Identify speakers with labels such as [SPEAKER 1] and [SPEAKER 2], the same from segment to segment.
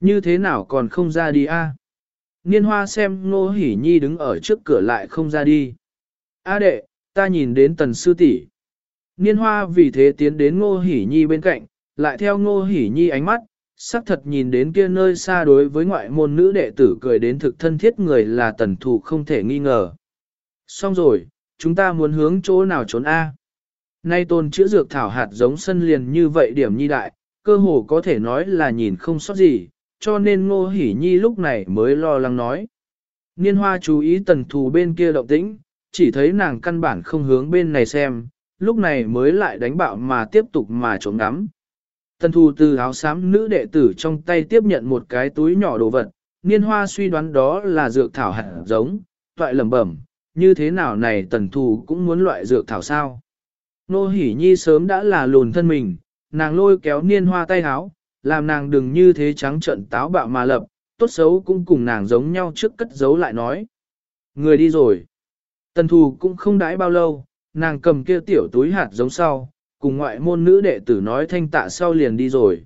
[SPEAKER 1] Như thế nào còn không ra đi a? Niên hoa xem Ngô Hỷ Nhi đứng ở trước cửa lại không ra đi. A đệ, ta nhìn đến tần sư tỷ. Niên hoa vì thế tiến đến Ngô Hỷ Nhi bên cạnh, lại theo Ngô Hỷ Nhi ánh mắt, sắc thật nhìn đến kia nơi xa đối với ngoại môn nữ đệ tử cười đến thực thân thiết người là tần thủ không thể nghi ngờ. Xong rồi, chúng ta muốn hướng chỗ nào trốn A. Nay tôn chữa dược thảo hạt giống sân liền như vậy điểm nhi đại, cơ hồ có thể nói là nhìn không sót gì, cho nên ngô Hỷ nhi lúc này mới lo lắng nói. Niên hoa chú ý tần thù bên kia động tĩnh, chỉ thấy nàng căn bản không hướng bên này xem, lúc này mới lại đánh bạo mà tiếp tục mà trộm ngắm. Tần thù từ áo xám nữ đệ tử trong tay tiếp nhận một cái túi nhỏ đồ vật, niên hoa suy đoán đó là dược thảo hạt giống, toại lẩm bẩm, như thế nào này tần thù cũng muốn loại dược thảo sao. Nô hỉ nhi sớm đã là lùn thân mình, nàng lôi kéo niên hoa tay háo, làm nàng đừng như thế trắng trận táo bạo mà lập, tốt xấu cũng cùng nàng giống nhau trước cất giấu lại nói. Người đi rồi. Tần thù cũng không đãi bao lâu, nàng cầm kia tiểu túi hạt giống sau, cùng ngoại môn nữ đệ tử nói thanh tạ sau liền đi rồi.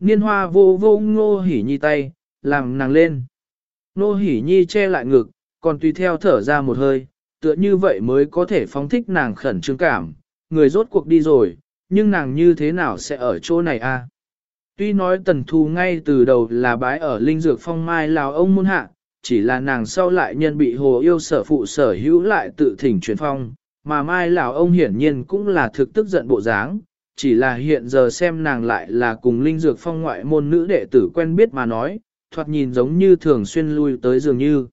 [SPEAKER 1] Niên hoa vô vô ngô hỉ nhi tay, làm nàng lên. Ngô hỉ nhi che lại ngực, còn tùy theo thở ra một hơi, tựa như vậy mới có thể phóng thích nàng khẩn trương cảm. Người rốt cuộc đi rồi, nhưng nàng như thế nào sẽ ở chỗ này a? Tuy nói tần thu ngay từ đầu là bái ở linh dược phong mai lào ông môn hạ, chỉ là nàng sau lại nhân bị hồ yêu sở phụ sở hữu lại tự thỉnh truyền phong, mà mai lào ông hiển nhiên cũng là thực tức giận bộ dáng, chỉ là hiện giờ xem nàng lại là cùng linh dược phong ngoại môn nữ đệ tử quen biết mà nói, thoạt nhìn giống như thường xuyên lui tới dường như.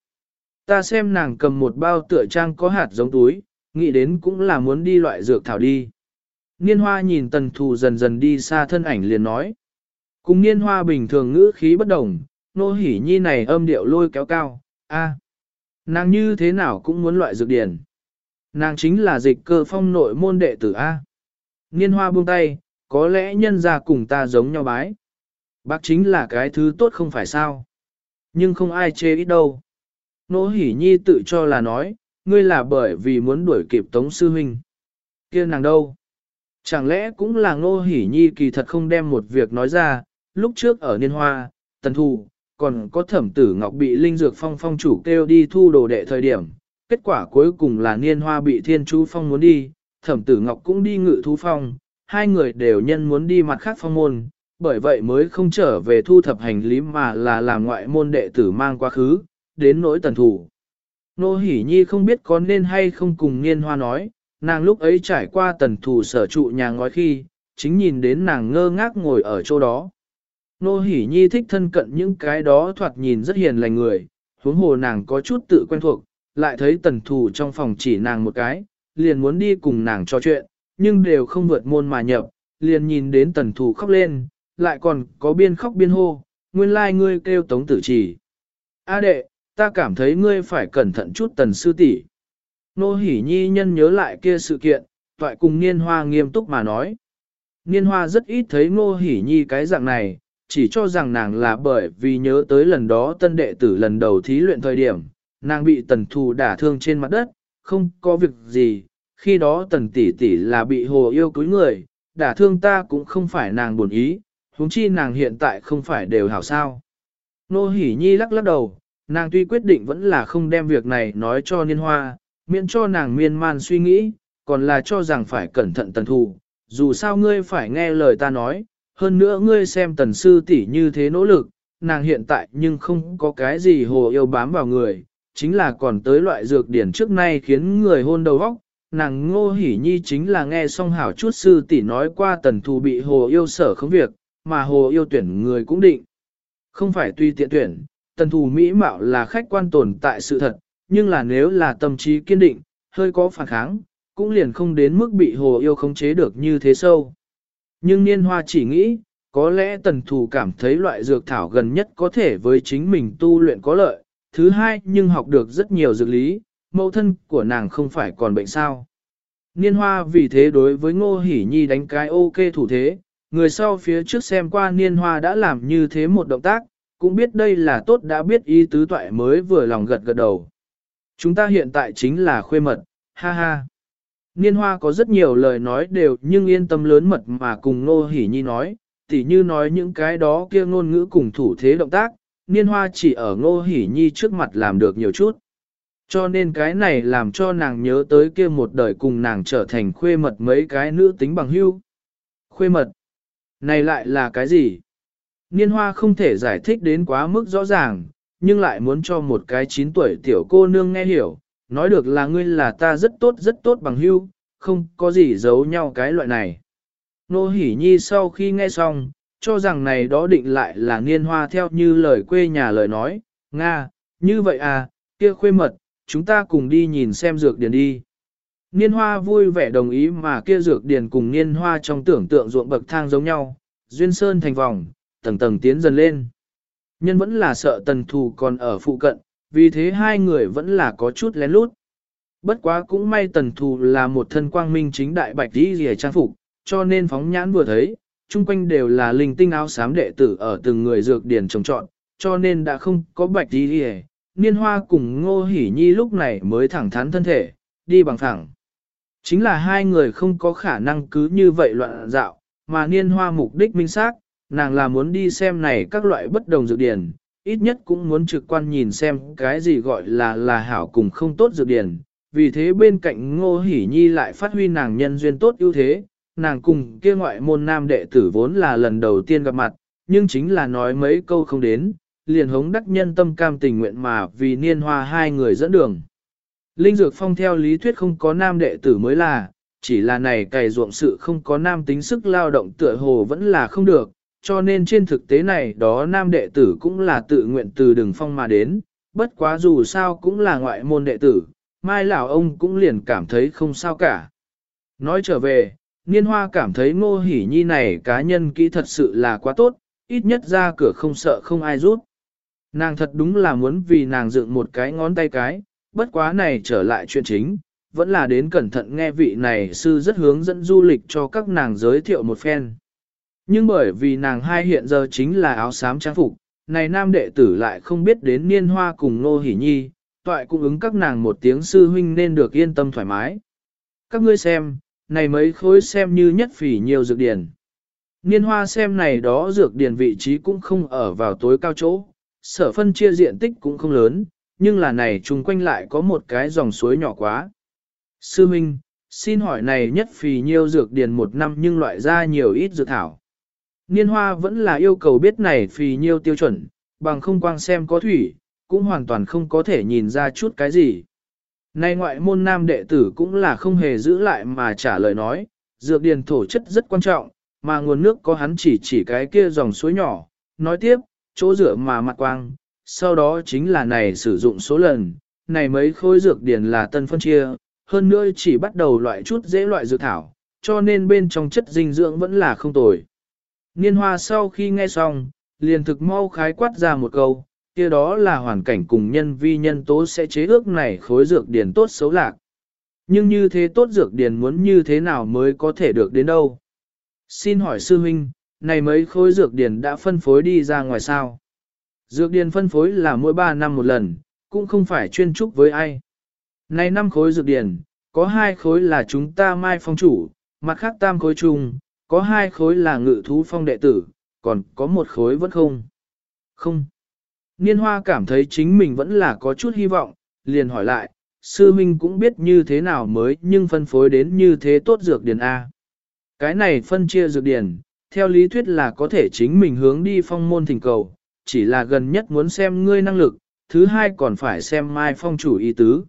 [SPEAKER 1] Ta xem nàng cầm một bao tựa trang có hạt giống túi, nghĩ đến cũng là muốn đi loại dược thảo đi. Niên hoa nhìn tần thù dần dần đi xa thân ảnh liền nói. Cùng niên hoa bình thường ngữ khí bất đồng, nô hỉ nhi này âm điệu lôi kéo cao, a, Nàng như thế nào cũng muốn loại dược điển. Nàng chính là dịch cơ phong nội môn đệ tử A. Niên hoa buông tay, có lẽ nhân ra cùng ta giống nhau bái. Bác chính là cái thứ tốt không phải sao. Nhưng không ai chê ít đâu. Nô hỉ nhi tự cho là nói, ngươi là bởi vì muốn đuổi kịp tống sư huynh. kia nàng đâu? Chẳng lẽ cũng là ngô hỉ nhi kỳ thật không đem một việc nói ra, lúc trước ở Niên Hoa, Tần Thu, còn có thẩm tử ngọc bị linh dược phong phong chủ kêu đi thu đồ đệ thời điểm. Kết quả cuối cùng là Niên Hoa bị thiên chú phong muốn đi, thẩm tử ngọc cũng đi ngự thú phong, hai người đều nhân muốn đi mặt khác phong môn, bởi vậy mới không trở về thu thập hành lý mà là làm ngoại môn đệ tử mang quá khứ, đến nỗi tần thủ. Nô Hỷ Nhi không biết có nên hay không cùng Niên Hoa nói, nàng lúc ấy trải qua tần thủ sở trụ nhà ngói khi, chính nhìn đến nàng ngơ ngác ngồi ở chỗ đó. Nô Hỷ Nhi thích thân cận những cái đó thoạt nhìn rất hiền lành người, huống hồ nàng có chút tự quen thuộc, lại thấy tần thủ trong phòng chỉ nàng một cái, liền muốn đi cùng nàng trò chuyện, nhưng đều không vượt môn mà nhập, liền nhìn đến tần thủ khóc lên, lại còn có biên khóc biên hô, nguyên lai like ngươi kêu tống tử chỉ. A đệ, ta cảm thấy ngươi phải cẩn thận chút tần sư tỷ. Nô hỉ nhi nhân nhớ lại kia sự kiện, toại cùng niên hoa nghiêm túc mà nói. Niên hoa rất ít thấy nô hỉ nhi cái dạng này, chỉ cho rằng nàng là bởi vì nhớ tới lần đó tân đệ tử lần đầu thí luyện thời điểm, nàng bị tần thù đả thương trên mặt đất, không có việc gì, khi đó tần tỷ tỷ là bị hồ yêu cưới người, đả thương ta cũng không phải nàng buồn ý, huống chi nàng hiện tại không phải đều hảo sao. Nô hỉ nhi lắc lắc đầu, nàng tuy quyết định vẫn là không đem việc này nói cho niên hoa, miễn cho nàng miên man suy nghĩ, còn là cho rằng phải cẩn thận tần thù, dù sao ngươi phải nghe lời ta nói, hơn nữa ngươi xem tần sư tỷ như thế nỗ lực, nàng hiện tại nhưng không có cái gì hồ yêu bám vào người, chính là còn tới loại dược điển trước nay khiến người hôn đầu óc. Nàng ngô hỉ nhi chính là nghe xong hảo chút sư tỷ nói qua tần thù bị hồ yêu sở không việc, mà hồ yêu tuyển người cũng định. Không phải tuy tiện tuyển, tần thù mỹ mạo là khách quan tồn tại sự thật, nhưng là nếu là tâm trí kiên định, hơi có phản kháng, cũng liền không đến mức bị hồ yêu khống chế được như thế sâu. Nhưng niên hoa chỉ nghĩ, có lẽ tần thù cảm thấy loại dược thảo gần nhất có thể với chính mình tu luyện có lợi, thứ hai nhưng học được rất nhiều dược lý, mẫu thân của nàng không phải còn bệnh sao. Niên hoa vì thế đối với ngô hỉ nhi đánh cái ok thủ thế, người sau phía trước xem qua niên hoa đã làm như thế một động tác, cũng biết đây là tốt đã biết ý tứ toại mới vừa lòng gật gật đầu. Chúng ta hiện tại chính là khuê mật, ha ha. Niên hoa có rất nhiều lời nói đều nhưng yên tâm lớn mật mà cùng Nô Hỷ Nhi nói, tỉ như nói những cái đó kia ngôn ngữ cùng thủ thế động tác, niên hoa chỉ ở ngô Hỷ nhi trước mặt làm được nhiều chút. Cho nên cái này làm cho nàng nhớ tới kia một đời cùng nàng trở thành khuê mật mấy cái nữ tính bằng hưu. Khuê mật, này lại là cái gì? Niên hoa không thể giải thích đến quá mức rõ ràng, nhưng lại muốn cho một cái 9 tuổi tiểu cô nương nghe hiểu, nói được là ngươi là ta rất tốt rất tốt bằng hưu, không có gì giấu nhau cái loại này. Nô Hỷ Nhi sau khi nghe xong, cho rằng này đó định lại là niên hoa theo như lời quê nhà lời nói, Nga, như vậy à, kia khuê mật, chúng ta cùng đi nhìn xem dược điền đi. Niên hoa vui vẻ đồng ý mà kia dược điền cùng niên hoa trong tưởng tượng ruộng bậc thang giống nhau, duyên sơn thành vòng, tầng tầng tiến dần lên. Nhân vẫn là sợ tần thù còn ở phụ cận, vì thế hai người vẫn là có chút lén lút. Bất quá cũng may tần thù là một thân quang minh chính đại bạch đi rìa trang phục, cho nên phóng nhãn vừa thấy, chung quanh đều là linh tinh áo xám đệ tử ở từng người dược điển trồng trọn, cho nên đã không có bạch đi rìa. Niên hoa cùng ngô hỉ nhi lúc này mới thẳng thắn thân thể, đi bằng thẳng. Chính là hai người không có khả năng cứ như vậy loạn dạo, mà niên hoa mục đích minh xác, nàng là muốn đi xem này các loại bất đồng dược điển, ít nhất cũng muốn trực quan nhìn xem cái gì gọi là là hảo cùng không tốt dược điển. Vì thế bên cạnh Ngô Hỷ Nhi lại phát huy nàng nhân duyên tốt ưu thế, nàng cùng kia ngoại môn nam đệ tử vốn là lần đầu tiên gặp mặt, nhưng chính là nói mấy câu không đến, liền hống đắc nhân tâm cam tình nguyện mà vì niên hoa hai người dẫn đường. Linh Dược Phong theo lý thuyết không có nam đệ tử mới là, chỉ là này cày ruộng sự không có nam tính sức lao động tựa hồ vẫn là không được, cho nên trên thực tế này đó nam đệ tử cũng là tự nguyện từ đường phong mà đến, bất quá dù sao cũng là ngoại môn đệ tử, mai lão ông cũng liền cảm thấy không sao cả. Nói trở về, Niên Hoa cảm thấy ngô hỉ nhi này cá nhân kỹ thật sự là quá tốt, ít nhất ra cửa không sợ không ai rút. Nàng thật đúng là muốn vì nàng dựng một cái ngón tay cái, bất quá này trở lại chuyện chính, vẫn là đến cẩn thận nghe vị này sư rất hướng dẫn du lịch cho các nàng giới thiệu một phen. Nhưng bởi vì nàng hai hiện giờ chính là áo xám trang phục, này nam đệ tử lại không biết đến niên hoa cùng nô hỉ nhi, toại cũng ứng các nàng một tiếng sư huynh nên được yên tâm thoải mái. Các ngươi xem, này mấy khối xem như nhất phỉ nhiều dược điển. Niên hoa xem này đó dược điển vị trí cũng không ở vào tối cao chỗ, sở phân chia diện tích cũng không lớn, nhưng là này chung quanh lại có một cái dòng suối nhỏ quá. Sư huynh, xin hỏi này nhất phì nhiêu dược điển một năm nhưng loại ra nhiều ít dược thảo. Niên hoa vẫn là yêu cầu biết này phì nhiêu tiêu chuẩn, bằng không quang xem có thủy, cũng hoàn toàn không có thể nhìn ra chút cái gì. Nay ngoại môn nam đệ tử cũng là không hề giữ lại mà trả lời nói, dược điền thổ chất rất quan trọng, mà nguồn nước có hắn chỉ chỉ cái kia dòng suối nhỏ. Nói tiếp, chỗ rửa mà mặt quang, sau đó chính là này sử dụng số lần, này mấy khối dược điền là tân phân chia, hơn nữa chỉ bắt đầu loại chút dễ loại dược thảo, cho nên bên trong chất dinh dưỡng vẫn là không tồi. Niên hoa sau khi nghe xong, liền thực mau khái quát ra một câu, kia đó là hoàn cảnh cùng nhân vi nhân tố sẽ chế ước này khối dược điển tốt xấu lạc. Nhưng như thế tốt dược điển muốn như thế nào mới có thể được đến đâu? Xin hỏi sư huynh, này mấy khối dược điển đã phân phối đi ra ngoài sao? Dược điển phân phối là mỗi 3 năm một lần, cũng không phải chuyên trúc với ai. Này năm khối dược điển, có hai khối là chúng ta mai phong chủ, mặt khác tam khối chung, có hai khối là ngự thú phong đệ tử, còn có một khối vẫn không. Không. Niên hoa cảm thấy chính mình vẫn là có chút hy vọng, liền hỏi lại, sư minh cũng biết như thế nào mới nhưng phân phối đến như thế tốt dược điển A. Cái này phân chia dược điển, theo lý thuyết là có thể chính mình hướng đi phong môn thỉnh cầu, chỉ là gần nhất muốn xem ngươi năng lực, thứ hai còn phải xem mai phong chủ ý tứ.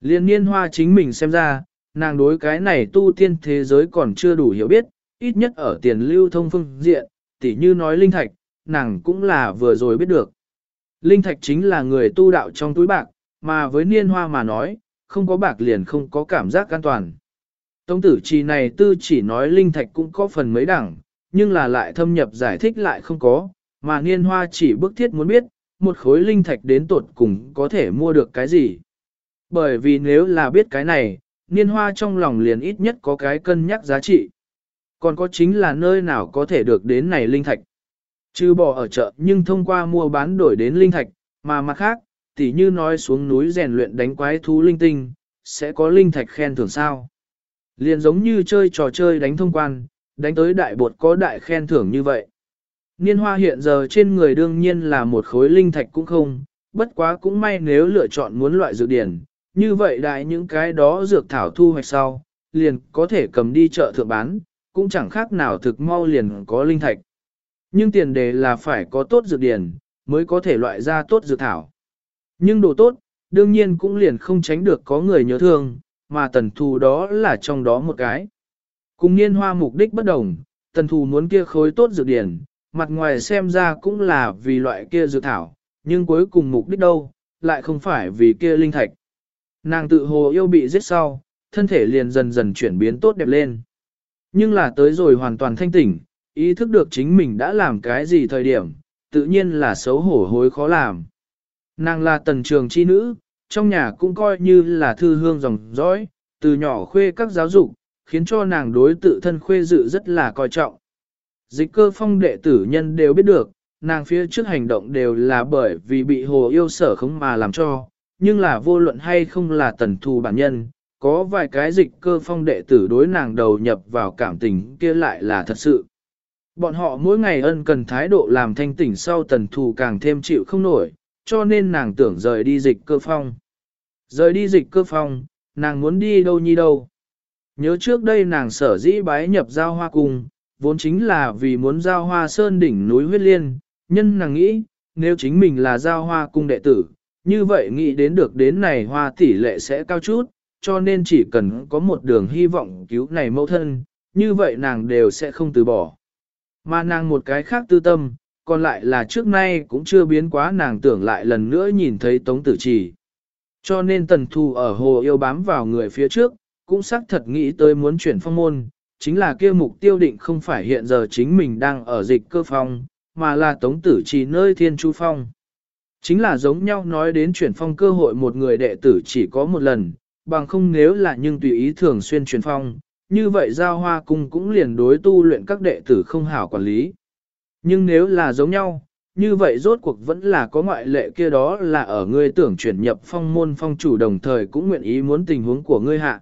[SPEAKER 1] Liên niên hoa chính mình xem ra, nàng đối cái này tu tiên thế giới còn chưa đủ hiểu biết, ít nhất ở tiền lưu thông phương diện, tỉ như nói linh thạch, nàng cũng là vừa rồi biết được. Linh thạch chính là người tu đạo trong túi bạc, mà với niên hoa mà nói, không có bạc liền không có cảm giác an toàn. Tông tử trì này tư chỉ nói linh thạch cũng có phần mấy đẳng, nhưng là lại thâm nhập giải thích lại không có, mà niên hoa chỉ bức thiết muốn biết, một khối linh thạch đến tột cùng có thể mua được cái gì. Bởi vì nếu là biết cái này, niên hoa trong lòng liền ít nhất có cái cân nhắc giá trị. Còn có chính là nơi nào có thể được đến này linh thạch. Chứ bỏ ở chợ nhưng thông qua mua bán đổi đến linh thạch, mà mặt khác, tỉ như nói xuống núi rèn luyện đánh quái thú linh tinh, sẽ có linh thạch khen thưởng sao. Liền giống như chơi trò chơi đánh thông quan, đánh tới đại bột có đại khen thưởng như vậy. Niên hoa hiện giờ trên người đương nhiên là một khối linh thạch cũng không, bất quá cũng may nếu lựa chọn muốn loại dược điển, như vậy đại những cái đó dược thảo thu hoạch sau, liền có thể cầm đi chợ thượng bán, cũng chẳng khác nào thực mau liền có linh thạch. Nhưng tiền đề là phải có tốt dược điển, mới có thể loại ra tốt dược thảo. Nhưng đồ tốt, đương nhiên cũng liền không tránh được có người nhớ thương, mà tần thù đó là trong đó một cái. Cùng niên hoa mục đích bất đồng, tần thù muốn kia khối tốt dược điển, mặt ngoài xem ra cũng là vì loại kia dược thảo, nhưng cuối cùng mục đích đâu, lại không phải vì kia linh thạch. Nàng tự hồ yêu bị giết sau, thân thể liền dần dần chuyển biến tốt đẹp lên. Nhưng là tới rồi hoàn toàn thanh tỉnh, ý thức được chính mình đã làm cái gì thời điểm, tự nhiên là xấu hổ hối khó làm. Nàng là tần trường chi nữ, trong nhà cũng coi như là thư hương dòng dõi, từ nhỏ khuê các giáo dục, khiến cho nàng đối tự thân khuê dự rất là coi trọng. Dịch cơ phong đệ tử nhân đều biết được, nàng phía trước hành động đều là bởi vì bị hồ yêu sở không mà làm cho, nhưng là vô luận hay không là tần thù bản nhân, có vài cái dịch cơ phong đệ tử đối nàng đầu nhập vào cảm tình kia lại là thật sự. Bọn họ mỗi ngày ân cần thái độ làm thanh tỉnh sau tần thù càng thêm chịu không nổi, cho nên nàng tưởng rời đi dịch cơ phong. Rời đi dịch cơ phong, nàng muốn đi đâu nhi đâu. Nhớ trước đây nàng sở dĩ bái nhập giao hoa cung, vốn chính là vì muốn giao hoa sơn đỉnh núi huyết liên, nhân nàng nghĩ, nếu chính mình là giao hoa cung đệ tử, như vậy nghĩ đến được đến này hoa tỷ lệ sẽ cao chút, cho nên chỉ cần có một đường hy vọng cứu này mẫu thân, như vậy nàng đều sẽ không từ bỏ. Mà nàng một cái khác tư tâm, còn lại là trước nay cũng chưa biến quá nàng tưởng lại lần nữa nhìn thấy Tống Tử Trì. Cho nên Tần Thu ở hồ yêu bám vào người phía trước, cũng xác thật nghĩ tới muốn chuyển phong môn, chính là kia mục tiêu định không phải hiện giờ chính mình đang ở dịch cơ phong, mà là Tống Tử Trì nơi thiên chu phong. Chính là giống nhau nói đến chuyển phong cơ hội một người đệ tử chỉ có một lần, bằng không nếu là nhưng tùy ý thường xuyên truyền phong, như vậy giao hoa cung cũng liền đối tu luyện các đệ tử không hảo quản lý. Nhưng nếu là giống nhau, như vậy rốt cuộc vẫn là có ngoại lệ kia đó là ở ngươi tưởng chuyển nhập phong môn phong chủ đồng thời cũng nguyện ý muốn tình huống của ngươi hạ.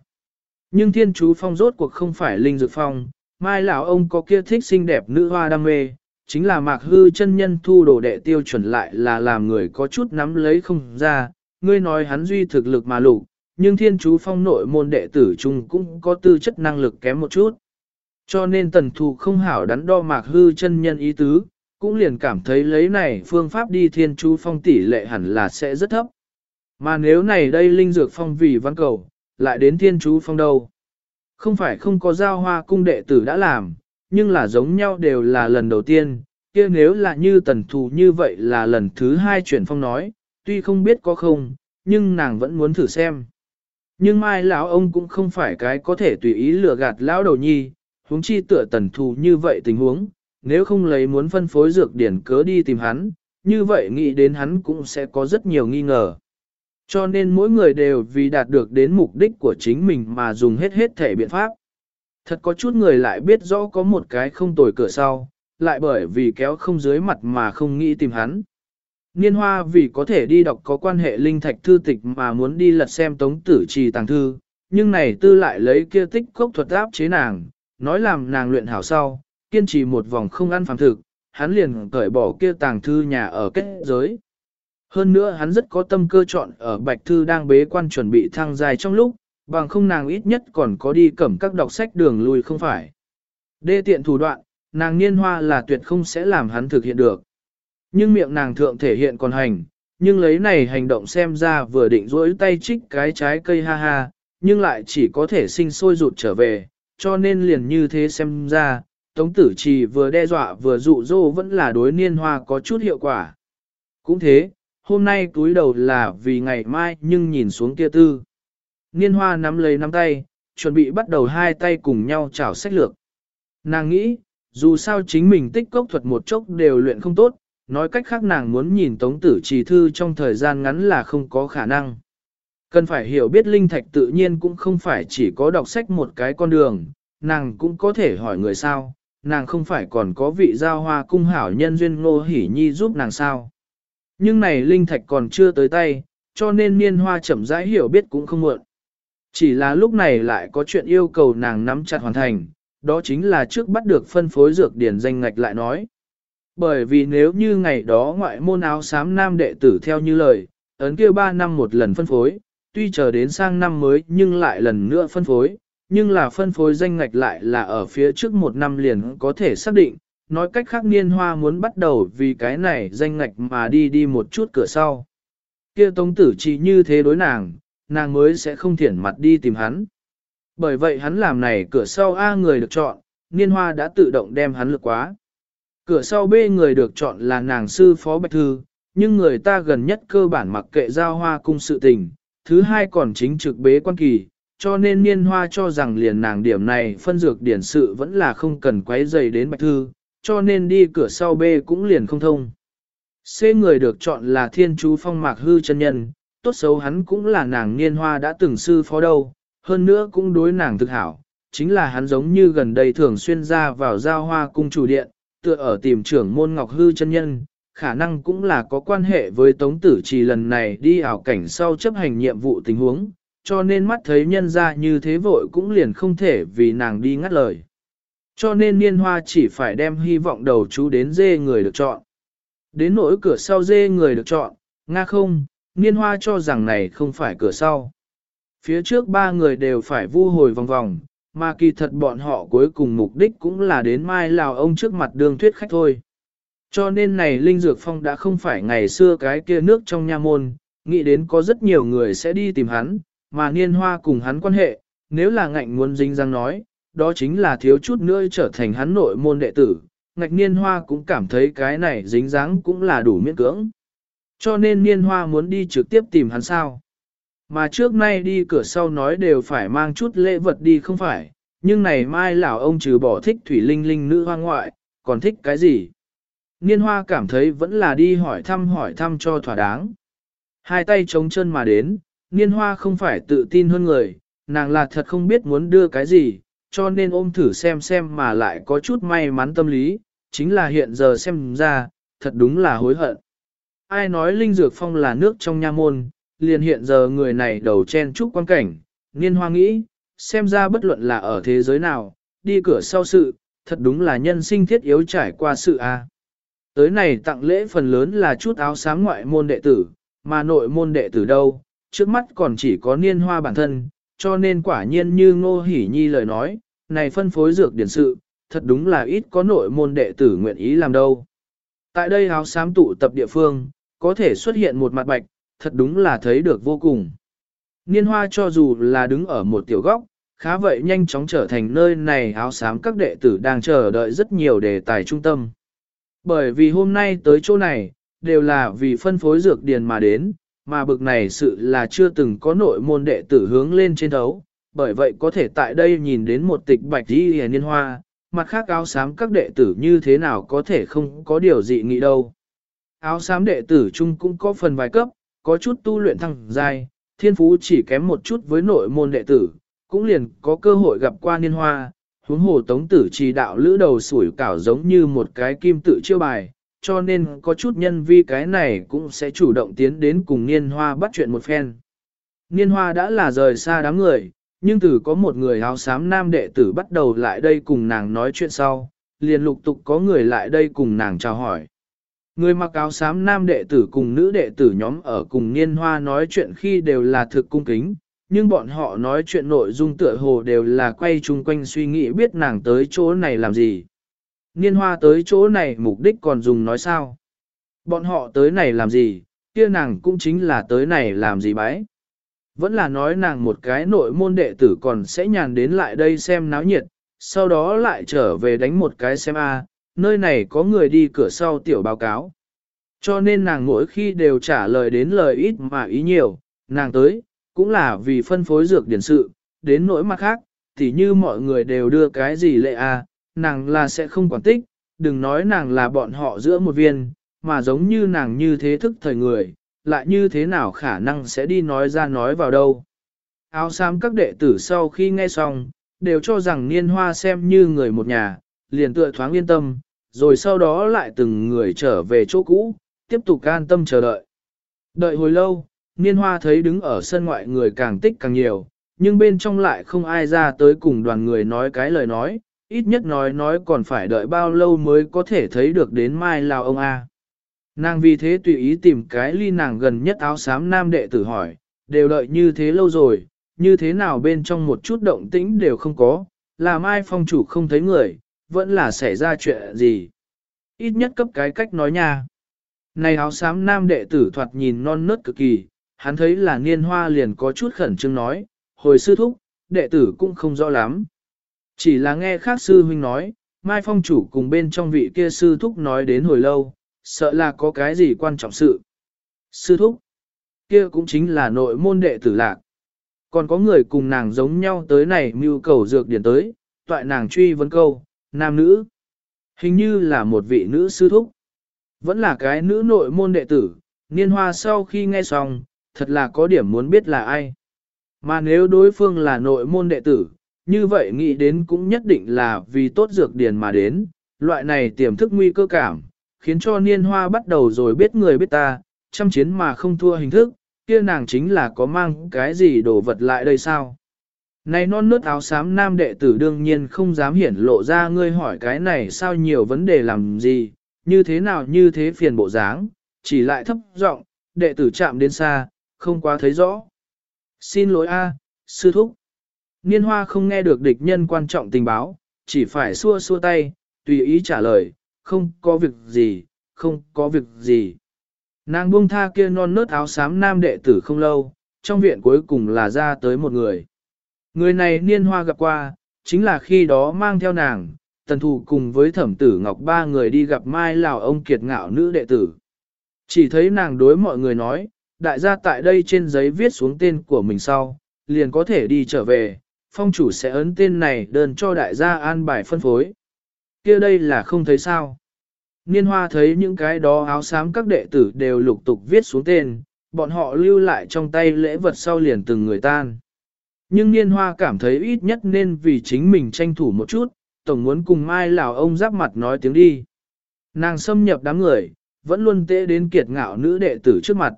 [SPEAKER 1] Nhưng thiên chú phong rốt cuộc không phải linh dược phong, mai lão ông có kia thích xinh đẹp nữ hoa đam mê, chính là mạc hư chân nhân thu đồ đệ tiêu chuẩn lại là làm người có chút nắm lấy không ra, ngươi nói hắn duy thực lực mà lục, nhưng thiên chú phong nội môn đệ tử chung cũng có tư chất năng lực kém một chút. Cho nên tần thù không hảo đắn đo mạc hư chân nhân ý tứ, cũng liền cảm thấy lấy này phương pháp đi thiên chú phong tỷ lệ hẳn là sẽ rất thấp. Mà nếu này đây linh dược phong vì văn cầu, lại đến thiên chú phong đâu. Không phải không có giao hoa cung đệ tử đã làm, nhưng là giống nhau đều là lần đầu tiên, kia nếu là như tần thù như vậy là lần thứ hai chuyển phong nói, tuy không biết có không, nhưng nàng vẫn muốn thử xem. Nhưng mai lão ông cũng không phải cái có thể tùy ý lừa gạt lão đầu nhi, huống chi tựa tần thù như vậy tình huống, nếu không lấy muốn phân phối dược điển cớ đi tìm hắn, như vậy nghĩ đến hắn cũng sẽ có rất nhiều nghi ngờ. Cho nên mỗi người đều vì đạt được đến mục đích của chính mình mà dùng hết hết thể biện pháp. Thật có chút người lại biết rõ có một cái không tồi cửa sau, lại bởi vì kéo không dưới mặt mà không nghĩ tìm hắn. Niên hoa vì có thể đi đọc có quan hệ linh thạch thư tịch mà muốn đi lật xem tống tử trì tàng thư, nhưng này tư lại lấy kia tích cốc thuật áp chế nàng, nói làm nàng luyện hảo sau, kiên trì một vòng không ăn phàm thực, hắn liền cởi bỏ kia tàng thư nhà ở kết giới. Hơn nữa hắn rất có tâm cơ chọn ở Bạch Thư đang bế quan chuẩn bị thăng dài trong lúc, bằng không nàng ít nhất còn có đi cẩm các đọc sách đường lui không phải. Đê tiện thủ đoạn, nàng niên hoa là tuyệt không sẽ làm hắn thực hiện được. Nhưng miệng nàng thượng thể hiện còn hành, nhưng lấy này hành động xem ra vừa định rỗi tay trích cái trái cây ha ha, nhưng lại chỉ có thể sinh sôi rụt trở về, cho nên liền như thế xem ra, Tống Tử Trì vừa đe dọa vừa dụ dỗ vẫn là đối niên hoa có chút hiệu quả. Cũng thế, hôm nay túi đầu là vì ngày mai nhưng nhìn xuống kia tư. Niên hoa nắm lấy nắm tay, chuẩn bị bắt đầu hai tay cùng nhau chảo sách lược. Nàng nghĩ, dù sao chính mình tích cốc thuật một chốc đều luyện không tốt, nói cách khác nàng muốn nhìn tống tử trì thư trong thời gian ngắn là không có khả năng. Cần phải hiểu biết linh thạch tự nhiên cũng không phải chỉ có đọc sách một cái con đường, nàng cũng có thể hỏi người sao, nàng không phải còn có vị giao hoa cung hảo nhân duyên ngô hỉ nhi giúp nàng sao. Nhưng này linh thạch còn chưa tới tay, cho nên niên hoa chậm rãi hiểu biết cũng không muộn. Chỉ là lúc này lại có chuyện yêu cầu nàng nắm chặt hoàn thành, đó chính là trước bắt được phân phối dược điển danh ngạch lại nói. Bởi vì nếu như ngày đó ngoại môn áo xám nam đệ tử theo như lời, ấn kia 3 năm một lần phân phối, tuy chờ đến sang năm mới nhưng lại lần nữa phân phối, nhưng là phân phối danh ngạch lại là ở phía trước một năm liền có thể xác định, nói cách khác niên hoa muốn bắt đầu vì cái này danh ngạch mà đi đi một chút cửa sau. kia tống tử chỉ như thế đối nàng, nàng mới sẽ không thiển mặt đi tìm hắn. Bởi vậy hắn làm này cửa sau A người được chọn, niên hoa đã tự động đem hắn lực quá. Cửa sau bê người được chọn là nàng sư phó Bạch Thư, nhưng người ta gần nhất cơ bản mặc kệ giao hoa cung sự tình, thứ hai còn chính trực bế quan kỳ, cho nên niên hoa cho rằng liền nàng điểm này phân dược điển sự vẫn là không cần quấy dày đến Bạch Thư, cho nên đi cửa sau bê cũng liền không thông. C người được chọn là thiên chú phong mạc hư chân nhân, tốt xấu hắn cũng là nàng niên hoa đã từng sư phó đâu, hơn nữa cũng đối nàng thực hảo, chính là hắn giống như gần đây thường xuyên ra vào giao hoa cung chủ điện, tựa ở tìm trưởng môn ngọc hư chân nhân, khả năng cũng là có quan hệ với tống tử trì lần này đi ảo cảnh sau chấp hành nhiệm vụ tình huống, cho nên mắt thấy nhân ra như thế vội cũng liền không thể vì nàng đi ngắt lời. Cho nên niên hoa chỉ phải đem hy vọng đầu chú đến dê người được chọn. Đến nỗi cửa sau dê người được chọn, nga không, niên hoa cho rằng này không phải cửa sau. Phía trước ba người đều phải vu hồi vòng vòng, mà kỳ thật bọn họ cuối cùng mục đích cũng là đến mai lào ông trước mặt đường thuyết khách thôi. Cho nên này Linh Dược Phong đã không phải ngày xưa cái kia nước trong nha môn, nghĩ đến có rất nhiều người sẽ đi tìm hắn, mà niên hoa cùng hắn quan hệ, nếu là ngạnh muốn dính răng nói, đó chính là thiếu chút nữa trở thành hắn nội môn đệ tử, ngạch niên hoa cũng cảm thấy cái này dính dáng cũng là đủ miễn cưỡng. Cho nên niên hoa muốn đi trực tiếp tìm hắn sao. Mà trước nay đi cửa sau nói đều phải mang chút lễ vật đi không phải, nhưng này mai lão ông trừ bỏ thích thủy linh linh nữ hoa ngoại, còn thích cái gì? Niên hoa cảm thấy vẫn là đi hỏi thăm hỏi thăm cho thỏa đáng. Hai tay chống chân mà đến, niên hoa không phải tự tin hơn người, nàng là thật không biết muốn đưa cái gì, cho nên ôm thử xem xem mà lại có chút may mắn tâm lý, chính là hiện giờ xem ra, thật đúng là hối hận. Ai nói Linh Dược Phong là nước trong nha môn, liền hiện giờ người này đầu chen chúc quan cảnh, niên hoa nghĩ, xem ra bất luận là ở thế giới nào, đi cửa sau sự, thật đúng là nhân sinh thiết yếu trải qua sự a. Tới này tặng lễ phần lớn là chút áo sáng ngoại môn đệ tử, mà nội môn đệ tử đâu, trước mắt còn chỉ có niên hoa bản thân, cho nên quả nhiên như ngô hỉ nhi lời nói, này phân phối dược điển sự, thật đúng là ít có nội môn đệ tử nguyện ý làm đâu. Tại đây áo xám tụ tập địa phương, có thể xuất hiện một mặt bạch, thật đúng là thấy được vô cùng. Niên hoa cho dù là đứng ở một tiểu góc, khá vậy nhanh chóng trở thành nơi này áo xám các đệ tử đang chờ đợi rất nhiều đề tài trung tâm. Bởi vì hôm nay tới chỗ này, đều là vì phân phối dược điền mà đến, mà bực này sự là chưa từng có nội môn đệ tử hướng lên trên đấu, bởi vậy có thể tại đây nhìn đến một tịch bạch đi hề niên hoa, mặt khác áo xám các đệ tử như thế nào có thể không có điều gì nghĩ đâu. Áo xám đệ tử chung cũng có phần vài cấp, có chút tu luyện thăng giai, thiên phú chỉ kém một chút với nội môn đệ tử, cũng liền có cơ hội gặp qua niên hoa, huống hồ tống tử trì đạo lữ đầu sủi cảo giống như một cái kim tự chiêu bài, cho nên có chút nhân vi cái này cũng sẽ chủ động tiến đến cùng niên hoa bắt chuyện một phen. Niên hoa đã là rời xa đám người, nhưng từ có một người áo xám nam đệ tử bắt đầu lại đây cùng nàng nói chuyện sau, liền lục tục có người lại đây cùng nàng chào hỏi. Người mặc áo xám nam đệ tử cùng nữ đệ tử nhóm ở cùng niên hoa nói chuyện khi đều là thực cung kính, nhưng bọn họ nói chuyện nội dung tựa hồ đều là quay chung quanh suy nghĩ biết nàng tới chỗ này làm gì. Niên hoa tới chỗ này mục đích còn dùng nói sao? Bọn họ tới này làm gì, kia nàng cũng chính là tới này làm gì bái. Vẫn là nói nàng một cái nội môn đệ tử còn sẽ nhàn đến lại đây xem náo nhiệt, sau đó lại trở về đánh một cái xem a, nơi này có người đi cửa sau tiểu báo cáo. Cho nên nàng mỗi khi đều trả lời đến lời ít mà ý nhiều, nàng tới, cũng là vì phân phối dược điển sự, đến nỗi mặt khác, thì như mọi người đều đưa cái gì lệ à, nàng là sẽ không quản tích, đừng nói nàng là bọn họ giữa một viên, mà giống như nàng như thế thức thời người, lại như thế nào khả năng sẽ đi nói ra nói vào đâu. Áo xám các đệ tử sau khi nghe xong, đều cho rằng niên hoa xem như người một nhà, liền tựa thoáng yên tâm, rồi sau đó lại từng người trở về chỗ cũ, tiếp tục an tâm chờ đợi. Đợi hồi lâu, niên hoa thấy đứng ở sân ngoại người càng tích càng nhiều, nhưng bên trong lại không ai ra tới cùng đoàn người nói cái lời nói, ít nhất nói nói còn phải đợi bao lâu mới có thể thấy được đến mai lào ông A. Nàng vì thế tùy ý tìm cái ly nàng gần nhất áo xám nam đệ tử hỏi, đều đợi như thế lâu rồi, như thế nào bên trong một chút động tĩnh đều không có, là mai phong chủ không thấy người, vẫn là xảy ra chuyện gì. Ít nhất cấp cái cách nói nha. Này áo xám nam đệ tử thoạt nhìn non nớt cực kỳ, hắn thấy là niên hoa liền có chút khẩn trương nói, hồi sư thúc, đệ tử cũng không rõ lắm. Chỉ là nghe khác sư huynh nói, Mai Phong chủ cùng bên trong vị kia sư thúc nói đến hồi lâu, sợ là có cái gì quan trọng sự. Sư thúc, kia cũng chính là nội môn đệ tử lạc. Còn có người cùng nàng giống nhau tới này mưu cầu dược điển tới, toại nàng truy vấn câu, nam nữ. Hình như là một vị nữ sư thúc. Vẫn là cái nữ nội môn đệ tử, niên hoa sau khi nghe xong, thật là có điểm muốn biết là ai. Mà nếu đối phương là nội môn đệ tử, như vậy nghĩ đến cũng nhất định là vì tốt dược điển mà đến, loại này tiềm thức nguy cơ cảm, khiến cho niên hoa bắt đầu rồi biết người biết ta, chăm chiến mà không thua hình thức, kia nàng chính là có mang cái gì đồ vật lại đây sao? Này non nớt áo xám nam đệ tử đương nhiên không dám hiển lộ ra ngươi hỏi cái này sao nhiều vấn đề làm gì, như thế nào như thế phiền bộ dáng, chỉ lại thấp giọng, đệ tử chạm đến xa, không quá thấy rõ. Xin lỗi a, sư thúc. Niên hoa không nghe được địch nhân quan trọng tình báo, chỉ phải xua xua tay, tùy ý trả lời, không có việc gì, không có việc gì. Nàng buông tha kia non nớt áo xám nam đệ tử không lâu, trong viện cuối cùng là ra tới một người. Người này niên hoa gặp qua, chính là khi đó mang theo nàng, tần thù cùng với thẩm tử ngọc ba người đi gặp mai lào ông kiệt ngạo nữ đệ tử. Chỉ thấy nàng đối mọi người nói, đại gia tại đây trên giấy viết xuống tên của mình sau, liền có thể đi trở về, phong chủ sẽ ấn tên này đơn cho đại gia an bài phân phối. kia đây là không thấy sao. Niên hoa thấy những cái đó áo xám các đệ tử đều lục tục viết xuống tên, bọn họ lưu lại trong tay lễ vật sau liền từng người tan. Nhưng niên hoa cảm thấy ít nhất nên vì chính mình tranh thủ một chút, tổng muốn cùng mai lão ông giáp mặt nói tiếng đi. Nàng xâm nhập đám người, vẫn luôn tệ đến kiệt ngạo nữ đệ tử trước mặt.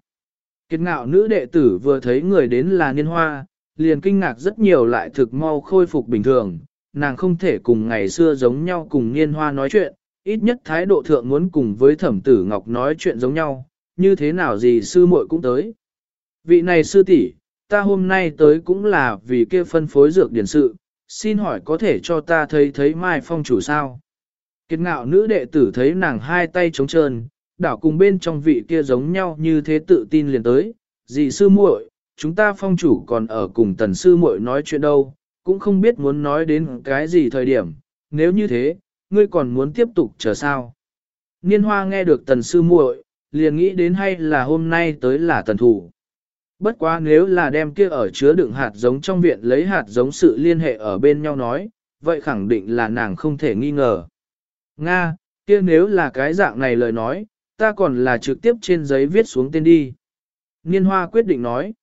[SPEAKER 1] Kiệt ngạo nữ đệ tử vừa thấy người đến là niên hoa, liền kinh ngạc rất nhiều lại thực mau khôi phục bình thường, nàng không thể cùng ngày xưa giống nhau cùng niên hoa nói chuyện, ít nhất thái độ thượng muốn cùng với thẩm tử ngọc nói chuyện giống nhau, như thế nào gì sư muội cũng tới. Vị này sư tỷ, ta hôm nay tới cũng là vì kia phân phối dược điển sự, xin hỏi có thể cho ta thấy thấy mai phong chủ sao? Kiệt ngạo nữ đệ tử thấy nàng hai tay trống trơn, đảo cùng bên trong vị kia giống nhau như thế tự tin liền tới, dì sư muội, chúng ta phong chủ còn ở cùng tần sư muội nói chuyện đâu, cũng không biết muốn nói đến cái gì thời điểm, nếu như thế, ngươi còn muốn tiếp tục chờ sao? Niên hoa nghe được tần sư muội, liền nghĩ đến hay là hôm nay tới là tần thủ. Bất quá nếu là đem kia ở chứa đựng hạt giống trong viện lấy hạt giống sự liên hệ ở bên nhau nói, vậy khẳng định là nàng không thể nghi ngờ. Nga, kia nếu là cái dạng này lời nói, ta còn là trực tiếp trên giấy viết xuống tên đi. Niên hoa quyết định nói.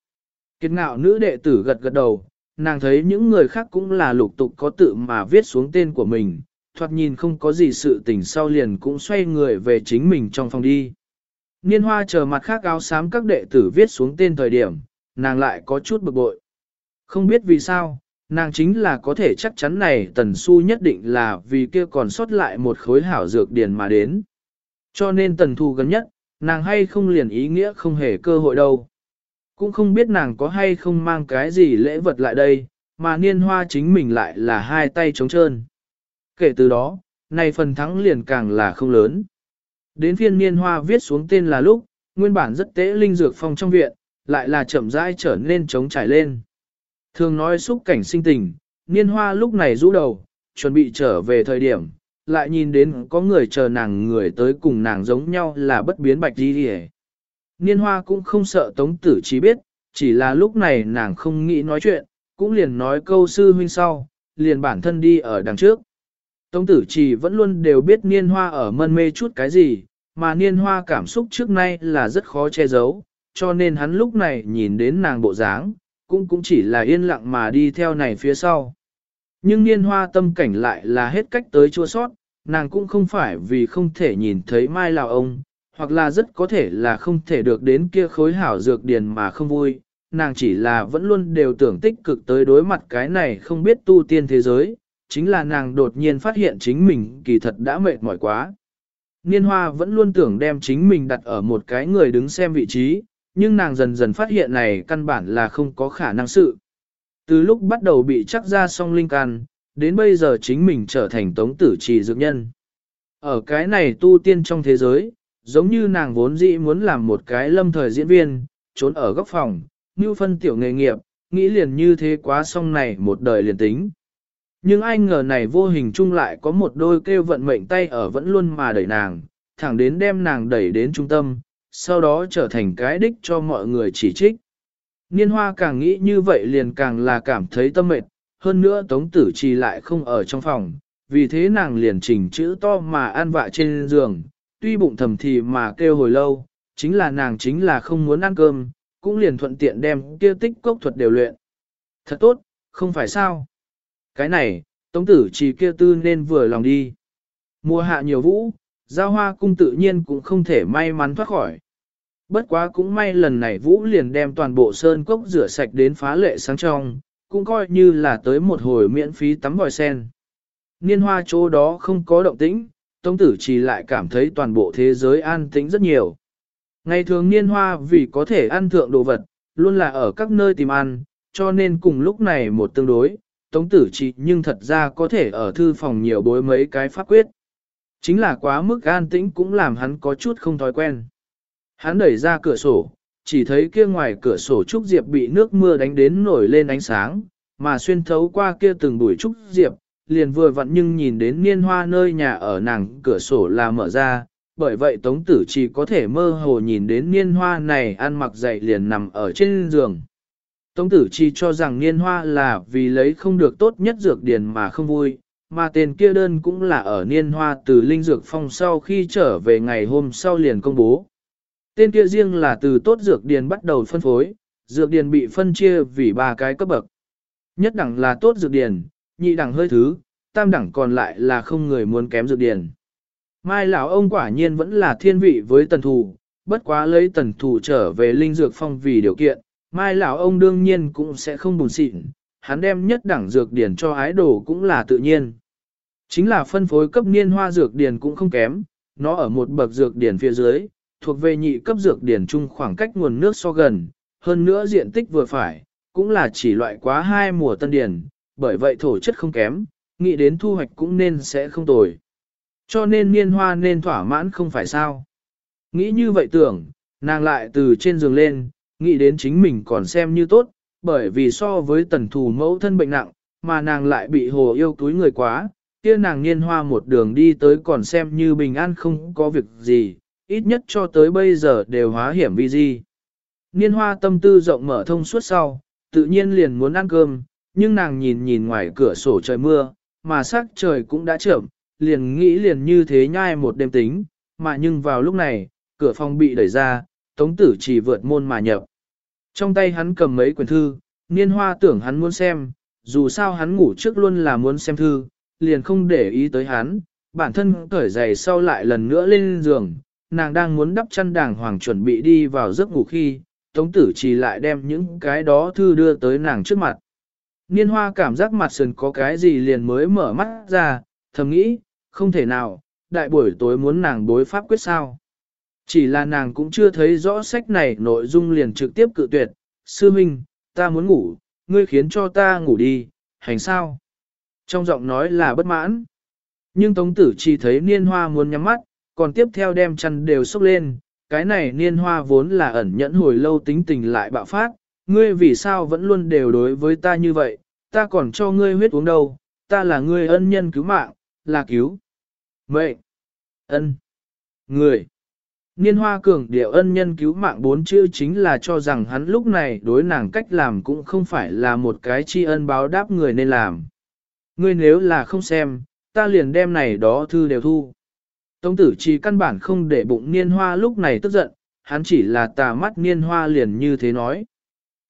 [SPEAKER 1] Kiệt ngạo nữ đệ tử gật gật đầu, nàng thấy những người khác cũng là lục tục có tự mà viết xuống tên của mình, thoạt nhìn không có gì sự tình sau liền cũng xoay người về chính mình trong phòng đi. Niên hoa chờ mặt khác áo xám các đệ tử viết xuống tên thời điểm, nàng lại có chút bực bội. Không biết vì sao, nàng chính là có thể chắc chắn này tần su nhất định là vì kia còn sót lại một khối hảo dược điền mà đến. Cho nên tần thu gần nhất, nàng hay không liền ý nghĩa không hề cơ hội đâu. Cũng không biết nàng có hay không mang cái gì lễ vật lại đây, mà niên hoa chính mình lại là hai tay trống trơn. Kể từ đó, này phần thắng liền càng là không lớn. Đến phiên niên hoa viết xuống tên là lúc, nguyên bản rất tế linh dược phong trong viện, lại là chậm rãi trở nên trống trải lên. Thường nói xúc cảnh sinh tình, niên hoa lúc này rũ đầu, chuẩn bị trở về thời điểm, lại nhìn đến có người chờ nàng người tới cùng nàng giống nhau là bất biến bạch đi đi Niên hoa cũng không sợ tống tử chỉ biết, chỉ là lúc này nàng không nghĩ nói chuyện, cũng liền nói câu sư huynh sau, liền bản thân đi ở đằng trước. Tống tử chỉ vẫn luôn đều biết niên hoa ở mân mê chút cái gì, mà niên hoa cảm xúc trước nay là rất khó che giấu, cho nên hắn lúc này nhìn đến nàng bộ dáng, cũng cũng chỉ là yên lặng mà đi theo này phía sau. Nhưng niên hoa tâm cảnh lại là hết cách tới chua sót, nàng cũng không phải vì không thể nhìn thấy mai lào ông, hoặc là rất có thể là không thể được đến kia khối hảo dược điền mà không vui, nàng chỉ là vẫn luôn đều tưởng tích cực tới đối mặt cái này không biết tu tiên thế giới, chính là nàng đột nhiên phát hiện chính mình kỳ thật đã mệt mỏi quá. Niên hoa vẫn luôn tưởng đem chính mình đặt ở một cái người đứng xem vị trí, nhưng nàng dần dần phát hiện này căn bản là không có khả năng sự. Từ lúc bắt đầu bị chắc ra song linh can, đến bây giờ chính mình trở thành tống tử trì dược nhân. Ở cái này tu tiên trong thế giới, giống như nàng vốn dĩ muốn làm một cái lâm thời diễn viên, trốn ở góc phòng, như phân tiểu nghề nghiệp, nghĩ liền như thế quá xong này một đời liền tính. Nhưng ai ngờ này vô hình chung lại có một đôi kêu vận mệnh tay ở vẫn luôn mà đẩy nàng, thẳng đến đem nàng đẩy đến trung tâm, sau đó trở thành cái đích cho mọi người chỉ trích. Niên hoa càng nghĩ như vậy liền càng là cảm thấy tâm mệt, hơn nữa tống tử trì lại không ở trong phòng, vì thế nàng liền chỉnh chữ to mà ăn vạ trên giường, tuy bụng thầm thì mà kêu hồi lâu, chính là nàng chính là không muốn ăn cơm, cũng liền thuận tiện đem kia tích cốc thuật đều luyện. Thật tốt, không phải sao? Cái này, tống tử trì kia tư nên vừa lòng đi. Mùa hạ nhiều vũ, giao hoa cung tự nhiên cũng không thể may mắn thoát khỏi. Bất quá cũng may lần này Vũ liền đem toàn bộ sơn cốc rửa sạch đến phá lệ sáng trong, cũng coi như là tới một hồi miễn phí tắm vòi sen. Niên hoa chỗ đó không có động tĩnh, Tống tử chỉ lại cảm thấy toàn bộ thế giới an tĩnh rất nhiều. Ngày thường niên hoa vì có thể ăn thượng đồ vật, luôn là ở các nơi tìm ăn, cho nên cùng lúc này một tương đối, Tống tử chỉ nhưng thật ra có thể ở thư phòng nhiều bối mấy cái pháp quyết. Chính là quá mức an tĩnh cũng làm hắn có chút không thói quen. Hắn đẩy ra cửa sổ, chỉ thấy kia ngoài cửa sổ trúc diệp bị nước mưa đánh đến nổi lên ánh sáng, mà xuyên thấu qua kia từng bụi trúc diệp, liền vừa vặn nhưng nhìn đến niên hoa nơi nhà ở nàng cửa sổ là mở ra, bởi vậy tống tử chỉ có thể mơ hồ nhìn đến niên hoa này ăn mặc dậy liền nằm ở trên giường. Tống tử chi cho rằng niên hoa là vì lấy không được tốt nhất dược điền mà không vui, mà tên kia đơn cũng là ở niên hoa từ linh dược phong sau khi trở về ngày hôm sau liền công bố. Tên kia riêng là từ tốt dược điền bắt đầu phân phối, dược điền bị phân chia vì ba cái cấp bậc. Nhất đẳng là tốt dược điền, nhị đẳng hơi thứ, tam đẳng còn lại là không người muốn kém dược điền. Mai lão ông quả nhiên vẫn là thiên vị với tần thù, bất quá lấy tần thù trở về linh dược phong vì điều kiện, mai lão ông đương nhiên cũng sẽ không buồn xịn, hắn đem nhất đẳng dược điển cho ái đồ cũng là tự nhiên. Chính là phân phối cấp niên hoa dược điển cũng không kém, nó ở một bậc dược điển phía dưới, thuộc về nhị cấp dược điển chung khoảng cách nguồn nước so gần, hơn nữa diện tích vừa phải, cũng là chỉ loại quá hai mùa tân điển, bởi vậy thổ chất không kém, nghĩ đến thu hoạch cũng nên sẽ không tồi. Cho nên niên hoa nên thỏa mãn không phải sao. Nghĩ như vậy tưởng, nàng lại từ trên giường lên, nghĩ đến chính mình còn xem như tốt, bởi vì so với tần thù mẫu thân bệnh nặng, mà nàng lại bị hồ yêu túi người quá, kia nàng niên hoa một đường đi tới còn xem như bình an không có việc gì, ít nhất cho tới bây giờ đều hóa hiểm vi di. Niên hoa tâm tư rộng mở thông suốt sau, tự nhiên liền muốn ăn cơm, nhưng nàng nhìn nhìn ngoài cửa sổ trời mưa, mà sắc trời cũng đã chậm, liền nghĩ liền như thế nhai một đêm tính, mà nhưng vào lúc này, cửa phòng bị đẩy ra, tống tử chỉ vượt môn mà nhập. Trong tay hắn cầm mấy quyển thư, niên hoa tưởng hắn muốn xem, dù sao hắn ngủ trước luôn là muốn xem thư, liền không để ý tới hắn, bản thân cởi giày sau lại lần nữa lên giường, nàng đang muốn đắp chăn đàng hoàng chuẩn bị đi vào giấc ngủ khi, Tống Tử Trì lại đem những cái đó thư đưa tới nàng trước mặt. Niên hoa cảm giác mặt sườn có cái gì liền mới mở mắt ra, thầm nghĩ, không thể nào, đại buổi tối muốn nàng đối pháp quyết sao. Chỉ là nàng cũng chưa thấy rõ sách này nội dung liền trực tiếp cự tuyệt, sư minh, ta muốn ngủ, ngươi khiến cho ta ngủ đi, hành sao. Trong giọng nói là bất mãn. Nhưng Tống Tử chỉ thấy niên hoa muốn nhắm mắt, còn tiếp theo đem chăn đều sốc lên, cái này niên hoa vốn là ẩn nhẫn hồi lâu tính tình lại bạo phát, ngươi vì sao vẫn luôn đều đối với ta như vậy, ta còn cho ngươi huyết uống đâu, ta là ngươi ân nhân cứu mạng, là cứu. Mệnh, ân, người. Niên hoa cường điệu ân nhân cứu mạng bốn chữ chính là cho rằng hắn lúc này đối nàng cách làm cũng không phải là một cái tri ân báo đáp người nên làm. Ngươi nếu là không xem, ta liền đem này đó thư đều thu. Tống tử chỉ căn bản không để bụng niên hoa lúc này tức giận, hắn chỉ là tà mắt niên hoa liền như thế nói.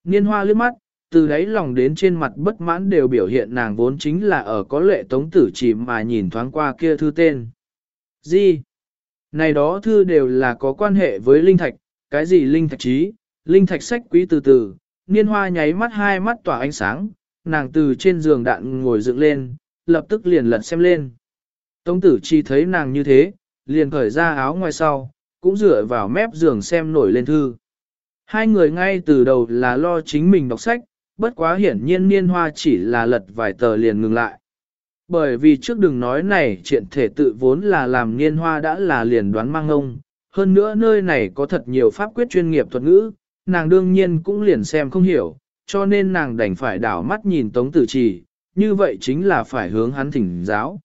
[SPEAKER 1] Niên hoa liếc mắt, từ đáy lòng đến trên mặt bất mãn đều biểu hiện nàng vốn chính là ở có lệ tống tử chỉ mà nhìn thoáng qua kia thư tên. Gì? Này đó thư đều là có quan hệ với linh thạch, cái gì linh thạch trí, linh thạch sách quý từ từ, niên hoa nháy mắt hai mắt tỏa ánh sáng, nàng từ trên giường đạn ngồi dựng lên, lập tức liền lật xem lên. Tống tử chi thấy nàng như thế, liền khởi ra áo ngoài sau, cũng dựa vào mép giường xem nổi lên thư. Hai người ngay từ đầu là lo chính mình đọc sách, bất quá hiển nhiên niên hoa chỉ là lật vài tờ liền ngừng lại. Bởi vì trước đừng nói này chuyện thể tự vốn là làm niên hoa đã là liền đoán mang ông, hơn nữa nơi này có thật nhiều pháp quyết chuyên nghiệp thuật ngữ, nàng đương nhiên cũng liền xem không hiểu, cho nên nàng đành phải đảo mắt nhìn Tống Tử Trì, như vậy chính là phải hướng hắn thỉnh giáo.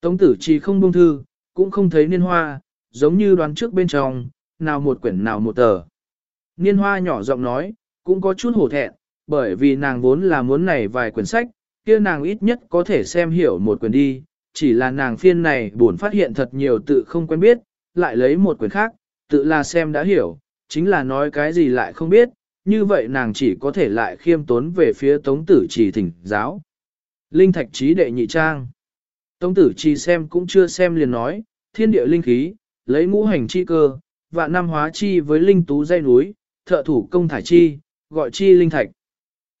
[SPEAKER 1] Tống Tử Trì không buông thư, cũng không thấy niên hoa, giống như đoán trước bên trong, nào một quyển nào một tờ. Niên hoa nhỏ giọng nói, cũng có chút hổ thẹn, bởi vì nàng vốn là muốn này vài quyển sách, kia nàng ít nhất có thể xem hiểu một quyển đi, chỉ là nàng phiên này buồn phát hiện thật nhiều tự không quen biết, lại lấy một quyển khác, tự là xem đã hiểu, chính là nói cái gì lại không biết, như vậy nàng chỉ có thể lại khiêm tốn về phía tống tử trì thỉnh giáo. Linh thạch trí đệ nhị trang. Tống tử trì xem cũng chưa xem liền nói, thiên địa linh khí, lấy ngũ hành chi cơ, và năm hóa chi với linh tú dây núi, thợ thủ công thải chi, gọi chi linh thạch.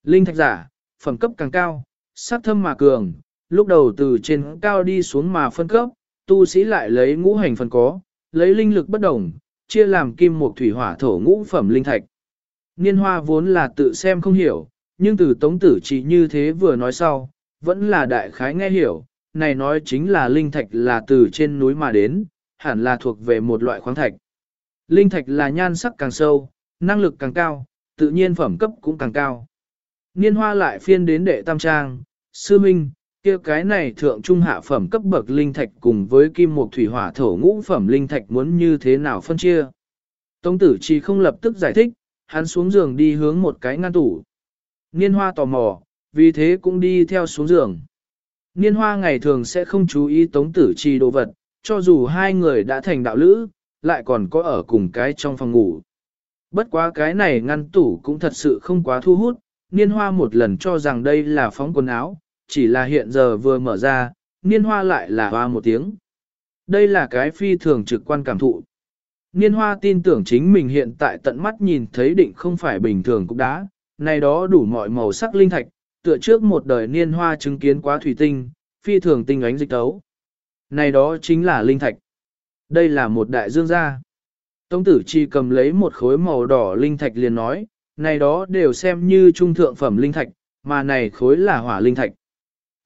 [SPEAKER 1] Linh thạch giả, phẩm cấp càng cao, sắc thâm mà cường, lúc đầu từ trên cao đi xuống mà phân cấp, tu sĩ lại lấy ngũ hành phân có, lấy linh lực bất đồng, chia làm kim mộc thủy hỏa thổ ngũ phẩm linh thạch. Niên hoa vốn là tự xem không hiểu, nhưng từ tống tử chỉ như thế vừa nói sau, vẫn là đại khái nghe hiểu, này nói chính là linh thạch là từ trên núi mà đến, hẳn là thuộc về một loại khoáng thạch. Linh thạch là nhan sắc càng sâu, năng lực càng cao, tự nhiên phẩm cấp cũng càng cao. Niên hoa lại phiên đến đệ tam trang, sư minh, kia cái này thượng trung hạ phẩm cấp bậc linh thạch cùng với kim mộc thủy hỏa thổ ngũ phẩm linh thạch muốn như thế nào phân chia. Tống tử chỉ không lập tức giải thích, hắn xuống giường đi hướng một cái ngăn tủ. Niên hoa tò mò, vì thế cũng đi theo xuống giường. Niên hoa ngày thường sẽ không chú ý tống tử trì đồ vật, cho dù hai người đã thành đạo lữ, lại còn có ở cùng cái trong phòng ngủ. Bất quá cái này ngăn tủ cũng thật sự không quá thu hút, niên hoa một lần cho rằng đây là phóng quần áo, chỉ là hiện giờ vừa mở ra, niên hoa lại là hoa một tiếng. Đây là cái phi thường trực quan cảm thụ. Niên hoa tin tưởng chính mình hiện tại tận mắt nhìn thấy định không phải bình thường cũng đã, này đó đủ mọi màu sắc linh thạch, tựa trước một đời niên hoa chứng kiến quá thủy tinh, phi thường tinh ánh dịch tấu. Này đó chính là linh thạch. Đây là một đại dương gia. tông tử chi cầm lấy một khối màu đỏ linh thạch liền nói, này đó đều xem như trung thượng phẩm linh thạch, mà này khối là hỏa linh thạch.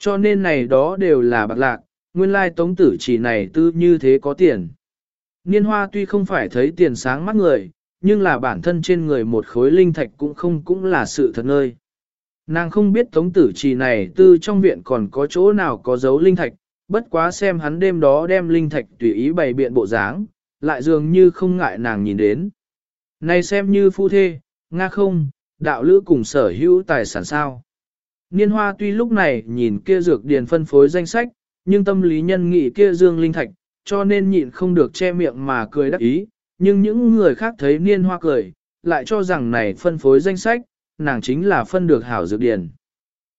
[SPEAKER 1] Cho nên này đó đều là bạc lạc, nguyên lai tống tử chỉ này tư như thế có tiền. Niên hoa tuy không phải thấy tiền sáng mắt người, nhưng là bản thân trên người một khối linh thạch cũng không cũng là sự thật nơi. Nàng không biết tống tử trì này tư trong viện còn có chỗ nào có dấu linh thạch, bất quá xem hắn đêm đó đem linh thạch tùy ý bày biện bộ dáng, lại dường như không ngại nàng nhìn đến. Này xem như phu thê, nga không, đạo lữ cùng sở hữu tài sản sao. Niên hoa tuy lúc này nhìn kia dược điền phân phối danh sách, nhưng tâm lý nhân nghị kia dương linh thạch, cho nên nhịn không được che miệng mà cười đắc ý, nhưng những người khác thấy niên hoa cười, lại cho rằng này phân phối danh sách, nàng chính là phân được hảo dược điền.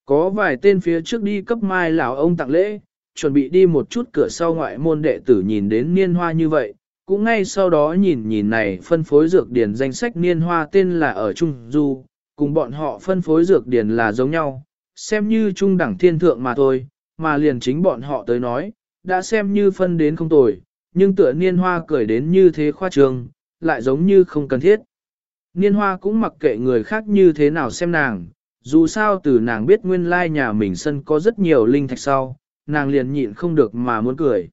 [SPEAKER 1] Có vài tên phía trước đi cấp mai lão ông tặng lễ, chuẩn bị đi một chút cửa sau ngoại môn đệ tử nhìn đến niên hoa như vậy, cũng ngay sau đó nhìn nhìn này phân phối dược điền danh sách niên hoa tên là ở Trung Du, cùng bọn họ phân phối dược điền là giống nhau, xem như trung đẳng thiên thượng mà thôi, mà liền chính bọn họ tới nói, đã xem như phân đến không tồi, nhưng tựa niên hoa cười đến như thế khoa trương, lại giống như không cần thiết. Niên hoa cũng mặc kệ người khác như thế nào xem nàng, dù sao từ nàng biết nguyên lai nhà mình sân có rất nhiều linh thạch sau, nàng liền nhịn không được mà muốn cười.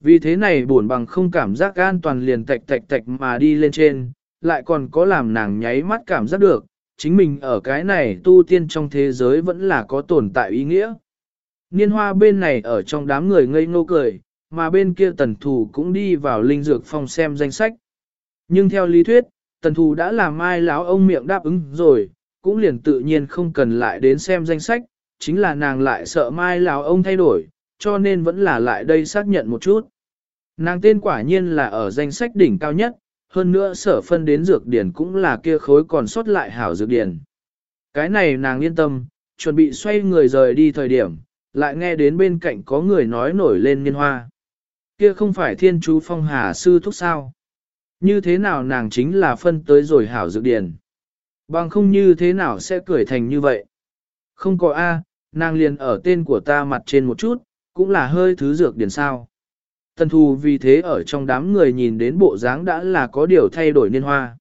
[SPEAKER 1] Vì thế này buồn bằng không cảm giác an toàn liền tạch tạch tạch mà đi lên trên, lại còn có làm nàng nháy mắt cảm giác được, chính mình ở cái này tu tiên trong thế giới vẫn là có tồn tại ý nghĩa. Niên hoa bên này ở trong đám người ngây ngô cười, mà bên kia tần thù cũng đi vào linh dược phòng xem danh sách. Nhưng theo lý thuyết, tần thù đã làm mai lão ông miệng đáp ứng rồi, cũng liền tự nhiên không cần lại đến xem danh sách, chính là nàng lại sợ mai lão ông thay đổi, cho nên vẫn là lại đây xác nhận một chút. Nàng tên quả nhiên là ở danh sách đỉnh cao nhất, hơn nữa sở phân đến dược điển cũng là kia khối còn sót lại hảo dược điển. Cái này nàng yên tâm, chuẩn bị xoay người rời đi thời điểm, lại nghe đến bên cạnh có người nói nổi lên niên hoa. Kia không phải thiên chú phong hà sư thúc sao. Như thế nào nàng chính là phân tới rồi hảo dược điển. Bằng không như thế nào sẽ cười thành như vậy. Không có A, nàng liền ở tên của ta mặt trên một chút, cũng là hơi thứ dược điển sao. Tần thù vì thế ở trong đám người nhìn đến bộ dáng đã là có điều thay đổi niên hoa.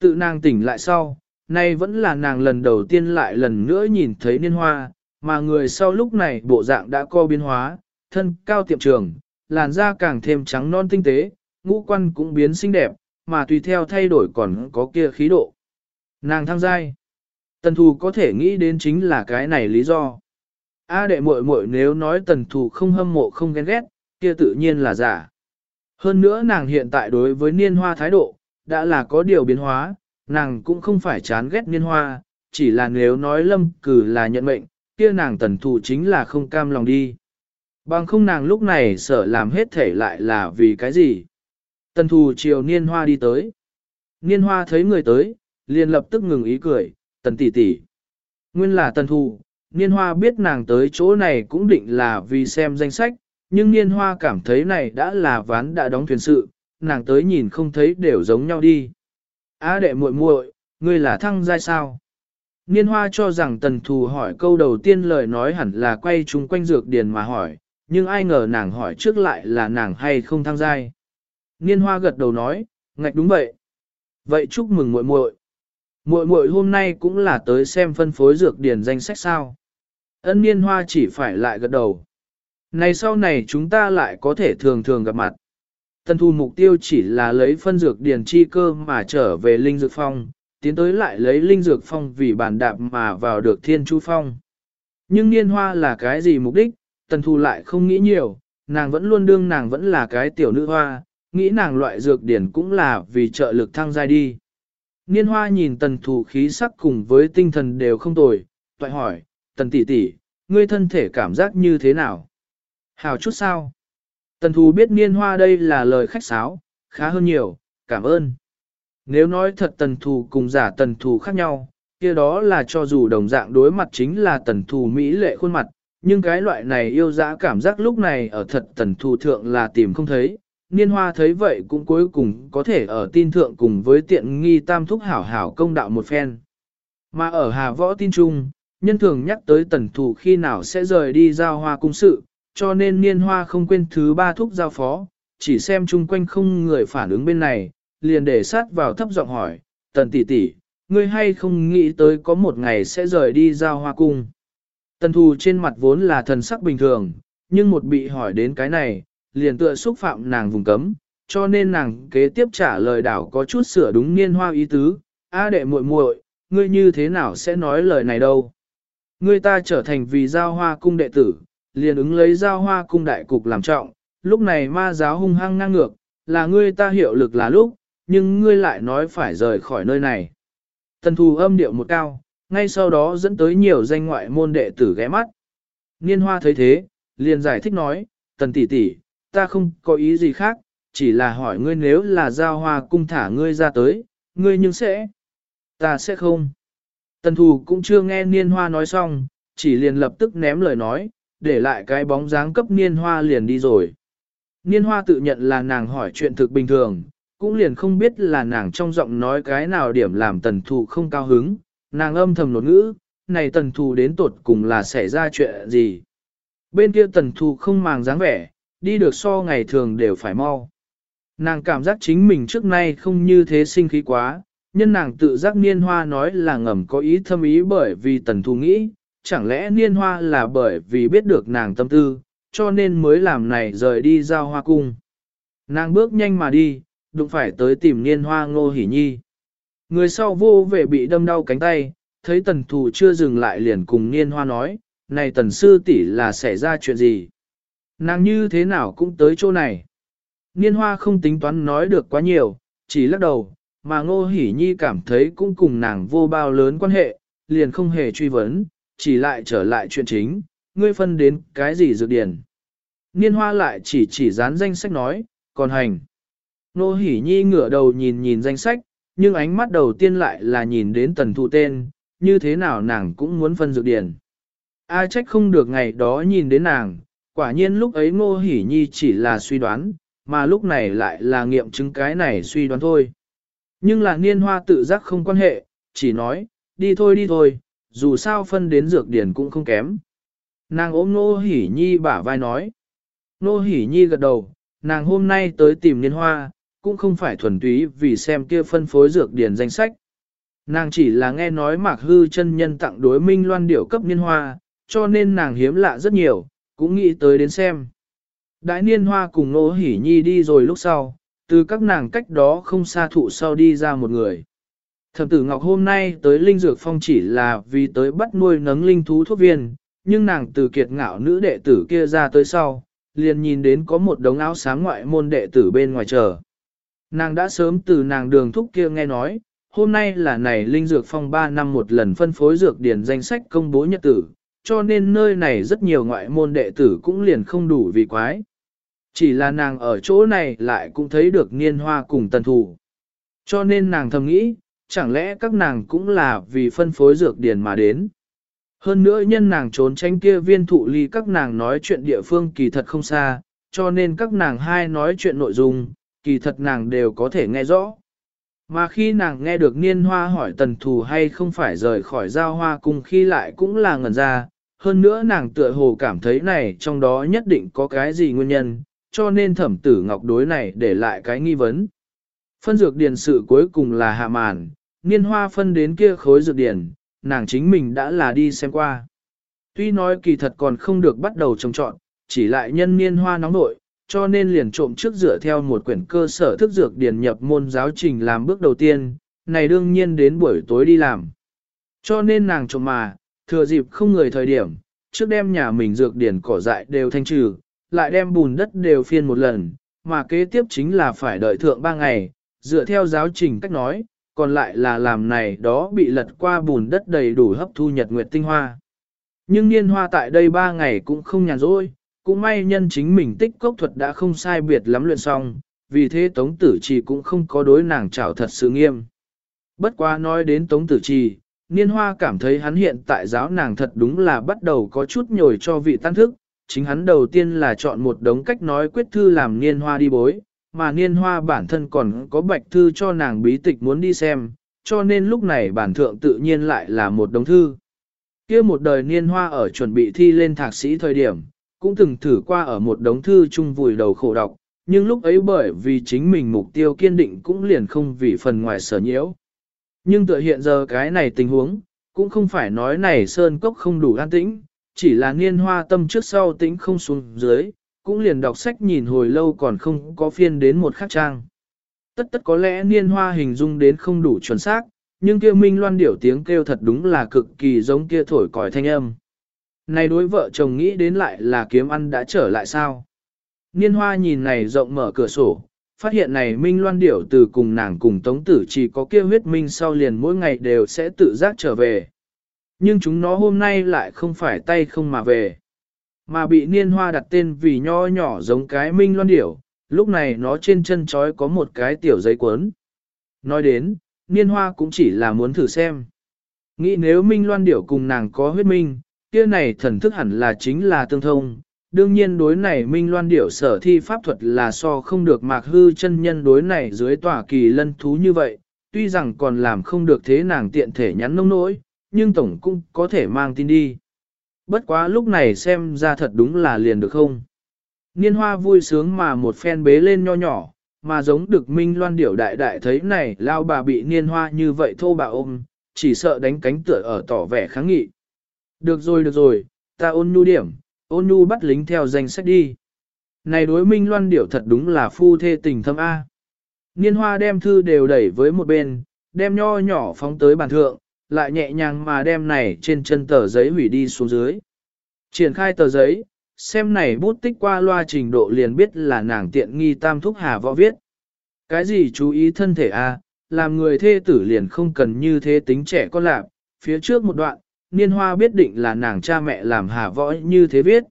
[SPEAKER 1] Tự nàng tỉnh lại sau, nay vẫn là nàng lần đầu tiên lại lần nữa nhìn thấy niên hoa, mà người sau lúc này bộ dạng đã co biến hóa, thân cao tiệm trường, làn da càng thêm trắng non tinh tế, ngũ quan cũng biến xinh đẹp, mà tùy theo thay đổi còn có kia khí độ. Nàng thăng giai. Tần thù có thể nghĩ đến chính là cái này lý do. A đệ muội muội nếu nói tần thù không hâm mộ không ghen ghét, kia tự nhiên là giả. Hơn nữa nàng hiện tại đối với niên hoa thái độ, đã là có điều biến hóa, nàng cũng không phải chán ghét niên hoa, chỉ là nếu nói lâm cử là nhận mệnh, kia nàng tần thù chính là không cam lòng đi. Bằng không nàng lúc này sợ làm hết thể lại là vì cái gì. Tần thù chiều niên hoa đi tới. Niên hoa thấy người tới, liền lập tức ngừng ý cười, tần tỷ tỷ. Nguyên là tần thù, niên hoa biết nàng tới chỗ này cũng định là vì xem danh sách, nhưng niên hoa cảm thấy này đã là ván đã đóng thuyền sự, nàng tới nhìn không thấy đều giống nhau đi. Á đệ muội muội, ngươi là thăng giai sao? Niên hoa cho rằng tần thù hỏi câu đầu tiên lời nói hẳn là quay chung quanh dược điền mà hỏi, nhưng ai ngờ nàng hỏi trước lại là nàng hay không thăng giai. Niên hoa gật đầu nói, ngạch đúng vậy. Vậy chúc mừng muội muội. Muội muội hôm nay cũng là tới xem phân phối dược điền danh sách sao. Ân niên hoa chỉ phải lại gật đầu. Này sau này chúng ta lại có thể thường thường gặp mặt. Tần thu mục tiêu chỉ là lấy phân dược điền chi cơ mà trở về linh dược phong, tiến tới lại lấy linh dược phong vì bản đạp mà vào được thiên chu phong. Nhưng niên hoa là cái gì mục đích, tần thu lại không nghĩ nhiều, nàng vẫn luôn đương nàng vẫn là cái tiểu nữ hoa, nghĩ nàng loại dược điển cũng là vì trợ lực thăng giai đi. Niên hoa nhìn tần Thu khí sắc cùng với tinh thần đều không tồi, toại hỏi, tần tỷ tỷ, ngươi thân thể cảm giác như thế nào? Hào chút sao? Tần thù biết niên hoa đây là lời khách sáo, khá hơn nhiều, cảm ơn. Nếu nói thật tần thù cùng giả tần thù khác nhau, kia đó là cho dù đồng dạng đối mặt chính là tần thù mỹ lệ khuôn mặt, nhưng cái loại này yêu dã cảm giác lúc này ở thật tần thù thượng là tìm không thấy. Niên hoa thấy vậy cũng cuối cùng có thể ở tin thượng cùng với tiện nghi tam thúc hảo hảo công đạo một phen. Mà ở Hà Võ tin trung, nhân thường nhắc tới tần thù khi nào sẽ rời đi giao hoa cung sự, cho nên niên hoa không quên thứ ba thúc giao phó, chỉ xem chung quanh không người phản ứng bên này, liền để sát vào thấp giọng hỏi, tần tỷ tỷ, ngươi hay không nghĩ tới có một ngày sẽ rời đi giao hoa cung. Tần thù trên mặt vốn là thần sắc bình thường, nhưng một bị hỏi đến cái này, liền tựa xúc phạm nàng vùng cấm, cho nên nàng kế tiếp trả lời đảo có chút sửa đúng niên hoa ý tứ, a đệ muội muội, ngươi như thế nào sẽ nói lời này đâu. Ngươi ta trở thành vì giao hoa cung đệ tử, liền ứng lấy giao hoa cung đại cục làm trọng, lúc này ma giáo hung hăng ngang ngược, là ngươi ta hiệu lực là lúc, nhưng ngươi lại nói phải rời khỏi nơi này. Tần thù âm điệu một cao, ngay sau đó dẫn tới nhiều danh ngoại môn đệ tử ghé mắt. Niên hoa thấy thế, liền giải thích nói, tần tỷ tỷ, ta không có ý gì khác, chỉ là hỏi ngươi nếu là giao hoa cung thả ngươi ra tới, ngươi nhưng sẽ, ta sẽ không. Tần thù cũng chưa nghe niên hoa nói xong, chỉ liền lập tức ném lời nói, để lại cái bóng dáng cấp niên hoa liền đi rồi. Niên hoa tự nhận là nàng hỏi chuyện thực bình thường, cũng liền không biết là nàng trong giọng nói cái nào điểm làm tần thù không cao hứng, nàng âm thầm nột ngữ, này tần thù đến tột cùng là xảy ra chuyện gì. Bên kia tần thù không màng dáng vẻ, đi được so ngày thường đều phải mau. Nàng cảm giác chính mình trước nay không như thế sinh khí quá, nhân nàng tự giác niên hoa nói là ngầm có ý thâm ý bởi vì tần thù nghĩ, chẳng lẽ niên hoa là bởi vì biết được nàng tâm tư, cho nên mới làm này rời đi giao hoa cung. Nàng bước nhanh mà đi, đụng phải tới tìm niên hoa ngô hỉ nhi. Người sau vô về bị đâm đau cánh tay, thấy tần thù chưa dừng lại liền cùng niên hoa nói, này tần sư tỷ là xảy ra chuyện gì? Nàng như thế nào cũng tới chỗ này. Niên hoa không tính toán nói được quá nhiều, chỉ lắc đầu, mà ngô hỉ nhi cảm thấy cũng cùng nàng vô bao lớn quan hệ, liền không hề truy vấn, chỉ lại trở lại chuyện chính, ngươi phân đến cái gì dược điển. Niên hoa lại chỉ chỉ dán danh sách nói, còn hành. Nô hỉ nhi ngửa đầu nhìn nhìn danh sách, nhưng ánh mắt đầu tiên lại là nhìn đến tần thụ tên, như thế nào nàng cũng muốn phân dược điển. Ai trách không được ngày đó nhìn đến nàng, quả nhiên lúc ấy ngô hỉ nhi chỉ là suy đoán, mà lúc này lại là nghiệm chứng cái này suy đoán thôi. Nhưng là niên hoa tự giác không quan hệ, chỉ nói, đi thôi đi thôi, dù sao phân đến dược điển cũng không kém, Nàng ôm Nô Hỷ Nhi bả vai nói. Nô Hỷ Nhi gật đầu, nàng hôm nay tới tìm Niên Hoa, cũng không phải thuần túy vì xem kia phân phối dược điển danh sách. Nàng chỉ là nghe nói Mạc Hư chân nhân tặng đối minh loan điểu cấp Niên Hoa, cho nên nàng hiếm lạ rất nhiều, cũng nghĩ tới đến xem. Đại Niên Hoa cùng Nô Hỷ Nhi đi rồi lúc sau, từ các nàng cách đó không xa thụ sau đi ra một người. Thẩm tử Ngọc hôm nay tới Linh Dược Phong chỉ là vì tới bắt nuôi nấng linh thú thuốc viên, nhưng nàng từ kiệt ngạo nữ đệ tử kia ra tới sau, liền nhìn đến có một đống áo sáng ngoại môn đệ tử bên ngoài chờ. Nàng đã sớm từ nàng đường thúc kia nghe nói, hôm nay là này Linh Dược Phong 3 năm một lần phân phối dược điển danh sách công bố nhật tử, cho nên nơi này rất nhiều ngoại môn đệ tử cũng liền không đủ vì quái. Chỉ là nàng ở chỗ này lại cũng thấy được niên hoa cùng tần thủ. Cho nên nàng thầm nghĩ, chẳng lẽ các nàng cũng là vì phân phối dược điển mà đến. Hơn nữa nhân nàng trốn tránh kia viên thụ ly các nàng nói chuyện địa phương kỳ thật không xa, cho nên các nàng hai nói chuyện nội dung, kỳ thật nàng đều có thể nghe rõ. Mà khi nàng nghe được niên hoa hỏi tần thù hay không phải rời khỏi giao hoa cùng khi lại cũng là ngẩn ra, hơn nữa nàng tựa hồ cảm thấy này trong đó nhất định có cái gì nguyên nhân, cho nên thẩm tử ngọc đối này để lại cái nghi vấn. Phân dược điền sự cuối cùng là hạ màn, niên hoa phân đến kia khối dược điển, nàng chính mình đã là đi xem qua. Tuy nói kỳ thật còn không được bắt đầu trồng trọn, chỉ lại nhân niên hoa nóng nội, cho nên liền trộm trước dựa theo một quyển cơ sở thức dược điển nhập môn giáo trình làm bước đầu tiên, này đương nhiên đến buổi tối đi làm. Cho nên nàng trộm mà, thừa dịp không người thời điểm, trước đem nhà mình dược điển cỏ dại đều thanh trừ, lại đem bùn đất đều phiên một lần, mà kế tiếp chính là phải đợi thượng ba ngày, dựa theo giáo trình cách nói, còn lại là làm này đó bị lật qua bùn đất đầy đủ hấp thu nhật nguyệt tinh hoa. Nhưng niên hoa tại đây ba ngày cũng không nhàn rỗi, cũng may nhân chính mình tích cốc thuật đã không sai biệt lắm luyện xong, vì thế Tống Tử Trì cũng không có đối nàng trảo thật sự nghiêm. Bất quá nói đến Tống Tử Trì, Niên Hoa cảm thấy hắn hiện tại giáo nàng thật đúng là bắt đầu có chút nhồi cho vị tan thức, chính hắn đầu tiên là chọn một đống cách nói quyết thư làm Niên Hoa đi bối, mà Niên Hoa bản thân còn có bạch thư cho nàng bí tịch muốn đi xem, cho nên lúc này bản thượng tự nhiên lại là một đống thư. kia một đời Niên Hoa ở chuẩn bị thi lên thạc sĩ thời điểm, cũng từng thử qua ở một đống thư chung vùi đầu khổ đọc, nhưng lúc ấy bởi vì chính mình mục tiêu kiên định cũng liền không vì phần ngoài sở nhiễu. Nhưng tựa hiện giờ cái này tình huống, cũng không phải nói này sơn cốc không đủ an tĩnh, chỉ là niên hoa tâm trước sau tĩnh không xuống dưới, cũng liền đọc sách nhìn hồi lâu còn không có phiên đến một khắc trang. Tất tất có lẽ niên hoa hình dung đến không đủ chuẩn xác, nhưng kia minh loan điểu tiếng kêu thật đúng là cực kỳ giống kia thổi còi thanh âm. Này đối vợ chồng nghĩ đến lại là kiếm ăn đã trở lại sao? Niên hoa nhìn này rộng mở cửa sổ, phát hiện này Minh Loan Điểu từ cùng nàng cùng Tống Tử chỉ có kia huyết minh sau liền mỗi ngày đều sẽ tự giác trở về. Nhưng chúng nó hôm nay lại không phải tay không mà về, mà bị niên hoa đặt tên vì nho nhỏ giống cái Minh Loan Điểu, lúc này nó trên chân trói có một cái tiểu giấy cuốn. Nói đến, niên hoa cũng chỉ là muốn thử xem. Nghĩ nếu Minh Loan Điểu cùng nàng có huyết minh, kia này thần thức hẳn là chính là tương thông, đương nhiên đối này Minh Loan Điểu sở thi pháp thuật là so không được mạc hư chân nhân đối này dưới tòa kỳ lân thú như vậy, tuy rằng còn làm không được thế nàng tiện thể nhắn nông nỗi, nhưng tổng cũng có thể mang tin đi. Bất quá lúc này xem ra thật đúng là liền được không. Niên hoa vui sướng mà một phen bế lên nho nhỏ, mà giống được Minh Loan Điểu đại đại thấy này lao bà bị niên hoa như vậy thô bà ôm, chỉ sợ đánh cánh tựa ở tỏ vẻ kháng nghị. Được rồi được rồi, ta ôn nhu điểm, ôn nhu bắt lính theo danh sách đi. Này đối minh loan điểu thật đúng là phu thê tình thâm A. Niên hoa đem thư đều đẩy với một bên, đem nho nhỏ phóng tới bàn thượng, lại nhẹ nhàng mà đem này trên chân tờ giấy hủy đi xuống dưới. Triển khai tờ giấy, xem này bút tích qua loa trình độ liền biết là nàng tiện nghi tam thúc hà võ viết. Cái gì chú ý thân thể a làm người thê tử liền không cần như thế tính trẻ con lạc, phía trước một đoạn, niên hoa biết định là nàng cha mẹ làm hà võ như thế viết.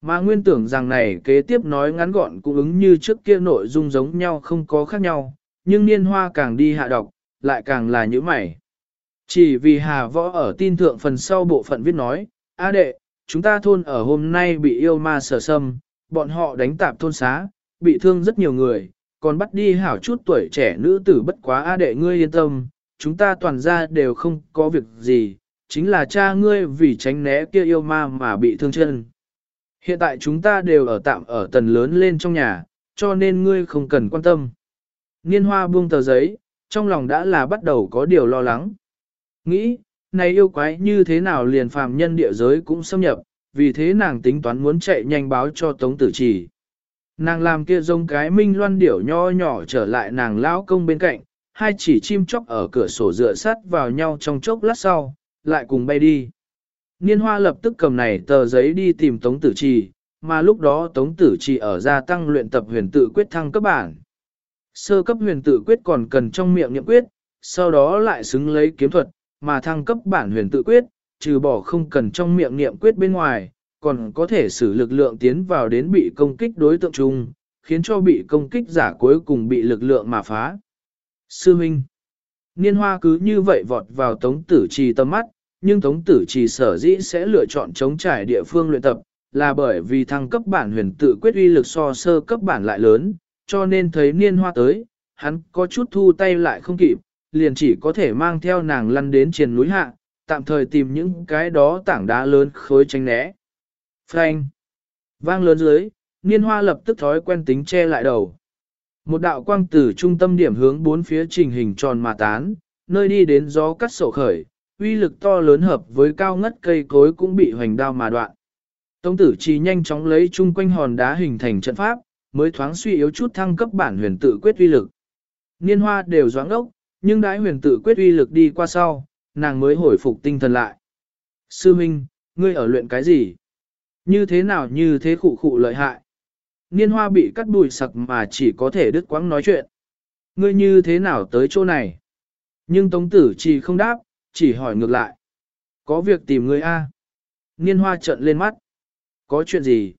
[SPEAKER 1] Mà nguyên tưởng rằng này kế tiếp nói ngắn gọn cũng ứng như trước kia nội dung giống nhau không có khác nhau, nhưng niên hoa càng đi hạ đọc, lại càng là như mày. Chỉ vì hà võ ở tin thượng phần sau bộ phận viết nói, A đệ, chúng ta thôn ở hôm nay bị yêu ma sở sâm bọn họ đánh tạp thôn xá, bị thương rất nhiều người, còn bắt đi hảo chút tuổi trẻ nữ tử bất quá A đệ ngươi yên tâm, chúng ta toàn ra đều không có việc gì, chính là cha ngươi vì tránh né kia yêu ma mà bị thương chân. Hiện tại chúng ta đều ở tạm ở tần lớn lên trong nhà, cho nên ngươi không cần quan tâm. Niên hoa buông tờ giấy, trong lòng đã là bắt đầu có điều lo lắng. Nghĩ, này yêu quái như thế nào liền phàm nhân địa giới cũng xâm nhập, vì thế nàng tính toán muốn chạy nhanh báo cho Tống Tử Trì. Nàng làm kia giống cái minh loan điểu nho nhỏ trở lại nàng lão công bên cạnh, hai chỉ chim chóc ở cửa sổ dựa sắt vào nhau trong chốc lát sau, lại cùng bay đi. Niên hoa lập tức cầm này tờ giấy đi tìm Tống Tử Trì, mà lúc đó Tống Tử Trì ở gia tăng luyện tập huyền tự quyết thăng cấp bản. Sơ cấp huyền tự quyết còn cần trong miệng nhậm quyết, sau đó lại xứng lấy kiếm thuật, mà thăng cấp bản huyền tự quyết, trừ bỏ không cần trong miệng niệm quyết bên ngoài, còn có thể sử lực lượng tiến vào đến bị công kích đối tượng chung, khiến cho bị công kích giả cuối cùng bị lực lượng mà phá. Sư Minh Niên hoa cứ như vậy vọt vào tống tử trì tâm mắt, nhưng tống tử trì sở dĩ sẽ lựa chọn chống trải địa phương luyện tập, là bởi vì thăng cấp bản huyền tự quyết uy lực so sơ cấp bản lại lớn, cho nên thấy niên hoa tới, hắn có chút thu tay lại không kịp, liền chỉ có thể mang theo nàng lăn đến trên núi hạ, tạm thời tìm những cái đó tảng đá lớn khối tránh né. Phanh! Vang lớn dưới, niên hoa lập tức thói quen tính che lại đầu. Một đạo quang từ trung tâm điểm hướng bốn phía trình hình tròn mà tán, nơi đi đến gió cắt sổ khởi, uy lực to lớn hợp với cao ngất cây cối cũng bị hoành đao mà đoạn. Tông tử chỉ nhanh chóng lấy chung quanh hòn đá hình thành trận pháp, mới thoáng suy yếu chút thăng cấp bản huyền tự quyết uy lực. Niên hoa đều doãn ốc, nhưng đãi huyền tự quyết uy lực đi qua sau, nàng mới hồi phục tinh thần lại. Sư Minh, ngươi ở luyện cái gì? Như thế nào như thế khụ khụ lợi hại? Niên hoa bị cắt đùi sặc mà chỉ có thể đứt quãng nói chuyện. Ngươi như thế nào tới chỗ này? Nhưng Tống Tử chỉ không đáp, chỉ hỏi ngược lại. Có việc tìm ngươi a? Niên hoa trợn lên mắt. Có chuyện gì?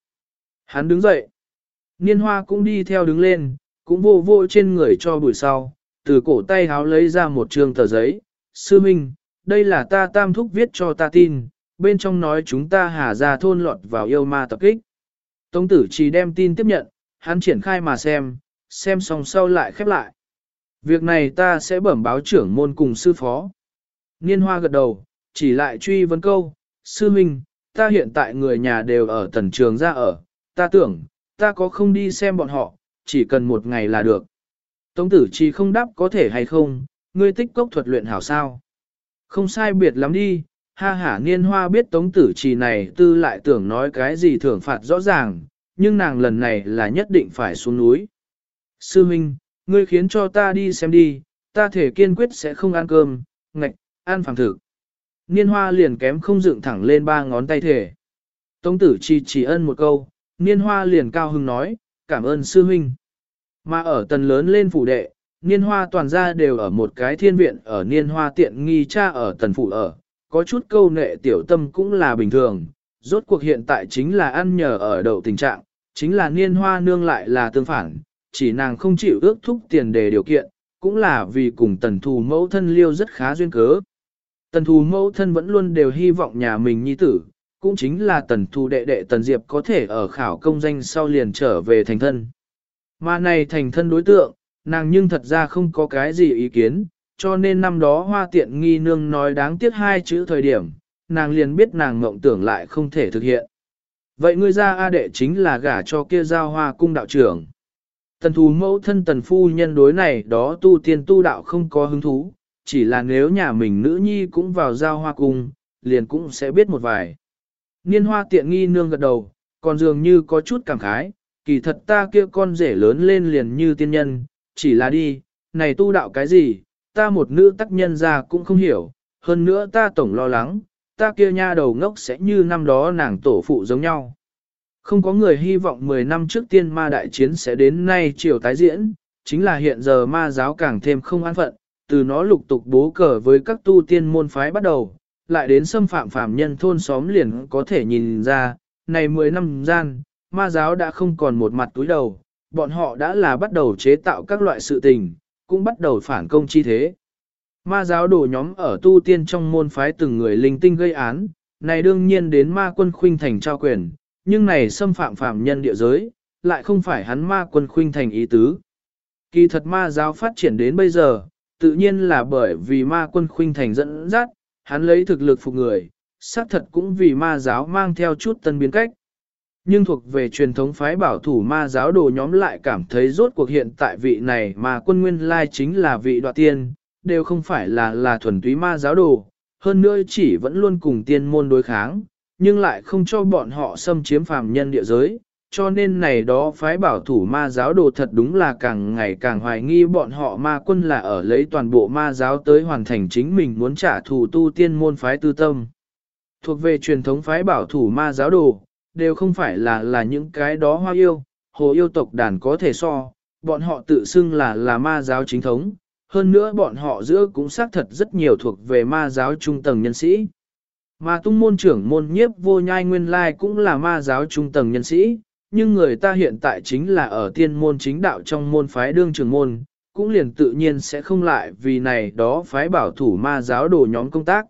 [SPEAKER 1] Hắn đứng dậy. Niên hoa cũng đi theo đứng lên, cũng vô vô trên người cho buổi sau, từ cổ tay háo lấy ra một trường tờ giấy. Sư Minh, đây là ta tam thúc viết cho ta tin, bên trong nói chúng ta hà ra thôn lọt vào yêu ma tập kích. Tống tử chỉ đem tin tiếp nhận, hắn triển khai mà xem, xem xong sau lại khép lại. Việc này ta sẽ bẩm báo trưởng môn cùng sư phó. Niên hoa gật đầu, chỉ lại truy vấn câu, sư minh, ta hiện tại người nhà đều ở tần trường ra ở, ta tưởng, ta có không đi xem bọn họ, chỉ cần một ngày là được. Tống tử chỉ không đáp có thể hay không, ngươi tích cốc thuật luyện hảo sao. Không sai biệt lắm đi, ha hả niên hoa biết tống tử trì này tư lại tưởng nói cái gì thưởng phạt rõ ràng, nhưng nàng lần này là nhất định phải xuống núi. Sư Minh, ngươi khiến cho ta đi xem đi, ta thể kiên quyết sẽ không ăn cơm, ngạch, ăn phẳng thực. Niên hoa liền kém không dựng thẳng lên ba ngón tay thể. Tống tử Chi chỉ ân một câu, niên hoa liền cao hưng nói, cảm ơn sư huynh. Mà ở tần lớn lên phủ đệ, niên hoa toàn ra đều ở một cái thiên viện ở niên hoa tiện nghi cha ở tần phủ ở, có chút câu nệ tiểu tâm cũng là bình thường, rốt cuộc hiện tại chính là ăn nhờ ở đậu tình trạng, chính là niên hoa nương lại là tương phản, chỉ nàng không chịu ước thúc tiền đề điều kiện, cũng là vì cùng tần thù mẫu thân liêu rất khá duyên cớ. Tần thù mẫu thân vẫn luôn đều hy vọng nhà mình nhi tử, cũng chính là tần thù đệ đệ tần diệp có thể ở khảo công danh sau liền trở về thành thân. Mà này thành thân đối tượng, nàng nhưng thật ra không có cái gì ý kiến, cho nên năm đó hoa tiện nghi nương nói đáng tiếc hai chữ thời điểm, nàng liền biết nàng mộng tưởng lại không thể thực hiện. Vậy ngươi ra A đệ chính là gả cho kia giao hoa cung đạo trưởng. Tần thú mẫu thân tần phu nhân đối này đó tu tiên tu đạo không có hứng thú, chỉ là nếu nhà mình nữ nhi cũng vào giao hoa cung, liền cũng sẽ biết một vài. Niên hoa tiện nghi nương gật đầu, còn dường như có chút cảm khái, kỳ thật ta kia con rể lớn lên liền như tiên nhân, chỉ là đi, này tu đạo cái gì, ta một nữ tác nhân ra cũng không hiểu, hơn nữa ta tổng lo lắng, ta kia nha đầu ngốc sẽ như năm đó nàng tổ phụ giống nhau. Không có người hy vọng 10 năm trước tiên ma đại chiến sẽ đến nay chiều tái diễn, chính là hiện giờ ma giáo càng thêm không an phận, từ nó lục tục bố cờ với các tu tiên môn phái bắt đầu, lại đến xâm phạm phạm nhân thôn xóm liền có thể nhìn ra, này 10 năm gian, ma giáo đã không còn một mặt túi đầu, bọn họ đã là bắt đầu chế tạo các loại sự tình, cũng bắt đầu phản công chi thế. Ma giáo đổ nhóm ở tu tiên trong môn phái từng người linh tinh gây án, này đương nhiên đến ma quân khuynh thành trao quyền, nhưng này xâm phạm phạm nhân địa giới, lại không phải hắn ma quân khuynh thành ý tứ. Kỳ thật ma giáo phát triển đến bây giờ, tự nhiên là bởi vì ma quân khuynh thành dẫn dắt, hắn lấy thực lực phục người, xác thật cũng vì ma giáo mang theo chút tân biến cách. Nhưng thuộc về truyền thống phái bảo thủ ma giáo đồ nhóm lại cảm thấy rốt cuộc hiện tại vị này mà quân nguyên lai chính là vị đoạt tiên, đều không phải là là thuần túy ma giáo đồ, hơn nữa chỉ vẫn luôn cùng tiên môn đối kháng, nhưng lại không cho bọn họ xâm chiếm phàm nhân địa giới, cho nên này đó phái bảo thủ ma giáo đồ thật đúng là càng ngày càng hoài nghi bọn họ ma quân là ở lấy toàn bộ ma giáo tới hoàn thành chính mình muốn trả thù tu tiên môn phái tư tâm. Thuộc về truyền thống phái bảo thủ ma giáo đồ, đều không phải là là những cái đó hoa yêu, hồ yêu tộc đàn có thể so, bọn họ tự xưng là là ma giáo chính thống, hơn nữa bọn họ giữa cũng xác thật rất nhiều thuộc về ma giáo trung tầng nhân sĩ. Mà tung môn trưởng môn nhiếp vô nhai nguyên lai cũng là ma giáo trung tầng nhân sĩ, nhưng người ta hiện tại chính là ở tiên môn chính đạo trong môn phái đương trưởng môn, cũng liền tự nhiên sẽ không lại vì này đó phái bảo thủ ma giáo đồ nhóm công tác.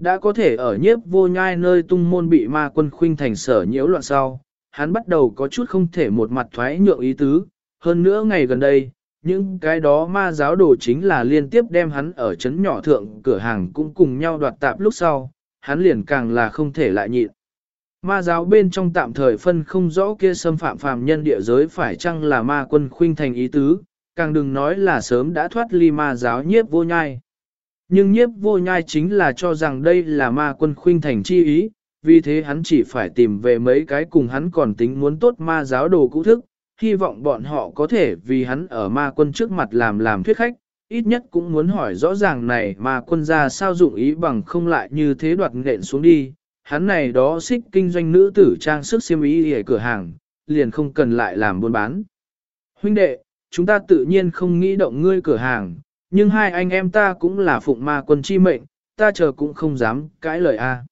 [SPEAKER 1] Đã có thể ở nhiếp vô nhai nơi tung môn bị ma quân khuynh thành sở nhiễu loạn sau, hắn bắt đầu có chút không thể một mặt thoái nhượng ý tứ, hơn nữa ngày gần đây, những cái đó ma giáo đồ chính là liên tiếp đem hắn ở chấn nhỏ thượng cửa hàng cũng cùng nhau đoạt tạp lúc sau, hắn liền càng là không thể lại nhịn. Ma giáo bên trong tạm thời phân không rõ kia xâm phạm phàm nhân địa giới phải chăng là ma quân khuynh thành ý tứ, càng đừng nói là sớm đã thoát ly ma giáo nhiếp vô nhai. Nhưng nhiếp vô nhai chính là cho rằng đây là ma quân khuynh thành chi ý, vì thế hắn chỉ phải tìm về mấy cái cùng hắn còn tính muốn tốt ma giáo đồ cũ thức, hy vọng bọn họ có thể vì hắn ở ma quân trước mặt làm làm thuyết khách, ít nhất cũng muốn hỏi rõ ràng này ma quân ra sao dụng ý bằng không lại như thế đoạt nện xuống đi, hắn này đó xích kinh doanh nữ tử trang sức xiêm ý ở cửa hàng, liền không cần lại làm buôn bán. Huynh đệ, chúng ta tự nhiên không nghĩ động ngươi cửa hàng, nhưng hai anh em ta cũng là phụng ma quân chi mệnh, ta chờ cũng không dám cãi lời a.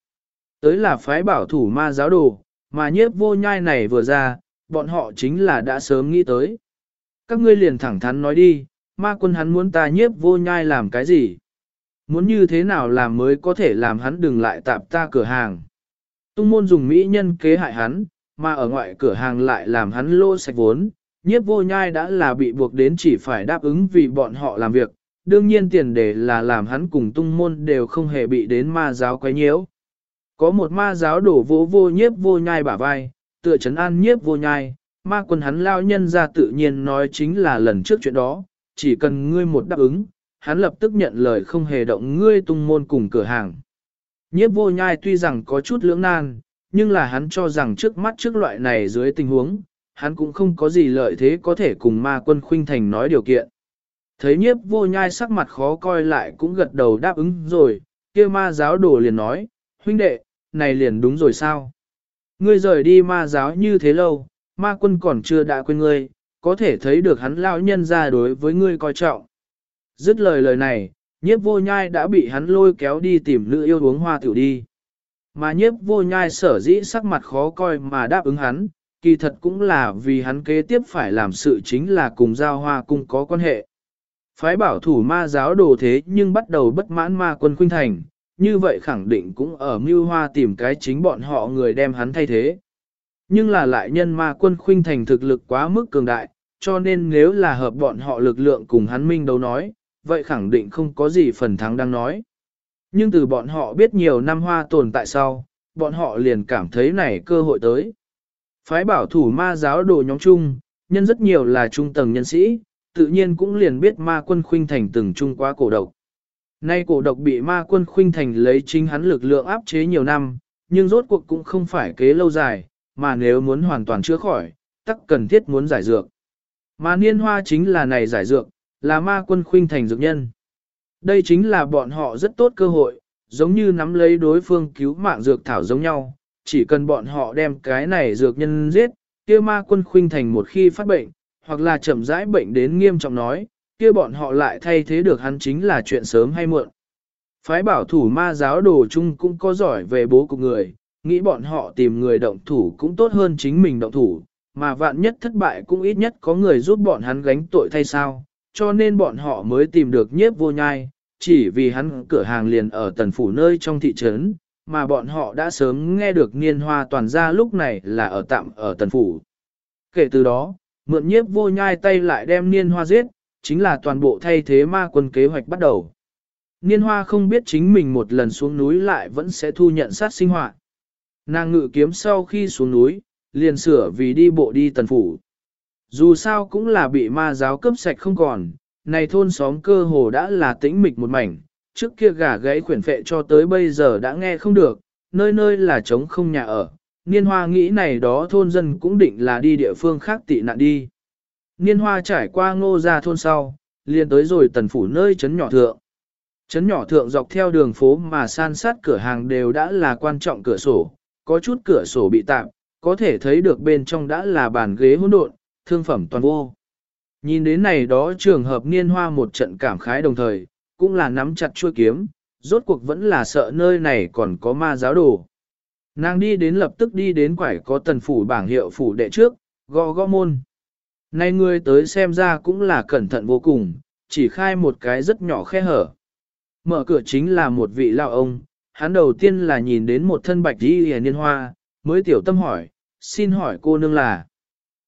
[SPEAKER 1] Tới là phái bảo thủ ma giáo đồ, mà nhiếp vô nhai này vừa ra, bọn họ chính là đã sớm nghĩ tới. Các ngươi liền thẳng thắn nói đi, ma quân hắn muốn ta nhiếp vô nhai làm cái gì? Muốn như thế nào làm mới có thể làm hắn đừng lại tạp ta cửa hàng? Tung môn dùng mỹ nhân kế hại hắn, mà ở ngoại cửa hàng lại làm hắn lô sạch vốn. Nhiếp vô nhai đã là bị buộc đến chỉ phải đáp ứng vì bọn họ làm việc, đương nhiên tiền đề là làm hắn cùng tung môn đều không hề bị đến ma giáo quấy nhiễu. Có một ma giáo đổ vô vô nhiếp vô nhai bả vai, tựa chấn an nhiếp vô nhai, ma quân hắn lao nhân ra tự nhiên nói chính là lần trước chuyện đó, chỉ cần ngươi một đáp ứng, hắn lập tức nhận lời không hề động ngươi tung môn cùng cửa hàng. Nhiếp vô nhai tuy rằng có chút lưỡng nan, nhưng là hắn cho rằng trước mắt trước loại này dưới tình huống, hắn cũng không có gì lợi thế có thể cùng ma quân khuynh thành nói điều kiện. Thấy nhiếp vô nhai sắc mặt khó coi lại cũng gật đầu đáp ứng rồi, kia ma giáo đồ liền nói, huynh đệ, này liền đúng rồi sao? Ngươi rời đi ma giáo như thế lâu, ma quân còn chưa đã quên ngươi, có thể thấy được hắn lao nhân ra đối với ngươi coi trọng. Dứt lời lời này, nhiếp vô nhai đã bị hắn lôi kéo đi tìm nữ yêu uống hoa tiểu đi. Mà nhiếp vô nhai sở dĩ sắc mặt khó coi mà đáp ứng hắn, kỳ thật cũng là vì hắn kế tiếp phải làm sự chính là cùng giao hoa cung có quan hệ. Phái bảo thủ ma giáo đồ thế nhưng bắt đầu bất mãn ma quân khuynh thành, như vậy khẳng định cũng ở mưu hoa tìm cái chính bọn họ người đem hắn thay thế. Nhưng là lại nhân ma quân khuynh thành thực lực quá mức cường đại, cho nên nếu là hợp bọn họ lực lượng cùng hắn minh đấu nói, vậy khẳng định không có gì phần thắng đang nói. Nhưng từ bọn họ biết nhiều năm hoa tồn tại sau, bọn họ liền cảm thấy này cơ hội tới. Phái bảo thủ ma giáo đồ nhóm chung, nhân rất nhiều là trung tầng nhân sĩ, tự nhiên cũng liền biết ma quân khuynh thành từng trung quá cổ độc. Nay cổ độc bị ma quân khuynh thành lấy chính hắn lực lượng áp chế nhiều năm, nhưng rốt cuộc cũng không phải kế lâu dài, mà nếu muốn hoàn toàn chữa khỏi, tắc cần thiết muốn giải dược. Mà niên hoa chính là này giải dược, là ma quân khuynh thành dược nhân. Đây chính là bọn họ rất tốt cơ hội, giống như nắm lấy đối phương cứu mạng dược thảo giống nhau, chỉ cần bọn họ đem cái này dược nhân giết, kia ma quân khuynh thành một khi phát bệnh, hoặc là chậm rãi bệnh đến nghiêm trọng nói, kia bọn họ lại thay thế được hắn chính là chuyện sớm hay muộn. Phái bảo thủ ma giáo đồ chung cũng có giỏi về bố cục người, nghĩ bọn họ tìm người động thủ cũng tốt hơn chính mình động thủ, mà vạn nhất thất bại cũng ít nhất có người giúp bọn hắn gánh tội thay sao, cho nên bọn họ mới tìm được nhiếp vô nhai, chỉ vì hắn cửa hàng liền ở tần phủ nơi trong thị trấn, mà bọn họ đã sớm nghe được niên hoa toàn ra lúc này là ở tạm ở tần phủ. Kể từ đó, mượn nhiếp vô nhai tay lại đem niên hoa giết, chính là toàn bộ thay thế ma quân kế hoạch bắt đầu. Niên hoa không biết chính mình một lần xuống núi lại vẫn sẽ thu nhận sát sinh hoạt. Nàng ngự kiếm sau khi xuống núi, liền sửa vì đi bộ đi tần phủ. Dù sao cũng là bị ma giáo cướp sạch không còn, này thôn xóm cơ hồ đã là tĩnh mịch một mảnh, trước kia gà gãy khuyển phệ cho tới bây giờ đã nghe không được, nơi nơi là trống không nhà ở. Niên hoa nghĩ này đó thôn dân cũng định là đi địa phương khác tị nạn đi. Niên hoa trải qua ngô ra thôn sau, liền tới rồi tần phủ nơi chấn nhỏ thượng. Chấn nhỏ thượng dọc theo đường phố mà san sát cửa hàng đều đã là quan trọng cửa sổ, có chút cửa sổ bị tạm, có thể thấy được bên trong đã là bàn ghế hỗn độn, thương phẩm toàn vô. Nhìn đến này đó trường hợp niên hoa một trận cảm khái đồng thời, cũng là nắm chặt chuôi kiếm, rốt cuộc vẫn là sợ nơi này còn có ma giáo đồ. Nàng đi đến lập tức đi đến quải có tần phủ bảng hiệu phủ đệ trước, gõ gõ môn. Nay người tới xem ra cũng là cẩn thận vô cùng, chỉ khai một cái rất nhỏ khe hở. Mở cửa chính là một vị lão ông, hắn đầu tiên là nhìn đến một thân bạch đi hề niên hoa, mới tiểu tâm hỏi, xin hỏi cô nương là.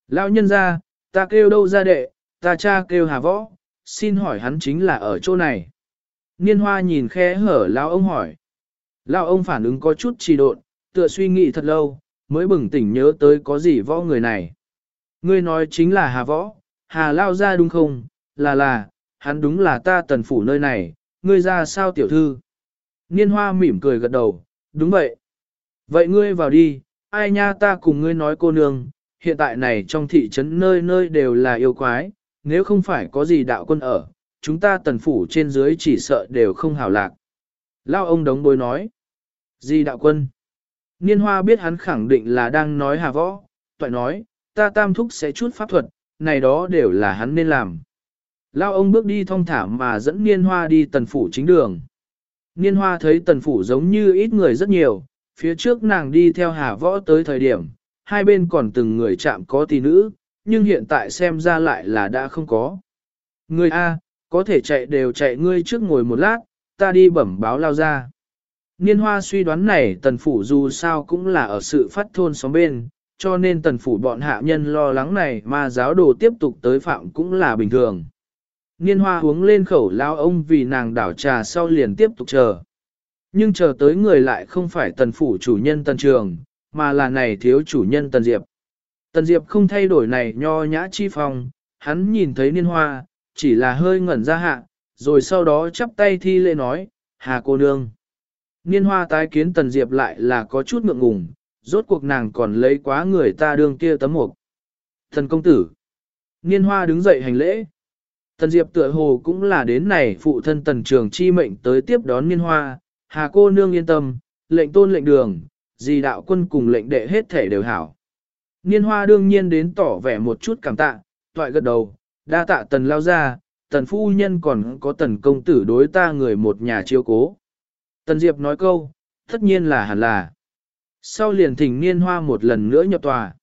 [SPEAKER 1] Lão nhân ra, ta kêu đâu ra đệ, ta cha kêu hà võ, xin hỏi hắn chính là ở chỗ này. Niên hoa nhìn khe hở lão ông hỏi. Lão ông phản ứng có chút trì độn, tựa suy nghĩ thật lâu, mới bừng tỉnh nhớ tới có gì võ người này. Ngươi nói chính là hà võ, hà lao ra đúng không, là là, hắn đúng là ta tần phủ nơi này, ngươi ra sao tiểu thư. Niên hoa mỉm cười gật đầu, đúng vậy. Vậy ngươi vào đi, ai nha ta cùng ngươi nói cô nương, hiện tại này trong thị trấn nơi nơi đều là yêu quái, nếu không phải có gì đạo quân ở, chúng ta tần phủ trên dưới chỉ sợ đều không hào lạc. Lao ông đống bối nói. Gì đạo quân? Niên hoa biết hắn khẳng định là đang nói hà võ, toại nói, ta tam thúc sẽ chút pháp thuật, này đó đều là hắn nên làm. Lao ông bước đi thong thả mà dẫn niên hoa đi tần phủ chính đường. Niên hoa thấy tần phủ giống như ít người rất nhiều, phía trước nàng đi theo hà võ tới thời điểm, hai bên còn từng người chạm có tỷ nữ, nhưng hiện tại xem ra lại là đã không có. Người A, có thể chạy đều chạy ngươi trước ngồi một lát, ta đi bẩm báo lao ra. Niên hoa suy đoán này tần phủ dù sao cũng là ở sự phát thôn xóm bên, cho nên tần phủ bọn hạ nhân lo lắng này mà giáo đồ tiếp tục tới phạm cũng là bình thường. Niên hoa uống lên khẩu lao ông vì nàng đảo trà sau liền tiếp tục chờ. Nhưng chờ tới người lại không phải tần phủ chủ nhân tần trường, mà là này thiếu chủ nhân tần diệp. Tần diệp không thay đổi này nho nhã chi phong, hắn nhìn thấy niên hoa, chỉ là hơi ngẩn ra hạ, rồi sau đó chắp tay thi lễ nói, hà cô nương. Niên hoa tái kiến tần diệp lại là có chút ngượng ngùng, rốt cuộc nàng còn lấy quá người ta đương kia tấm mục. Thần công tử. Niên hoa đứng dậy hành lễ. Tần diệp tựa hồ cũng là đến này phụ thân tần trường chi mệnh tới tiếp đón niên hoa, hà cô nương yên tâm, lệnh tôn lệnh đường, dì đạo quân cùng lệnh đệ hết thể đều hảo. Niên hoa đương nhiên đến tỏ vẻ một chút cảm tạ, toại gật đầu, đa tạ tần lao ra, tần phu nhân còn có tần công tử đối ta người một nhà chiêu cố. Tần Diệp nói câu, tất nhiên là hẳn là. Sau liền thỉnh Niên Hoa một lần nữa nhập tòa.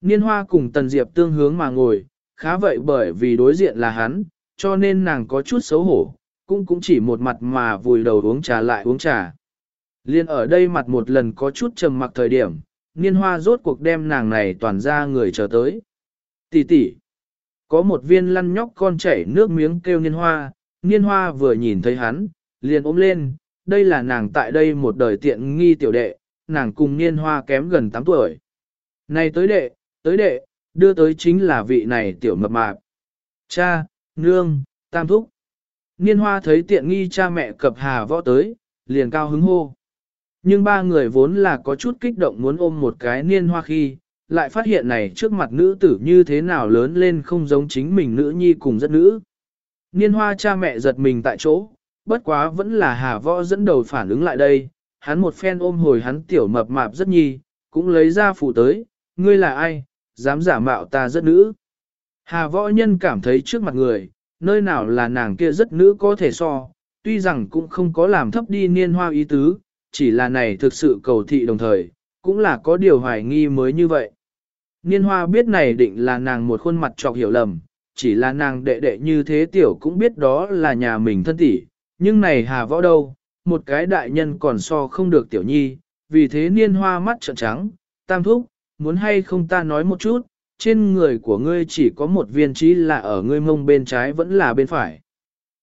[SPEAKER 1] Niên Hoa cùng Tần Diệp tương hướng mà ngồi, khá vậy bởi vì đối diện là hắn, cho nên nàng có chút xấu hổ, cũng cũng chỉ một mặt mà vùi đầu uống trà lại uống trà. Liên ở đây mặt một lần có chút trầm mặc thời điểm, Niên Hoa rốt cuộc đem nàng này toàn ra người chờ tới. Tỷ tỷ, có một viên lăn nhóc con chảy nước miếng kêu Niên Hoa, Niên Hoa vừa nhìn thấy hắn, liền ôm lên, đây là nàng tại đây một đời tiện nghi tiểu đệ, nàng cùng niên hoa kém gần 8 tuổi. Này tới đệ, tới đệ, đưa tới chính là vị này tiểu mập mạp. Cha, nương, tam thúc. Niên hoa thấy tiện nghi cha mẹ cập hà võ tới, liền cao hứng hô. Nhưng ba người vốn là có chút kích động muốn ôm một cái niên hoa khi, lại phát hiện này trước mặt nữ tử như thế nào lớn lên không giống chính mình nữ nhi cùng rất nữ. Niên hoa cha mẹ giật mình tại chỗ, bất quá vẫn là hà võ dẫn đầu phản ứng lại đây, hắn một phen ôm hồi hắn tiểu mập mạp rất nhi, cũng lấy ra phủ tới, ngươi là ai, dám giả mạo ta rất nữ. Hà võ nhân cảm thấy trước mặt người, nơi nào là nàng kia rất nữ có thể so, tuy rằng cũng không có làm thấp đi niên hoa ý tứ, chỉ là này thực sự cầu thị đồng thời, cũng là có điều hoài nghi mới như vậy. Niên hoa biết này định là nàng một khuôn mặt trọc hiểu lầm, chỉ là nàng đệ đệ như thế tiểu cũng biết đó là nhà mình thân tỷ, nhưng này hà võ đâu, một cái đại nhân còn so không được tiểu nhi, vì thế niên hoa mắt trợn trắng, tam thúc, muốn hay không ta nói một chút, trên người của ngươi chỉ có một viên trí là ở ngươi mông bên trái vẫn là bên phải.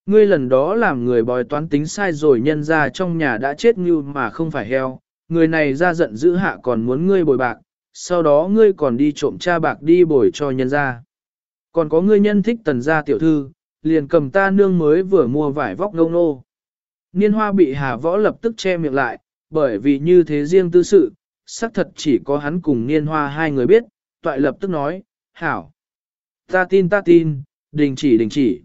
[SPEAKER 1] Ngươi lần đó làm người bói toán tính sai rồi nhân ra trong nhà đã chết như mà không phải heo, người này ra giận dữ hạ còn muốn ngươi bồi bạc, sau đó ngươi còn đi trộm cha bạc đi bồi cho nhân ra. Còn có ngươi nhân thích tần gia tiểu thư, liền cầm ta nương mới vừa mua vải vóc ngông nô. Niên hoa bị hà võ lập tức che miệng lại, bởi vì như thế riêng tư sự, xác thật chỉ có hắn cùng niên hoa hai người biết, toại lập tức nói, hảo. Ta tin ta tin, đình chỉ đình chỉ.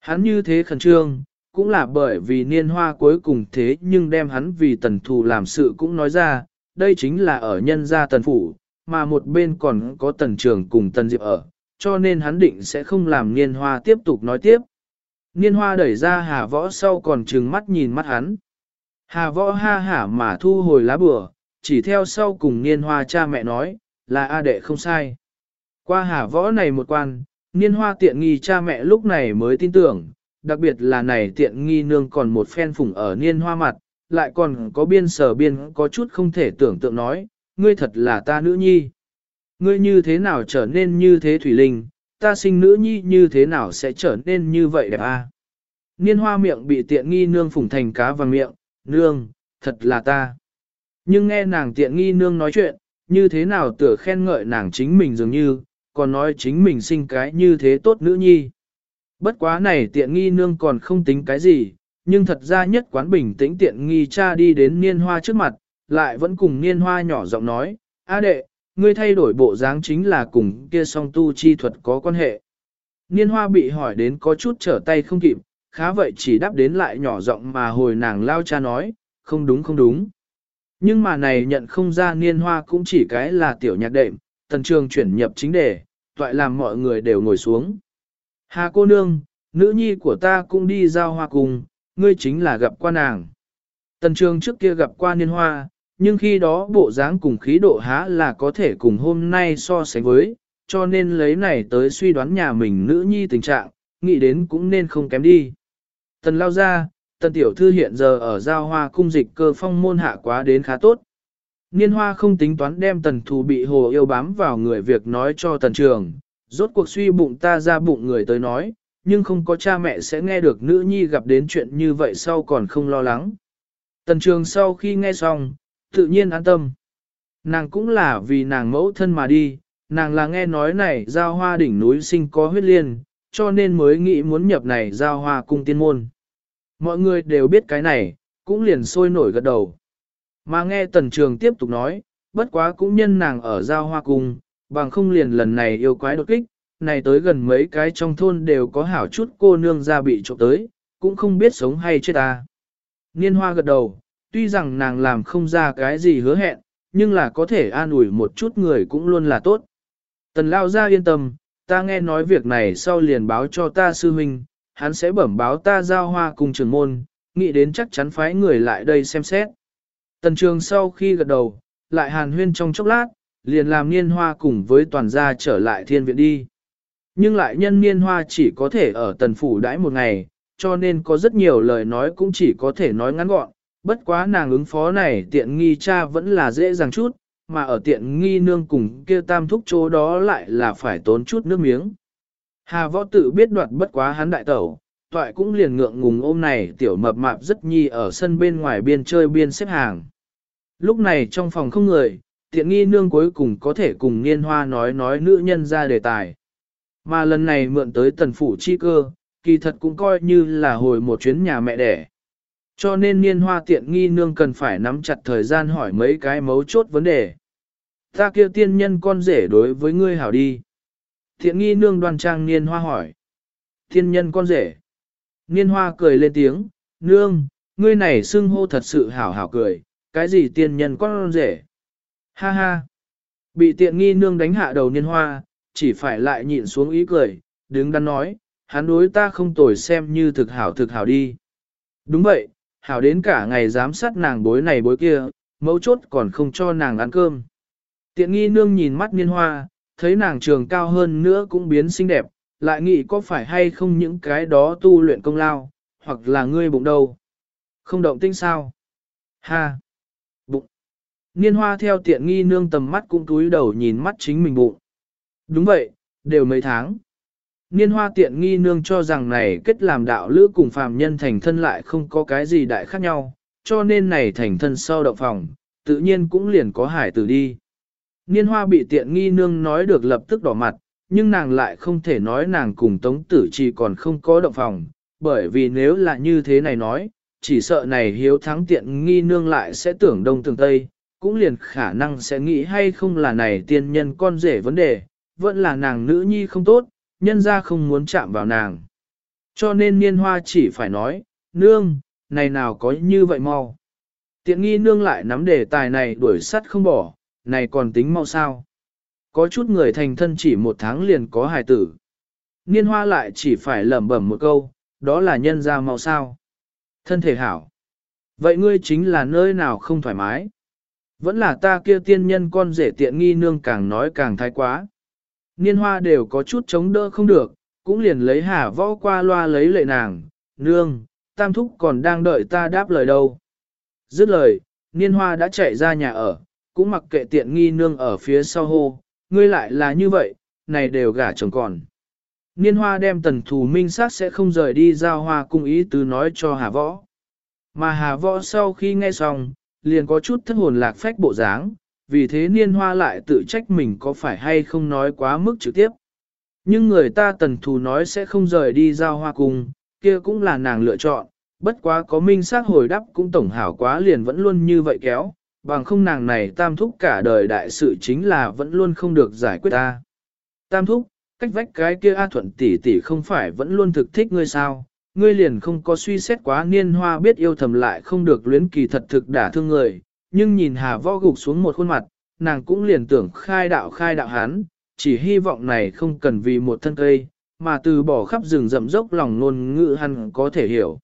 [SPEAKER 1] Hắn như thế khẩn trương, cũng là bởi vì niên hoa cuối cùng thế nhưng đem hắn vì tần thù làm sự cũng nói ra, đây chính là ở nhân gia tần phủ, mà một bên còn có tần trường cùng tần diệp ở, cho nên hắn định sẽ không làm niên hoa tiếp tục nói tiếp. Niên hoa đẩy ra hà võ sau còn trừng mắt nhìn mắt hắn. Hà võ ha hả mà thu hồi lá bừa, chỉ theo sau cùng niên hoa cha mẹ nói, là A đệ không sai. Qua hà võ này một quan, niên hoa tiện nghi cha mẹ lúc này mới tin tưởng, đặc biệt là này tiện nghi nương còn một phen phủng ở niên hoa mặt, lại còn có biên sở biên có chút không thể tưởng tượng nói, ngươi thật là ta nữ nhi. Ngươi như thế nào trở nên như thế thủy linh, ta sinh nữ nhi như thế nào sẽ trở nên như vậy đẹp a? Niên hoa miệng bị tiện nghi nương phủng thành cá vàng miệng, nương, thật là ta. Nhưng nghe nàng tiện nghi nương nói chuyện, như thế nào tựa khen ngợi nàng chính mình dường như, còn nói chính mình sinh cái như thế tốt nữ nhi. Bất quá này tiện nghi nương còn không tính cái gì, nhưng thật ra nhất quán bình tĩnh tiện nghi cha đi đến niên hoa trước mặt, lại vẫn cùng niên hoa nhỏ giọng nói, A đệ, ngươi thay đổi bộ dáng chính là cùng kia song tu chi thuật có quan hệ. Niên hoa bị hỏi đến có chút trở tay không kịp, khá vậy chỉ đáp đến lại nhỏ giọng mà hồi nàng lao cha nói, không đúng không đúng. Nhưng mà này nhận không ra niên hoa cũng chỉ cái là tiểu nhạc đệm, tần trường chuyển nhập chính đề, toại làm mọi người đều ngồi xuống. Hà cô nương, nữ nhi của ta cũng đi giao hoa cùng, ngươi chính là gặp qua nàng. Tần trường trước kia gặp qua niên hoa, nhưng khi đó bộ dáng cùng khí độ há là có thể cùng hôm nay so sánh với, cho nên lấy này tới suy đoán nhà mình nữ nhi tình trạng, nghĩ đến cũng nên không kém đi. Tần lao ra, tần tiểu thư hiện giờ ở giao hoa cung dịch cơ phong môn hạ quá đến khá tốt. Niên hoa không tính toán đem tần thù bị hồ yêu bám vào người việc nói cho tần trường, rốt cuộc suy bụng ta ra bụng người tới nói, nhưng không có cha mẹ sẽ nghe được nữ nhi gặp đến chuyện như vậy sau còn không lo lắng. Tần trường sau khi nghe xong, tự nhiên an tâm. Nàng cũng là vì nàng mẫu thân mà đi, nàng là nghe nói này giao hoa đỉnh núi sinh có huyết liên, cho nên mới nghĩ muốn nhập này giao hoa cung tiên môn. Mọi người đều biết cái này, cũng liền sôi nổi gật đầu. Mà nghe tần trường tiếp tục nói, bất quá cũng nhân nàng ở giao hoa cung, bằng không liền lần này yêu quái đột kích, này tới gần mấy cái trong thôn đều có hảo chút cô nương ra bị trộm tới, cũng không biết sống hay chết ta. Niên hoa gật đầu, tuy rằng nàng làm không ra cái gì hứa hẹn, nhưng là có thể an ủi một chút người cũng luôn là tốt. Tần lao ra yên tâm, ta nghe nói việc này sau liền báo cho ta sư huynh, hắn sẽ bẩm báo ta giao hoa cùng trường môn, nghĩ đến chắc chắn phái người lại đây xem xét. Tần trường sau khi gật đầu, lại hàn huyên trong chốc lát, liền làm niên hoa cùng với toàn gia trở lại thiên viện đi. Nhưng lại nhân niên hoa chỉ có thể ở tần phủ đãi một ngày, cho nên có rất nhiều lời nói cũng chỉ có thể nói ngắn gọn, bất quá nàng ứng phó này tiện nghi cha vẫn là dễ dàng chút, mà ở tiện nghi nương cùng kia tam thúc chỗ đó lại là phải tốn chút nước miếng. Hà võ tự biết đoạt bất quá hắn đại tẩu, toại cũng liền ngượng ngùng ôm này tiểu mập mạp rất nhi ở sân bên ngoài biên chơi biên xếp hàng. Lúc này trong phòng không người, tiện nghi nương cuối cùng có thể cùng niên hoa nói nói nữ nhân ra đề tài. Mà lần này mượn tới tần phủ chi cơ, kỳ thật cũng coi như là hồi một chuyến nhà mẹ đẻ. Cho nên niên hoa tiện nghi nương cần phải nắm chặt thời gian hỏi mấy cái mấu chốt vấn đề. Ta kia tiên nhân con rể đối với ngươi hảo đi. Tiện nghi nương đoan trang niên hoa hỏi. Tiên nhân con rể. Niên hoa cười lên tiếng, nương, ngươi này xưng hô thật sự hảo hảo cười, cái gì tiên nhân con rể. Ha ha. Bị tiện nghi nương đánh hạ đầu niên hoa, chỉ phải lại nhịn xuống ý cười, đứng đắn nói, hắn đối ta không tồi xem như thực hảo thực hảo đi. Đúng vậy, hảo đến cả ngày giám sát nàng bối này bối kia, mấu chốt còn không cho nàng ăn cơm. Tiện nghi nương nhìn mắt niên hoa, thấy nàng trường cao hơn nữa cũng biến xinh đẹp, lại nghĩ có phải hay không những cái đó tu luyện công lao, hoặc là ngươi bụng đâu. Không động tinh sao? Ha! Bụng! Niên hoa theo tiện nghi nương tầm mắt cũng túi đầu nhìn mắt chính mình bụng. Đúng vậy, đều mấy tháng. Niên hoa tiện nghi nương cho rằng này kết làm đạo lữ cùng phàm nhân thành thân lại không có cái gì đại khác nhau, cho nên này thành thân sau động phòng, tự nhiên cũng liền có hải tử đi. Niên hoa bị tiện nghi nương nói được lập tức đỏ mặt, nhưng nàng lại không thể nói nàng cùng tống tử chỉ còn không có động phòng, bởi vì nếu là như thế này nói, chỉ sợ này hiếu thắng tiện nghi nương lại sẽ tưởng đông tưởng tây, cũng liền khả năng sẽ nghĩ hay không là này tiên nhân con rể vấn đề, vẫn là nàng nữ nhi không tốt, nhân ra không muốn chạm vào nàng. Cho nên niên hoa chỉ phải nói, nương, này nào có như vậy mau. Tiện nghi nương lại nắm đề tài này đuổi sắt không bỏ, này còn tính mau sao. Có chút người thành thân chỉ một tháng liền có hài tử. Niên hoa lại chỉ phải lẩm bẩm một câu, đó là nhân ra mau sao. Thân thể hảo. Vậy ngươi chính là nơi nào không thoải mái? Vẫn là ta kia tiên nhân con rể tiện nghi nương càng nói càng thái quá. Niên hoa đều có chút chống đỡ không được, cũng liền lấy hà võ qua loa lấy lệ nàng, nương, tam thúc còn đang đợi ta đáp lời đâu. Dứt lời, niên hoa đã chạy ra nhà ở, cũng mặc kệ tiện nghi nương ở phía sau hô, ngươi lại là như vậy, này đều gả chồng còn. Niên hoa đem tần thù minh sát sẽ không rời đi giao hoa cung ý tứ nói cho hà võ. Mà hà võ sau khi nghe xong, liền có chút thất hồn lạc phách bộ dáng, vì thế niên hoa lại tự trách mình có phải hay không nói quá mức trực tiếp. Nhưng người ta tần thù nói sẽ không rời đi giao hoa cùng kia cũng là nàng lựa chọn, bất quá có minh xác hồi đáp cũng tổng hảo quá liền vẫn luôn như vậy kéo, bằng không nàng này tam thúc cả đời đại sự chính là vẫn luôn không được giải quyết ta. Tam thúc, cách vách cái kia A thuận tỷ tỷ không phải vẫn luôn thực thích ngươi sao, ngươi liền không có suy xét quá niên hoa biết yêu thầm lại không được luyến kỳ thật thực đả thương người, nhưng nhìn hà võ gục xuống một khuôn mặt, nàng cũng liền tưởng khai đạo khai đạo hắn, chỉ hy vọng này không cần vì một thân cây, mà từ bỏ khắp rừng rậm dốc lòng ngôn ngữ hắn có thể hiểu.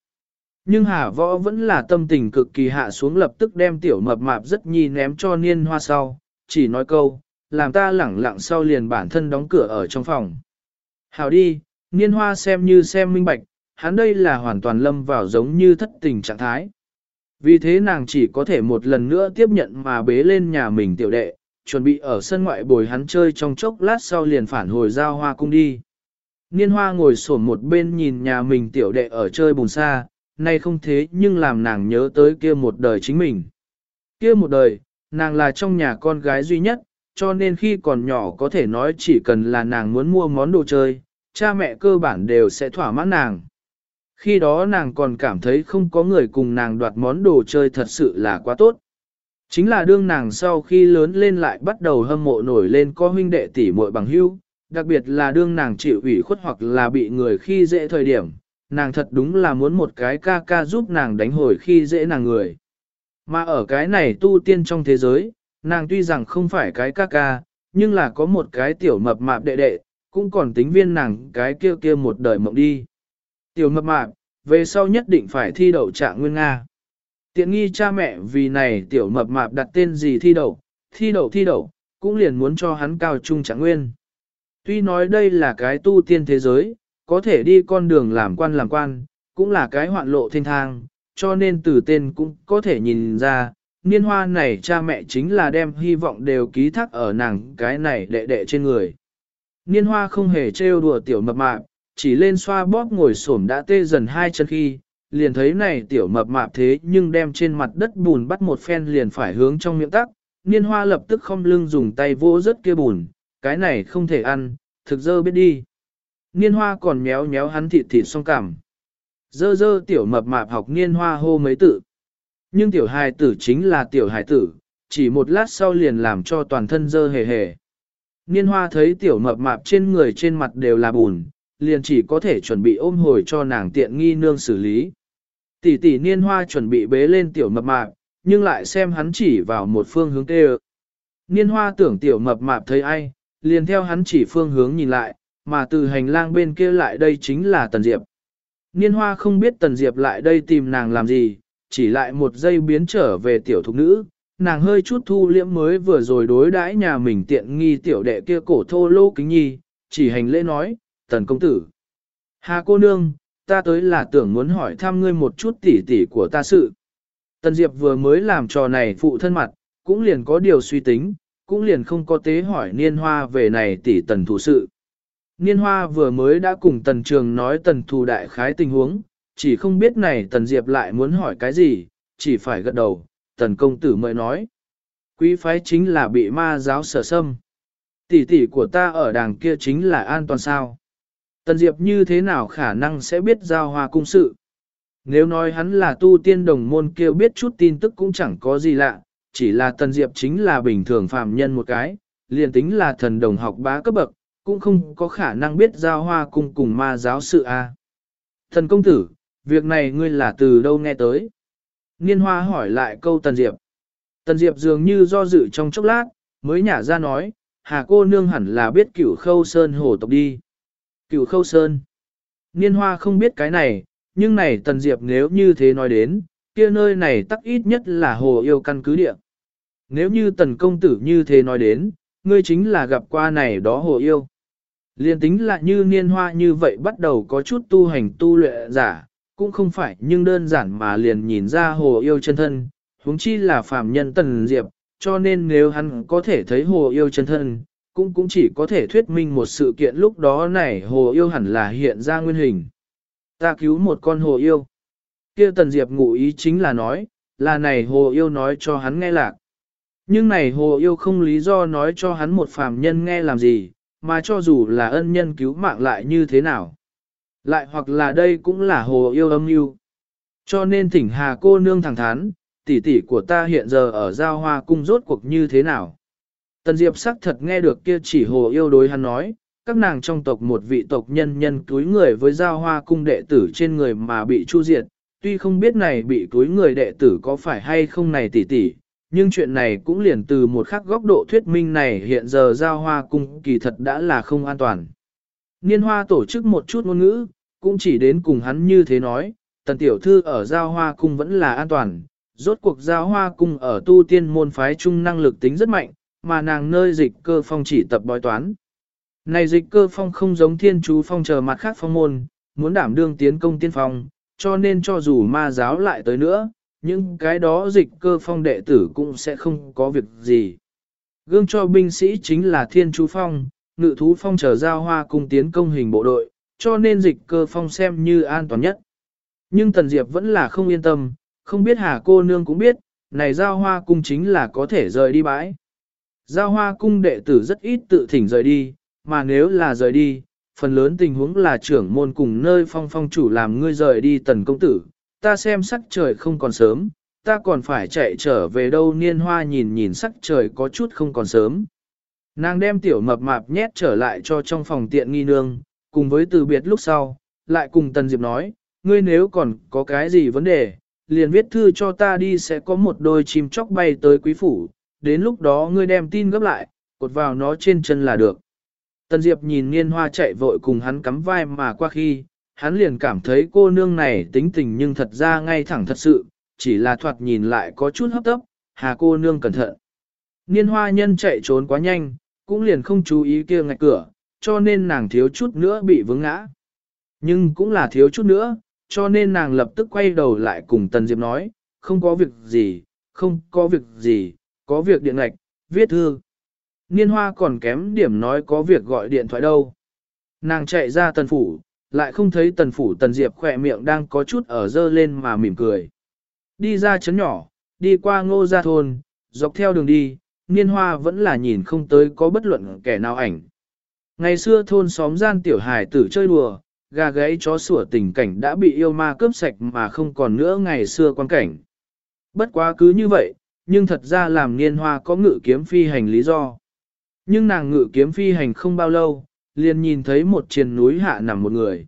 [SPEAKER 1] Nhưng Hà Võ vẫn là tâm tình cực kỳ hạ xuống lập tức đem tiểu mập mạp rất nhi ném cho niên hoa sau, chỉ nói câu, làm ta lẳng lặng sau liền bản thân đóng cửa ở trong phòng. Hào đi, niên hoa xem như xem minh bạch, hắn đây là hoàn toàn lâm vào giống như thất tình trạng thái. Vì thế nàng chỉ có thể một lần nữa tiếp nhận mà bế lên nhà mình tiểu đệ, chuẩn bị ở sân ngoại bồi hắn chơi trong chốc lát sau liền phản hồi giao hoa cung đi. Niên hoa ngồi sổn một bên nhìn nhà mình tiểu đệ ở chơi bùn xa, nay không thế nhưng làm nàng nhớ tới kia một đời chính mình. Kia một đời, nàng là trong nhà con gái duy nhất, cho nên khi còn nhỏ có thể nói chỉ cần là nàng muốn mua món đồ chơi, cha mẹ cơ bản đều sẽ thỏa mãn nàng. Khi đó nàng còn cảm thấy không có người cùng nàng đoạt món đồ chơi thật sự là quá tốt. Chính là đương nàng sau khi lớn lên lại bắt đầu hâm mộ nổi lên có huynh đệ tỷ muội bằng hữu, đặc biệt là đương nàng chịu ủy khuất hoặc là bị người khi dễ thời điểm, nàng thật đúng là muốn một cái ca ca giúp nàng đánh hồi khi dễ nàng người. Mà ở cái này tu tiên trong thế giới, nàng tuy rằng không phải cái ca ca, nhưng là có một cái tiểu mập mạp đệ đệ, cũng còn tính viên nàng cái kia kia một đời mộng đi. Tiểu mập mạp, về sau nhất định phải thi đậu trạng nguyên Nga. Tiện nghi cha mẹ vì này tiểu mập mạp đặt tên gì thi đậu, thi đậu thi đậu, cũng liền muốn cho hắn cao trung trạng nguyên. Tuy nói đây là cái tu tiên thế giới, có thể đi con đường làm quan làm quan, cũng là cái hoạn lộ thiên thang, cho nên từ tên cũng có thể nhìn ra, niên hoa này cha mẹ chính là đem hy vọng đều ký thác ở nàng cái này đệ đệ trên người. Niên hoa không hề trêu đùa tiểu mập mạp, chỉ lên xoa bóp ngồi xổm đã tê dần hai chân khi, liền thấy này tiểu mập mạp thế nhưng đem trên mặt đất bùn bắt một phen liền phải hướng trong miệng tắc, niên hoa lập tức không lưng dùng tay vô rất kia bùn, cái này không thể ăn, thực dơ biết đi. Niên hoa còn méo méo hắn thịt thịt song cảm. Dơ dơ tiểu mập mạp học niên hoa hô mấy tự. Nhưng tiểu hài tử chính là tiểu hài tử, chỉ một lát sau liền làm cho toàn thân dơ hề hề. Niên hoa thấy tiểu mập mạp trên người trên mặt đều là bùn, liền chỉ có thể chuẩn bị ôm hồi cho nàng tiện nghi nương xử lý. Tỷ tỷ niên hoa chuẩn bị bế lên tiểu mập mạp, nhưng lại xem hắn chỉ vào một phương hướng tê Niên hoa tưởng tiểu mập mạp thấy ai, liền theo hắn chỉ phương hướng nhìn lại, mà từ hành lang bên kia lại đây chính là Tần Diệp. Niên hoa không biết Tần Diệp lại đây tìm nàng làm gì, chỉ lại một giây biến trở về tiểu thục nữ, nàng hơi chút thu liễm mới vừa rồi đối đãi nhà mình tiện nghi tiểu đệ kia cổ thô lô kính nhi, chỉ hành lễ nói, Tần công tử. Hà cô nương, ta tới là tưởng muốn hỏi thăm ngươi một chút tỉ tỉ của ta sự. Tần Diệp vừa mới làm trò này phụ thân mặt, cũng liền có điều suy tính, cũng liền không có tế hỏi niên hoa về này tỷ tần thủ sự. Niên hoa vừa mới đã cùng tần trường nói tần thù đại khái tình huống, chỉ không biết này tần diệp lại muốn hỏi cái gì, chỉ phải gật đầu, tần công tử mới nói. Quý phái chính là bị ma giáo sở xâm. Tỷ tỷ của ta ở đàng kia chính là an toàn sao. Tần diệp như thế nào khả năng sẽ biết giao hoa cung sự. Nếu nói hắn là tu tiên đồng môn kia biết chút tin tức cũng chẳng có gì lạ, chỉ là tần diệp chính là bình thường phàm nhân một cái, liền tính là thần đồng học bá cấp bậc, cũng không có khả năng biết giao hoa cung cùng ma giáo sự a. Thần công tử, việc này ngươi là từ đâu nghe tới? Niên hoa hỏi lại câu Tần Diệp. Tần Diệp dường như do dự trong chốc lát, mới nhả ra nói, hà cô nương hẳn là biết cửu khâu sơn hồ tộc đi. Cửu khâu sơn. Niên hoa không biết cái này, nhưng này Tần Diệp nếu như thế nói đến, kia nơi này tắc ít nhất là hồ yêu căn cứ địa. Nếu như tần công tử như thế nói đến, ngươi chính là gặp qua này đó hồ yêu. Liên tính là như niên hoa như vậy bắt đầu có chút tu hành tu luyện giả, cũng không phải nhưng đơn giản mà liền nhìn ra hồ yêu chân thân, huống chi là phàm nhân tần diệp, cho nên nếu hắn có thể thấy hồ yêu chân thân, cũng cũng chỉ có thể thuyết minh một sự kiện lúc đó này hồ yêu hẳn là hiện ra nguyên hình. Ta cứu một con hồ yêu. kia tần diệp ngụ ý chính là nói, là này hồ yêu nói cho hắn nghe lạc. Nhưng này hồ yêu không lý do nói cho hắn một phàm nhân nghe làm gì, mà cho dù là ân nhân cứu mạng lại như thế nào. Lại hoặc là đây cũng là hồ yêu âm mưu. Cho nên thỉnh hà cô nương thẳng thắn, tỷ tỷ của ta hiện giờ ở giao hoa cung rốt cuộc như thế nào. Tần Diệp sắc thật nghe được kia chỉ hồ yêu đối hắn nói, các nàng trong tộc một vị tộc nhân nhân túi người với giao hoa cung đệ tử trên người mà bị chu diệt, tuy không biết này bị túi người đệ tử có phải hay không này tỷ tỷ, nhưng chuyện này cũng liền từ một khắc góc độ thuyết minh này hiện giờ giao hoa cung kỳ thật đã là không an toàn. Niên hoa tổ chức một chút ngôn ngữ, cũng chỉ đến cùng hắn như thế nói, tần tiểu thư ở giao hoa cung vẫn là an toàn, rốt cuộc giao hoa cung ở tu tiên môn phái trung năng lực tính rất mạnh, mà nàng nơi dịch cơ phong chỉ tập bói toán. Này dịch cơ phong không giống thiên chú phong chờ mặt khác phong môn, muốn đảm đương tiến công tiên phong, cho nên cho dù ma giáo lại tới nữa, những cái đó dịch cơ phong đệ tử cũng sẽ không có việc gì. Gương cho binh sĩ chính là thiên chú phong, ngự thú phong chờ giao hoa cung tiến công hình bộ đội, cho nên dịch cơ phong xem như an toàn nhất. Nhưng Tần Diệp vẫn là không yên tâm, không biết hà cô nương cũng biết, này giao hoa cung chính là có thể rời đi bãi. Giao hoa cung đệ tử rất ít tự thỉnh rời đi, mà nếu là rời đi, phần lớn tình huống là trưởng môn cùng nơi phong phong chủ làm ngươi rời đi tần công tử, ta xem sắc trời không còn sớm, ta còn phải chạy trở về đâu niên hoa nhìn nhìn sắc trời có chút không còn sớm. Nàng đem tiểu mập mạp nhét trở lại cho trong phòng tiện nghi nương, cùng với từ biệt lúc sau, lại cùng Tần Diệp nói, ngươi nếu còn có cái gì vấn đề, liền viết thư cho ta đi sẽ có một đôi chim chóc bay tới quý phủ, đến lúc đó ngươi đem tin gấp lại, cột vào nó trên chân là được. Tần Diệp nhìn niên hoa chạy vội cùng hắn cắm vai mà qua khi, hắn liền cảm thấy cô nương này tính tình nhưng thật ra ngay thẳng thật sự, chỉ là thoạt nhìn lại có chút hấp tấp, hà cô nương cẩn thận. Niên hoa nhân chạy trốn quá nhanh, cũng liền không chú ý kia ngạch cửa, cho nên nàng thiếu chút nữa bị vướng ngã. Nhưng cũng là thiếu chút nữa, cho nên nàng lập tức quay đầu lại cùng Tần Diệp nói, không có việc gì, không có việc gì, có việc điện ngạch, viết thư. Niên hoa còn kém điểm nói có việc gọi điện thoại đâu. Nàng chạy ra tần phủ, lại không thấy tần phủ tần diệp khỏe miệng đang có chút ở dơ lên mà mỉm cười. Đi ra chấn nhỏ, đi qua ngô gia thôn, dọc theo đường đi, niên hoa vẫn là nhìn không tới có bất luận kẻ nào ảnh. Ngày xưa thôn xóm gian tiểu hài tử chơi đùa, gà gáy chó sủa tình cảnh đã bị yêu ma cướp sạch mà không còn nữa ngày xưa quan cảnh. Bất quá cứ như vậy, nhưng thật ra làm niên hoa có ngự kiếm phi hành lý do. Nhưng nàng ngự kiếm phi hành không bao lâu, liền nhìn thấy một triền núi hạ nằm một người.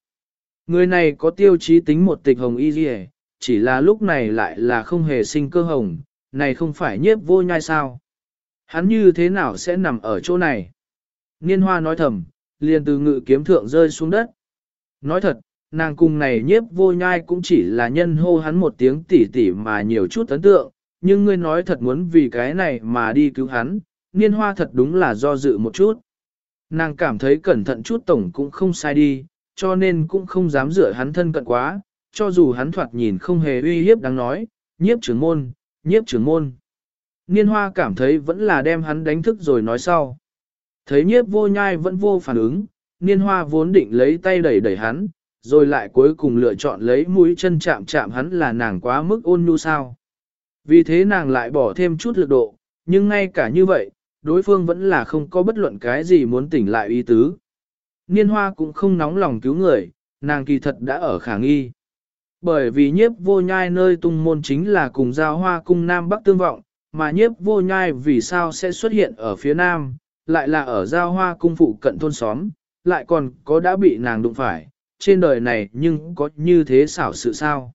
[SPEAKER 1] Người này có tiêu chí tính một tịch hồng y dì chỉ là lúc này lại là không hề sinh cơ hồng, này không phải nhiếp vô nhai sao. Hắn như thế nào sẽ nằm ở chỗ này? Niên hoa nói thầm, liền từ ngự kiếm thượng rơi xuống đất. Nói thật, nàng cùng này nhiếp vô nhai cũng chỉ là nhân hô hắn một tiếng tỉ tỉ mà nhiều chút ấn tượng, nhưng ngươi nói thật muốn vì cái này mà đi cứu hắn, niên hoa thật đúng là do dự một chút. Nàng cảm thấy cẩn thận chút tổng cũng không sai đi, cho nên cũng không dám rửa hắn thân cận quá, cho dù hắn thoạt nhìn không hề uy hiếp đáng nói, nhiếp trưởng môn, nhiếp trưởng môn. Niên hoa cảm thấy vẫn là đem hắn đánh thức rồi nói sau. Thấy nhiếp vô nhai vẫn vô phản ứng, niên hoa vốn định lấy tay đẩy đẩy hắn, rồi lại cuối cùng lựa chọn lấy mũi chân chạm chạm hắn là nàng quá mức ôn nhu sao. Vì thế nàng lại bỏ thêm chút lực độ, nhưng ngay cả như vậy, đối phương vẫn là không có bất luận cái gì muốn tỉnh lại ý tứ. Niên hoa cũng không nóng lòng cứu người, nàng kỳ thật đã ở khả nghi. Bởi vì nhiếp vô nhai nơi tung môn chính là cùng giao hoa cung Nam Bắc tương vọng, mà nhiếp vô nhai vì sao sẽ xuất hiện ở phía Nam, lại là ở giao hoa cung phụ cận thôn xóm, lại còn có đã bị nàng đụng phải, trên đời này nhưng có như thế xảo sự sao.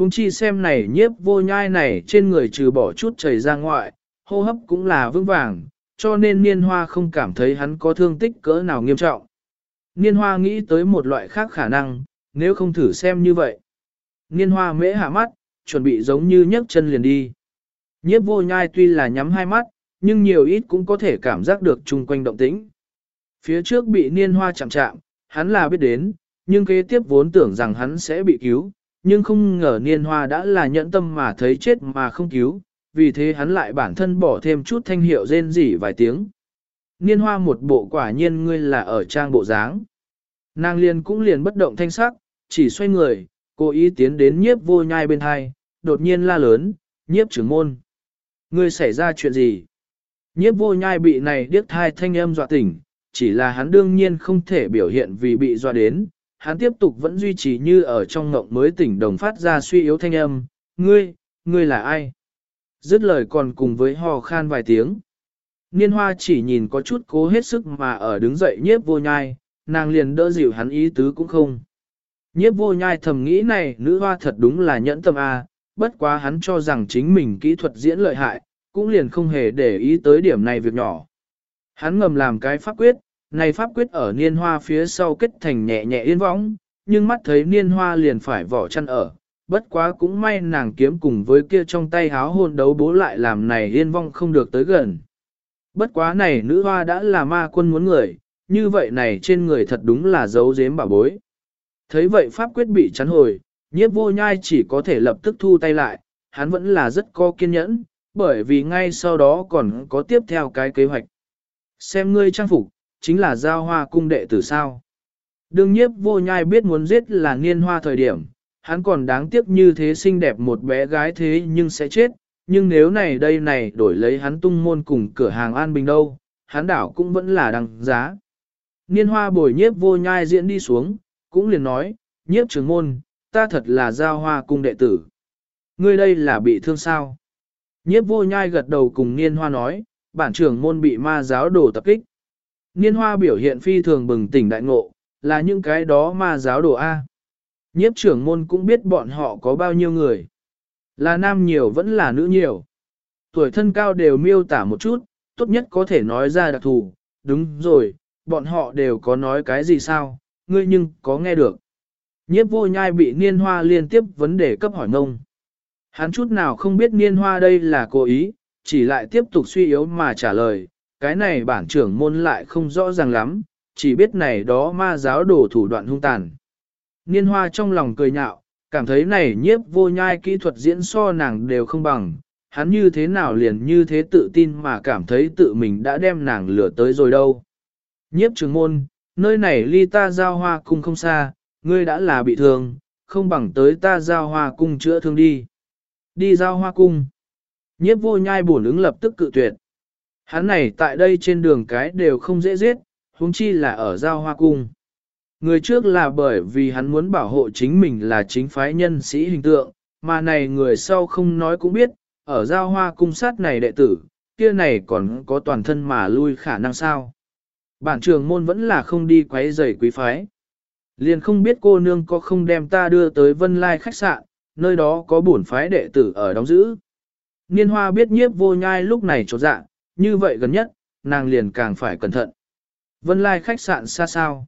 [SPEAKER 1] Hùng chi xem này nhiếp vô nhai này trên người trừ bỏ chút chảy ra ngoại, hô hấp cũng là vững vàng, cho nên niên hoa không cảm thấy hắn có thương tích cỡ nào nghiêm trọng. Niên hoa nghĩ tới một loại khác khả năng, nếu không thử xem như vậy. Niên hoa mễ hạ mắt, chuẩn bị giống như nhấc chân liền đi. Nhiếp vô nhai tuy là nhắm hai mắt, nhưng nhiều ít cũng có thể cảm giác được chung quanh động tĩnh. Phía trước bị niên hoa chạm chạm, hắn là biết đến, nhưng kế tiếp vốn tưởng rằng hắn sẽ bị cứu, nhưng không ngờ niên hoa đã là nhẫn tâm mà thấy chết mà không cứu, vì thế hắn lại bản thân bỏ thêm chút thanh hiệu rên rỉ vài tiếng. Niên hoa một bộ quả nhiên ngươi là ở trang bộ dáng. Nàng liền cũng liền bất động thanh sắc, chỉ xoay người, cố ý tiến đến nhiếp vô nhai bên hai, đột nhiên la lớn, nhiếp trưởng môn. Ngươi xảy ra chuyện gì? Nhiếp vô nhai bị này điếc thai thanh âm dọa tỉnh, chỉ là hắn đương nhiên không thể biểu hiện vì bị dọa đến, hắn tiếp tục vẫn duy trì như ở trong ngộng mới tỉnh đồng phát ra suy yếu thanh âm, ngươi, ngươi là ai? Dứt lời còn cùng với hò khan vài tiếng. Niên hoa chỉ nhìn có chút cố hết sức mà ở đứng dậy nhiếp vô nhai, nàng liền đỡ dịu hắn ý tứ cũng không. Nhiếp vô nhai thầm nghĩ này nữ hoa thật đúng là nhẫn tâm A, bất quá hắn cho rằng chính mình kỹ thuật diễn lợi hại, cũng liền không hề để ý tới điểm này việc nhỏ. Hắn ngầm làm cái pháp quyết, này pháp quyết ở niên hoa phía sau kết thành nhẹ nhẹ yên võng, nhưng mắt thấy niên hoa liền phải vỏ chăn ở, bất quá cũng may nàng kiếm cùng với kia trong tay háo hôn đấu bố lại làm này yên vong không được tới gần. Bất quá này nữ hoa đã là ma quân muốn người, như vậy này trên người thật đúng là dấu dếm bảo bối. Thấy vậy pháp quyết bị chắn hồi, nhiếp vô nhai chỉ có thể lập tức thu tay lại, hắn vẫn là rất có kiên nhẫn, bởi vì ngay sau đó còn có tiếp theo cái kế hoạch. Xem ngươi trang phục, chính là giao hoa cung đệ tử sao. Đương nhiếp vô nhai biết muốn giết là niên hoa thời điểm, hắn còn đáng tiếc như thế xinh đẹp một bé gái thế nhưng sẽ chết, nhưng nếu này đây này đổi lấy hắn tung môn cùng cửa hàng an bình đâu, hắn đảo cũng vẫn là đăng giá. Niên hoa bồi nhiếp vô nhai diễn đi xuống, cũng liền nói, nhiếp trưởng môn, ta thật là giao hoa cung đệ tử. Ngươi đây là bị thương sao? Nhiếp vô nhai gật đầu cùng niên hoa nói, bản trưởng môn bị ma giáo đổ tập kích. Niên hoa biểu hiện phi thường bừng tỉnh đại ngộ, là những cái đó ma giáo đồ A. Nhiếp trưởng môn cũng biết bọn họ có bao nhiêu người. Là nam nhiều vẫn là nữ nhiều. Tuổi thân cao đều miêu tả một chút, tốt nhất có thể nói ra đặc thù. Đúng rồi, bọn họ đều có nói cái gì sao, ngươi nhưng có nghe được. Nhiếp vô nhai bị niên hoa liên tiếp vấn đề cấp hỏi ngông. Hắn chút nào không biết niên hoa đây là cố ý, chỉ lại tiếp tục suy yếu mà trả lời, cái này bản trưởng môn lại không rõ ràng lắm, chỉ biết này đó ma giáo đổ thủ đoạn hung tàn. Niên hoa trong lòng cười nhạo, cảm thấy này nhiếp vô nhai kỹ thuật diễn so nàng đều không bằng, hắn như thế nào liền như thế tự tin mà cảm thấy tự mình đã đem nàng lửa tới rồi đâu. Nhiếp trưởng môn, nơi này ly ta giao hoa cung không xa, ngươi đã là bị thương, không bằng tới ta giao hoa cung chữa thương đi. Đi giao hoa cung. Nhiếp vô nhai bổn ứng lập tức cự tuyệt. Hắn này tại đây trên đường cái đều không dễ giết, huống chi là ở giao hoa cung. Người trước là bởi vì hắn muốn bảo hộ chính mình là chính phái nhân sĩ hình tượng, mà này người sau không nói cũng biết, ở giao hoa cung sát này đệ tử, kia này còn có toàn thân mà lui khả năng sao. Bản trường môn vẫn là không đi quấy rầy quý phái. Liền không biết cô nương có không đem ta đưa tới vân lai khách sạn, nơi đó có bổn phái đệ tử ở đóng giữ. Niên hoa biết nhiếp vô nhai lúc này trột dạ, như vậy gần nhất, nàng liền càng phải cẩn thận. Vân lai khách sạn xa sao?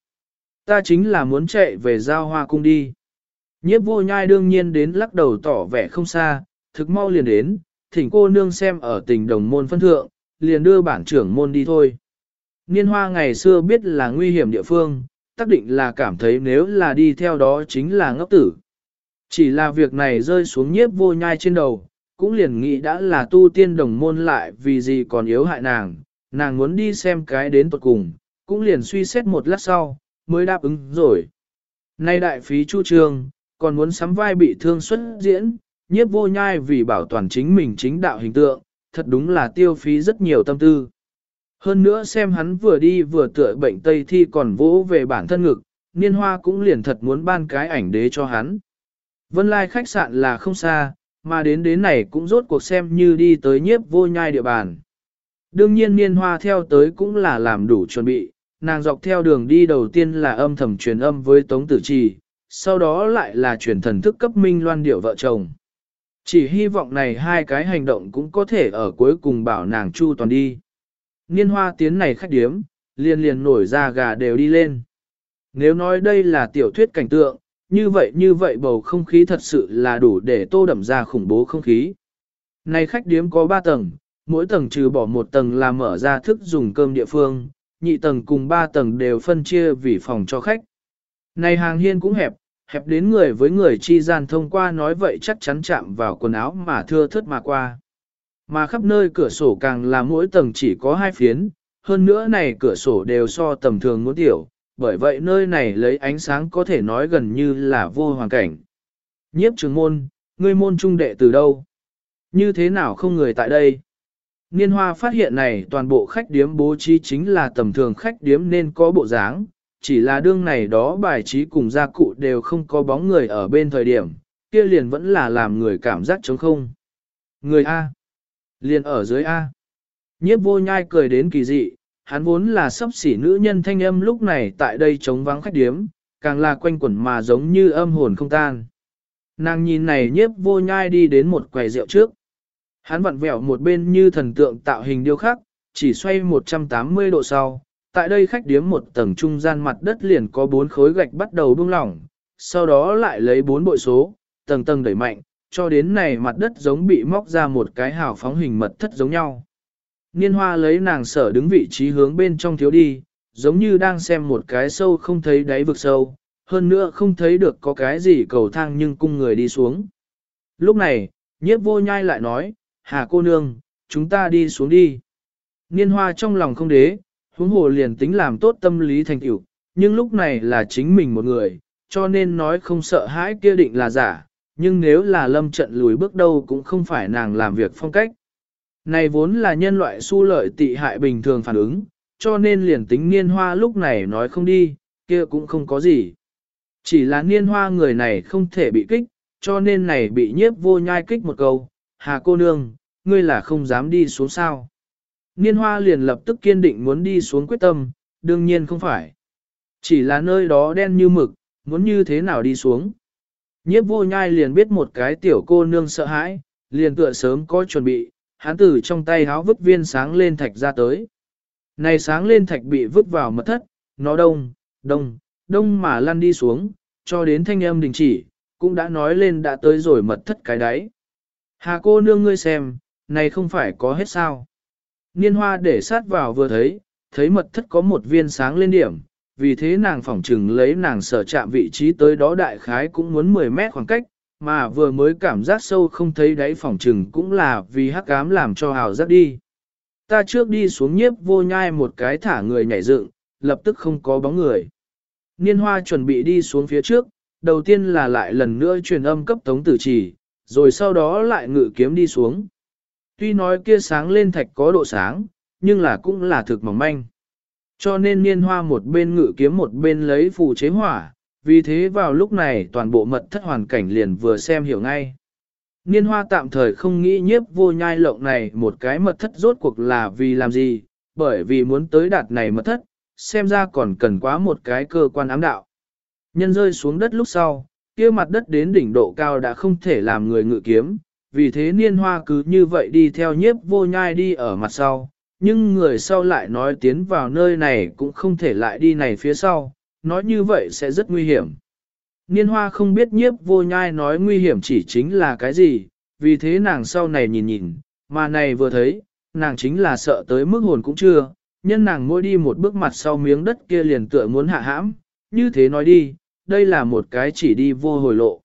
[SPEAKER 1] Ta chính là muốn chạy về giao hoa cung đi. Nhiếp vô nhai đương nhiên đến lắc đầu tỏ vẻ không xa, thực mau liền đến, thỉnh cô nương xem ở tình đồng môn phân thượng, liền đưa bản trưởng môn đi thôi. Niên hoa ngày xưa biết là nguy hiểm địa phương, tác định là cảm thấy nếu là đi theo đó chính là ngốc tử. Chỉ là việc này rơi xuống nhiếp vô nhai trên đầu, cũng liền nghĩ đã là tu tiên đồng môn lại vì gì còn yếu hại nàng, nàng muốn đi xem cái đến tuật cùng, cũng liền suy xét một lát sau, mới đáp ứng rồi. Nay đại phí chu trương, còn muốn sắm vai bị thương xuất diễn, nhiếp vô nhai vì bảo toàn chính mình chính đạo hình tượng, thật đúng là tiêu phí rất nhiều tâm tư. Hơn nữa xem hắn vừa đi vừa tựa bệnh tây thi còn vỗ về bản thân ngực, niên hoa cũng liền thật muốn ban cái ảnh đế cho hắn. Vân lai khách sạn là không xa, mà đến đến này cũng rốt cuộc xem như đi tới nhiếp vô nhai địa bàn. Đương nhiên niên hoa theo tới cũng là làm đủ chuẩn bị, nàng dọc theo đường đi đầu tiên là âm thầm truyền âm với Tống Tử Trì, sau đó lại là truyền thần thức cấp minh loan điệu vợ chồng. Chỉ hy vọng này hai cái hành động cũng có thể ở cuối cùng bảo nàng chu toàn đi. Niên hoa tiến này khách điếm, liền liền nổi ra gà đều đi lên. Nếu nói đây là tiểu thuyết cảnh tượng, như vậy như vậy bầu không khí thật sự là đủ để tô đậm ra khủng bố không khí. Này khách điếm có 3 tầng, mỗi tầng trừ bỏ một tầng là mở ra thức dùng cơm địa phương, nhị tầng cùng 3 tầng đều phân chia vì phòng cho khách. Này hàng hiên cũng hẹp, hẹp đến người với người chi gian thông qua nói vậy chắc chắn chạm vào quần áo mà thưa thớt mà qua. Mà khắp nơi cửa sổ càng là mỗi tầng chỉ có hai phiến, hơn nữa này cửa sổ đều so tầm thường muốn tiểu, bởi vậy nơi này lấy ánh sáng có thể nói gần như là vô hoàn cảnh. Nhiếp trường môn, ngươi môn trung đệ từ đâu? Như thế nào không người tại đây? Niên hoa phát hiện này toàn bộ khách điếm bố trí chính là tầm thường khách điếm nên có bộ dáng, chỉ là đương này đó bài trí cùng gia cụ đều không có bóng người ở bên thời điểm, kia liền vẫn là làm người cảm giác trống không. Người A. Liền ở dưới A. Nhiếp vô nhai cười đến kỳ dị, hắn vốn là sắp xỉ nữ nhân thanh âm lúc này tại đây trống vắng khách điếm, càng là quanh quẩn mà giống như âm hồn không tan. Nàng nhìn này nhiếp vô nhai đi đến một quầy rượu trước. Hắn vặn vẹo một bên như thần tượng tạo hình điêu khắc, chỉ xoay 180 độ sau. Tại đây khách điếm một tầng trung gian mặt đất liền có bốn khối gạch bắt đầu buông lỏng, sau đó lại lấy bốn bội số, tầng tầng đẩy mạnh, cho đến này mặt đất giống bị móc ra một cái hào phóng hình mật thất giống nhau. Niên hoa lấy nàng sở đứng vị trí hướng bên trong thiếu đi, giống như đang xem một cái sâu không thấy đáy vực sâu, hơn nữa không thấy được có cái gì cầu thang nhưng cung người đi xuống. Lúc này, nhiếp vô nhai lại nói, hà cô nương, chúng ta đi xuống đi. Niên hoa trong lòng không đế, huống hồ liền tính làm tốt tâm lý thành tựu, nhưng lúc này là chính mình một người, cho nên nói không sợ hãi kia định là giả, nhưng nếu là lâm trận lùi bước đâu cũng không phải nàng làm việc phong cách. Này vốn là nhân loại su lợi tị hại bình thường phản ứng, cho nên liền tính niên hoa lúc này nói không đi, kia cũng không có gì. Chỉ là niên hoa người này không thể bị kích, cho nên này bị nhiếp vô nhai kích một câu, hà cô nương, ngươi là không dám đi xuống sao. Niên hoa liền lập tức kiên định muốn đi xuống quyết tâm, đương nhiên không phải. Chỉ là nơi đó đen như mực, muốn như thế nào đi xuống. Nhiếp vô nhai liền biết một cái tiểu cô nương sợ hãi, liền tựa sớm có chuẩn bị, hắn từ trong tay háo vứt viên sáng lên thạch ra tới. Này sáng lên thạch bị vứt vào mật thất, nó đông, đông, đông mà lăn đi xuống, cho đến thanh âm đình chỉ, cũng đã nói lên đã tới rồi mật thất cái đáy. Hà cô nương ngươi xem, này không phải có hết sao. Niên hoa để sát vào vừa thấy, thấy mật thất có một viên sáng lên điểm, vì thế nàng phỏng trừng lấy nàng sở chạm vị trí tới đó đại khái cũng muốn 10 mét khoảng cách, mà vừa mới cảm giác sâu không thấy đáy phòng trừng cũng là vì hắc ám làm cho hào giác đi. Ta trước đi xuống nhiếp vô nhai một cái thả người nhảy dựng, lập tức không có bóng người. Niên hoa chuẩn bị đi xuống phía trước, đầu tiên là lại lần nữa truyền âm cấp tống tử chỉ, rồi sau đó lại ngự kiếm đi xuống. Tuy nói kia sáng lên thạch có độ sáng, nhưng là cũng là thực mỏng manh. Cho nên niên hoa một bên ngự kiếm một bên lấy phù chế hỏa, vì thế vào lúc này toàn bộ mật thất hoàn cảnh liền vừa xem hiểu ngay. Niên hoa tạm thời không nghĩ nhiếp vô nhai lộng này một cái mật thất rốt cuộc là vì làm gì, bởi vì muốn tới đạt này mật thất, xem ra còn cần quá một cái cơ quan ám đạo. Nhân rơi xuống đất lúc sau, kia mặt đất đến đỉnh độ cao đã không thể làm người ngự kiếm, vì thế niên hoa cứ như vậy đi theo nhiếp vô nhai đi ở mặt sau, nhưng người sau lại nói tiến vào nơi này cũng không thể lại đi này phía sau, nói như vậy sẽ rất nguy hiểm. Niên hoa không biết nhiếp vô nhai nói nguy hiểm chỉ chính là cái gì, vì thế nàng sau này nhìn nhìn, mà này vừa thấy, nàng chính là sợ tới mức hồn cũng chưa, nhân nàng mỗi đi một bước mặt sau miếng đất kia liền tựa muốn hạ hãm, như thế nói đi, đây là một cái chỉ đi vô hồi lộ.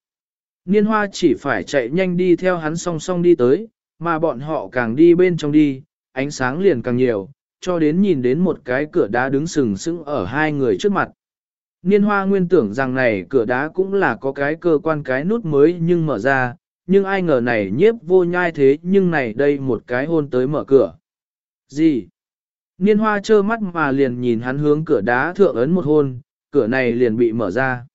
[SPEAKER 1] Niên hoa chỉ phải chạy nhanh đi theo hắn song song đi tới, mà bọn họ càng đi bên trong đi, ánh sáng liền càng nhiều, cho đến nhìn đến một cái cửa đá đứng sừng sững ở hai người trước mặt. Niên hoa nguyên tưởng rằng này cửa đá cũng là có cái cơ quan cái nút mới nhưng mở ra, nhưng ai ngờ này nhiếp vô nhai thế nhưng này đây một cái hôn tới mở cửa. Gì? Niên hoa trơ mắt mà liền nhìn hắn hướng cửa đá thượng ấn một hôn, cửa này liền bị mở ra.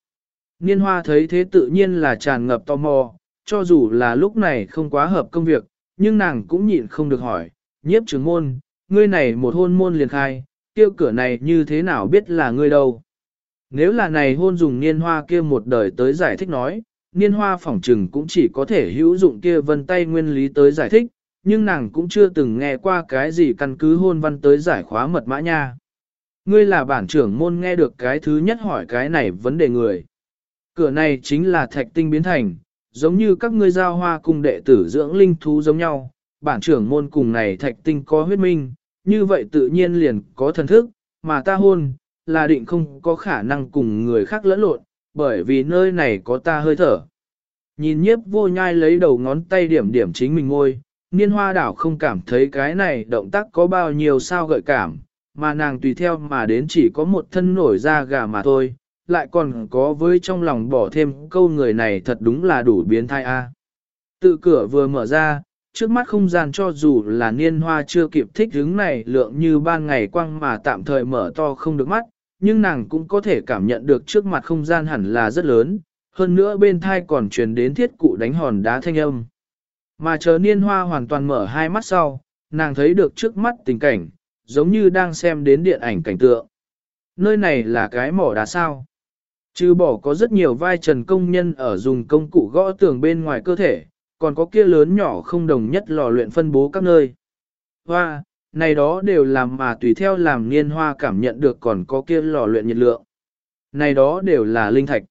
[SPEAKER 1] Niên hoa thấy thế tự nhiên là tràn ngập tò mò, cho dù là lúc này không quá hợp công việc, nhưng nàng cũng nhịn không được hỏi, nhiếp trưởng môn, ngươi này một hôn môn liền khai, tiêu cửa này như thế nào biết là ngươi đâu. Nếu là này hôn dùng niên hoa kia một đời tới giải thích nói, niên hoa phỏng trừng cũng chỉ có thể hữu dụng kia vân tay nguyên lý tới giải thích, nhưng nàng cũng chưa từng nghe qua cái gì căn cứ hôn văn tới giải khóa mật mã nha. Ngươi là bản trưởng môn nghe được cái thứ nhất hỏi cái này vấn đề người. Cửa này chính là thạch tinh biến thành, giống như các ngươi giao hoa cùng đệ tử dưỡng linh thú giống nhau, bản trưởng môn cùng này thạch tinh có huyết minh, như vậy tự nhiên liền có thần thức, mà ta hôn, là định không có khả năng cùng người khác lẫn lộn, bởi vì nơi này có ta hơi thở. Nhìn nhiếp vô nhai lấy đầu ngón tay điểm điểm chính mình ngôi, niên hoa đảo không cảm thấy cái này động tác có bao nhiêu sao gợi cảm, mà nàng tùy theo mà đến chỉ có một thân nổi da gà mà thôi, lại còn có với trong lòng bỏ thêm câu người này thật đúng là đủ biến thai a. Tự cửa vừa mở ra, trước mắt không gian cho dù là niên hoa chưa kịp thích hứng này lượng như ban ngày quang mà tạm thời mở to không được mắt, nhưng nàng cũng có thể cảm nhận được trước mặt không gian hẳn là rất lớn, hơn nữa bên thai còn truyền đến thiết cụ đánh hòn đá thanh âm. Mà chờ niên hoa hoàn toàn mở hai mắt sau, nàng thấy được trước mắt tình cảnh, giống như đang xem đến điện ảnh cảnh tượng. Nơi này là cái mỏ đá sao. Trừ bỏ có rất nhiều vai trần công nhân ở dùng công cụ gõ tường bên ngoài cơ thể, còn có kia lớn nhỏ không đồng nhất lò luyện phân bố các nơi. Hoa, này đó đều làm mà tùy theo làm niên hoa cảm nhận được còn có kia lò luyện nhiệt lượng. Này đó đều là linh thạch.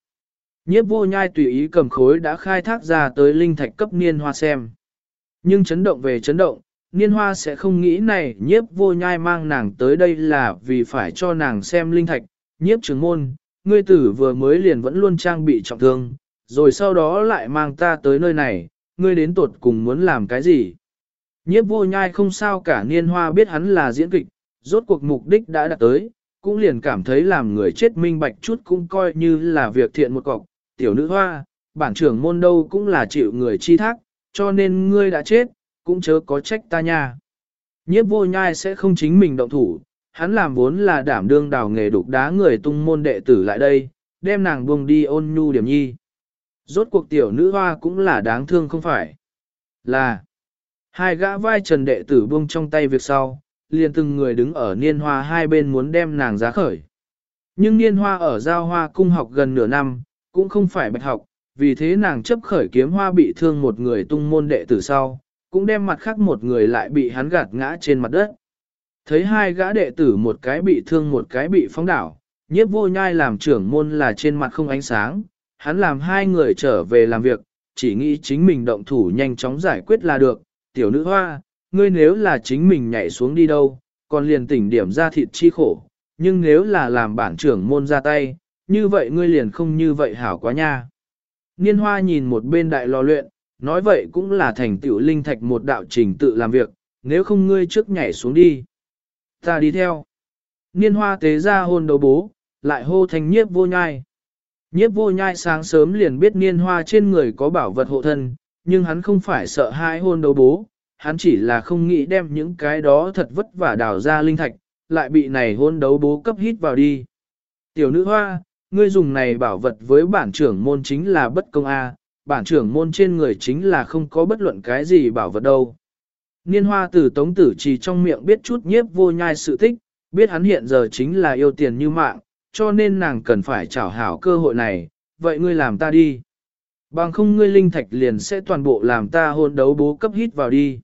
[SPEAKER 1] Nhiếp vô nhai tùy ý cầm khối đã khai thác ra tới linh thạch cấp niên hoa xem. Nhưng chấn động về chấn động, niên hoa sẽ không nghĩ này nhiếp vô nhai mang nàng tới đây là vì phải cho nàng xem linh thạch. Nhiếp trưởng môn, ngươi tử vừa mới liền vẫn luôn trang bị trọng thương, rồi sau đó lại mang ta tới nơi này, ngươi đến tột cùng muốn làm cái gì? Nhiếp vô nhai không sao cả niên hoa biết hắn là diễn kịch, rốt cuộc mục đích đã đạt tới, cũng liền cảm thấy làm người chết minh bạch chút cũng coi như là việc thiện một cọc. Tiểu nữ hoa, bản trưởng môn đâu cũng là chịu người chi thác, cho nên ngươi đã chết, cũng chớ có trách ta nha. Nhiếp vô nhai sẽ không chính mình động thủ, hắn làm vốn là đảm đương đào nghề đục đá người tung môn đệ tử lại đây, đem nàng buông đi ôn nhu điểm nhi. Rốt cuộc tiểu nữ hoa cũng là đáng thương không phải. Là, hai gã vai trần đệ tử buông trong tay việc sau, liền từng người đứng ở niên hoa hai bên muốn đem nàng giá khởi. Nhưng niên hoa ở giao hoa cung học gần nửa năm, cũng không phải bạch học, vì thế nàng chấp khởi kiếm hoa bị thương một người tung môn đệ tử sau, cũng đem mặt khác một người lại bị hắn gạt ngã trên mặt đất. Thấy hai gã đệ tử một cái bị thương một cái bị phóng đảo, nhiếp vô nhai làm trưởng môn là trên mặt không ánh sáng, hắn làm hai người trở về làm việc, chỉ nghĩ chính mình động thủ nhanh chóng giải quyết là được. Tiểu nữ hoa, ngươi nếu là chính mình nhảy xuống đi đâu, còn liền tỉnh điểm ra thịt chi khổ, nhưng nếu là làm bản trưởng môn ra tay, như vậy ngươi liền không như vậy hảo quá nha. Niên hoa nhìn một bên đại lò luyện, nói vậy cũng là thành tựu linh thạch một đạo trình tự làm việc, nếu không ngươi trước nhảy xuống đi. Ta đi theo. Niên hoa tế ra hôn đầu bố, lại hô thành nhiếp vô nhai. Nhiếp vô nhai sáng sớm liền biết niên hoa trên người có bảo vật hộ thân, nhưng hắn không phải sợ hai hôn đấu bố, hắn chỉ là không nghĩ đem những cái đó thật vất vả đào ra linh thạch, lại bị này hôn đấu bố cấp hít vào đi. Tiểu nữ hoa, ngươi dùng này bảo vật với bản trưởng môn chính là bất công A, bản trưởng môn trên người chính là không có bất luận cái gì bảo vật đâu. Niên hoa tử tống tử chỉ trong miệng biết chút nhiếp vô nhai sự thích, biết hắn hiện giờ chính là yêu tiền như mạng, cho nên nàng cần phải trảo hảo cơ hội này, vậy ngươi làm ta đi. Bằng không ngươi linh thạch liền sẽ toàn bộ làm ta hôn đấu bố cấp hít vào đi.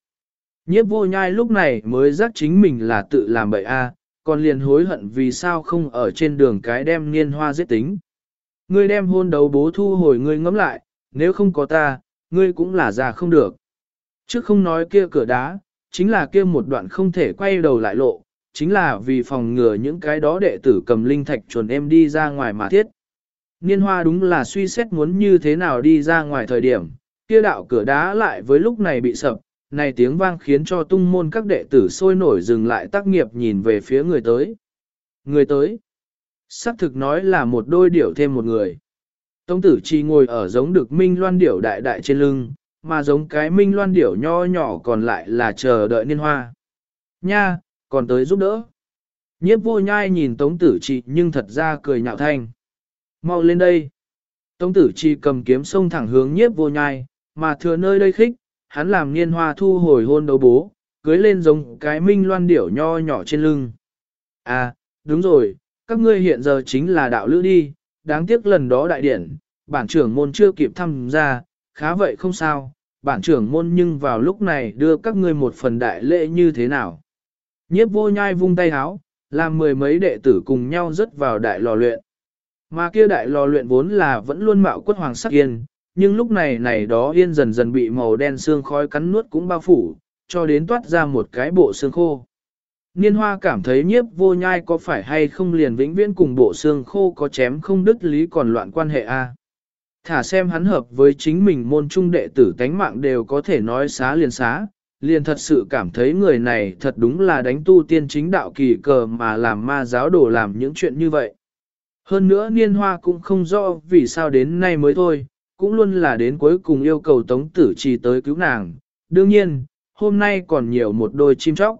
[SPEAKER 1] Nhiếp vô nhai lúc này mới giác chính mình là tự làm bậy a, còn liền hối hận vì sao không ở trên đường cái đem niên hoa giết tính. Ngươi đem hôn đấu bố thu hồi ngươi ngẫm lại, nếu không có ta, ngươi cũng là già không được. Trước không nói kia cửa đá, chính là kia một đoạn không thể quay đầu lại lộ, chính là vì phòng ngừa những cái đó đệ tử cầm linh thạch chuẩn em đi ra ngoài mà thiết. Niên hoa đúng là suy xét muốn như thế nào đi ra ngoài thời điểm, kia đạo cửa đá lại với lúc này bị sập, này tiếng vang khiến cho tung môn các đệ tử sôi nổi dừng lại tác nghiệp nhìn về phía người tới. Người tới. Sắc thực nói là một đôi điểu thêm một người. Tống tử chi ngồi ở giống được minh loan điểu đại đại trên lưng, mà giống cái minh loan điểu nho nhỏ còn lại là chờ đợi niên hoa. Nha, còn tới giúp đỡ. Nhiếp vô nhai nhìn tống tử chi nhưng thật ra cười nhạo thanh. Mau lên đây. Tống tử chi cầm kiếm sông thẳng hướng nhiếp vô nhai, mà thừa nơi đây khích, hắn làm niên hoa thu hồi hôn đấu bố, cưới lên giống cái minh loan điểu nho nhỏ trên lưng. À, đúng rồi, các ngươi hiện giờ chính là đạo lữ đi, đáng tiếc lần đó đại điển, bản trưởng môn chưa kịp tham gia, khá vậy không sao, bản trưởng môn nhưng vào lúc này đưa các ngươi một phần đại lễ như thế nào. Nhiếp vô nhai vung tay háo, làm mười mấy đệ tử cùng nhau rớt vào đại lò luyện. Mà kia đại lò luyện vốn là vẫn luôn mạo quất hoàng sắc yên, nhưng lúc này này đó yên dần dần bị màu đen xương khói cắn nuốt cũng bao phủ, cho đến toát ra một cái bộ xương khô. Niên hoa cảm thấy nhiếp vô nhai có phải hay không liền vĩnh viễn cùng bộ xương khô có chém không đứt lý còn loạn quan hệ a Thả xem hắn hợp với chính mình môn trung đệ tử tánh mạng đều có thể nói xá liền xá, liền thật sự cảm thấy người này thật đúng là đánh tu tiên chính đạo kỳ cờ mà làm ma giáo đồ làm những chuyện như vậy. Hơn nữa niên hoa cũng không rõ vì sao đến nay mới thôi, cũng luôn là đến cuối cùng yêu cầu tống tử trì tới cứu nàng. Đương nhiên, hôm nay còn nhiều một đôi chim chóc.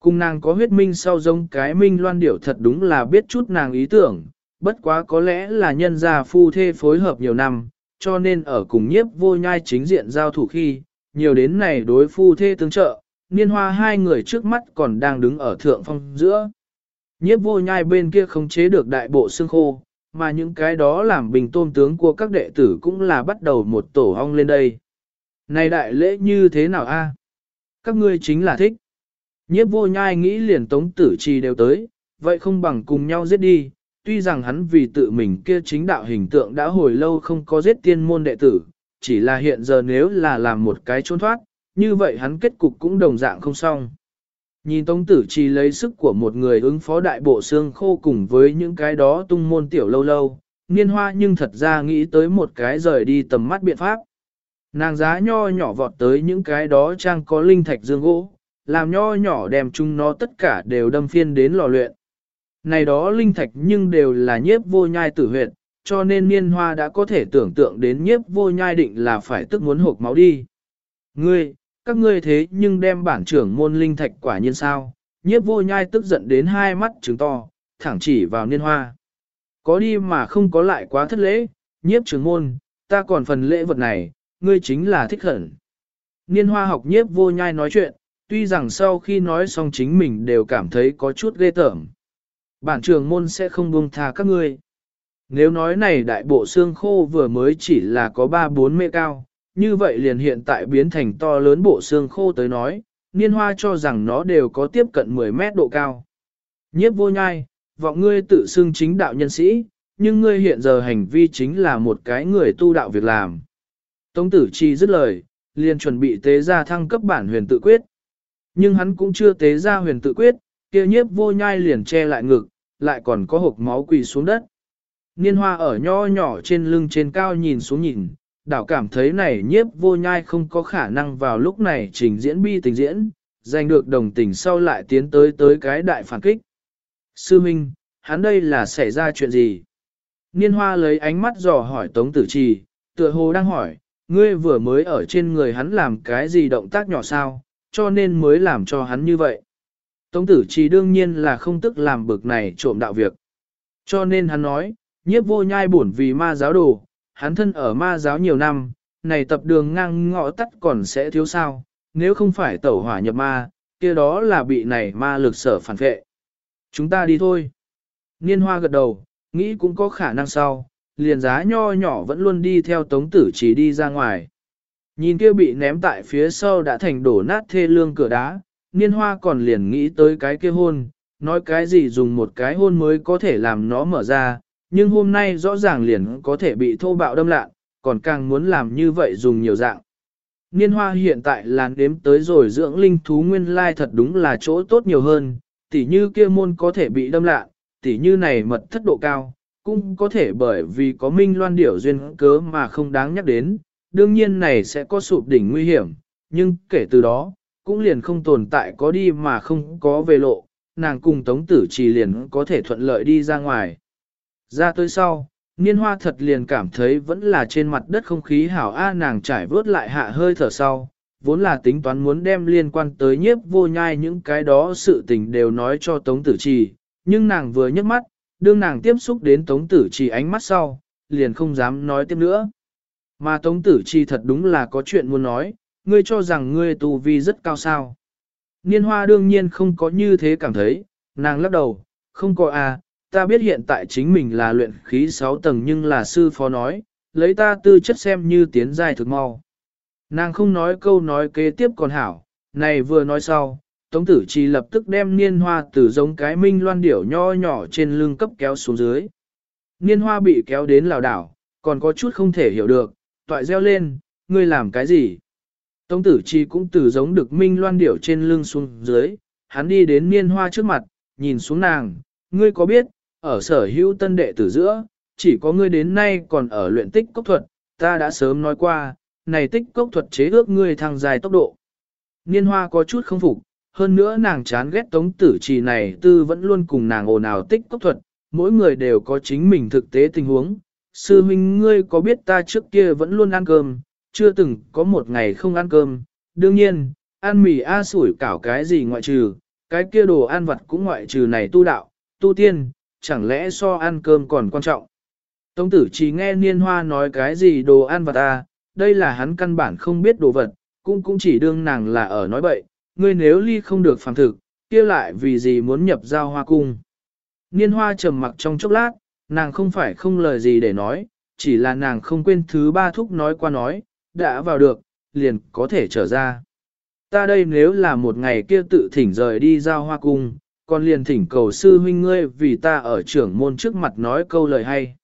[SPEAKER 1] Cùng nàng có huyết minh sau giống cái minh loan điểu thật đúng là biết chút nàng ý tưởng, bất quá có lẽ là nhân gia phu thê phối hợp nhiều năm, cho nên ở cùng nhiếp vô nhai chính diện giao thủ khi, nhiều đến này đối phu thê tương trợ, niên hoa hai người trước mắt còn đang đứng ở thượng phong giữa. Nhiếp vô nhai bên kia không chế được đại bộ xương khô, mà những cái đó làm bình tôn tướng của các đệ tử cũng là bắt đầu một tổ hong lên đây. Này đại lễ như thế nào a? Các ngươi chính là thích. Nhiếp vô nhai nghĩ liền tống tử trì đều tới, vậy không bằng cùng nhau giết đi, tuy rằng hắn vì tự mình kia chính đạo hình tượng đã hồi lâu không có giết tiên môn đệ tử, chỉ là hiện giờ nếu là làm một cái trốn thoát, như vậy hắn kết cục cũng đồng dạng không xong. Nhìn Tống Tử Chi lấy sức của một người ứng phó đại bộ xương khô cùng với những cái đó tung môn tiểu lâu lâu, niên hoa nhưng thật ra nghĩ tới một cái rời đi tầm mắt biện pháp. Nàng giá nho nhỏ vọt tới những cái đó trang có linh thạch dương gỗ, làm nho nhỏ đem chung nó tất cả đều đâm phiên đến lò luyện. Này đó linh thạch nhưng đều là nhiếp vô nhai tử huyệt, cho nên niên hoa đã có thể tưởng tượng đến nhiếp vô nhai định là phải tức muốn hộp máu đi. Ngươi, các ngươi thế nhưng đem bản trưởng môn linh thạch quả nhiên sao, nhiếp vô nhai tức giận đến hai mắt trứng to, thẳng chỉ vào niên hoa. Có đi mà không có lại quá thất lễ, nhiếp trưởng môn, ta còn phần lễ vật này, ngươi chính là thích hận. Niên hoa học nhiếp vô nhai nói chuyện, tuy rằng sau khi nói xong chính mình đều cảm thấy có chút ghê tởm. Bản trưởng môn sẽ không buông tha các ngươi. Nếu nói này đại bộ xương khô vừa mới chỉ là có 3-4 mê cao, như vậy liền hiện tại biến thành to lớn bộ xương khô tới nói, niên hoa cho rằng nó đều có tiếp cận 10 mét độ cao. Nhiếp vô nhai, vọng ngươi tự xưng chính đạo nhân sĩ, nhưng ngươi hiện giờ hành vi chính là một cái người tu đạo việc làm. Tống tử chi dứt lời, liền chuẩn bị tế ra thăng cấp bản huyền tự quyết. Nhưng hắn cũng chưa tế ra huyền tự quyết, kia nhiếp vô nhai liền che lại ngực, lại còn có hộp máu quỳ xuống đất. Niên hoa ở nho nhỏ trên lưng trên cao nhìn xuống nhìn, đảo cảm thấy này nhiếp vô nhai không có khả năng vào lúc này trình diễn bi tình diễn, giành được đồng tình sau lại tiến tới tới cái đại phản kích. Sư Minh, hắn đây là xảy ra chuyện gì? Niên hoa lấy ánh mắt dò hỏi Tống Tử Trì, tựa hồ đang hỏi, ngươi vừa mới ở trên người hắn làm cái gì động tác nhỏ sao, cho nên mới làm cho hắn như vậy. Tống Tử Trì đương nhiên là không tức làm bực này trộm đạo việc. Cho nên hắn nói, nhiếp vô nhai bổn vì ma giáo đồ, hắn thân ở ma giáo nhiều năm, này tập đường ngang ngõ tắt còn sẽ thiếu sao, nếu không phải tẩu hỏa nhập ma, kia đó là bị này ma lực sở phản vệ. Chúng ta đi thôi. Niên hoa gật đầu, nghĩ cũng có khả năng sau, liền giá nho nhỏ vẫn luôn đi theo tống tử chỉ đi ra ngoài. Nhìn kia bị ném tại phía sau đã thành đổ nát thê lương cửa đá, niên hoa còn liền nghĩ tới cái kia hôn, nói cái gì dùng một cái hôn mới có thể làm nó mở ra, nhưng hôm nay rõ ràng liền có thể bị thô bạo đâm lạ, còn càng muốn làm như vậy dùng nhiều dạng. Niên hoa hiện tại làn đếm tới rồi dưỡng linh thú nguyên lai thật đúng là chỗ tốt nhiều hơn, tỉ như kia môn có thể bị đâm lạ, tỉ như này mật thất độ cao, cũng có thể bởi vì có minh loan điểu duyên cớ mà không đáng nhắc đến, đương nhiên này sẽ có sụp đỉnh nguy hiểm, nhưng kể từ đó, cũng liền không tồn tại có đi mà không có về lộ, nàng cùng tống tử chỉ liền có thể thuận lợi đi ra ngoài. Ra tới sau, niên hoa thật liền cảm thấy vẫn là trên mặt đất không khí hảo A nàng trải vớt lại hạ hơi thở sau, vốn là tính toán muốn đem liên quan tới nhiếp vô nhai những cái đó sự tình đều nói cho tống tử trì, nhưng nàng vừa nhấc mắt, đương nàng tiếp xúc đến tống tử trì ánh mắt sau, liền không dám nói tiếp nữa. Mà tống tử trì thật đúng là có chuyện muốn nói, ngươi cho rằng ngươi tu vi rất cao sao. Niên hoa đương nhiên không có như thế cảm thấy, nàng lắc đầu, không có à, ta biết hiện tại chính mình là luyện khí 6 tầng nhưng là sư phó nói, lấy ta tư chất xem như tiến dài thực mau. Nàng không nói câu nói kế tiếp còn hảo, này vừa nói sau, Tống tử chi lập tức đem niên hoa từ giống cái minh loan điểu nho nhỏ trên lưng cấp kéo xuống dưới. Niên hoa bị kéo đến lào đảo, còn có chút không thể hiểu được, toại reo lên, ngươi làm cái gì? Tống tử chi cũng từ giống được minh loan điểu trên lưng xuống dưới, hắn đi đến niên hoa trước mặt, nhìn xuống nàng, ngươi có biết, ở sở hữu tân đệ tử giữa, chỉ có ngươi đến nay còn ở luyện tích cốc thuật, ta đã sớm nói qua, này tích cốc thuật chế ước ngươi thăng dài tốc độ. Niên hoa có chút không phục, hơn nữa nàng chán ghét tống tử trì này tư vẫn luôn cùng nàng ồn ào tích cốc thuật, mỗi người đều có chính mình thực tế tình huống. Sư huynh ngươi có biết ta trước kia vẫn luôn ăn cơm, chưa từng có một ngày không ăn cơm, đương nhiên, ăn mì a sủi cảo cái gì ngoại trừ, cái kia đồ ăn vật cũng ngoại trừ này tu đạo, tu tiên, chẳng lẽ so ăn cơm còn quan trọng. Tống tử chỉ nghe niên hoa nói cái gì đồ ăn vặt à, đây là hắn căn bản không biết đồ vật, cũng cũng chỉ đương nàng là ở nói bậy, ngươi nếu ly không được phàm thực, kia lại vì gì muốn nhập giao hoa cung. Niên hoa trầm mặc trong chốc lát, nàng không phải không lời gì để nói, chỉ là nàng không quên thứ ba thúc nói qua nói, đã vào được, liền có thể trở ra. Ta đây nếu là một ngày kia tự thỉnh rời đi giao hoa cung, còn liền thỉnh cầu sư huynh ngươi vì ta ở trưởng môn trước mặt nói câu lời hay.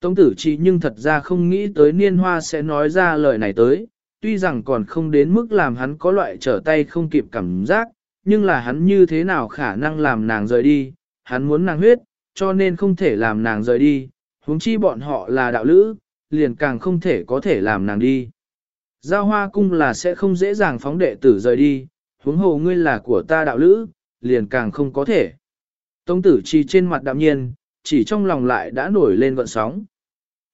[SPEAKER 1] Tống tử chỉ nhưng thật ra không nghĩ tới niên hoa sẽ nói ra lời này tới, tuy rằng còn không đến mức làm hắn có loại trở tay không kịp cảm giác, nhưng là hắn như thế nào khả năng làm nàng rời đi, hắn muốn nàng huyết, cho nên không thể làm nàng rời đi, huống chi bọn họ là đạo lữ, liền càng không thể có thể làm nàng đi. Giao hoa cung là sẽ không dễ dàng phóng đệ tử rời đi, huống hồ ngươi là của ta đạo lữ, liền càng không có thể. Tống tử chi trên mặt đạm nhiên, chỉ trong lòng lại đã nổi lên gợn sóng.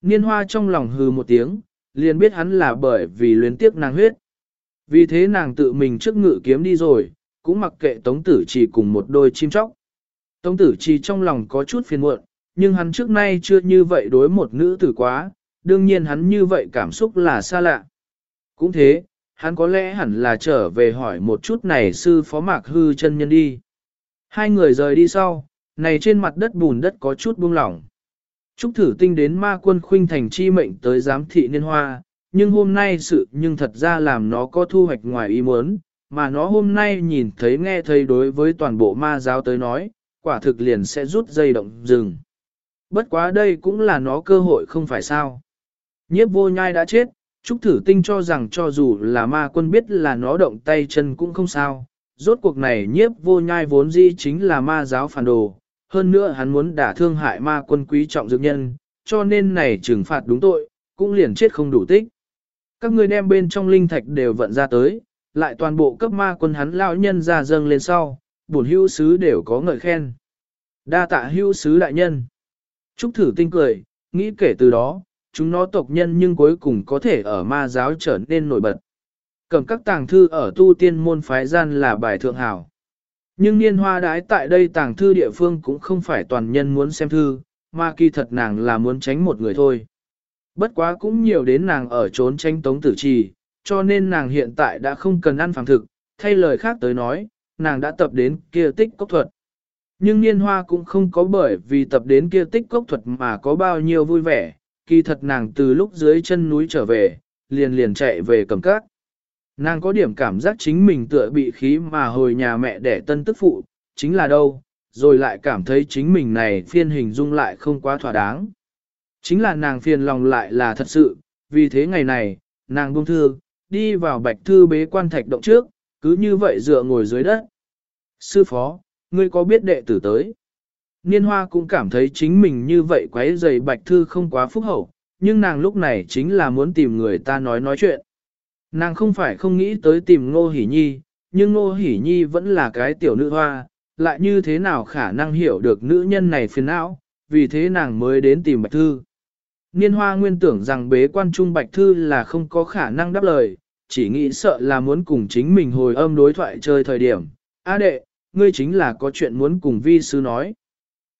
[SPEAKER 1] Niên hoa trong lòng hừ một tiếng, liền biết hắn là bởi vì luyến tiếc nàng huyết. Vì thế nàng tự mình trước ngự kiếm đi rồi, cũng mặc kệ Tống Tử Chi cùng một đôi chim chóc. Tống Tử Chi trong lòng có chút phiền muộn, nhưng hắn trước nay chưa như vậy đối một nữ tử quá, đương nhiên hắn như vậy cảm xúc là xa lạ. Cũng thế, hắn có lẽ hẳn là trở về hỏi một chút này sư phó mạc hư chân nhân đi. Hai người rời đi sau, này trên mặt đất bùn đất có chút buông lỏng. Trúc thử tinh đến ma quân khuynh thành chi mệnh tới giám thị niên hoa, nhưng hôm nay sự nhưng thật ra làm nó có thu hoạch ngoài ý muốn, mà nó hôm nay nhìn thấy nghe thấy đối với toàn bộ ma giáo tới nói, quả thực liền sẽ rút dây động rừng. Bất quá đây cũng là nó cơ hội không phải sao. Nhiếp vô nhai đã chết, Trúc thử tinh cho rằng cho dù là ma quân biết là nó động tay chân cũng không sao. Rốt cuộc này nhiếp vô nhai vốn dĩ chính là ma giáo phản đồ, hơn nữa hắn muốn đả thương hại ma quân quý trọng dược nhân, cho nên này trừng phạt đúng tội, cũng liền chết không đủ tích. Các người đem bên trong linh thạch đều vận ra tới, lại toàn bộ cấp ma quân hắn lão nhân ra dâng lên sau, bổn hưu sứ đều có ngợi khen. Đa tạ hưu sứ đại nhân. Trúc thử tinh cười, nghĩ kể từ đó, chúng nó tộc nhân nhưng cuối cùng có thể ở ma giáo trở nên nổi bật. Cầm các tàng thư ở tu tiên môn phái gian là bài thượng hảo. Nhưng niên hoa đái tại đây tàng thư địa phương cũng không phải toàn nhân muốn xem thư, mà kỳ thật nàng là muốn tránh một người thôi. Bất quá cũng nhiều đến nàng ở trốn tranh tống tử trì, cho nên nàng hiện tại đã không cần ăn phẳng thực, thay lời khác tới nói, nàng đã tập đến kia tích cốc thuật. Nhưng niên hoa cũng không có bởi vì tập đến kia tích cốc thuật mà có bao nhiêu vui vẻ, kỳ thật nàng từ lúc dưới chân núi trở về, liền liền chạy về cầm cát. Nàng có điểm cảm giác chính mình tựa bị khí mà hồi nhà mẹ đẻ tân tức phụ, chính là đâu, rồi lại cảm thấy chính mình này phiên hình dung lại không quá thỏa đáng. Chính là nàng phiền lòng lại là thật sự, vì thế ngày này, nàng buông thư, đi vào bạch thư bế quan thạch động trước, cứ như vậy dựa ngồi dưới đất. Sư phó, ngươi có biết đệ tử tới? Niên hoa cũng cảm thấy chính mình như vậy quấy giày bạch thư không quá phúc hậu, nhưng nàng lúc này chính là muốn tìm người ta nói nói chuyện. Nàng không phải không nghĩ tới tìm Ngô Hỷ Nhi, nhưng Ngô Hỷ Nhi vẫn là cái tiểu nữ hoa, lại như thế nào khả năng hiểu được nữ nhân này phiền não, vì thế nàng mới đến tìm Bạch Thư. Niên hoa nguyên tưởng rằng bế quan trung Bạch Thư là không có khả năng đáp lời, chỉ nghĩ sợ là muốn cùng chính mình hồi âm đối thoại chơi thời điểm. A đệ, ngươi chính là có chuyện muốn cùng vi sư nói.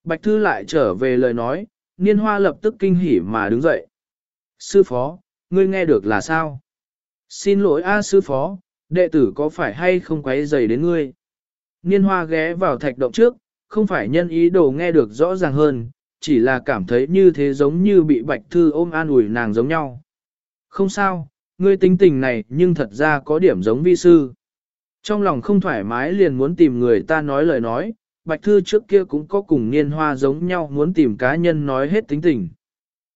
[SPEAKER 1] Bạch Thư lại trở về lời nói, niên hoa lập tức kinh hỉ mà đứng dậy. Sư phó, ngươi nghe được là sao? Xin lỗi A sư phó, đệ tử có phải hay không quấy rầy đến ngươi? Niên hoa ghé vào thạch động trước, không phải nhân ý đồ nghe được rõ ràng hơn, chỉ là cảm thấy như thế giống như bị bạch thư ôm an ủi nàng giống nhau. Không sao, ngươi tính tình này nhưng thật ra có điểm giống vi sư. Trong lòng không thoải mái liền muốn tìm người ta nói lời nói, bạch thư trước kia cũng có cùng niên hoa giống nhau muốn tìm cá nhân nói hết tính tình.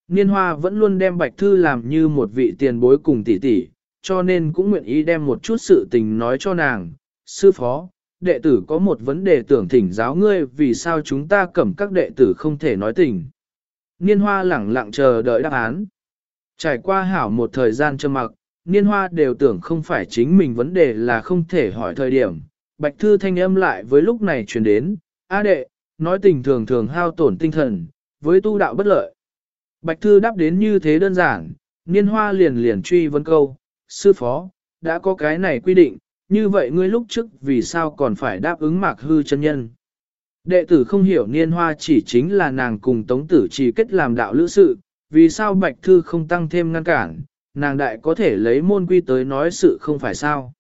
[SPEAKER 1] Niên hoa vẫn luôn đem bạch thư làm như một vị tiền bối cùng tỷ tỷ, cho nên cũng nguyện ý đem một chút sự tình nói cho nàng. Sư phó, đệ tử có một vấn đề tưởng thỉnh giáo ngươi vì sao chúng ta cẩm các đệ tử không thể nói tình. Niên hoa lẳng lặng chờ đợi đáp án. Trải qua hảo một thời gian trầm mặc, niên hoa đều tưởng không phải chính mình vấn đề là không thể hỏi thời điểm. Bạch thư thanh âm lại với lúc này truyền đến, A đệ, nói tình thường thường hao tổn tinh thần, với tu đạo bất lợi. Bạch thư đáp đến như thế đơn giản, niên hoa liền liền truy vấn câu, sư phó, đã có cái này quy định, như vậy ngươi lúc trước vì sao còn phải đáp ứng mạc hư chân nhân. Đệ tử không hiểu niên hoa chỉ chính là nàng cùng tống tử chỉ kết làm đạo lữ sự, vì sao bạch thư không tăng thêm ngăn cản, nàng đại có thể lấy môn quy tới nói sự không phải sao.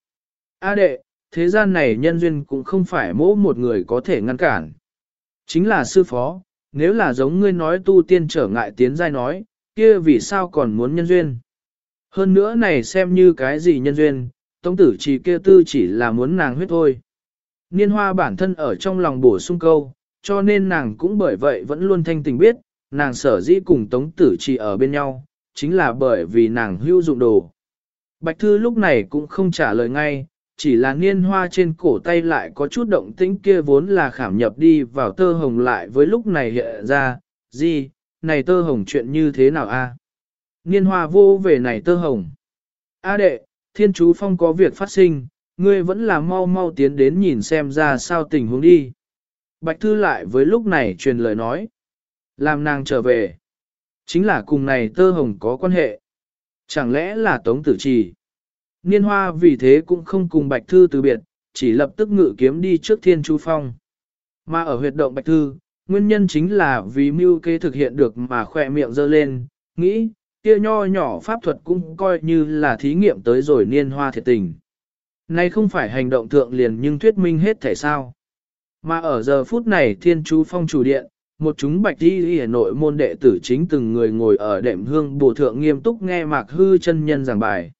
[SPEAKER 1] A đệ, thế gian này nhân duyên cũng không phải mỗi một người có thể ngăn cản. Chính là sư phó, nếu là giống ngươi nói tu tiên trở ngại tiến giai nói, kia vì sao còn muốn nhân duyên. Hơn nữa này xem như cái gì nhân duyên, tống tử chỉ kia tư chỉ là muốn nàng huyết thôi. Niên hoa bản thân ở trong lòng bổ sung câu, cho nên nàng cũng bởi vậy vẫn luôn thanh tình biết, nàng sở dĩ cùng tống tử chỉ ở bên nhau, chính là bởi vì nàng hữu dụng đồ. Bạch Thư lúc này cũng không trả lời ngay, chỉ là niên hoa trên cổ tay lại có chút động tĩnh kia vốn là khảm nhập đi vào tơ hồng lại với lúc này hiện ra, gì, này tơ hồng chuyện như thế nào a? Niên hoa vô về này tơ hồng. A đệ, thiên chú phong có việc phát sinh, ngươi vẫn là mau mau tiến đến nhìn xem ra sao tình huống đi. Bạch Thư lại với lúc này truyền lời nói. Làm nàng trở về. Chính là cùng này tơ hồng có quan hệ. Chẳng lẽ là tống tử trì. Niên hoa vì thế cũng không cùng Bạch Thư từ biệt, chỉ lập tức ngự kiếm đi trước thiên Chu phong. Mà ở huyệt động Bạch Thư, nguyên nhân chính là vì mưu kế thực hiện được mà khỏe miệng dơ lên, nghĩ, kia nho nhỏ pháp thuật cũng coi như là thí nghiệm tới rồi niên hoa thiệt tình. Nay không phải hành động thượng liền nhưng thuyết minh hết thể sao. Mà ở giờ phút này thiên Chu phong chủ điện, một chúng bạch đi ở nội môn đệ tử chính từng người ngồi ở đệm hương bổ thượng nghiêm túc nghe mạc hư chân nhân giảng bài.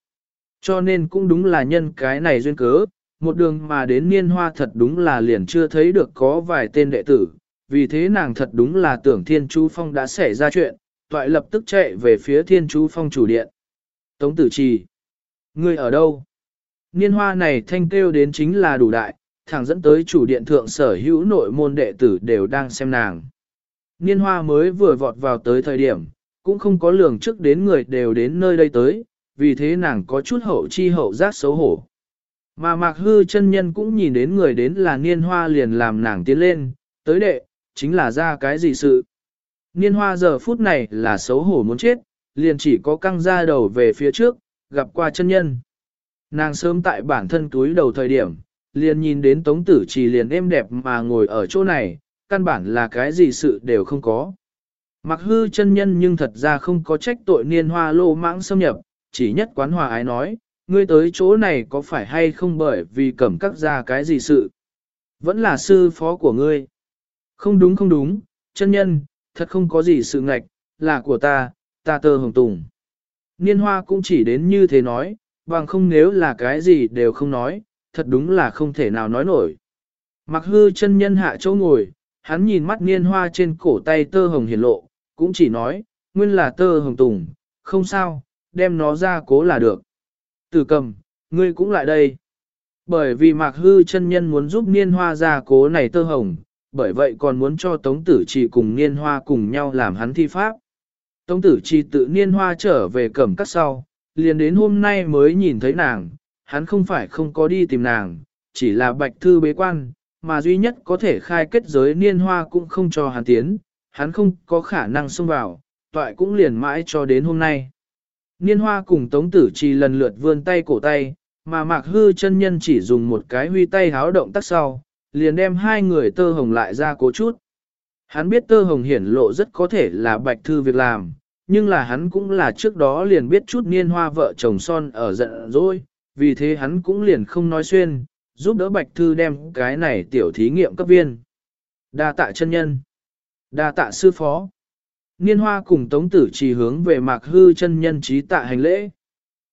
[SPEAKER 1] Cho nên cũng đúng là nhân cái này duyên cớ, một đường mà đến niên hoa thật đúng là liền chưa thấy được có vài tên đệ tử, vì thế nàng thật đúng là tưởng thiên chú phong đã xảy ra chuyện, toại lập tức chạy về phía thiên chú phong chủ điện. Tống tử trì. Ngươi ở đâu? Niên hoa này thanh kêu đến chính là đủ đại, thẳng dẫn tới chủ điện thượng sở hữu nội môn đệ tử đều đang xem nàng. Niên hoa mới vừa vọt vào tới thời điểm, cũng không có lường trước đến người đều đến nơi đây tới, vì thế nàng có chút hậu chi hậu giác xấu hổ. Mà mạc hư chân nhân cũng nhìn đến người đến là niên hoa liền làm nàng tiến lên, tới đệ, chính là ra cái gì sự. Niên hoa giờ phút này là xấu hổ muốn chết, liền chỉ có căng ra đầu về phía trước, gặp qua chân nhân. Nàng sớm tại bản thân túi đầu thời điểm, liền nhìn đến tống tử chỉ liền êm đẹp mà ngồi ở chỗ này, căn bản là cái gì sự đều không có. Mặc hư chân nhân nhưng thật ra không có trách tội niên hoa lô mãng xâm nhập, chỉ nhất quán hòa ái nói, ngươi tới chỗ này có phải hay không bởi vì cẩm các ra cái gì sự. Vẫn là sư phó của ngươi. Không đúng không đúng, chân nhân, thật không có gì sự ngạch, là của ta, ta tơ hồng tùng. Niên hoa cũng chỉ đến như thế nói, bằng không nếu là cái gì đều không nói, thật đúng là không thể nào nói nổi. Mặc hư chân nhân hạ chỗ ngồi, hắn nhìn mắt niên hoa trên cổ tay tơ hồng hiển lộ, cũng chỉ nói, nguyên là tơ hồng tùng, không sao, đem nó ra cố là được. Tử cầm, ngươi cũng lại đây. Bởi vì mạc hư chân nhân muốn giúp niên hoa ra cố này tơ hồng, bởi vậy còn muốn cho Tống Tử Trì cùng Niên Hoa cùng nhau làm hắn thi pháp. Tống Tử Trì tự Niên Hoa trở về cẩm cắt sau, liền đến hôm nay mới nhìn thấy nàng, hắn không phải không có đi tìm nàng, chỉ là bạch thư bế quan, mà duy nhất có thể khai kết giới niên hoa cũng không cho hắn tiến, hắn không có khả năng xông vào, toại cũng liền mãi cho đến hôm nay. Niên hoa cùng tống tử trì lần lượt vươn tay cổ tay, mà mạc hư chân nhân chỉ dùng một cái huy tay háo động tác sau, liền đem hai người tơ hồng lại ra cố chút. Hắn biết tơ hồng hiển lộ rất có thể là bạch thư việc làm, nhưng là hắn cũng là trước đó liền biết chút niên hoa vợ chồng son ở giận rồi, vì thế hắn cũng liền không nói xuyên, giúp đỡ bạch thư đem cái này tiểu thí nghiệm cấp viên. Đa tạ chân nhân, đa tạ sư phó. Niên hoa cùng tống tử chỉ hướng về mạc hư chân nhân trí tạ hành lễ.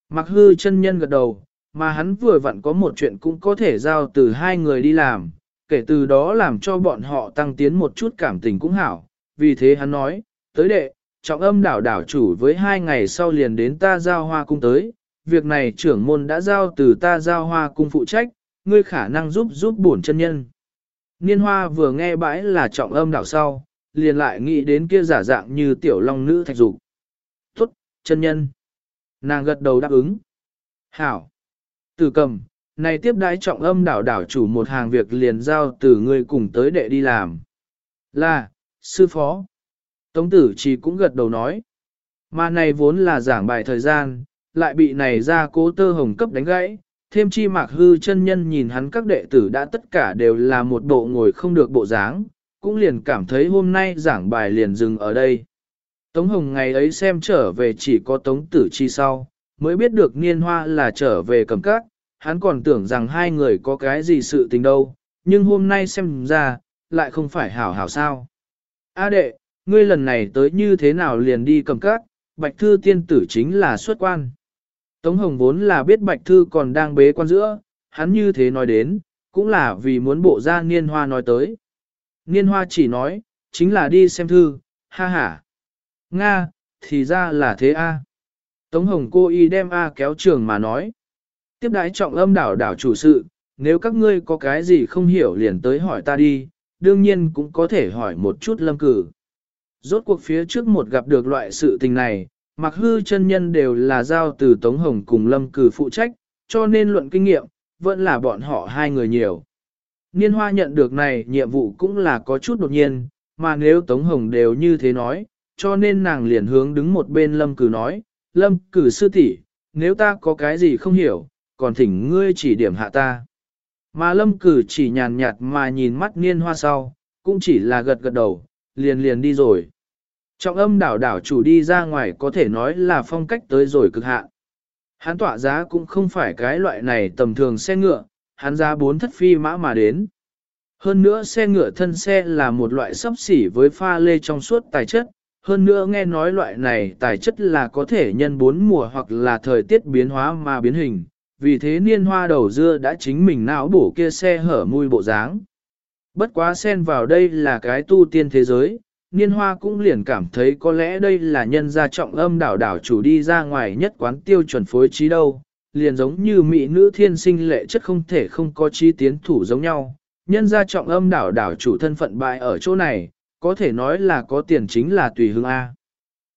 [SPEAKER 1] Mạc hư chân nhân gật đầu, mà hắn vừa vặn có một chuyện cũng có thể giao từ hai người đi làm, kể từ đó làm cho bọn họ tăng tiến một chút cảm tình cũng hảo. Vì thế hắn nói, tới đệ, trọng âm đảo đảo chủ với hai ngày sau liền đến ta giao hoa cung tới, việc này trưởng môn đã giao từ ta giao hoa cung phụ trách, ngươi khả năng giúp giúp bổn chân nhân. Niên hoa vừa nghe bãi là trọng âm đảo sau, liền lại nghĩ đến kia giả dạng như tiểu long nữ thạch dục. Tốt, chân nhân. Nàng gật đầu đáp ứng. Hảo. Từ cầm, này tiếp đãi trọng âm đảo đảo chủ một hàng việc liền giao từ ngươi cùng tới đệ đi làm. Là, sư phó. Tống tử chỉ cũng gật đầu nói. Mà này vốn là giảng bài thời gian, lại bị này ra cố tơ hồng cấp đánh gãy. Thêm chi mạc hư chân nhân nhìn hắn các đệ tử đã tất cả đều là một bộ ngồi không được bộ dáng, cũng liền cảm thấy hôm nay giảng bài liền dừng ở đây. Tống Hồng ngày ấy xem trở về chỉ có Tống Tử Chi sau, mới biết được niên hoa là trở về cầm cát, hắn còn tưởng rằng hai người có cái gì sự tình đâu, nhưng hôm nay xem ra, lại không phải hảo hảo sao. A đệ, ngươi lần này tới như thế nào liền đi cầm cát, Bạch Thư tiên tử chính là xuất quan. Tống Hồng vốn là biết Bạch Thư còn đang bế quan giữa, hắn như thế nói đến, cũng là vì muốn bộ ra niên hoa nói tới. Niên hoa chỉ nói, chính là đi xem thư, ha ha. Nga, thì ra là thế a. Tống Hồng cô y đem A kéo trường mà nói. Tiếp đái trọng âm đảo đảo chủ sự, nếu các ngươi có cái gì không hiểu liền tới hỏi ta đi, đương nhiên cũng có thể hỏi một chút lâm cử. Rốt cuộc phía trước một gặp được loại sự tình này, mặc hư chân nhân đều là giao từ Tống Hồng cùng lâm cử phụ trách, cho nên luận kinh nghiệm, vẫn là bọn họ hai người nhiều. Niên hoa nhận được này nhiệm vụ cũng là có chút đột nhiên, mà nếu Tống Hồng đều như thế nói, cho nên nàng liền hướng đứng một bên lâm cử nói, lâm cử sư tỷ, nếu ta có cái gì không hiểu, còn thỉnh ngươi chỉ điểm hạ ta. Mà lâm cử chỉ nhàn nhạt mà nhìn mắt niên hoa sau, cũng chỉ là gật gật đầu, liền liền đi rồi. Trọng âm đảo đảo chủ đi ra ngoài có thể nói là phong cách tới rồi cực hạn. Hán tỏa giá cũng không phải cái loại này tầm thường xe ngựa, hắn ra bốn thất phi mã mà đến. Hơn nữa xe ngựa thân xe là một loại sấp xỉ với pha lê trong suốt tài chất, hơn nữa nghe nói loại này tài chất là có thể nhân bốn mùa hoặc là thời tiết biến hóa mà biến hình, vì thế niên hoa đầu dưa đã chính mình não bổ kia xe hở mùi bộ dáng. Bất quá xen vào đây là cái tu tiên thế giới, niên hoa cũng liền cảm thấy có lẽ đây là nhân gia trọng âm đảo đảo chủ đi ra ngoài nhất quán tiêu chuẩn phối trí đâu, liền giống như mỹ nữ thiên sinh lệ chất không thể không có chi tiến thủ giống nhau. Nhân gia trọng âm đảo đảo chủ thân phận bại ở chỗ này, có thể nói là có tiền chính là tùy hương A.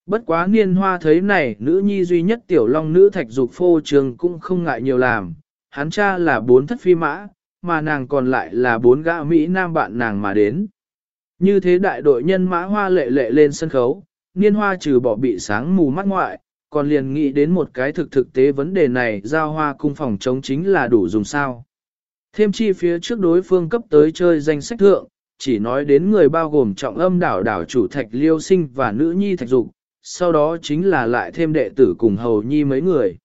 [SPEAKER 1] Bất quá niên hoa thấy này, nữ nhi duy nhất tiểu long nữ thạch dục phô trường cũng không ngại nhiều làm, hắn cha là bốn thất phi mã, mà nàng còn lại là bốn gã Mỹ nam bạn nàng mà đến. Như thế đại đội nhân mã hoa lệ lệ lên sân khấu, niên hoa trừ bỏ bị sáng mù mắt ngoại, còn liền nghĩ đến một cái thực thực tế vấn đề này giao hoa cung phòng chống chính là đủ dùng sao. Thêm chi phía trước đối phương cấp tới chơi danh sách thượng, chỉ nói đến người bao gồm trọng âm đảo đảo chủ thạch liêu sinh và nữ nhi thạch dục, sau đó chính là lại thêm đệ tử cùng hầu nhi mấy người.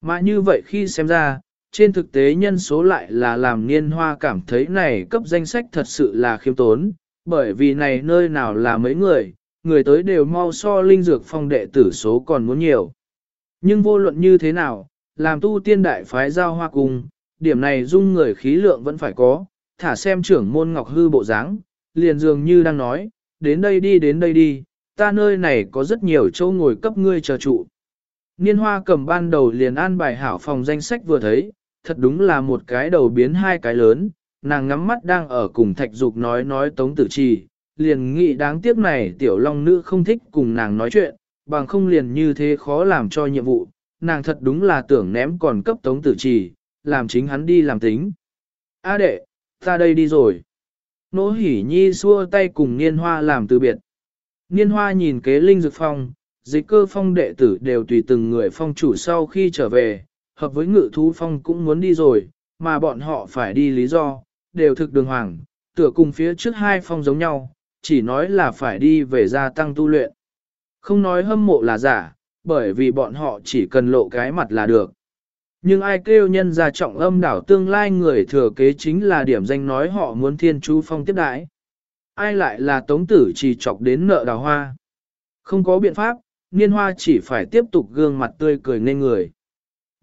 [SPEAKER 1] Mà như vậy khi xem ra, trên thực tế nhân số lại là làm niên hoa cảm thấy này cấp danh sách thật sự là khiêm tốn, bởi vì này nơi nào là mấy người, người tới đều mau so linh dược phong đệ tử số còn muốn nhiều. Nhưng vô luận như thế nào, làm tu tiên đại phái giao hoa cùng, điểm này dung người khí lượng vẫn phải có, thả xem trưởng môn ngọc hư bộ dáng, liền dường như đang nói, đến đây đi đến đây đi, ta nơi này có rất nhiều chỗ ngồi cấp ngươi chờ trụ. Niên hoa cầm ban đầu liền an bài hảo phòng danh sách vừa thấy, thật đúng là một cái đầu biến hai cái lớn, nàng ngắm mắt đang ở cùng thạch dục nói nói tống tử trì, liền nghĩ đáng tiếc này tiểu long nữ không thích cùng nàng nói chuyện, bằng không liền như thế khó làm cho nhiệm vụ, nàng thật đúng là tưởng ném còn cấp tống tử trì, làm chính hắn đi làm tính. A đệ, ta đây đi rồi. Nỗ hỉ nhi xua tay cùng niên hoa làm từ biệt. Niên hoa nhìn kế linh dược phong, dịch cơ phong đệ tử đều tùy từng người phong chủ sau khi trở về, hợp với ngự thú phong cũng muốn đi rồi, mà bọn họ phải đi lý do, đều thực đường hoàng, tựa cùng phía trước hai phong giống nhau, chỉ nói là phải đi về gia tăng tu luyện. Không nói hâm mộ là giả, bởi vì bọn họ chỉ cần lộ cái mặt là được. Nhưng ai kêu nhân ra trọng âm đảo tương lai người thừa kế chính là điểm danh nói họ muốn thiên chú phong tiếp đãi. Ai lại là tống tử chỉ chọc đến nợ đào hoa. Không có biện pháp, niên hoa chỉ phải tiếp tục gương mặt tươi cười nên người.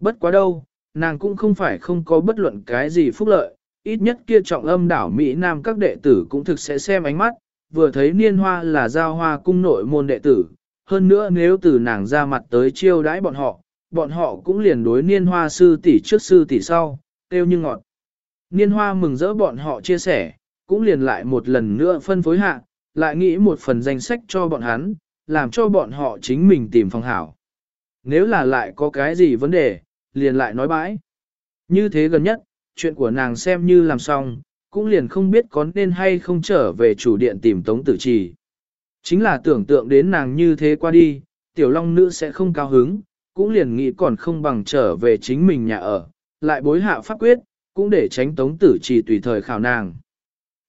[SPEAKER 1] Bất quá đâu, nàng cũng không phải không có bất luận cái gì phúc lợi, ít nhất kia trọng âm đảo Mỹ Nam các đệ tử cũng thực sẽ xem ánh mắt, vừa thấy niên hoa là giao hoa cung nội môn đệ tử, hơn nữa nếu từ nàng ra mặt tới chiêu đãi bọn họ, bọn họ cũng liền đối niên hoa sư tỷ trước sư tỷ sau, tiêu như ngọt. Niên hoa mừng rỡ bọn họ chia sẻ, cũng liền lại một lần nữa phân phối hạ, lại nghĩ một phần danh sách cho bọn hắn, làm cho bọn họ chính mình tìm phòng hảo. Nếu là lại có cái gì vấn đề, liền lại nói bãi. Như thế gần nhất, chuyện của nàng xem như làm xong, cũng liền không biết có nên hay không trở về chủ điện tìm tống tử trì. Chính là tưởng tượng đến nàng như thế qua đi, tiểu long nữ sẽ không cao hứng, cũng liền nghĩ còn không bằng trở về chính mình nhà ở, lại bối hạ pháp quyết, cũng để tránh tống tử trì tùy thời khảo nàng.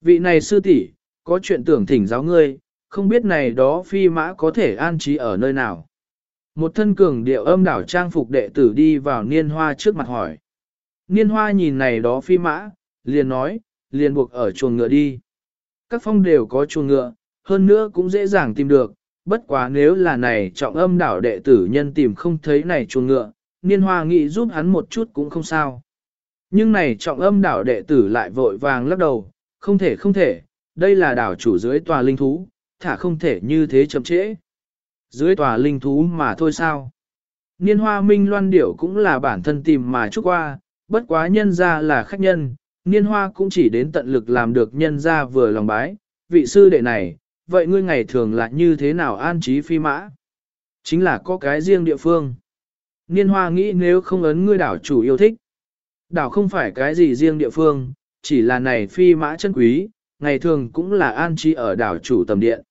[SPEAKER 1] Vị này sư tỷ có chuyện tưởng thỉnh giáo ngươi, không biết này đó phi mã có thể an trí ở nơi nào. Một thân cường điệu âm đảo trang phục đệ tử đi vào niên hoa trước mặt hỏi. Niên hoa nhìn này đó phi mã, liền nói, liền buộc ở chuồng ngựa đi. Các phong đều có chuồng ngựa, hơn nữa cũng dễ dàng tìm được, bất quá nếu là này trọng âm đảo đệ tử nhân tìm không thấy này chuồng ngựa, niên hoa nghĩ giúp hắn một chút cũng không sao. Nhưng này trọng âm đảo đệ tử lại vội vàng lắc đầu, không thể không thể, đây là đảo chủ dưới tòa linh thú, thả không thể như thế chậm trễ. Dưới tòa linh thú mà thôi sao. Niên hoa minh loan điểu cũng là bản thân tìm mà chúc qua, bất quá nhân ra là khách nhân, niên hoa cũng chỉ đến tận lực làm được nhân ra vừa lòng bái, vị sư đệ này, vậy ngươi ngày thường là như thế nào an trí phi mã? Chính là có cái riêng địa phương. Niên hoa nghĩ nếu không ấn ngươi đảo chủ yêu thích. Đảo không phải cái gì riêng địa phương, chỉ là này phi mã chân quý, ngày thường cũng là an trí ở đảo chủ tầm điện.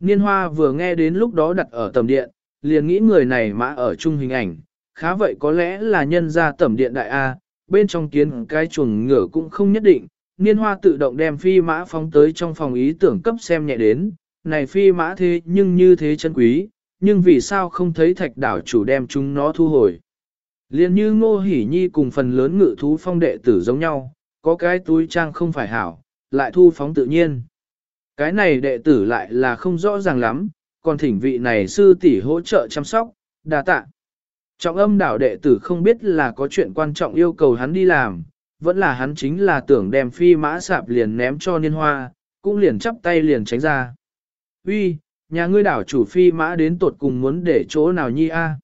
[SPEAKER 1] Niên hoa vừa nghe đến lúc đó đặt ở tầm điện, liền nghĩ người này mã ở chung hình ảnh, khá vậy có lẽ là nhân ra tầm điện đại A, bên trong kiến cái chuồng ngựa cũng không nhất định, niên hoa tự động đem phi mã phóng tới trong phòng ý tưởng cấp xem nhẹ đến, này phi mã thế nhưng như thế chân quý, nhưng vì sao không thấy thạch đảo chủ đem chúng nó thu hồi. Liên như ngô hỉ nhi cùng phần lớn ngự thú phong đệ tử giống nhau, có cái túi trang không phải hảo, lại thu phóng tự nhiên. Cái này đệ tử lại là không rõ ràng lắm, còn thỉnh vị này sư tỷ hỗ trợ chăm sóc, đa tạ. Trọng âm đảo đệ tử không biết là có chuyện quan trọng yêu cầu hắn đi làm, vẫn là hắn chính là tưởng đem phi mã sạp liền ném cho niên hoa, cũng liền chắp tay liền tránh ra. Uy, nhà ngươi đảo chủ phi mã đến tột cùng muốn để chỗ nào nhi a?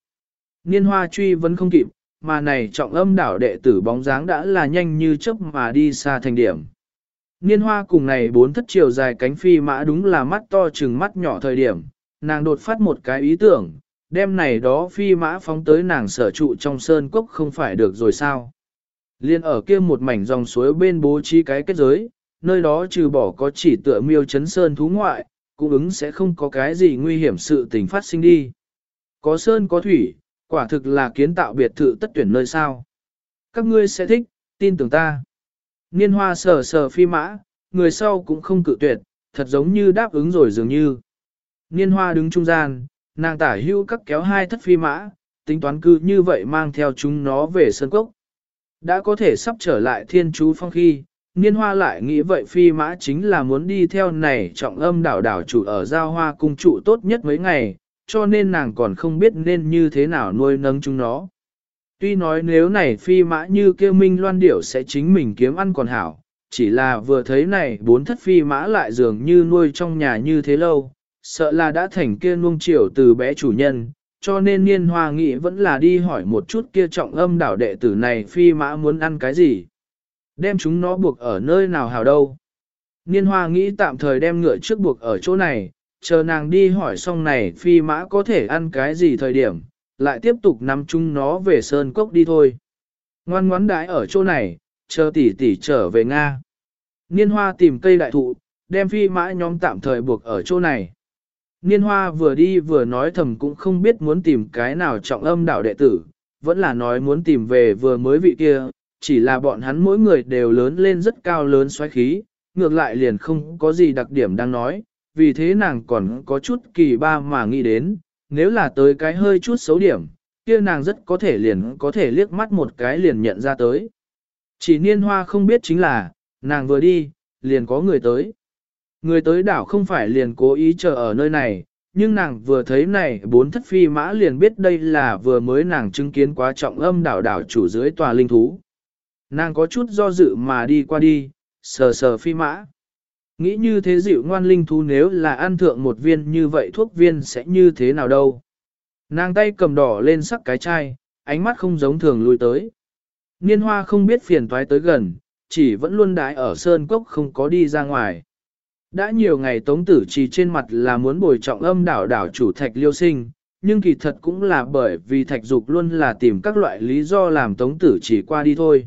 [SPEAKER 1] Niên hoa truy vẫn không kịp, mà này trọng âm đảo đệ tử bóng dáng đã là nhanh như chớp mà đi xa thành điểm. Niên hoa cùng này bốn thất chiều dài cánh phi mã đúng là mắt to chừng mắt nhỏ thời điểm, nàng đột phát một cái ý tưởng, đem này đó phi mã phóng tới nàng sở trụ trong sơn cốc không phải được rồi sao. Liên ở kia một mảnh dòng suối bên bố trí cái kết giới, nơi đó trừ bỏ có chỉ tựa miêu chấn sơn thú ngoại, cũng ứng sẽ không có cái gì nguy hiểm sự tình phát sinh đi. Có sơn có thủy, quả thực là kiến tạo biệt thự tất tuyển nơi sao. Các ngươi sẽ thích, tin tưởng ta. Niên hoa sờ sờ phi mã, người sau cũng không cự tuyệt, thật giống như đáp ứng rồi dường như. Niên hoa đứng trung gian, nàng tả hưu các kéo hai thất phi mã, tính toán cư như vậy mang theo chúng nó về sơn cốc. Đã có thể sắp trở lại thiên chú phong khi, niên hoa lại nghĩ vậy phi mã chính là muốn đi theo này trọng âm đảo đảo chủ ở giao hoa cung trụ tốt nhất mấy ngày, cho nên nàng còn không biết nên như thế nào nuôi nấng chúng nó. Tuy nói nếu này phi mã như kêu minh loan điểu sẽ chính mình kiếm ăn còn hảo, chỉ là vừa thấy này bốn thất phi mã lại dường như nuôi trong nhà như thế lâu, sợ là đã thành kia nuông chiều từ bé chủ nhân, cho nên niên hoa nghĩ vẫn là đi hỏi một chút kia trọng âm đảo đệ tử này phi mã muốn ăn cái gì. Đem chúng nó buộc ở nơi nào hào đâu. Niên hoa nghĩ tạm thời đem ngựa trước buộc ở chỗ này, chờ nàng đi hỏi xong này phi mã có thể ăn cái gì thời điểm, lại tiếp tục nắm chúng nó về sơn cốc đi thôi. Ngoan ngoãn đái ở chỗ này, chờ tỷ tỷ trở về Nga. Niên hoa tìm cây đại thụ, đem phi mã nhóm tạm thời buộc ở chỗ này. Niên hoa vừa đi vừa nói thầm cũng không biết muốn tìm cái nào trọng âm đạo đệ tử, vẫn là nói muốn tìm về vừa mới vị kia, chỉ là bọn hắn mỗi người đều lớn lên rất cao lớn xoáy khí, ngược lại liền không có gì đặc điểm đang nói, vì thế nàng còn có chút kỳ ba mà nghĩ đến, nếu là tới cái hơi chút xấu điểm, kia nàng rất có thể liền có thể liếc mắt một cái liền nhận ra tới. Chỉ niên hoa không biết chính là, nàng vừa đi, liền có người tới. Người tới đảo không phải liền cố ý chờ ở nơi này, nhưng nàng vừa thấy này bốn thất phi mã liền biết đây là vừa mới nàng chứng kiến quá trọng âm đảo đảo chủ dưới tòa linh thú. Nàng có chút do dự mà đi qua đi, sờ sờ phi mã. Nghĩ như thế dịu ngoan linh thú nếu là ăn thượng một viên như vậy thuốc viên sẽ như thế nào đâu. Nàng tay cầm đỏ lên sắc cái chai, ánh mắt không giống thường lui tới. Niên hoa không biết phiền toái tới gần, chỉ vẫn luôn đái ở sơn cốc không có đi ra ngoài. Đã nhiều ngày tống tử chỉ trên mặt là muốn bồi trọng âm đảo đảo chủ thạch liêu sinh, nhưng kỳ thật cũng là bởi vì thạch dục luôn là tìm các loại lý do làm tống tử chỉ qua đi thôi.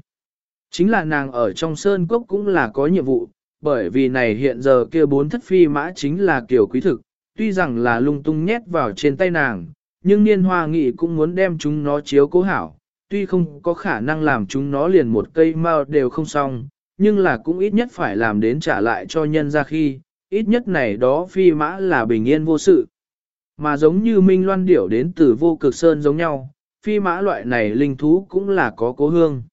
[SPEAKER 1] Chính là nàng ở trong sơn cốc cũng là có nhiệm vụ, bởi vì này hiện giờ kia bốn thất phi mã chính là kiểu quý thực, tuy rằng là lung tung nhét vào trên tay nàng, nhưng niên hoa nghị cũng muốn đem chúng nó chiếu cố hảo, tuy không có khả năng làm chúng nó liền một cây mao đều không xong, nhưng là cũng ít nhất phải làm đến trả lại cho nhân ra khi, ít nhất này đó phi mã là bình yên vô sự. Mà giống như Minh Loan Điểu đến từ vô cực sơn giống nhau, phi mã loại này linh thú cũng là có cố hương.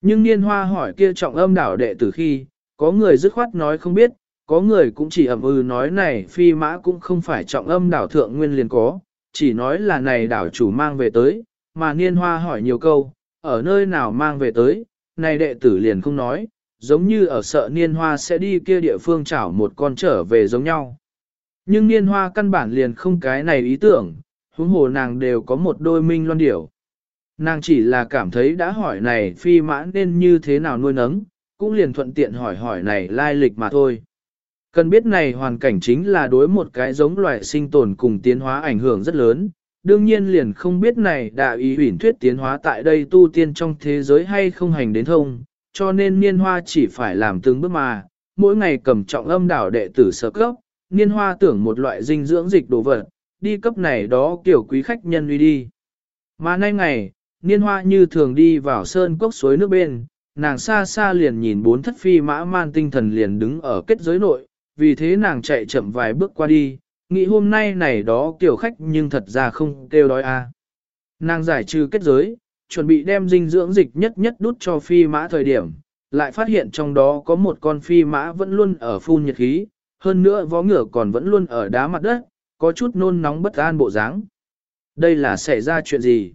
[SPEAKER 1] Nhưng niên hoa hỏi kia trọng âm đảo đệ tử khi, có người dứt khoát nói không biết, có người cũng chỉ ẩm ừ nói này phi mã cũng không phải trọng âm đảo thượng nguyên liền có, chỉ nói là này đảo chủ mang về tới, mà niên hoa hỏi nhiều câu, ở nơi nào mang về tới, này đệ tử liền không nói, giống như ở sợ niên hoa sẽ đi kia địa phương chảo một con trở về giống nhau. Nhưng niên hoa căn bản liền không cái này ý tưởng, huống hồ nàng đều có một đôi minh loan điểu. Nàng chỉ là cảm thấy đã hỏi này phi mã nên như thế nào nuôi nấng, cũng liền thuận tiện hỏi hỏi này lai lịch mà thôi. Cần biết này hoàn cảnh chính là đối một cái giống loài sinh tồn cùng tiến hóa ảnh hưởng rất lớn, đương nhiên liền không biết này đạo ý huyển thuyết tiến hóa tại đây tu tiên trong thế giới hay không hành đến thông, cho nên niên hoa chỉ phải làm từng bước mà, mỗi ngày cầm trọng âm đảo đệ tử sở cấp, niên hoa tưởng một loại dinh dưỡng dịch đồ vật, đi cấp này đó kiểu quý khách nhân uy đi. Mà nay ngày, niên hoa như thường đi vào sơn cốc suối nước bên, nàng xa xa liền nhìn bốn thất phi mã man tinh thần liền đứng ở kết giới nội, vì thế nàng chạy chậm vài bước qua đi, nghĩ hôm nay này đó kiểu khách nhưng thật ra không kêu đói a. À. Nàng giải trừ kết giới, chuẩn bị đem dinh dưỡng dịch nhất nhất đút cho phi mã thời điểm, lại phát hiện trong đó có một con phi mã vẫn luôn ở phun nhiệt khí, hơn nữa vó ngựa còn vẫn luôn ở đá mặt đất, có chút nôn nóng bất an bộ dáng. Đây là xảy ra chuyện gì?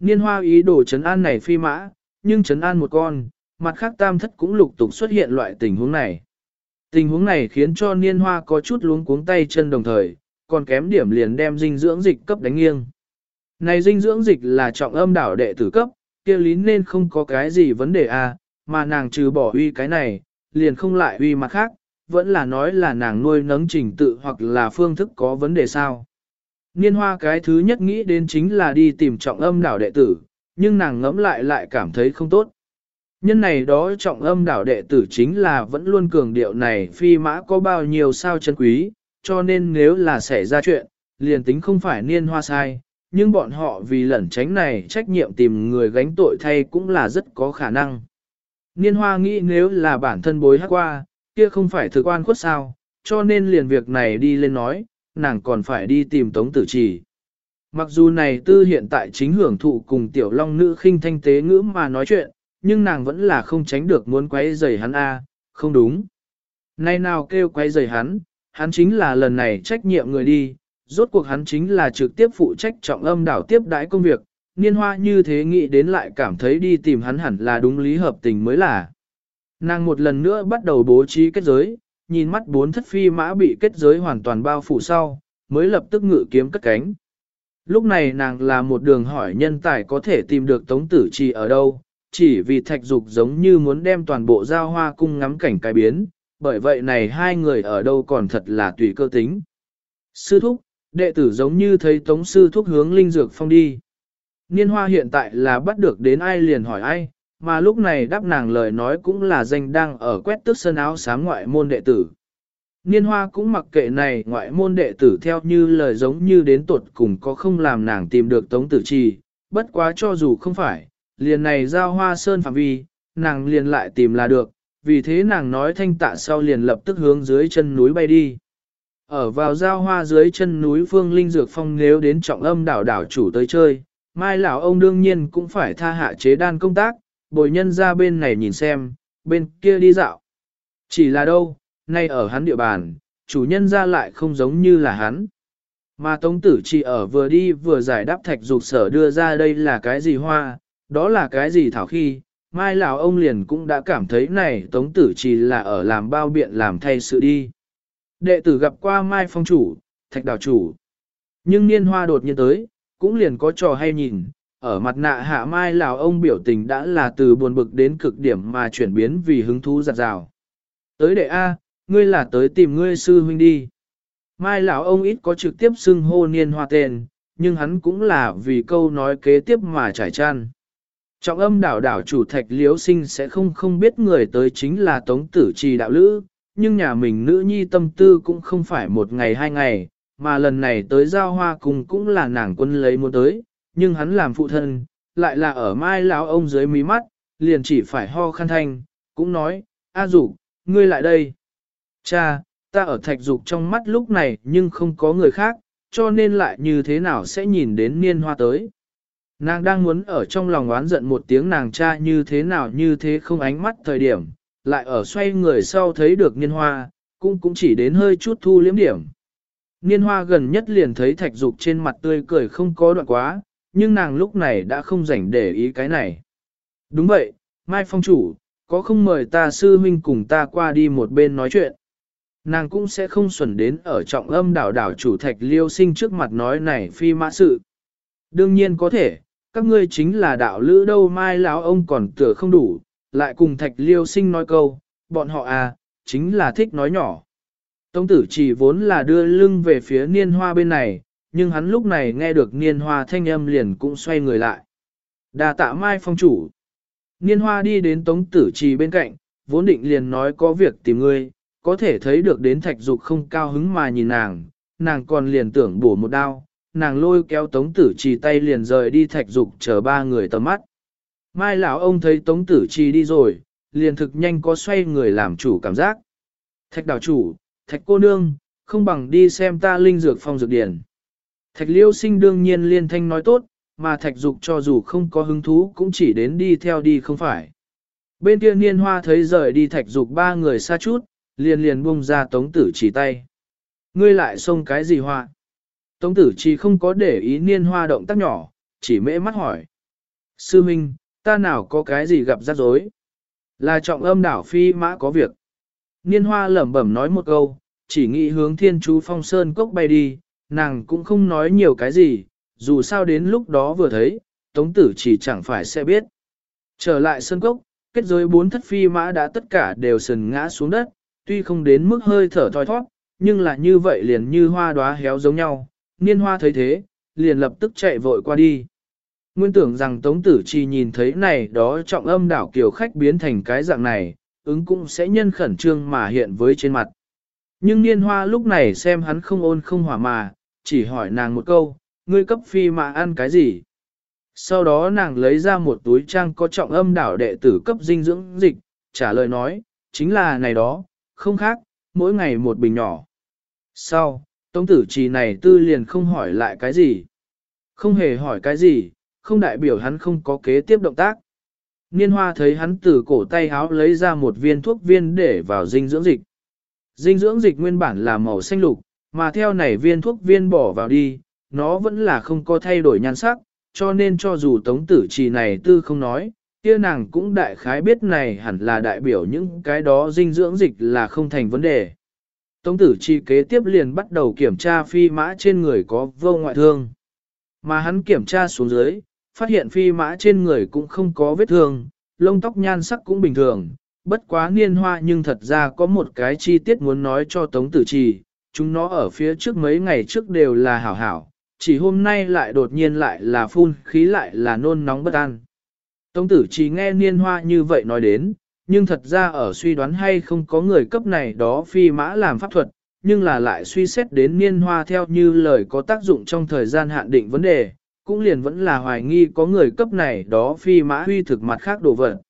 [SPEAKER 1] Niên hoa ý đồ chấn an này phi mã, nhưng chấn an một con, mặt khác tam thất cũng lục tục xuất hiện loại tình huống này. Tình huống này khiến cho niên hoa có chút luống cuống tay chân đồng thời, còn kém điểm liền đem dinh dưỡng dịch cấp đánh nghiêng. Này dinh dưỡng dịch là trọng âm đảo đệ tử cấp, kia lý nên không có cái gì vấn đề à, mà nàng trừ bỏ uy cái này, liền không lại uy mặt khác, vẫn là nói là nàng nuôi nấng trình tự hoặc là phương thức có vấn đề sao. Niên hoa cái thứ nhất nghĩ đến chính là đi tìm trọng âm đảo đệ tử, nhưng nàng ngẫm lại lại cảm thấy không tốt. Nhân này đó trọng âm đảo đệ tử chính là vẫn luôn cường điệu này phi mã có bao nhiêu sao chân quý, cho nên nếu là xảy ra chuyện, liền tính không phải niên hoa sai, nhưng bọn họ vì lẩn tránh này trách nhiệm tìm người gánh tội thay cũng là rất có khả năng. Niên hoa nghĩ nếu là bản thân bối hát qua, kia không phải thực quan khuất sao, cho nên liền việc này đi lên nói, nàng còn phải đi tìm tống tử trì. Mặc dù này tư hiện tại chính hưởng thụ cùng tiểu long nữ khinh thanh tế ngữ mà nói chuyện, nhưng nàng vẫn là không tránh được muốn quấy rầy hắn a, không đúng. Nay nào kêu quấy rầy hắn, hắn chính là lần này trách nhiệm người đi, rốt cuộc hắn chính là trực tiếp phụ trách trọng âm đảo tiếp đãi công việc, niên hoa như thế nghĩ đến lại cảm thấy đi tìm hắn hẳn là đúng lý hợp tình mới là. Nàng một lần nữa bắt đầu bố trí kết giới, nhìn mắt bốn thất phi mã bị kết giới hoàn toàn bao phủ sau, mới lập tức ngự kiếm cất cánh. Lúc này nàng là một đường hỏi nhân tài có thể tìm được tống tử trì ở đâu, chỉ vì thạch dục giống như muốn đem toàn bộ giao hoa cung ngắm cảnh cái biến, bởi vậy này hai người ở đâu còn thật là tùy cơ tính. Sư thúc, đệ tử giống như thấy tống sư thúc hướng linh dược phong đi. Niên hoa hiện tại là bắt được đến ai liền hỏi ai, mà lúc này đáp nàng lời nói cũng là danh đang ở quét tước sân áo sáng ngoại môn đệ tử. Niên hoa cũng mặc kệ này ngoại môn đệ tử theo như lời giống như đến tuột cùng có không làm nàng tìm được tống tử trì, bất quá cho dù không phải, liền này giao hoa sơn phạm vi, nàng liền lại tìm là được, vì thế nàng nói thanh tạ sau liền lập tức hướng dưới chân núi bay đi. Ở vào giao hoa dưới chân núi Phương Linh Dược Phong nếu đến trọng âm đảo đảo chủ tới chơi, mai lão ông đương nhiên cũng phải tha hạ chế đan công tác, bồi nhân ra bên này nhìn xem, bên kia đi dạo. Chỉ là đâu, nay ở hắn địa bàn, chủ nhân ra lại không giống như là hắn. Mà Tống Tử chỉ ở vừa đi vừa giải đáp thạch dục sở đưa ra đây là cái gì hoa, đó là cái gì thảo khi, mai lão ông liền cũng đã cảm thấy này Tống Tử chỉ là ở làm bao biện làm thay sự đi. Đệ tử gặp qua mai phong chủ, thạch đảo chủ. Nhưng niên hoa đột nhiên tới, cũng liền có trò hay nhìn, ở mặt nạ hạ mai lão ông biểu tình đã là từ buồn bực đến cực điểm mà chuyển biến vì hứng thú giặt rào. Tới đệ A, ngươi là tới tìm ngươi sư huynh đi. Mai lão ông ít có trực tiếp xưng hô niên hoa tên, nhưng hắn cũng là vì câu nói kế tiếp mà trải tràn. Trọng âm đảo đảo chủ thạch liếu sinh sẽ không không biết người tới chính là tống tử trì đạo lữ, nhưng nhà mình nữ nhi tâm tư cũng không phải một ngày hai ngày, mà lần này tới giao hoa cùng cũng là nàng quân lấy muốn tới, nhưng hắn làm phụ thân, lại là ở mai lão ông dưới mí mắt, liền chỉ phải ho khăn thanh, cũng nói, A dục ngươi lại đây. Cha, ta ở thạch dục trong mắt lúc này nhưng không có người khác, cho nên lại như thế nào sẽ nhìn đến niên hoa tới. Nàng đang muốn ở trong lòng oán giận một tiếng nàng cha như thế nào như thế không ánh mắt thời điểm, lại ở xoay người sau thấy được niên hoa, cũng cũng chỉ đến hơi chút thu liếm điểm. Niên hoa gần nhất liền thấy thạch dục trên mặt tươi cười không có đoạn quá, nhưng nàng lúc này đã không rảnh để ý cái này. Đúng vậy, Mai Phong chủ, có không mời ta sư huynh cùng ta qua đi một bên nói chuyện. Nàng cũng sẽ không xuẩn đến ở trọng âm đảo đảo chủ thạch liêu sinh trước mặt nói này phi mã sự. Đương nhiên có thể, các ngươi chính là đạo lữ đâu mai lão ông còn tựa không đủ, lại cùng thạch liêu sinh nói câu, bọn họ à, chính là thích nói nhỏ. Tống tử chỉ vốn là đưa lưng về phía niên hoa bên này, nhưng hắn lúc này nghe được niên hoa thanh âm liền cũng xoay người lại. Đà tạ mai phong chủ. Niên hoa đi đến tống tử trì bên cạnh, vốn định liền nói có việc tìm ngươi, có thể thấy được đến thạch dục không cao hứng mà nhìn nàng, nàng còn liền tưởng bổ một đao, nàng lôi kéo tống tử trì tay liền rời đi thạch dục chờ ba người tầm mắt. Mai lão ông thấy tống tử trì đi rồi, liền thực nhanh có xoay người làm chủ cảm giác. Thạch đảo chủ, thạch cô nương, không bằng đi xem ta linh dược phong dược điển. Thạch liêu sinh đương nhiên liên thanh nói tốt, mà thạch dục cho dù không có hứng thú cũng chỉ đến đi theo đi không phải. Bên kia niên hoa thấy rời đi thạch dục ba người xa chút, liền liền buông ra tống tử chỉ tay. Ngươi lại xông cái gì hoa? Tống tử chỉ không có để ý niên hoa động tác nhỏ, chỉ mễ mắt hỏi. Sư Minh, ta nào có cái gì gặp rắc rối? Là trọng âm đảo phi mã có việc. Niên hoa lẩm bẩm nói một câu, chỉ nghĩ hướng thiên chú phong sơn cốc bay đi, nàng cũng không nói nhiều cái gì, dù sao đến lúc đó vừa thấy, tống tử chỉ chẳng phải sẽ biết. Trở lại sơn cốc, kết giới bốn thất phi mã đã tất cả đều sần ngã xuống đất, tuy không đến mức hơi thở thoi thoát, nhưng là như vậy liền như hoa đóa héo giống nhau, niên hoa thấy thế, liền lập tức chạy vội qua đi. Nguyên tưởng rằng Tống Tử Chi nhìn thấy này đó trọng âm đảo kiều khách biến thành cái dạng này, ứng cũng sẽ nhân khẩn trương mà hiện với trên mặt. Nhưng niên hoa lúc này xem hắn không ôn không hỏa mà, chỉ hỏi nàng một câu, ngươi cấp phi mà ăn cái gì? Sau đó nàng lấy ra một túi trang có trọng âm đảo đệ tử cấp dinh dưỡng dịch, trả lời nói, chính là này đó, không khác, mỗi ngày một bình nhỏ. Sau, tống tử trì này tư liền không hỏi lại cái gì. Không hề hỏi cái gì, không đại biểu hắn không có kế tiếp động tác. Niên hoa thấy hắn từ cổ tay háo lấy ra một viên thuốc viên để vào dinh dưỡng dịch. Dinh dưỡng dịch nguyên bản là màu xanh lục, mà theo này viên thuốc viên bỏ vào đi, nó vẫn là không có thay đổi nhan sắc, cho nên cho dù tống tử trì này tư không nói, kia nàng cũng đại khái biết này hẳn là đại biểu những cái đó dinh dưỡng dịch là không thành vấn đề. Tống tử chi kế tiếp liền bắt đầu kiểm tra phi mã trên người có vô ngoại thương. Mà hắn kiểm tra xuống dưới, phát hiện phi mã trên người cũng không có vết thương, lông tóc nhan sắc cũng bình thường, bất quá niên hoa nhưng thật ra có một cái chi tiết muốn nói cho Tống Tử Trì, chúng nó ở phía trước mấy ngày trước đều là hảo hảo, chỉ hôm nay lại đột nhiên lại là phun khí lại là nôn nóng bất an. Tống tử trì nghe niên hoa như vậy nói đến, nhưng thật ra ở suy đoán hay không có người cấp này đó phi mã làm pháp thuật, nhưng là lại suy xét đến niên hoa theo như lời có tác dụng trong thời gian hạn định vấn đề, cũng liền vẫn là hoài nghi có người cấp này đó phi mã huy thực mặt khác đồ vật.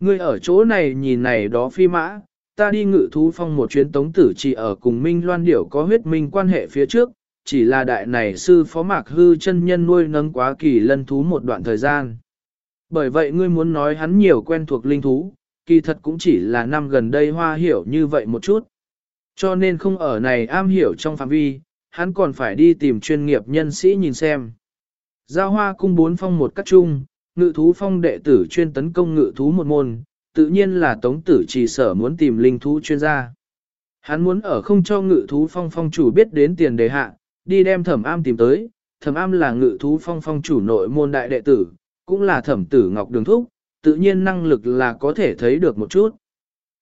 [SPEAKER 1] Người ở chỗ này nhìn này đó phi mã, ta đi ngự thú phong một chuyến tống tử chỉ ở cùng Minh Loan Điểu có huyết minh quan hệ phía trước, chỉ là đại này sư phó mạc hư chân nhân nuôi nấng quá kỳ lân thú một đoạn thời gian. Bởi vậy ngươi muốn nói hắn nhiều quen thuộc linh thú, kỳ thật cũng chỉ là năm gần đây hoa hiểu như vậy một chút. Cho nên không ở này am hiểu trong phạm vi, hắn còn phải đi tìm chuyên nghiệp nhân sĩ nhìn xem. Giao hoa cung bốn phong một cách chung, ngự thú phong đệ tử chuyên tấn công ngự thú một môn, tự nhiên là tống tử chỉ sở muốn tìm linh thú chuyên gia. Hắn muốn ở không cho ngự thú phong phong chủ biết đến tiền đề hạ, đi đem thẩm am tìm tới, thẩm am là ngự thú phong phong chủ nội môn đại đệ tử, cũng là thẩm tử ngọc đường thúc, tự nhiên năng lực là có thể thấy được một chút.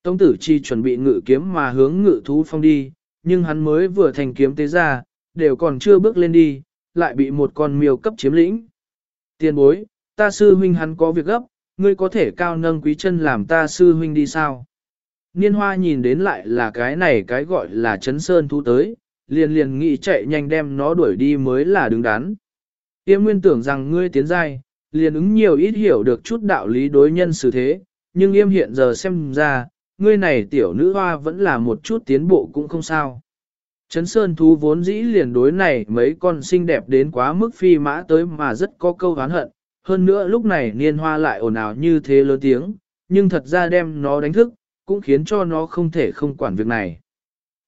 [SPEAKER 1] Tống tử chi chuẩn bị ngự kiếm mà hướng ngự thú phong đi, nhưng hắn mới vừa thành kiếm tế ra, đều còn chưa bước lên đi, lại bị một con miêu cấp chiếm lĩnh. Tiên bối, ta sư huynh hắn có việc gấp, ngươi có thể cao nâng quý chân làm ta sư huynh đi sao? Niên hoa nhìn đến lại là cái này cái gọi là chấn sơn thú tới, liền liền nghĩ chạy nhanh đem nó đuổi đi mới là đứng đắn. Tiêm nguyên tưởng rằng ngươi tiến giai, liền ứng nhiều ít hiểu được chút đạo lý đối nhân xử thế, nhưng yêm hiện giờ xem ra, ngươi này tiểu nữ hoa vẫn là một chút tiến bộ cũng không sao. Trấn Sơn thú vốn dĩ liền đối này mấy con xinh đẹp đến quá mức phi mã tới mà rất có câu hán hận, hơn nữa lúc này niên hoa lại ồn ào như thế lớn tiếng, nhưng thật ra đem nó đánh thức, cũng khiến cho nó không thể không quản việc này.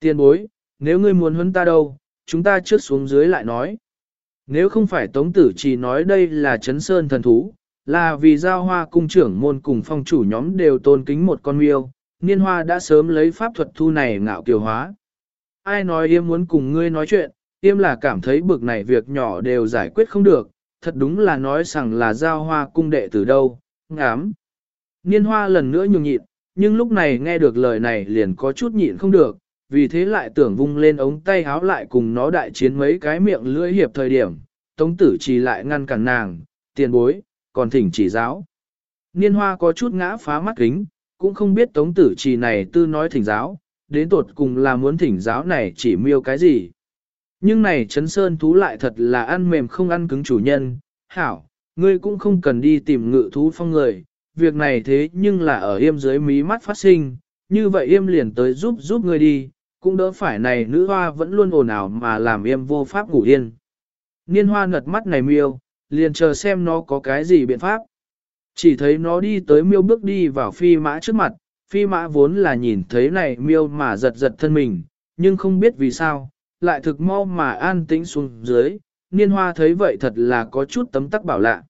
[SPEAKER 1] Tiên bối, nếu ngươi muốn huấn ta đâu, chúng ta trước xuống dưới lại nói. Nếu không phải Tống Tử chỉ nói đây là chấn sơn thần thú, là vì giao hoa cung trưởng môn cùng phong chủ nhóm đều tôn kính một con miêu, niên hoa đã sớm lấy pháp thuật thu này ngạo kiều hóa. Ai nói yêm muốn cùng ngươi nói chuyện, yêm là cảm thấy bực này việc nhỏ đều giải quyết không được, thật đúng là nói rằng là giao hoa cung đệ từ đâu, ngám. Niên hoa lần nữa nhường nhịn, nhưng lúc này nghe được lời này liền có chút nhịn không được, vì thế lại tưởng vung lên ống tay háo lại cùng nó đại chiến mấy cái miệng lưỡi hiệp thời điểm, tống tử chỉ lại ngăn cản nàng, tiền bối, còn thỉnh chỉ giáo. Niên hoa có chút ngã phá mắt kính, cũng không biết tống tử trì này tư nói thỉnh giáo, đến tột cùng là muốn thỉnh giáo này chỉ miêu cái gì. Nhưng này chấn sơn thú lại thật là ăn mềm không ăn cứng chủ nhân, hảo, ngươi cũng không cần đi tìm ngự thú phong người, việc này thế nhưng là ở yêm dưới mí mắt phát sinh, như vậy yêm liền tới giúp giúp ngươi đi, cũng đỡ phải này nữ hoa vẫn luôn ồn ào mà làm yêm vô pháp ngủ yên. Niên hoa ngật mắt này miêu, liền chờ xem nó có cái gì biện pháp. Chỉ thấy nó đi tới miêu bước đi vào phi mã trước mặt, phi mã vốn là nhìn thấy này miêu mà giật giật thân mình, nhưng không biết vì sao, lại thực mau mà an tĩnh xuống dưới, niên hoa thấy vậy thật là có chút tấm tắc bảo lạ.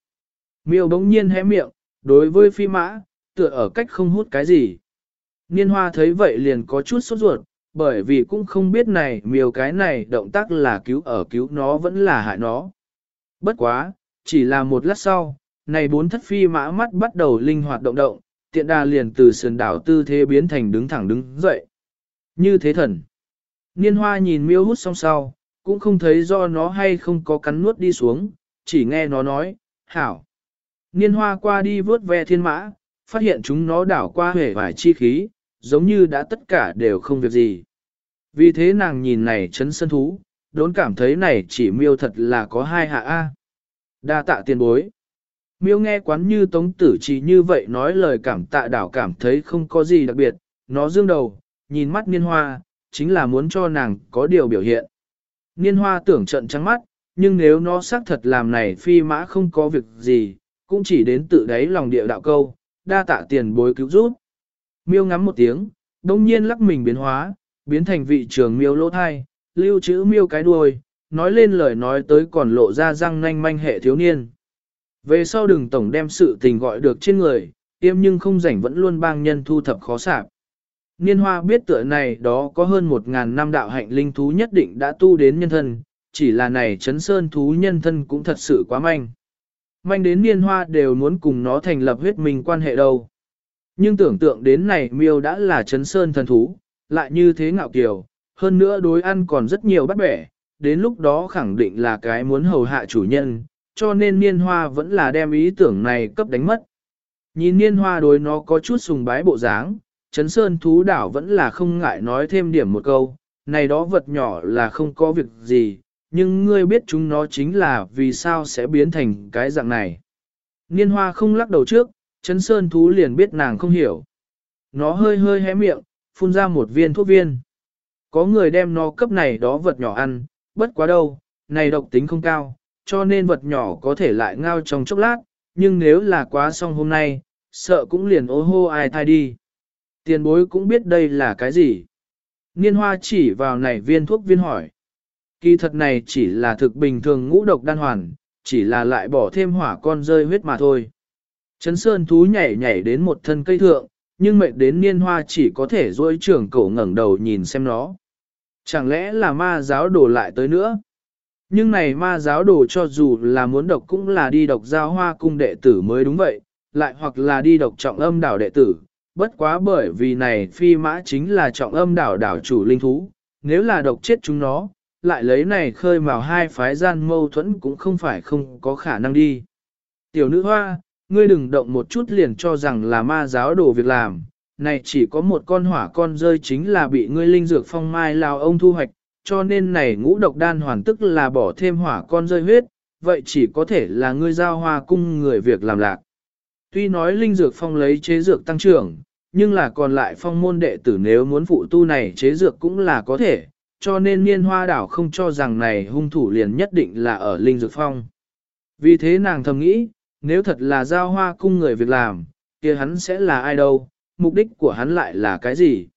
[SPEAKER 1] Miêu bỗng nhiên hé miệng, đối với phi mã, tựa ở cách không hút cái gì. Niên hoa thấy vậy liền có chút sốt ruột, bởi vì cũng không biết này miêu cái này động tác là cứu ở cứu nó vẫn là hại nó. Bất quá, chỉ là một lát sau, này bốn thất phi mã mắt bắt đầu linh hoạt động động, tiện đà liền từ sườn đảo tư thế biến thành đứng thẳng đứng dậy. Như thế thần. Niên hoa nhìn miêu hút xong sau, cũng không thấy do nó hay không có cắn nuốt đi xuống, chỉ nghe nó nói, hảo. Niên hoa qua đi vớt ve thiên mã, phát hiện chúng nó đảo qua hể vải chi khí, giống như đã tất cả đều không việc gì. Vì thế nàng nhìn này chấn sân thú, đốn cảm thấy này chỉ miêu thật là có hai hạ A. Đa tạ tiền bối. Miêu nghe quán như tống tử chỉ như vậy nói lời cảm tạ đảo cảm thấy không có gì đặc biệt, nó dương đầu, nhìn mắt niên hoa, chính là muốn cho nàng có điều biểu hiện. Niên hoa tưởng trận trắng mắt, nhưng nếu nó xác thật làm này phi mã không có việc gì, cũng chỉ đến tự đáy lòng địa đạo câu, đa tạ tiền bối cứu giúp. Miêu ngắm một tiếng, đông nhiên lắc mình biến hóa, biến thành vị trường miêu lỗ thai, lưu trữ miêu cái đuôi, nói lên lời nói tới còn lộ ra răng nanh manh hệ thiếu niên. Về sau đừng tổng đem sự tình gọi được trên người, tiêm nhưng không rảnh vẫn luôn bang nhân thu thập khó sạp. Niên hoa biết tựa này đó có hơn một ngàn năm đạo hạnh linh thú nhất định đã tu đến nhân thân, chỉ là này chấn sơn thú nhân thân cũng thật sự quá manh. Manh đến niên hoa đều muốn cùng nó thành lập huyết minh quan hệ đâu. Nhưng tưởng tượng đến này miêu đã là chấn sơn thần thú, lại như thế ngạo kiều, hơn nữa đối ăn còn rất nhiều bắt bẻ, đến lúc đó khẳng định là cái muốn hầu hạ chủ nhân, cho nên niên hoa vẫn là đem ý tưởng này cấp đánh mất. Nhìn niên hoa đối nó có chút sùng bái bộ dáng, chấn sơn thú đảo vẫn là không ngại nói thêm điểm một câu, này đó vật nhỏ là không có việc gì, nhưng ngươi biết chúng nó chính là vì sao sẽ biến thành cái dạng này. Niên hoa không lắc đầu trước, chấn sơn thú liền biết nàng không hiểu. Nó hơi hơi hé miệng, phun ra một viên thuốc viên. Có người đem nó cấp này đó vật nhỏ ăn, bất quá đâu, này độc tính không cao, cho nên vật nhỏ có thể lại ngao trong chốc lát, nhưng nếu là quá xong hôm nay, sợ cũng liền ô hô ai thai đi. Tiền bối cũng biết đây là cái gì. Niên hoa chỉ vào này viên thuốc viên hỏi. Kỳ thật này chỉ là thực bình thường ngũ độc đan hoàn, chỉ là lại bỏ thêm hỏa con rơi huyết mà thôi. Trấn Sơn thú nhảy nhảy đến một thân cây thượng, nhưng mệt đến niên hoa chỉ có thể dối trưởng cổ ngẩng đầu nhìn xem nó. Chẳng lẽ là ma giáo đổ lại tới nữa? Nhưng này ma giáo đồ cho dù là muốn độc cũng là đi độc giao hoa cung đệ tử mới đúng vậy, lại hoặc là đi độc trọng âm đảo đệ tử, bất quá bởi vì này phi mã chính là trọng âm đảo đảo chủ linh thú, nếu là độc chết chúng nó, lại lấy này khơi vào hai phái gian mâu thuẫn cũng không phải không có khả năng đi. Tiểu nữ hoa, ngươi đừng động một chút liền cho rằng là ma giáo đồ việc làm, này chỉ có một con hỏa con rơi chính là bị ngươi linh dược phong mai lao ông thu hoạch, cho nên này ngũ độc đan hoàn tức là bỏ thêm hỏa con rơi huyết, vậy chỉ có thể là ngươi giao hoa cung người việc làm lạc. Tuy nói linh dược phong lấy chế dược tăng trưởng, nhưng là còn lại phong môn đệ tử nếu muốn phụ tu này chế dược cũng là có thể, cho nên niên hoa đảo không cho rằng này hung thủ liền nhất định là ở linh dược phong. Vì thế nàng thầm nghĩ, nếu thật là giao hoa cung người việc làm, kia hắn sẽ là ai đâu, mục đích của hắn lại là cái gì?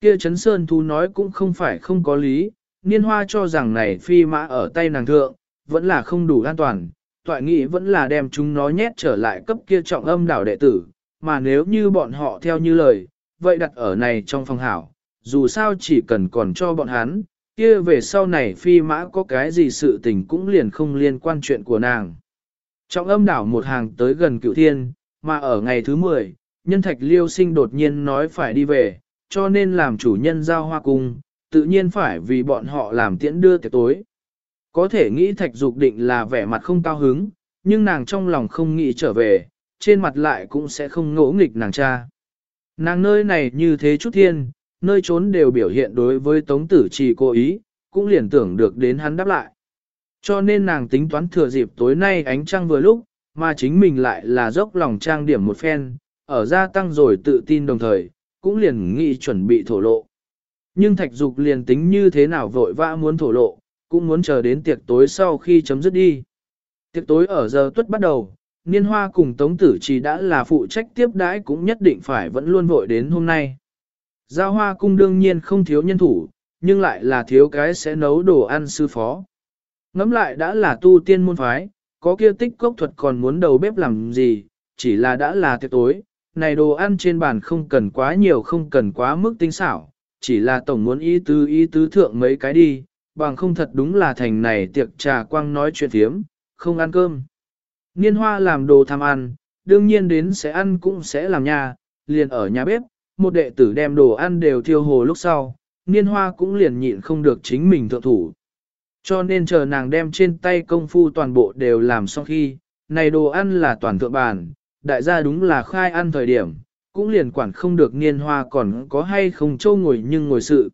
[SPEAKER 1] Kia chấn sơn thú nói cũng không phải không có lý, niên hoa cho rằng này phi mã ở tay nàng thượng, vẫn là không đủ an toàn, toại nghĩ vẫn là đem chúng nó nhét trở lại cấp kia trọng âm đảo đệ tử, mà nếu như bọn họ theo như lời, vậy đặt ở này trong phòng hảo, dù sao chỉ cần còn cho bọn hắn, kia về sau này phi mã có cái gì sự tình cũng liền không liên quan chuyện của nàng. Trọng âm đảo một hàng tới gần cựu thiên, mà ở ngày thứ 10, nhân thạch liêu sinh đột nhiên nói phải đi về, cho nên làm chủ nhân giao hoa cung, tự nhiên phải vì bọn họ làm tiễn đưa tiệc tối. Có thể nghĩ thạch dục định là vẻ mặt không cao hứng, nhưng nàng trong lòng không nghĩ trở về, trên mặt lại cũng sẽ không ngỗ nghịch nàng cha. Nàng nơi này như thế chút thiên, nơi trốn đều biểu hiện đối với tống tử trì cố ý, cũng liền tưởng được đến hắn đáp lại. Cho nên nàng tính toán thừa dịp tối nay ánh trăng vừa lúc, mà chính mình lại là dốc lòng trang điểm một phen, ở gia tăng rồi tự tin đồng thời, cũng liền nghĩ chuẩn bị thổ lộ. Nhưng thạch dục liền tính như thế nào vội vã muốn thổ lộ, cũng muốn chờ đến tiệc tối sau khi chấm dứt đi. Tiệc tối ở giờ tuất bắt đầu, Niên Hoa cùng Tống Tử chỉ đã là phụ trách tiếp đãi cũng nhất định phải vẫn luôn vội đến hôm nay. Giao Hoa cung đương nhiên không thiếu nhân thủ, nhưng lại là thiếu cái sẽ nấu đồ ăn sư phó. Ngắm lại đã là tu tiên môn phái, có kia tích cốc thuật còn muốn đầu bếp làm gì, chỉ là đã là tiệc tối, này đồ ăn trên bàn không cần quá nhiều không cần quá mức tinh xảo, chỉ là tổng muốn ý tứ ý tứ thượng mấy cái đi, bằng không thật đúng là thành này tiệc trà quang nói chuyện thiếm, không ăn cơm. Niên hoa làm đồ tham ăn, đương nhiên đến sẽ ăn cũng sẽ làm nhà, liền ở nhà bếp, một đệ tử đem đồ ăn đều thiêu hồ lúc sau, niên hoa cũng liền nhịn không được chính mình thượng thủ. Cho nên chờ nàng đem trên tay công phu toàn bộ đều làm xong khi, này đồ ăn là toàn thượng bàn, đại gia đúng là khai ăn thời điểm, cũng liền quản không được niên hoa còn có hay không châu ngồi nhưng ngồi sự.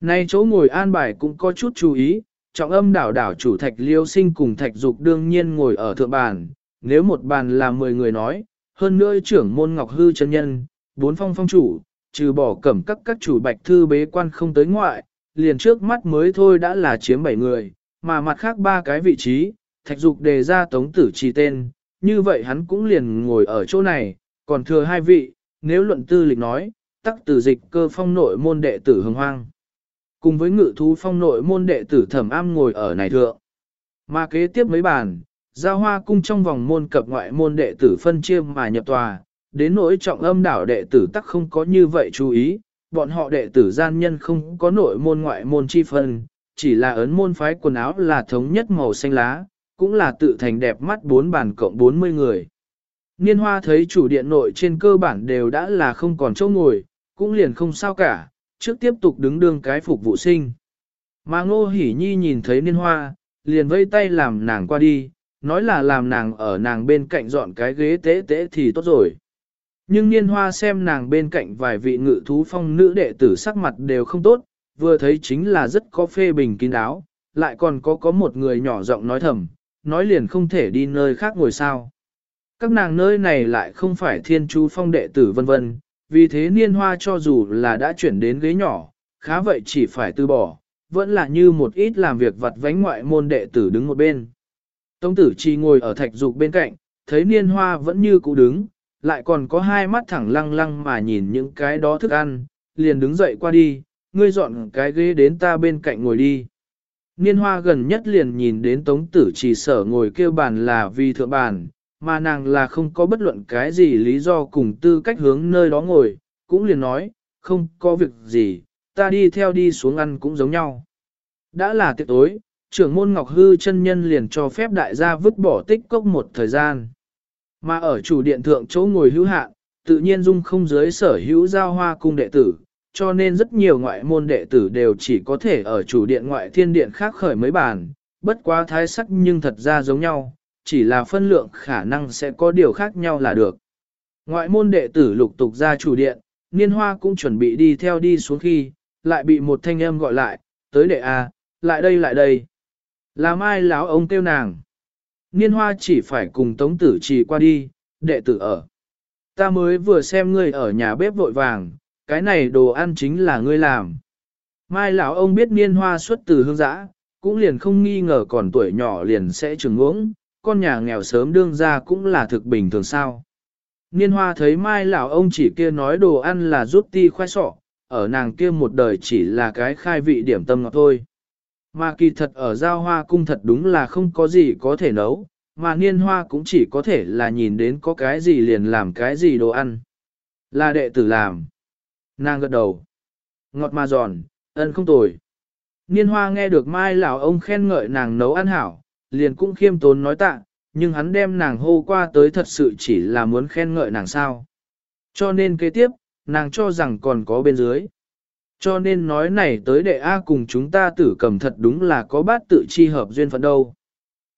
[SPEAKER 1] Nay chỗ ngồi an bài cũng có chút chú ý, trọng âm đảo đảo chủ thạch liêu sinh cùng thạch dục đương nhiên ngồi ở thượng bàn, nếu một bàn là 10 người nói, hơn nữa trưởng môn ngọc hư chân nhân, bốn phong phong chủ, trừ bỏ cẩm các các chủ bạch thư bế quan không tới ngoại, liền trước mắt mới thôi đã là chiếm 7 người, mà mặt khác ba cái vị trí, thạch dục đề ra tống tử trì tên, như vậy hắn cũng liền ngồi ở chỗ này, còn thừa hai vị, nếu luận tư lịch nói, tắc từ dịch cơ phong nội môn đệ tử hồng hoang. Cùng với ngự thú phong nội môn đệ tử thẩm am ngồi ở này thượng. Mà kế tiếp mấy bàn, giao hoa cung trong vòng môn cập ngoại môn đệ tử phân chia mà nhập tòa, đến nỗi trọng âm đảo đệ tử tắc không có như vậy chú ý, bọn họ đệ tử gian nhân không có nội môn ngoại môn chi phân, chỉ là ấn môn phái quần áo là thống nhất màu xanh lá, cũng là tự thành đẹp mắt bốn bàn cộng 40 người. Niên hoa thấy chủ điện nội trên cơ bản đều đã là không còn chỗ ngồi, cũng liền không sao cả, trước tiếp tục đứng đương cái phục vụ sinh. Mà ngô hỉ nhi nhìn thấy niên hoa, liền vây tay làm nàng qua đi, nói là làm nàng ở nàng bên cạnh dọn cái ghế tế tế thì tốt rồi. Nhưng niên hoa xem nàng bên cạnh vài vị ngự thú phong nữ đệ tử sắc mặt đều không tốt, vừa thấy chính là rất có phê bình kín đáo, lại còn có có một người nhỏ giọng nói thầm, nói liền không thể đi nơi khác ngồi sao. Các nàng nơi này lại không phải thiên chú phong đệ tử vân vân, vì thế niên hoa cho dù là đã chuyển đến ghế nhỏ, khá vậy chỉ phải từ bỏ, vẫn là như một ít làm việc vặt vánh ngoại môn đệ tử đứng một bên. Tống tử chi ngồi ở thạch dục bên cạnh, thấy niên hoa vẫn như cũ đứng, lại còn có hai mắt thẳng lăng lăng mà nhìn những cái đó thức ăn, liền đứng dậy qua đi, ngươi dọn cái ghế đến ta bên cạnh ngồi đi. Niên hoa gần nhất liền nhìn đến tống tử chỉ sở ngồi kêu bàn là vì thượng bàn, mà nàng là không có bất luận cái gì lý do cùng tư cách hướng nơi đó ngồi, cũng liền nói, không có việc gì, ta đi theo đi xuống ăn cũng giống nhau. Đã là tiệc tối, trưởng môn Ngọc Hư chân nhân liền cho phép đại gia vứt bỏ tích cốc một thời gian. Mà ở chủ điện thượng chỗ ngồi hữu hạn, tự nhiên dung không giới sở hữu giao hoa cung đệ tử, cho nên rất nhiều ngoại môn đệ tử đều chỉ có thể ở chủ điện ngoại thiên điện khác khởi mấy bàn, bất quá thái sắc nhưng thật ra giống nhau, chỉ là phân lượng khả năng sẽ có điều khác nhau là được. Ngoại môn đệ tử lục tục ra chủ điện, niên hoa cũng chuẩn bị đi theo đi xuống khi, lại bị một thanh âm gọi lại, tới đệ A, lại đây lại đây. là mai lão ông kêu nàng. Niên hoa chỉ phải cùng tống tử trì qua đi, đệ tử ở. Ta mới vừa xem ngươi ở nhà bếp vội vàng, cái này đồ ăn chính là ngươi làm. Mai lão ông biết niên hoa xuất từ hương giã, cũng liền không nghi ngờ còn tuổi nhỏ liền sẽ trường uống, con nhà nghèo sớm đương ra cũng là thực bình thường sao. Niên hoa thấy mai lão ông chỉ kia nói đồ ăn là rút ti khoai sọ, ở nàng kia một đời chỉ là cái khai vị điểm tâm ngọt thôi. Mà kỳ thật ở giao hoa cung thật đúng là không có gì có thể nấu, mà niên hoa cũng chỉ có thể là nhìn đến có cái gì liền làm cái gì đồ ăn. Là đệ tử làm. Nàng gật đầu. Ngọt mà giòn, ân không tồi. Niên hoa nghe được mai lão ông khen ngợi nàng nấu ăn hảo, liền cũng khiêm tốn nói tạ, nhưng hắn đem nàng hô qua tới thật sự chỉ là muốn khen ngợi nàng sao. Cho nên kế tiếp, nàng cho rằng còn có bên dưới. Cho nên nói này tới đệ A cùng chúng ta tử cầm thật đúng là có bát tự chi hợp duyên phận đâu.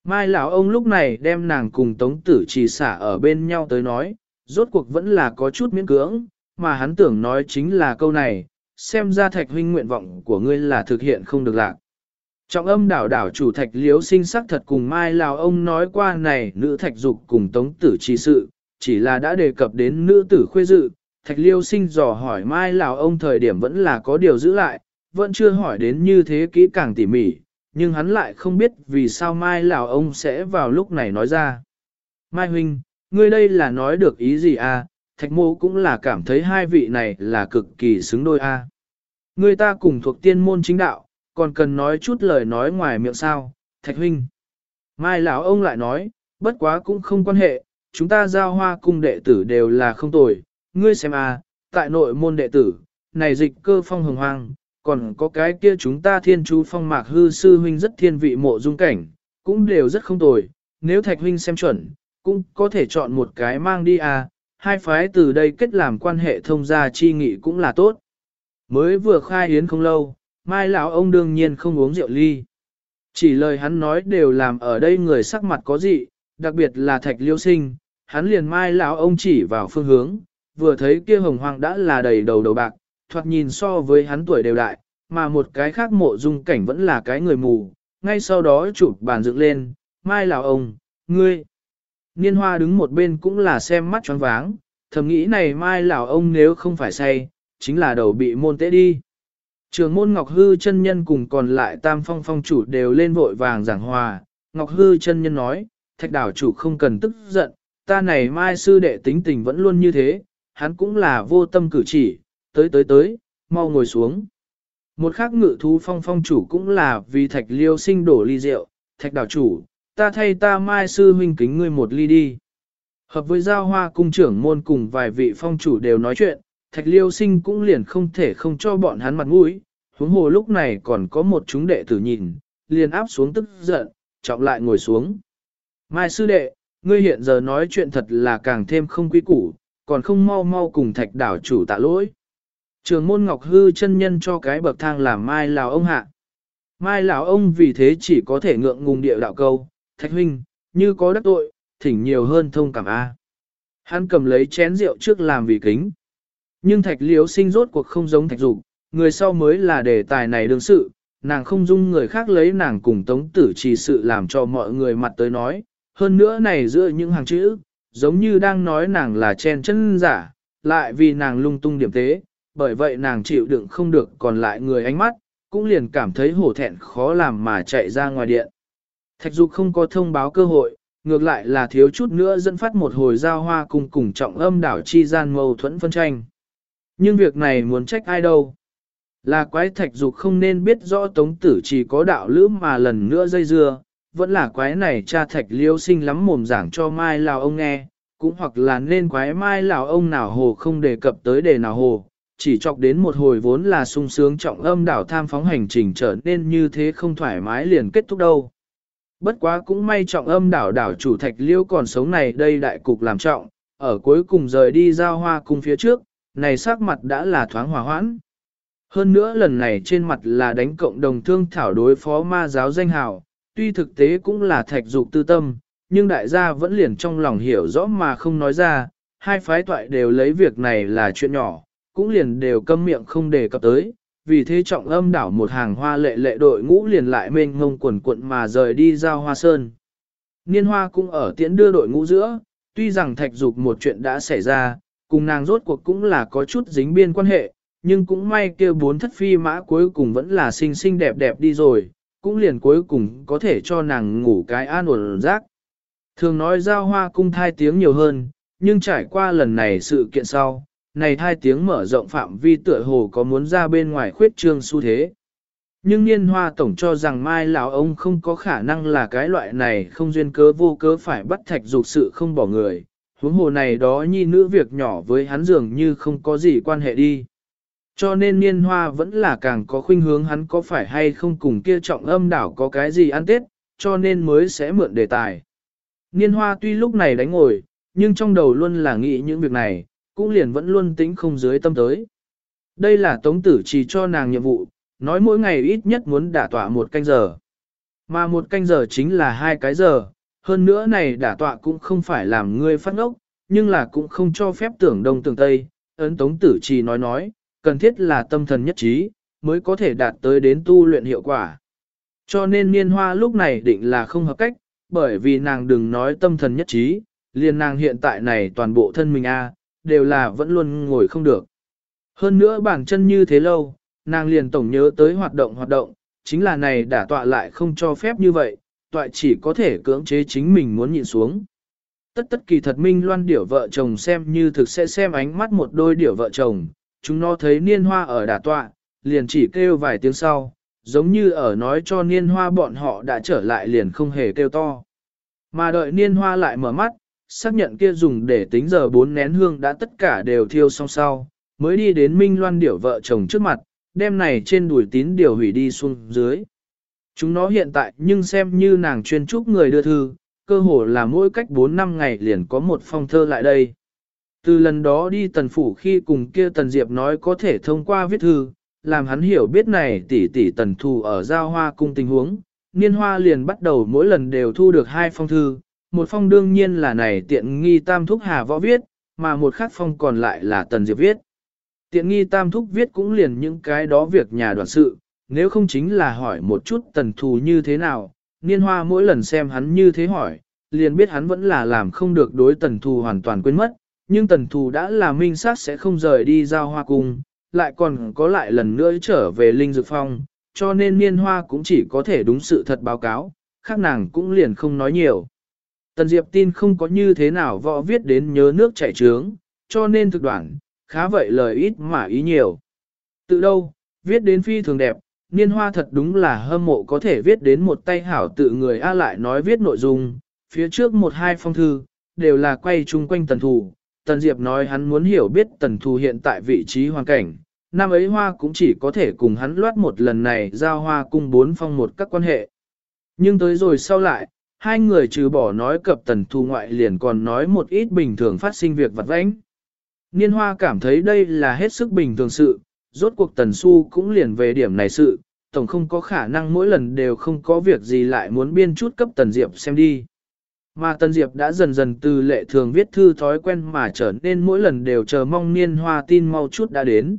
[SPEAKER 1] Mai lão ông lúc này đem nàng cùng tống tử chỉ xả ở bên nhau tới nói, rốt cuộc vẫn là có chút miễn cưỡng, mà hắn tưởng nói chính là câu này, xem ra thạch huynh nguyện vọng của ngươi là thực hiện không được lạc. Trọng âm đảo đảo chủ thạch liếu sinh sắc thật cùng Mai lào ông nói qua này nữ thạch dục cùng tống tử trì sự, chỉ là đã đề cập đến nữ tử khuê dự, Thạch liêu sinh dò hỏi mai lào ông thời điểm vẫn là có điều giữ lại, vẫn chưa hỏi đến như thế kỹ càng tỉ mỉ, nhưng hắn lại không biết vì sao mai lào ông sẽ vào lúc này nói ra. Mai huynh, ngươi đây là nói được ý gì à, thạch mô cũng là cảm thấy hai vị này là cực kỳ xứng đôi a. À. Ta cùng thuộc tiên môn chính đạo, còn cần nói chút lời nói ngoài miệng sao, thạch huynh. Mai lão ông lại nói, bất quá cũng không quan hệ, chúng ta giao hoa cung đệ tử đều là không tồi, ngươi xem à, tại nội môn đệ tử, này dịch cơ phong hồng hoang, còn có cái kia chúng ta thiên chú phong mạc hư sư huynh rất thiên vị mộ dung cảnh, cũng đều rất không tồi, nếu thạch huynh xem chuẩn, cũng có thể chọn một cái mang đi à, hai phái từ đây kết làm quan hệ thông gia chi nghị cũng là tốt. Mới vừa khai hiến không lâu, mai lão ông đương nhiên không uống rượu ly. Chỉ lời hắn nói đều làm ở đây người sắc mặt có dị, đặc biệt là thạch liêu sinh, hắn liền mai lão ông chỉ vào phương hướng, vừa thấy kia hồng hoàng đã là đầy đầu đầu bạc, thoạt nhìn so với hắn tuổi đều đại, mà một cái khác mộ dung cảnh vẫn là cái người mù, ngay sau đó chụp bàn dựng lên, mai lão ông, ngươi. Niên hoa đứng một bên cũng là xem mắt choáng váng, thầm nghĩ này mai lão ông nếu không phải say, chính là đầu bị môn tế đi. Trường môn Ngọc Hư chân nhân cùng còn lại tam phong phong chủ đều lên vội vàng giảng hòa, Ngọc Hư chân nhân nói, thạch đảo chủ không cần tức giận, ta này mai sư đệ tính tình vẫn luôn như thế, hắn cũng là vô tâm cử chỉ, tới tới tới, mau ngồi xuống. Một khác ngự thú phong phong chủ cũng là vì thạch liêu sinh đổ ly rượu, thạch đảo chủ, ta thay ta mai sư huynh kính ngươi một ly đi. Hợp với giao hoa cung trưởng môn cùng vài vị phong chủ đều nói chuyện, thạch liêu sinh cũng liền không thể không cho bọn hắn mặt mũi, huống hồ lúc này còn có một chúng đệ tử nhìn, liền áp xuống tức giận, trọng lại ngồi xuống. Mai sư đệ, ngươi hiện giờ nói chuyện thật là càng thêm không quý củ, còn không mau mau cùng thạch đảo chủ tạ lỗi. Trường môn Ngọc Hư chân nhân cho cái bậc thang làm mai lào ông hạ. Mai lão ông vì thế chỉ có thể ngượng ngùng địa đạo câu, thạch huynh, như có đắc tội, thỉnh nhiều hơn thông cảm A. Hắn cầm lấy chén rượu trước làm vì kính. Nhưng thạch liếu sinh rốt cuộc không giống thạch dục người sau mới là đề tài này đương sự, nàng không dung người khác lấy nàng cùng tống tử chỉ sự làm cho mọi người mặt tới nói. Hơn nữa này giữa những hàng chữ, giống như đang nói nàng là chen chân giả, lại vì nàng lung tung điểm tế, bởi vậy nàng chịu đựng không được còn lại người ánh mắt, cũng liền cảm thấy hổ thẹn khó làm mà chạy ra ngoài điện. Thạch Dục không có thông báo cơ hội, ngược lại là thiếu chút nữa dẫn phát một hồi giao hoa cùng cùng trọng âm đảo chi gian mâu thuẫn phân tranh. Nhưng việc này muốn trách ai đâu. Là quái thạch dục không nên biết rõ tống tử chỉ có đạo lữ mà lần nữa dây dưa, vẫn là quái này cha thạch liêu sinh lắm mồm giảng cho mai lào ông nghe, cũng hoặc là nên quái mai lào ông nào hồ không đề cập tới đề nào hồ, chỉ chọc đến một hồi vốn là sung sướng trọng âm đảo tham phóng hành trình trở nên như thế không thoải mái liền kết thúc đâu. Bất quá cũng may trọng âm đảo đảo chủ thạch liêu còn sống này đây đại cục làm trọng, ở cuối cùng rời đi giao hoa cung phía trước, này sắc mặt đã là thoáng hòa hoãn. Hơn nữa lần này trên mặt là đánh cộng đồng thương thảo đối phó ma giáo danh hào, tuy thực tế cũng là thạch dục tư tâm, nhưng đại gia vẫn liền trong lòng hiểu rõ mà không nói ra, hai phái toại đều lấy việc này là chuyện nhỏ, cũng liền đều câm miệng không đề cập tới, vì thế trọng âm đảo một hàng hoa lệ lệ đội ngũ liền lại mênh ngông quần quận mà rời đi giao hoa sơn. Niên hoa cũng ở tiễn đưa đội ngũ giữa, tuy rằng thạch dục một chuyện đã xảy ra, cùng nàng rốt cuộc cũng là có chút dính biên quan hệ, nhưng cũng may kia bốn thất phi mã cuối cùng vẫn là xinh xinh đẹp đẹp đi rồi, cũng liền cuối cùng có thể cho nàng ngủ cái an ổn rác. Thường nói giao hoa cung thai tiếng nhiều hơn, nhưng trải qua lần này sự kiện sau, này thai tiếng mở rộng phạm vi tựa hồ có muốn ra bên ngoài khuyết trương xu thế. Nhưng niên hoa tổng cho rằng mai lão ông không có khả năng là cái loại này không duyên cớ vô cớ phải bắt thạch dục sự không bỏ người, huống hồ này đó nhi nữ việc nhỏ với hắn dường như không có gì quan hệ đi. Cho nên niên hoa vẫn là càng có khuynh hướng hắn có phải hay không cùng kia trọng âm đảo có cái gì ăn tết, cho nên mới sẽ mượn đề tài. Niên hoa tuy lúc này đánh ngồi, nhưng trong đầu luôn là nghĩ những việc này, cũng liền vẫn luôn tính không dưới tâm tới. Đây là tống tử chỉ cho nàng nhiệm vụ, nói mỗi ngày ít nhất muốn đả tỏa một canh giờ. Mà một canh giờ chính là hai cái giờ, hơn nữa này đả tọa cũng không phải làm ngươi phát ngốc, nhưng là cũng không cho phép tưởng đông tưởng tây, ấn tống tử chỉ nói nói, cần thiết là tâm thần nhất trí, mới có thể đạt tới đến tu luyện hiệu quả. Cho nên niên hoa lúc này định là không hợp cách, bởi vì nàng đừng nói tâm thần nhất trí, liền nàng hiện tại này toàn bộ thân mình a đều là vẫn luôn ngồi không được. Hơn nữa bản chân như thế lâu, nàng liền tổng nhớ tới hoạt động hoạt động, chính là này đã tọa lại không cho phép như vậy, tọa chỉ có thể cưỡng chế chính mình muốn nhịn xuống. Tất tất kỳ thật minh loan điểu vợ chồng xem như thực sẽ xem ánh mắt một đôi điểu vợ chồng, chúng nó thấy niên hoa ở đà tọa, liền chỉ kêu vài tiếng sau, giống như ở nói cho niên hoa bọn họ đã trở lại liền không hề kêu to. Mà đợi niên hoa lại mở mắt, xác nhận kia dùng để tính giờ bốn nén hương đã tất cả đều thiêu xong sau, mới đi đến Minh Loan điểu vợ chồng trước mặt, đem này trên đùi tín điều hủy đi xuống dưới. Chúng nó hiện tại nhưng xem như nàng chuyên trúc người đưa thư, cơ hồ là mỗi cách 4 năm ngày liền có một phong thơ lại đây. Từ lần đó đi tần phủ khi cùng kia tần diệp nói có thể thông qua viết thư, làm hắn hiểu biết này tỷ tỷ tần thù ở giao hoa cung tình huống, niên hoa liền bắt đầu mỗi lần đều thu được hai phong thư, một phong đương nhiên là này tiện nghi tam thúc hà võ viết, mà một khác phong còn lại là tần diệp viết. Tiện nghi tam thúc viết cũng liền những cái đó việc nhà đoàn sự, nếu không chính là hỏi một chút tần thù như thế nào, niên hoa mỗi lần xem hắn như thế hỏi, liền biết hắn vẫn là làm không được đối tần thù hoàn toàn quên mất, nhưng tần thù đã là minh sát sẽ không rời đi giao hoa cung, lại còn có lại lần nữa trở về linh dược phong, cho nên niên hoa cũng chỉ có thể đúng sự thật báo cáo, khác nàng cũng liền không nói nhiều. Tần Diệp tin không có như thế nào võ viết đến nhớ nước chảy trướng, cho nên thực đoạn, khá vậy lời ít mà ý nhiều. tự đâu, viết đến phi thường đẹp, niên hoa thật đúng là hâm mộ có thể viết đến một tay hảo tự người A lại nói viết nội dung, phía trước một hai phong thư, đều là quay chung quanh tần thù. Tần Diệp nói hắn muốn hiểu biết tần thù hiện tại vị trí hoàn cảnh, năm ấy hoa cũng chỉ có thể cùng hắn loát một lần này giao hoa cung bốn phong một các quan hệ. Nhưng tới rồi sau lại, hai người trừ bỏ nói cập tần thu ngoại liền còn nói một ít bình thường phát sinh việc vặt vãnh. Niên hoa cảm thấy đây là hết sức bình thường sự, rốt cuộc tần su cũng liền về điểm này sự, tổng không có khả năng mỗi lần đều không có việc gì lại muốn biên chút cấp Tần Diệp xem đi. Mà Tần Diệp đã dần dần từ lệ thường viết thư thói quen mà trở nên mỗi lần đều chờ mong niên hoa tin mau chút đã đến.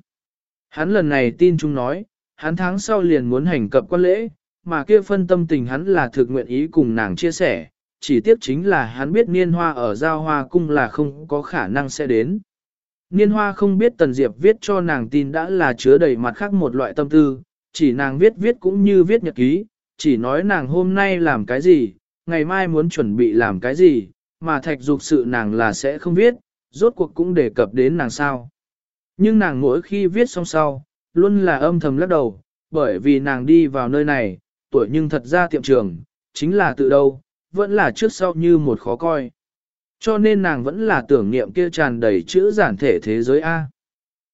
[SPEAKER 1] Hắn lần này tin chúng nói, hắn tháng sau liền muốn hành cập quan lễ, mà kia phân tâm tình hắn là thực nguyện ý cùng nàng chia sẻ, chỉ tiếc chính là hắn biết niên hoa ở giao hoa cung là không có khả năng sẽ đến. Niên hoa không biết Tần Diệp viết cho nàng tin đã là chứa đầy mặt khác một loại tâm tư, chỉ nàng viết viết cũng như viết nhật ký, chỉ nói nàng hôm nay làm cái gì, ngày mai muốn chuẩn bị làm cái gì, mà thạch dục sự nàng là sẽ không viết, rốt cuộc cũng đề cập đến nàng sao. Nhưng nàng mỗi khi viết xong sau, luôn là âm thầm lắc đầu, bởi vì nàng đi vào nơi này, tuổi nhưng thật ra tiệm trường, chính là tự đâu, vẫn là trước sau như một khó coi. Cho nên nàng vẫn là tưởng niệm kia tràn đầy chữ giản thể thế giới A.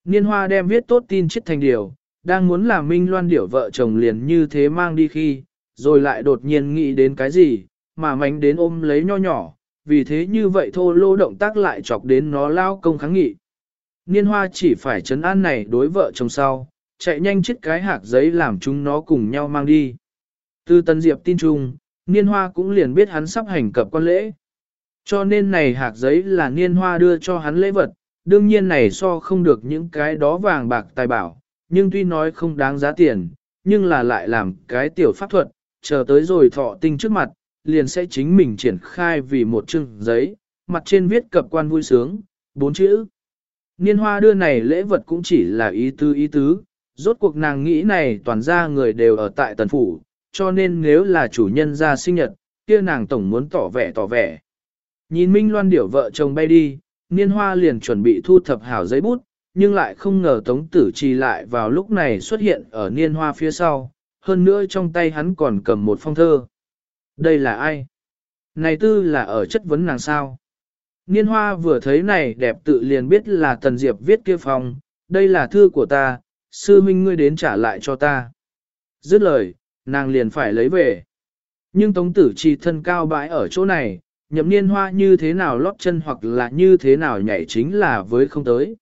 [SPEAKER 1] Niên hoa đem viết tốt tin chết thành điều, đang muốn làm minh loan điểu vợ chồng liền như thế mang đi khi, rồi lại đột nhiên nghĩ đến cái gì, mà mánh đến ôm lấy nho nhỏ, vì thế như vậy thô lô động tác lại chọc đến nó lao công kháng nghị. Niên hoa chỉ phải chấn an này đối vợ chồng sau, chạy nhanh chiếc cái hạc giấy làm chúng nó cùng nhau mang đi. Từ Tân Diệp tin chung, Niên Hoa cũng liền biết hắn sắp hành cập quan lễ. Cho nên này hạt giấy là Niên Hoa đưa cho hắn lễ vật, đương nhiên này so không được những cái đó vàng bạc tài bảo, nhưng tuy nói không đáng giá tiền, nhưng là lại làm cái tiểu pháp thuật, chờ tới rồi thọ tinh trước mặt, liền sẽ chính mình triển khai vì một chương giấy, mặt trên viết cập quan vui sướng, bốn chữ. Niên hoa đưa này lễ vật cũng chỉ là ý tứ ý tứ, rốt cuộc nàng nghĩ này toàn ra người đều ở tại tần phủ, cho nên nếu là chủ nhân ra sinh nhật, kia nàng tổng muốn tỏ vẻ tỏ vẻ. Nhìn Minh Loan điểu vợ chồng bay đi, niên hoa liền chuẩn bị thu thập hảo giấy bút, nhưng lại không ngờ tống tử trì lại vào lúc này xuất hiện ở niên hoa phía sau, hơn nữa trong tay hắn còn cầm một phong thơ. Đây là ai? Này tư là ở chất vấn nàng sao? Niên hoa vừa thấy này đẹp tự liền biết là Tần Diệp viết kia phong, đây là thư của ta, sư minh ngươi đến trả lại cho ta. Dứt lời, nàng liền phải lấy về. Nhưng tống tử chi thân cao bãi ở chỗ này, nhậm niên hoa như thế nào lót chân hoặc là như thế nào nhảy chính là với không tới.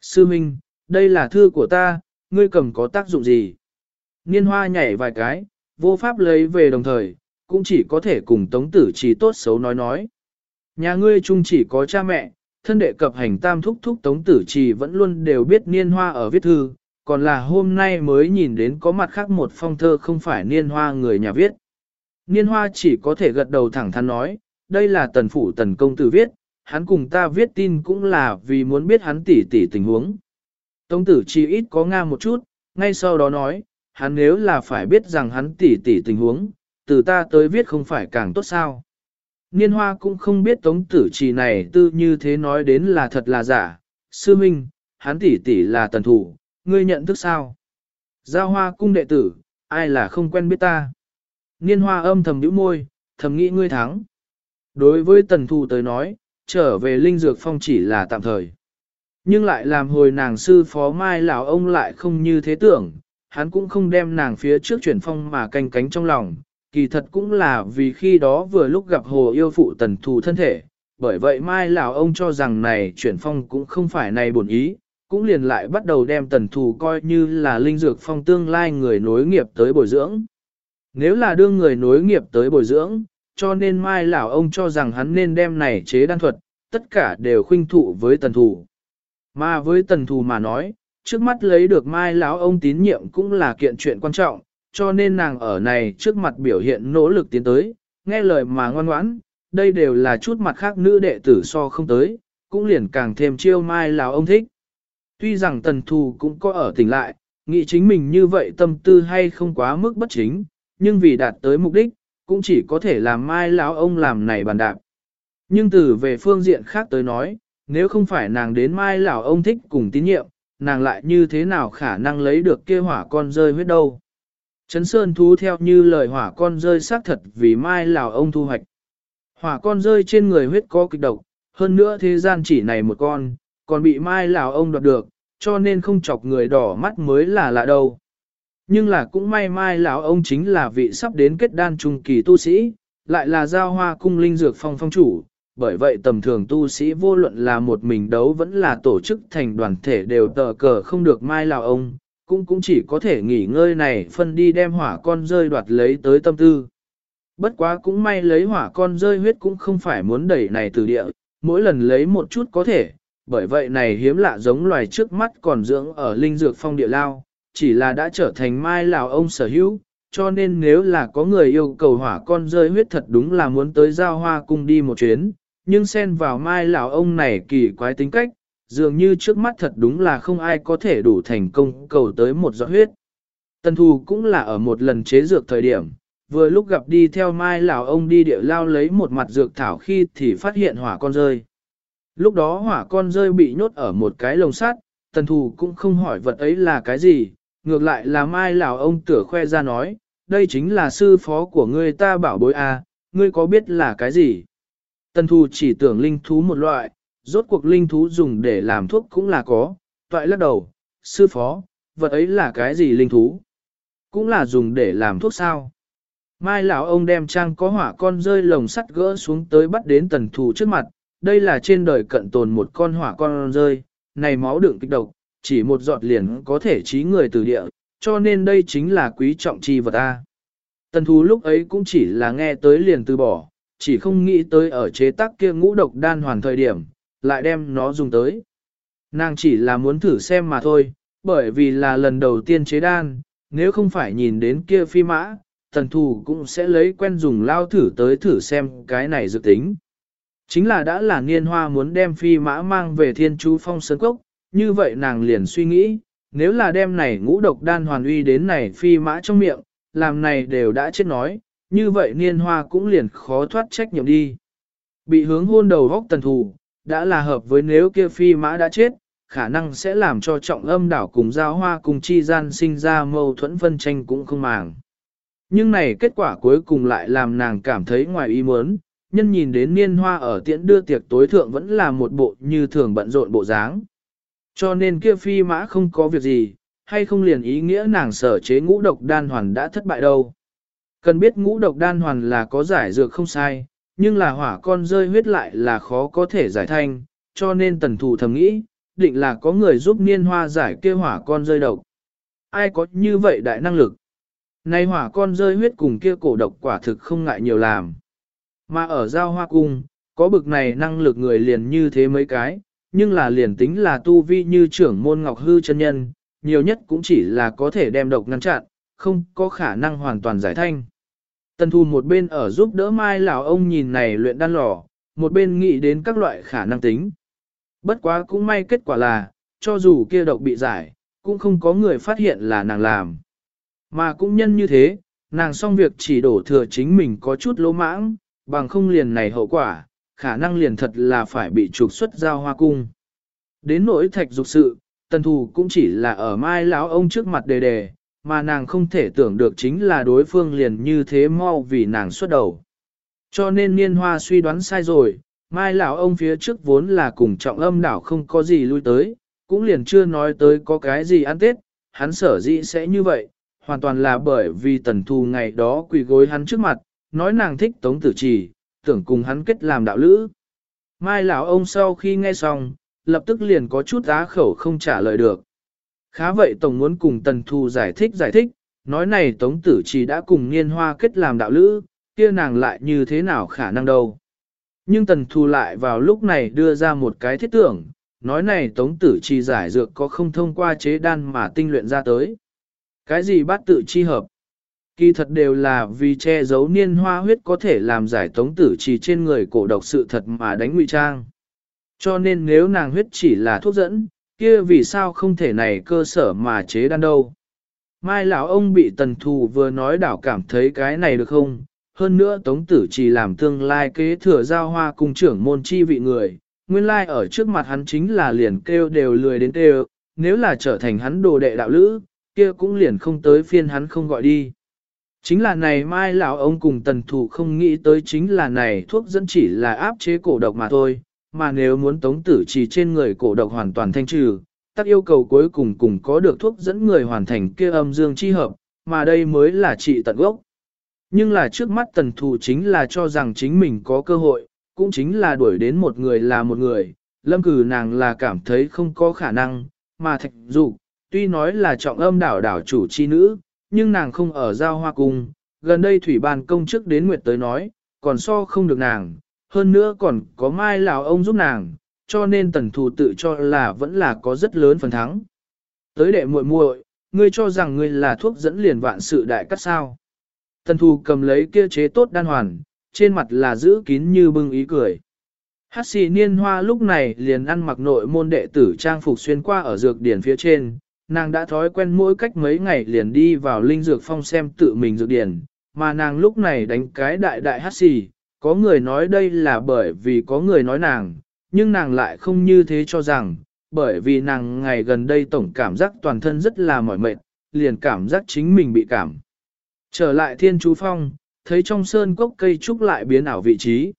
[SPEAKER 1] Sư Minh, đây là thư của ta, ngươi cầm có tác dụng gì? Niên hoa nhảy vài cái, vô pháp lấy về đồng thời, cũng chỉ có thể cùng tống tử chỉ tốt xấu nói nói. Nhà ngươi chung chỉ có cha mẹ, thân đệ cập hành tam thúc thúc tống tử trì vẫn luôn đều biết niên hoa ở viết thư, còn là hôm nay mới nhìn đến có mặt khác một phong thơ không phải niên hoa người nhà viết. Niên hoa chỉ có thể gật đầu thẳng thắn nói, đây là tần phủ tần công tử viết, hắn cùng ta viết tin cũng là vì muốn biết hắn tỉ tỉ tình huống. Tống tử chỉ ít có nga một chút, ngay sau đó nói, hắn nếu là phải biết rằng hắn tỉ tỉ tình huống, từ ta tới viết không phải càng tốt sao. Niên hoa cũng không biết tống tử trì này tư như thế nói đến là thật là giả. Sư Minh, hắn tỷ tỷ là tần thủ, ngươi nhận thức sao? Giao hoa cung đệ tử, ai là không quen biết ta? Niên hoa âm thầm nhíu môi, thầm nghĩ ngươi thắng. Đối với tần thủ tới nói, trở về linh dược phong chỉ là tạm thời. Nhưng lại làm hồi nàng sư phó mai lão ông lại không như thế tưởng, hắn cũng không đem nàng phía trước chuyển phong mà canh cánh trong lòng, kỳ thật cũng là vì khi đó vừa lúc gặp hồ yêu phụ tần thù thân thể, bởi vậy mai lão ông cho rằng này chuyển phong cũng không phải này bổn ý, cũng liền lại bắt đầu đem tần thù coi như là linh dược phong tương lai người nối nghiệp tới bồi dưỡng. Nếu là đương người nối nghiệp tới bồi dưỡng, cho nên mai lão ông cho rằng hắn nên đem này chế đan thuật, tất cả đều khuynh thụ với tần thù. Mà với tần thù mà nói, trước mắt lấy được mai lão ông tín nhiệm cũng là kiện chuyện quan trọng, cho nên nàng ở này trước mặt biểu hiện nỗ lực tiến tới, nghe lời mà ngoan ngoãn, đây đều là chút mặt khác nữ đệ tử so không tới, cũng liền càng thêm chiêu mai lão ông thích. Tuy rằng tần thù cũng có ở tỉnh lại, nghĩ chính mình như vậy tâm tư hay không quá mức bất chính, nhưng vì đạt tới mục đích, cũng chỉ có thể làm mai lão ông làm này bàn đạp. Nhưng từ về phương diện khác tới nói, nếu không phải nàng đến mai lão ông thích cùng tín nhiệm, nàng lại như thế nào khả năng lấy được kia hỏa con rơi huyết đâu. Trấn Sơn thú theo như lời hỏa con rơi xác thật vì mai lão ông thu hoạch. Hỏa con rơi trên người huyết có kịch độc, hơn nữa thế gian chỉ này một con, còn bị mai lão ông đoạt được, cho nên không chọc người đỏ mắt mới là lạ đâu. Nhưng là cũng may mai lão ông chính là vị sắp đến kết đan trung kỳ tu sĩ, lại là giao hoa cung linh dược phong phong chủ, bởi vậy tầm thường tu sĩ vô luận là một mình đấu vẫn là tổ chức thành đoàn thể đều tờ cờ không được mai lão ông, cũng cũng chỉ có thể nghỉ ngơi này phân đi đem hỏa con rơi đoạt lấy tới tâm tư. Bất quá cũng may lấy hỏa con rơi huyết cũng không phải muốn đẩy này từ địa, mỗi lần lấy một chút có thể, bởi vậy này hiếm lạ giống loài trước mắt còn dưỡng ở linh dược phong địa lao, chỉ là đã trở thành mai lão ông sở hữu, cho nên nếu là có người yêu cầu hỏa con rơi huyết thật đúng là muốn tới giao hoa cung đi một chuyến, nhưng xen vào mai lão ông này kỳ quái tính cách, dường như trước mắt thật đúng là không ai có thể đủ thành công cầu tới một giọt huyết. Tần thù cũng là ở một lần chế dược thời điểm, vừa lúc gặp đi theo mai lão ông đi địa lao lấy một mặt dược thảo khi thì phát hiện hỏa con rơi. Lúc đó hỏa con rơi bị nhốt ở một cái lồng sắt, tần thù cũng không hỏi vật ấy là cái gì, ngược lại là mai lão ông tửa khoe ra nói, đây chính là sư phó của ngươi ta bảo bối a, à, ngươi có biết là cái gì? Tần thù chỉ tưởng linh thú một loại, rốt cuộc linh thú dùng để làm thuốc cũng là có, toại lắc đầu, sư phó, vật ấy là cái gì linh thú? Cũng là dùng để làm thuốc sao? Mai lão ông đem trang có hỏa con rơi lồng sắt gỡ xuống tới bắt đến tần thù trước mặt, đây là trên đời cận tồn một con hỏa con rơi, này máu đựng kích độc, chỉ một giọt liền có thể trí người từ địa, cho nên đây chính là quý trọng chi vật ta. Tần thú lúc ấy cũng chỉ là nghe tới liền từ bỏ, chỉ không nghĩ tới ở chế tác kia ngũ độc đan hoàn thời điểm, lại đem nó dùng tới. Nàng chỉ là muốn thử xem mà thôi, bởi vì là lần đầu tiên chế đan, nếu không phải nhìn đến kia phi mã, tần thù cũng sẽ lấy quen dùng lao thử tới thử xem cái này dự tính. Chính là đã là niên hoa muốn đem phi mã mang về thiên chú phong sơn cốc, như vậy nàng liền suy nghĩ, nếu là đem này ngũ độc đan hoàn uy đến này phi mã trong miệng, làm này đều đã chết nói, như vậy niên hoa cũng liền khó thoát trách nhiệm đi. Bị hướng hôn đầu góc tần thù, đã là hợp với nếu kia phi mã đã chết, khả năng sẽ làm cho trọng âm đảo cùng giao hoa cùng chi gian sinh ra mâu thuẫn phân tranh cũng không màng. Nhưng này kết quả cuối cùng lại làm nàng cảm thấy ngoài ý muốn, nhân nhìn đến niên hoa ở tiễn đưa tiệc tối thượng vẫn là một bộ như thường bận rộn bộ dáng. Cho nên kia phi mã không có việc gì, hay không liền ý nghĩa nàng sở chế ngũ độc đan hoàn đã thất bại đâu. Cần biết ngũ độc đan hoàn là có giải dược không sai, nhưng là hỏa con rơi huyết lại là khó có thể giải thanh, cho nên tần thủ thầm nghĩ, định là có người giúp niên hoa giải kia hỏa con rơi độc. Ai có như vậy đại năng lực? Nay hỏa con rơi huyết cùng kia cổ độc quả thực không ngại nhiều làm. Mà ở giao hoa cung, có bực này năng lực người liền như thế mấy cái, nhưng là liền tính là tu vi như trưởng môn ngọc hư chân nhân, nhiều nhất cũng chỉ là có thể đem độc ngăn chặn, không có khả năng hoàn toàn giải thanh. Tần thu một bên ở giúp đỡ mai lão ông nhìn này luyện đan lò, một bên nghĩ đến các loại khả năng tính. Bất quá cũng may kết quả là, cho dù kia độc bị giải, cũng không có người phát hiện là nàng làm. Mà cũng nhân như thế, nàng xong việc chỉ đổ thừa chính mình có chút lỗ mãng, bằng không liền này hậu quả, khả năng liền thật là phải bị trục xuất giao hoa cung. Đến nỗi thạch dục sự, tần thù cũng chỉ là ở mai lão ông trước mặt đề đề, mà nàng không thể tưởng được chính là đối phương liền như thế mau vì nàng xuất đầu. Cho nên niên hoa suy đoán sai rồi, mai lão ông phía trước vốn là cùng trọng âm đảo không có gì lui tới, cũng liền chưa nói tới có cái gì ăn tết, hắn sở dĩ sẽ như vậy, hoàn toàn là bởi vì tần thù ngày đó quỳ gối hắn trước mặt, nói nàng thích tống tử trì, tưởng cùng hắn kết làm đạo lữ. Mai lão ông sau khi nghe xong, lập tức liền có chút á khẩu không trả lời được. Khá vậy Tổng muốn cùng Tần Thu giải thích giải thích, nói này Tống Tử chỉ đã cùng Niên Hoa kết làm đạo lữ, kia nàng lại như thế nào khả năng đâu. Nhưng Tần Thu lại vào lúc này đưa ra một cái thiết tưởng, nói này Tống Tử chỉ giải dược có không thông qua chế đan mà tinh luyện ra tới. Cái gì bát tự chi hợp? Kỳ thật đều là vì che giấu niên hoa huyết có thể làm giải tống tử trì trên người cổ độc sự thật mà đánh ngụy trang. Cho nên nếu nàng huyết chỉ là thuốc dẫn, kia vì sao không thể này cơ sở mà chế đan đâu. Mai lão ông bị tần thù vừa nói đảo cảm thấy cái này được không, hơn nữa tống tử chỉ làm tương lai kế thừa giao hoa cung trưởng môn chi vị người, nguyên lai ở trước mặt hắn chính là liền kêu đều lười đến kêu, nếu là trở thành hắn đồ đệ đạo lữ, kia cũng liền không tới phiên hắn không gọi đi. Chính là này mai lão ông cùng tần thủ không nghĩ tới chính là này thuốc dẫn chỉ là áp chế cổ độc mà thôi, mà nếu muốn tống tử chỉ trên người cổ độc hoàn toàn thanh trừ, tác yêu cầu cuối cùng cùng có được thuốc dẫn người hoàn thành kia âm dương chi hợp, mà đây mới là trị tận gốc. Nhưng là trước mắt tần thủ chính là cho rằng chính mình có cơ hội, cũng chính là đuổi đến một người là một người, lâm cử nàng là cảm thấy không có khả năng, mà thạch dục tuy nói là trọng âm đảo đảo chủ chi nữ, nhưng nàng không ở giao hoa cung, gần đây thủy bàn công chức đến nguyệt tới nói, còn so không được nàng, hơn nữa còn có mai lão ông giúp nàng, cho nên tần thù tự cho là vẫn là có rất lớn phần thắng. Tới đệ muội muội, ngươi cho rằng ngươi là thuốc dẫn liền vạn sự đại cắt sao. Tần thù cầm lấy kia chế tốt đan hoàn, trên mặt là giữ kín như bưng ý cười. Hát xì niên hoa lúc này liền ăn mặc nội môn đệ tử trang phục xuyên qua ở dược điển phía trên, nàng đã thói quen mỗi cách mấy ngày liền đi vào linh dược phong xem tự mình dược điển, mà nàng lúc này đánh cái đại đại hát xì, có người nói đây là bởi vì có người nói nàng, nhưng nàng lại không như thế cho rằng, bởi vì nàng ngày gần đây tổng cảm giác toàn thân rất là mỏi mệt, liền cảm giác chính mình bị cảm. Trở lại thiên chú phong, thấy trong sơn cốc cây trúc lại biến ảo vị trí.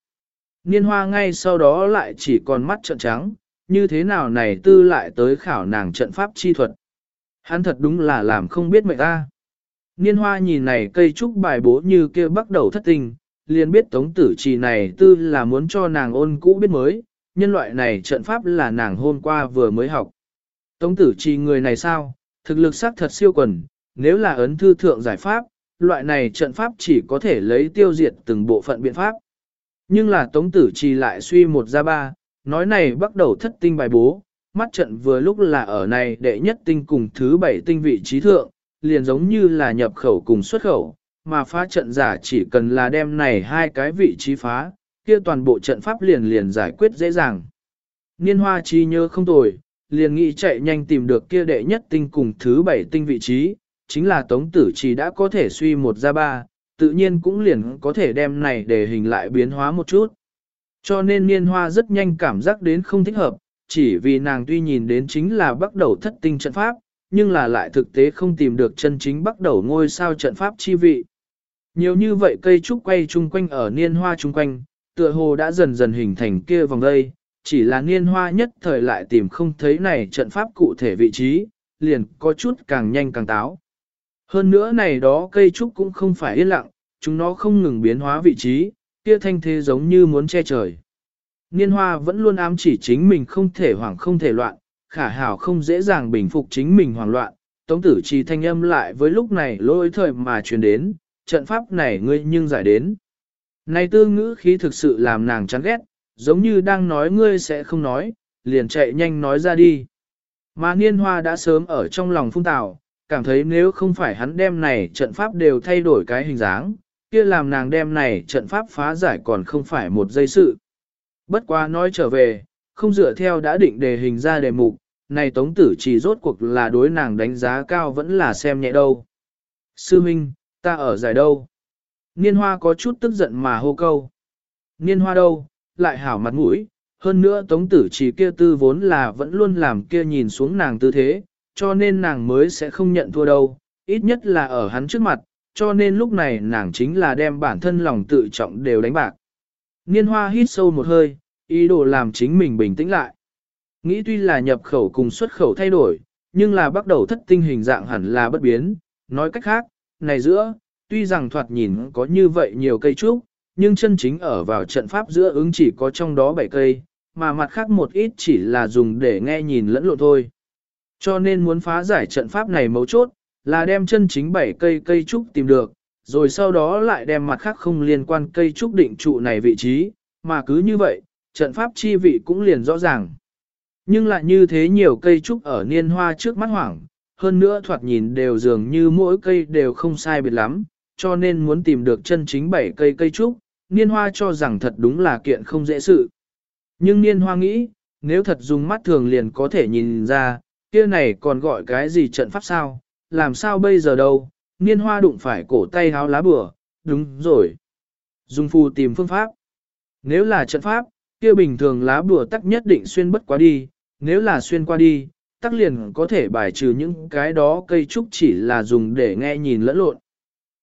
[SPEAKER 1] Niên hoa ngay sau đó lại chỉ còn mắt trợn trắng, như thế nào này tư lại tới khảo nàng trận pháp chi thuật. Hắn thật đúng là làm không biết mệnh ta. Niên hoa nhìn này cây trúc bài bố như kia bắt đầu thất tình, liền biết tống tử trì này tư là muốn cho nàng ôn cũ biết mới, nhân loại này trận pháp là nàng hôm qua vừa mới học. Tống tử trì người này sao, thực lực sắc thật siêu quần, nếu là ấn thư thượng giải pháp, loại này trận pháp chỉ có thể lấy tiêu diệt từng bộ phận biện pháp. Nhưng là tống tử trì lại suy một ra ba, nói này bắt đầu thất tinh bài bố, mắt trận vừa lúc là ở này đệ nhất tinh cùng thứ bảy tinh vị trí thượng, liền giống như là nhập khẩu cùng xuất khẩu, mà phá trận giả chỉ cần là đem này hai cái vị trí phá, kia toàn bộ trận pháp liền liền giải quyết dễ dàng. Niên hoa chi nhớ không tồi, liền nghĩ chạy nhanh tìm được kia đệ nhất tinh cùng thứ bảy tinh vị trí, chính là tống tử chỉ đã có thể suy một ra ba, tự nhiên cũng liền có thể đem này để hình lại biến hóa một chút. Cho nên niên hoa rất nhanh cảm giác đến không thích hợp, chỉ vì nàng tuy nhìn đến chính là bắt đầu thất tinh trận pháp, nhưng là lại thực tế không tìm được chân chính bắt đầu ngôi sao trận pháp chi vị. Nhiều như vậy cây trúc quay chung quanh ở niên hoa chung quanh, tựa hồ đã dần dần hình thành kia vòng đây, chỉ là niên hoa nhất thời lại tìm không thấy này trận pháp cụ thể vị trí, liền có chút càng nhanh càng táo. Hơn nữa này đó cây trúc cũng không phải yên lặng, chúng nó không ngừng biến hóa vị trí, kia thanh thế giống như muốn che trời. Niên hoa vẫn luôn ám chỉ chính mình không thể hoảng không thể loạn, khả hảo không dễ dàng bình phục chính mình hoảng loạn, tống tử trì thanh âm lại với lúc này lỗi thời mà truyền đến, trận pháp này ngươi nhưng giải đến. Này tư ngữ khí thực sự làm nàng chán ghét, giống như đang nói ngươi sẽ không nói, liền chạy nhanh nói ra đi. Mà niên hoa đã sớm ở trong lòng phung tào, cảm thấy nếu không phải hắn đem này trận pháp đều thay đổi cái hình dáng, kia làm nàng đem này trận pháp phá giải còn không phải một giây sự. Bất quá nói trở về, không dựa theo đã định đề hình ra đề mục, này tống tử chỉ rốt cuộc là đối nàng đánh giá cao vẫn là xem nhẹ đâu. Sư Minh, ta ở giải đâu? Niên hoa có chút tức giận mà hô câu. Niên hoa đâu, lại hảo mặt mũi, hơn nữa tống tử chỉ kia tư vốn là vẫn luôn làm kia nhìn xuống nàng tư thế, cho nên nàng mới sẽ không nhận thua đâu, ít nhất là ở hắn trước mặt, cho nên lúc này nàng chính là đem bản thân lòng tự trọng đều đánh bạc. Niên hoa hít sâu một hơi, ý đồ làm chính mình bình tĩnh lại. Nghĩ tuy là nhập khẩu cùng xuất khẩu thay đổi, nhưng là bắt đầu thất tinh hình dạng hẳn là bất biến, nói cách khác, này giữa, tuy rằng thoạt nhìn có như vậy nhiều cây trúc, nhưng chân chính ở vào trận pháp giữa ứng chỉ có trong đó 7 cây, mà mặt khác một ít chỉ là dùng để nghe nhìn lẫn lộn thôi. Cho nên muốn phá giải trận pháp này mấu chốt, là đem chân chính 7 cây cây trúc tìm được, rồi sau đó lại đem mặt khác không liên quan cây trúc định trụ này vị trí, mà cứ như vậy, trận pháp chi vị cũng liền rõ ràng. Nhưng lại như thế nhiều cây trúc ở niên hoa trước mắt hoảng, hơn nữa thoạt nhìn đều dường như mỗi cây đều không sai biệt lắm, cho nên muốn tìm được chân chính bảy cây cây trúc, niên hoa cho rằng thật đúng là kiện không dễ sự. Nhưng niên hoa nghĩ, nếu thật dùng mắt thường liền có thể nhìn ra, kia này còn gọi cái gì trận pháp sao, làm sao bây giờ đâu, niên hoa đụng phải cổ tay háo lá bừa, đúng rồi. Dung phu tìm phương pháp. Nếu là trận pháp, kia bình thường lá bùa tắc nhất định xuyên bất quá đi, nếu là xuyên qua đi, tắc liền có thể bài trừ những cái đó cây trúc chỉ là dùng để nghe nhìn lẫn lộn.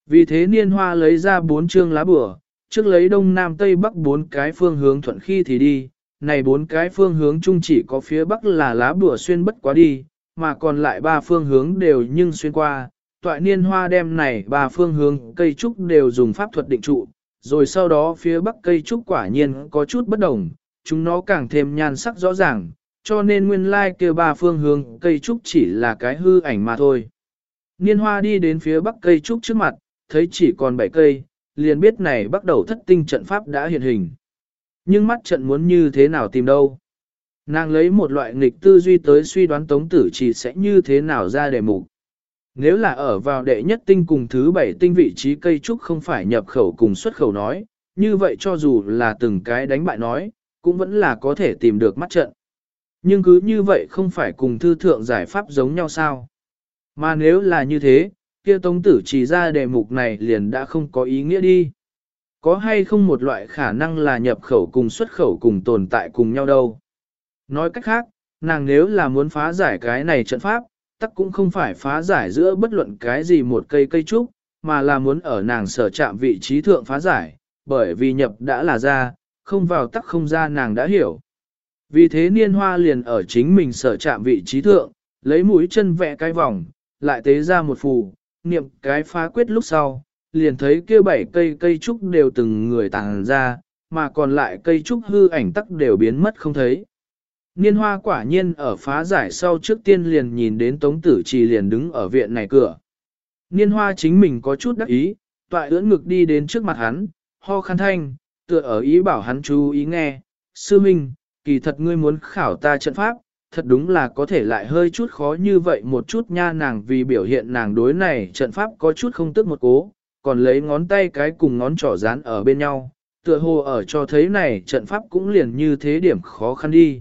[SPEAKER 1] Vì thế niên hoa lấy ra bốn chương lá bùa, trước lấy đông nam tây bắc bốn cái phương hướng thuận khi thì đi, này bốn cái phương hướng chung chỉ có phía bắc là lá bùa xuyên bất quá đi, mà còn lại ba phương hướng đều nhưng xuyên qua tọa niên hoa đem này ba phương hướng cây trúc đều dùng pháp thuật định trụ, rồi sau đó phía bắc cây trúc quả nhiên có chút bất đồng, chúng nó càng thêm nhan sắc rõ ràng, cho nên nguyên lai like kia ba phương hướng cây trúc chỉ là cái hư ảnh mà thôi. Niên hoa đi đến phía bắc cây trúc trước mặt, thấy chỉ còn bảy cây, liền biết này bắt đầu thất tinh trận pháp đã hiện hình. Nhưng mắt trận muốn như thế nào tìm đâu. Nàng lấy một loại nghịch tư duy tới suy đoán tống tử chỉ sẽ như thế nào ra đề mục. Nếu là ở vào đệ nhất tinh cùng thứ bảy tinh vị trí cây trúc không phải nhập khẩu cùng xuất khẩu nói, như vậy cho dù là từng cái đánh bại nói, cũng vẫn là có thể tìm được mắt trận. Nhưng cứ như vậy không phải cùng thư thượng giải pháp giống nhau sao? Mà nếu là như thế, kia tống tử chỉ ra đề mục này liền đã không có ý nghĩa đi. Có hay không một loại khả năng là nhập khẩu cùng xuất khẩu cùng tồn tại cùng nhau đâu. Nói cách khác, nàng nếu là muốn phá giải cái này trận pháp, tắc cũng không phải phá giải giữa bất luận cái gì một cây cây trúc, mà là muốn ở nàng sở chạm vị trí thượng phá giải, bởi vì nhập đã là ra, không vào tắc không ra nàng đã hiểu. Vì thế niên hoa liền ở chính mình sở chạm vị trí thượng, lấy mũi chân vẽ cái vòng, lại tế ra một phù, niệm cái phá quyết lúc sau, liền thấy kia bảy cây cây trúc đều từng người tàng ra, mà còn lại cây trúc hư ảnh tắc đều biến mất không thấy. Niên hoa quả nhiên ở phá giải sau trước tiên liền nhìn đến tống tử trì liền đứng ở viện này cửa. Niên hoa chính mình có chút đắc ý, tọa ưỡn ngực đi đến trước mặt hắn, ho khăn thanh, tựa ở ý bảo hắn chú ý nghe, sư minh, kỳ thật ngươi muốn khảo ta trận pháp, thật đúng là có thể lại hơi chút khó như vậy một chút nha nàng vì biểu hiện nàng đối này trận pháp có chút không tức một cố, còn lấy ngón tay cái cùng ngón trỏ dán ở bên nhau, tựa hồ ở cho thấy này trận pháp cũng liền như thế điểm khó khăn đi.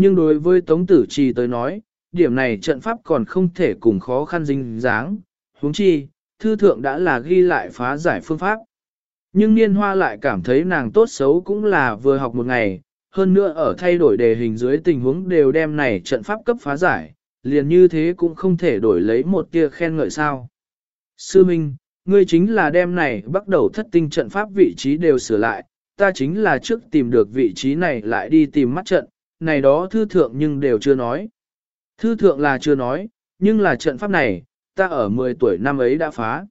[SPEAKER 1] Nhưng đối với Tống Tử Trì tới nói, điểm này trận pháp còn không thể cùng khó khăn dinh dáng, huống chi, thư thượng đã là ghi lại phá giải phương pháp. Nhưng niên hoa lại cảm thấy nàng tốt xấu cũng là vừa học một ngày, hơn nữa ở thay đổi đề hình dưới tình huống đều đem này trận pháp cấp phá giải, liền như thế cũng không thể đổi lấy một tia khen ngợi sao. Sư Minh, ngươi chính là đem này bắt đầu thất tinh trận pháp vị trí đều sửa lại, ta chính là trước tìm được vị trí này lại đi tìm mắt trận, này đó thư thượng nhưng đều chưa nói. Thư thượng là chưa nói, nhưng là trận pháp này, ta ở 10 tuổi năm ấy đã phá.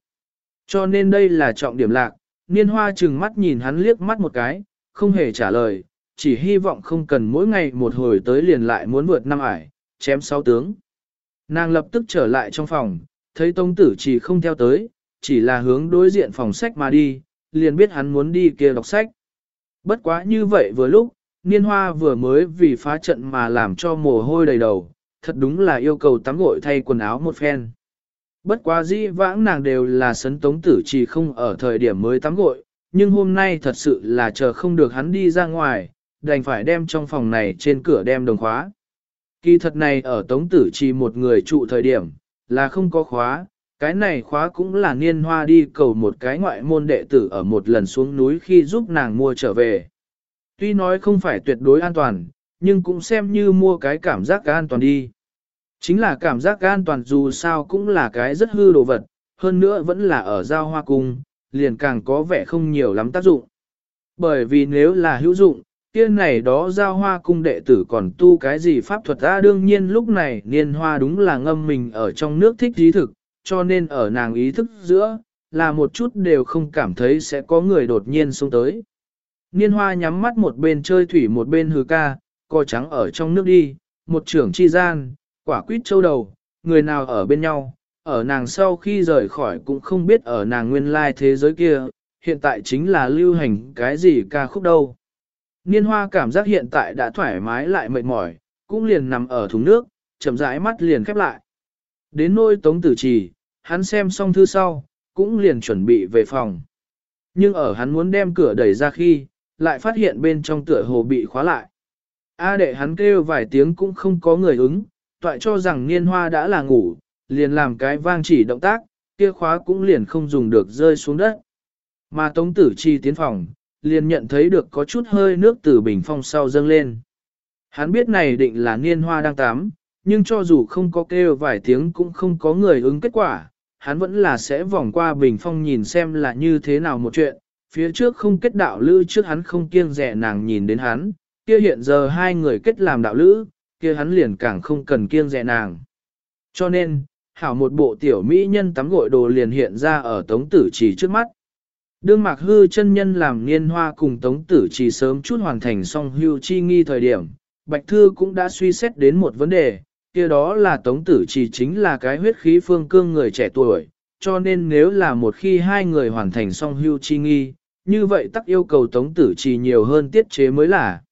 [SPEAKER 1] Cho nên đây là trọng điểm lạc, niên hoa chừng mắt nhìn hắn liếc mắt một cái, không hề trả lời, chỉ hy vọng không cần mỗi ngày một hồi tới liền lại muốn vượt năm ải, chém sáu tướng. Nàng lập tức trở lại trong phòng, thấy tông tử chỉ không theo tới, chỉ là hướng đối diện phòng sách mà đi, liền biết hắn muốn đi kia đọc sách. Bất quá như vậy vừa lúc, niên hoa vừa mới vì phá trận mà làm cho mồ hôi đầy đầu, thật đúng là yêu cầu tắm gội thay quần áo một phen. Bất quá dĩ vãng nàng đều là sấn tống tử chỉ không ở thời điểm mới tắm gội, nhưng hôm nay thật sự là chờ không được hắn đi ra ngoài, đành phải đem trong phòng này trên cửa đem đồng khóa. Kỳ thật này ở tống tử chỉ một người trụ thời điểm, là không có khóa, cái này khóa cũng là niên hoa đi cầu một cái ngoại môn đệ tử ở một lần xuống núi khi giúp nàng mua trở về. Tuy nói không phải tuyệt đối an toàn, nhưng cũng xem như mua cái cảm giác an toàn đi. Chính là cảm giác an toàn dù sao cũng là cái rất hư đồ vật, hơn nữa vẫn là ở giao hoa cung, liền càng có vẻ không nhiều lắm tác dụng. Bởi vì nếu là hữu dụng, kia này đó giao hoa cung đệ tử còn tu cái gì pháp thuật ra đương nhiên lúc này niên hoa đúng là ngâm mình ở trong nước thích trí thực, cho nên ở nàng ý thức giữa, là một chút đều không cảm thấy sẽ có người đột nhiên xuống tới. Niên hoa nhắm mắt một bên chơi thủy một bên hừ ca, co trắng ở trong nước đi, một trưởng chi gian, quả quýt châu đầu, người nào ở bên nhau, ở nàng sau khi rời khỏi cũng không biết ở nàng nguyên lai thế giới kia, hiện tại chính là lưu hành cái gì ca khúc đâu. Niên hoa cảm giác hiện tại đã thoải mái lại mệt mỏi, cũng liền nằm ở thùng nước, chậm rãi mắt liền khép lại. Đến nôi tống tử trì, hắn xem xong thư sau, cũng liền chuẩn bị về phòng. Nhưng ở hắn muốn đem cửa đẩy ra khi, lại phát hiện bên trong tựa hồ bị khóa lại. A đệ hắn kêu vài tiếng cũng không có người ứng, toại cho rằng niên hoa đã là ngủ, liền làm cái vang chỉ động tác, kia khóa cũng liền không dùng được rơi xuống đất. Mà tống tử chi tiến phòng, liền nhận thấy được có chút hơi nước từ bình phong sau dâng lên. Hắn biết này định là niên hoa đang tắm, nhưng cho dù không có kêu vài tiếng cũng không có người ứng kết quả, hắn vẫn là sẽ vòng qua bình phong nhìn xem là như thế nào một chuyện, phía trước không kết đạo lữ trước hắn không kiêng rẻ nàng nhìn đến hắn, kia hiện giờ hai người kết làm đạo lữ, kia hắn liền càng không cần kiêng rẻ nàng. Cho nên, hảo một bộ tiểu mỹ nhân tắm gội đồ liền hiện ra ở tống tử trì trước mắt. Đương mạc hư chân nhân làm niên hoa cùng tống tử trì sớm chút hoàn thành xong hưu chi nghi thời điểm, Bạch Thư cũng đã suy xét đến một vấn đề, kia đó là Tống Tử Trì chính là cái huyết khí phương cương người trẻ tuổi, cho nên nếu là một khi hai người hoàn thành xong hưu chi nghi, như vậy tắc yêu cầu Tống Tử Trì nhiều hơn tiết chế mới là.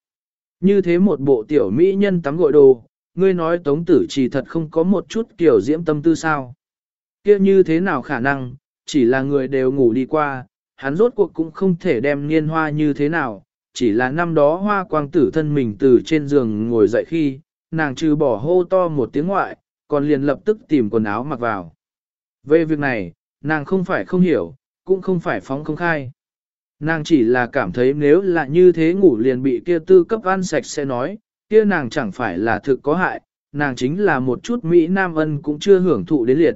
[SPEAKER 1] Như thế một bộ tiểu mỹ nhân tắm gội đồ, ngươi nói Tống Tử Trì thật không có một chút kiểu diễm tâm tư sao. kia như thế nào khả năng, chỉ là người đều ngủ đi qua, hắn rốt cuộc cũng không thể đem niên hoa như thế nào, chỉ là năm đó hoa quang tử thân mình từ trên giường ngồi dậy khi, nàng trừ bỏ hô to một tiếng ngoại, còn liền lập tức tìm quần áo mặc vào. Về việc này, nàng không phải không hiểu, cũng không phải phóng không khai. Nàng chỉ là cảm thấy nếu là như thế ngủ liền bị kia tư cấp ăn sạch sẽ nói, kia nàng chẳng phải là thực có hại, nàng chính là một chút Mỹ Nam ân cũng chưa hưởng thụ đến liệt.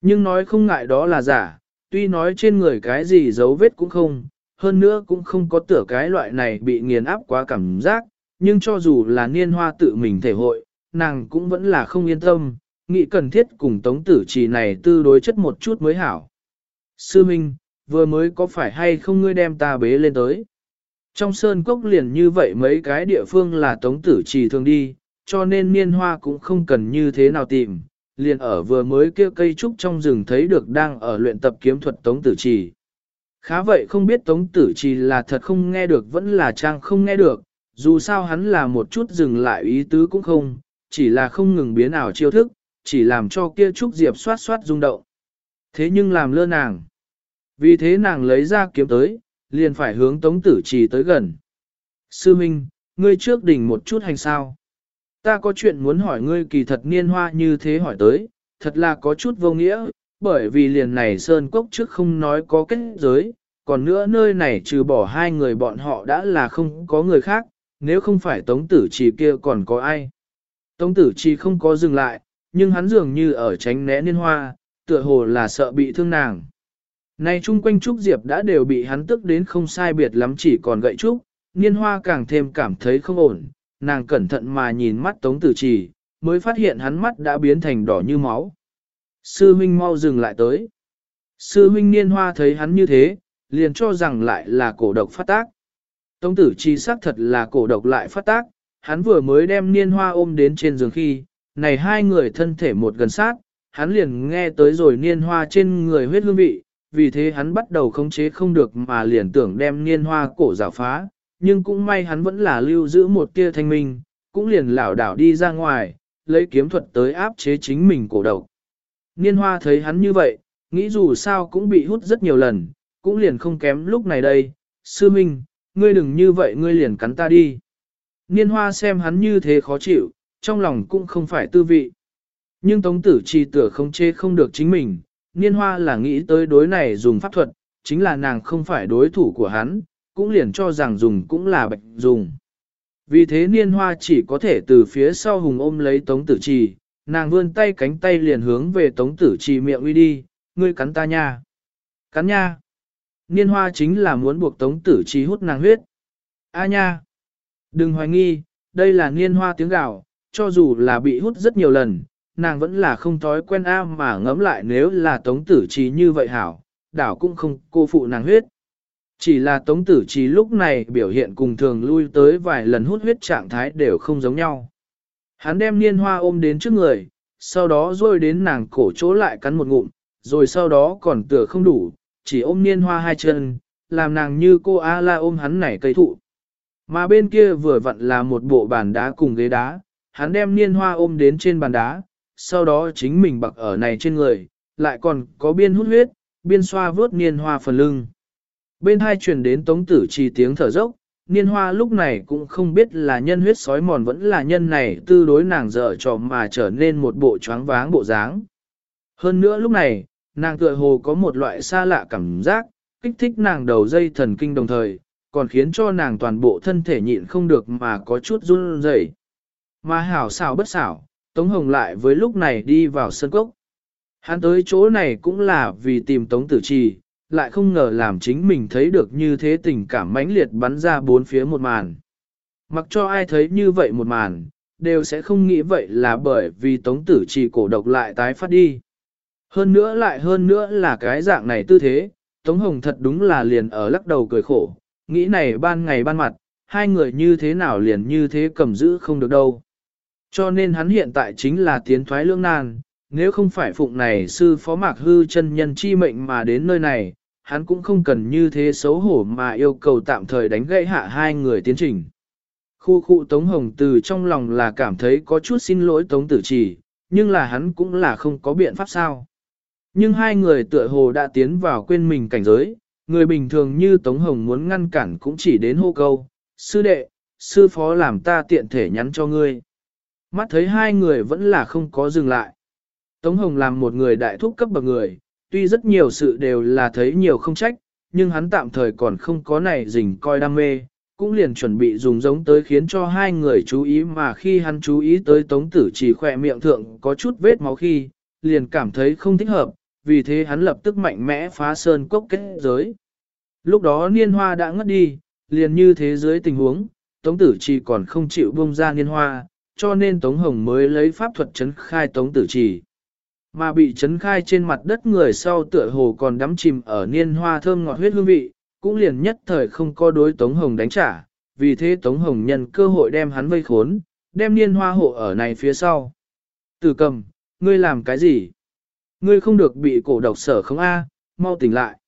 [SPEAKER 1] Nhưng nói không ngại đó là giả, tuy nói trên người cái gì dấu vết cũng không, hơn nữa cũng không có tửa cái loại này bị nghiền áp quá cảm giác, nhưng cho dù là niên hoa tự mình thể hội, nàng cũng vẫn là không yên tâm, nghĩ cần thiết cùng tống tử trì này tư đối chất một chút mới hảo. Sư Minh, vừa mới có phải hay không ngươi đem ta bế lên tới? Trong sơn cốc liền như vậy mấy cái địa phương là tống tử trì thường đi, cho nên niên hoa cũng không cần như thế nào tìm, liền ở vừa mới kia cây trúc trong rừng thấy được đang ở luyện tập kiếm thuật tống tử trì. Khá vậy không biết tống tử trì là thật không nghe được vẫn là trang không nghe được, dù sao hắn là một chút dừng lại ý tứ cũng không, chỉ là không ngừng biến ảo chiêu thức, chỉ làm cho kia trúc diệp xoát xoát rung động. Thế nhưng làm lơ nàng. Vì thế nàng lấy ra kiếm tới, liền phải hướng tống tử trì tới gần. Sư Minh, ngươi trước đỉnh một chút hành sao. Ta có chuyện muốn hỏi ngươi kỳ thật niên hoa như thế hỏi tới, thật là có chút vô nghĩa, bởi vì liền này Sơn Cốc trước không nói có kết giới, còn nữa nơi này trừ bỏ hai người bọn họ đã là không có người khác, nếu không phải Tống Tử Trì kia còn có ai. Tống Tử Trì không có dừng lại, nhưng hắn dường như ở tránh né niên hoa, tựa hồ là sợ bị thương nàng. Nay chung quanh Trúc Diệp đã đều bị hắn tức đến không sai biệt lắm chỉ còn gậy Trúc, niên hoa càng thêm cảm thấy không ổn, nàng cẩn thận mà nhìn mắt Tống Tử Trì, mới phát hiện hắn mắt đã biến thành đỏ như máu. Sư huynh mau dừng lại tới. Sư huynh niên hoa thấy hắn như thế, liền cho rằng lại là cổ độc phát tác. Tống tử trì xác thật là cổ độc lại phát tác, hắn vừa mới đem niên hoa ôm đến trên giường khi, này hai người thân thể một gần sát, hắn liền nghe tới rồi niên hoa trên người huyết hương vị, vì thế hắn bắt đầu khống chế không được mà liền tưởng đem niên hoa cổ rào phá, nhưng cũng may hắn vẫn là lưu giữ một tia thanh minh, cũng liền lảo đảo đi ra ngoài, lấy kiếm thuật tới áp chế chính mình cổ độc. Niên hoa thấy hắn như vậy, nghĩ dù sao cũng bị hút rất nhiều lần, cũng liền không kém lúc này đây, sư minh, ngươi đừng như vậy ngươi liền cắn ta đi. Niên hoa xem hắn như thế khó chịu, trong lòng cũng không phải tư vị. Nhưng tống tử trì tựa không chê không được chính mình, niên hoa là nghĩ tới đối này dùng pháp thuật, chính là nàng không phải đối thủ của hắn, cũng liền cho rằng dùng cũng là bạch dùng. Vì thế niên hoa chỉ có thể từ phía sau hùng ôm lấy tống tử trì, nàng vươn tay cánh tay liền hướng về tống tử trì miệng uy đi, ngươi cắn ta nha. Cắn nha. Niên hoa chính là muốn buộc tống tử trì hút nàng huyết. A nha. Đừng hoài nghi, đây là niên hoa tiếng gạo, cho dù là bị hút rất nhiều lần, nàng vẫn là không thói quen a mà ngẫm lại nếu là tống tử trí như vậy hảo, đảo cũng không cô phụ nàng huyết. Chỉ là tống tử trí lúc này biểu hiện cùng thường lui tới vài lần hút huyết trạng thái đều không giống nhau. Hắn đem niên hoa ôm đến trước người, sau đó rôi đến nàng cổ chỗ lại cắn một ngụm, rồi sau đó còn tựa không đủ, chỉ ôm niên hoa hai chân, làm nàng như cô A-la ôm hắn nảy cây thụ. Mà bên kia vừa vặn là một bộ bàn đá cùng ghế đá, hắn đem niên hoa ôm đến trên bàn đá, sau đó chính mình bặc ở này trên người, lại còn có biên hút huyết, biên xoa vớt niên hoa phần lưng. Bên hai truyền đến tống tử trì tiếng thở dốc, niên hoa lúc này cũng không biết là nhân huyết sói mòn vẫn là nhân này tư đối nàng dở trò mà trở nên một bộ choáng váng bộ dáng. Hơn nữa lúc này, nàng tựa hồ có một loại xa lạ cảm giác, kích thích nàng đầu dây thần kinh đồng thời, còn khiến cho nàng toàn bộ thân thể nhịn không được mà có chút run rẩy. Mà hảo xảo bất xảo, Tống Hồng lại với lúc này đi vào sân cốc. Hắn tới chỗ này cũng là vì tìm Tống Tử Trì, lại không ngờ làm chính mình thấy được như thế tình cảm mãnh liệt bắn ra bốn phía một màn. Mặc cho ai thấy như vậy một màn, đều sẽ không nghĩ vậy là bởi vì Tống Tử Trì cổ độc lại tái phát đi. Hơn nữa lại hơn nữa là cái dạng này tư thế, Tống Hồng thật đúng là liền ở lắc đầu cười khổ, nghĩ này ban ngày ban mặt, hai người như thế nào liền như thế cầm giữ không được đâu. Cho nên hắn hiện tại chính là tiến thoái lương nan, nếu không phải phụng này sư phó mạc hư chân nhân chi mệnh mà đến nơi này, hắn cũng không cần như thế xấu hổ mà yêu cầu tạm thời đánh gãy hạ hai người tiến trình. Khu khu Tống Hồng từ trong lòng là cảm thấy có chút xin lỗi Tống Tử Trì, nhưng là hắn cũng là không có biện pháp sao. Nhưng hai người tựa hồ đã tiến vào quên mình cảnh giới, người bình thường như Tống Hồng muốn ngăn cản cũng chỉ đến hô câu, sư đệ, sư phó làm ta tiện thể nhắn cho ngươi. Mắt thấy hai người vẫn là không có dừng lại. Tống Hồng làm một người đại thúc cấp bậc người, tuy rất nhiều sự đều là thấy nhiều không trách, nhưng hắn tạm thời còn không có này dình coi đam mê, cũng liền chuẩn bị dùng giống tới khiến cho hai người chú ý mà khi hắn chú ý tới Tống Tử chỉ khỏe miệng thượng có chút vết máu khi, liền cảm thấy không thích hợp, vì thế hắn lập tức mạnh mẽ phá sơn cốc kết giới. Lúc đó niên hoa đã ngất đi, liền như thế giới tình huống, Tống Tử chỉ còn không chịu buông ra niên hoa, cho nên Tống Hồng mới lấy pháp thuật chấn khai Tống Tử chỉ. Mà bị chấn khai trên mặt đất người sau tựa hồ còn đắm chìm ở niên hoa thơm ngọt huyết hương vị, cũng liền nhất thời không có đối Tống Hồng đánh trả, vì thế Tống Hồng nhân cơ hội đem hắn vây khốn, đem niên hoa hộ ở này phía sau. Tử cầm, ngươi làm cái gì? Ngươi không được bị cổ độc sở không a, mau tỉnh lại.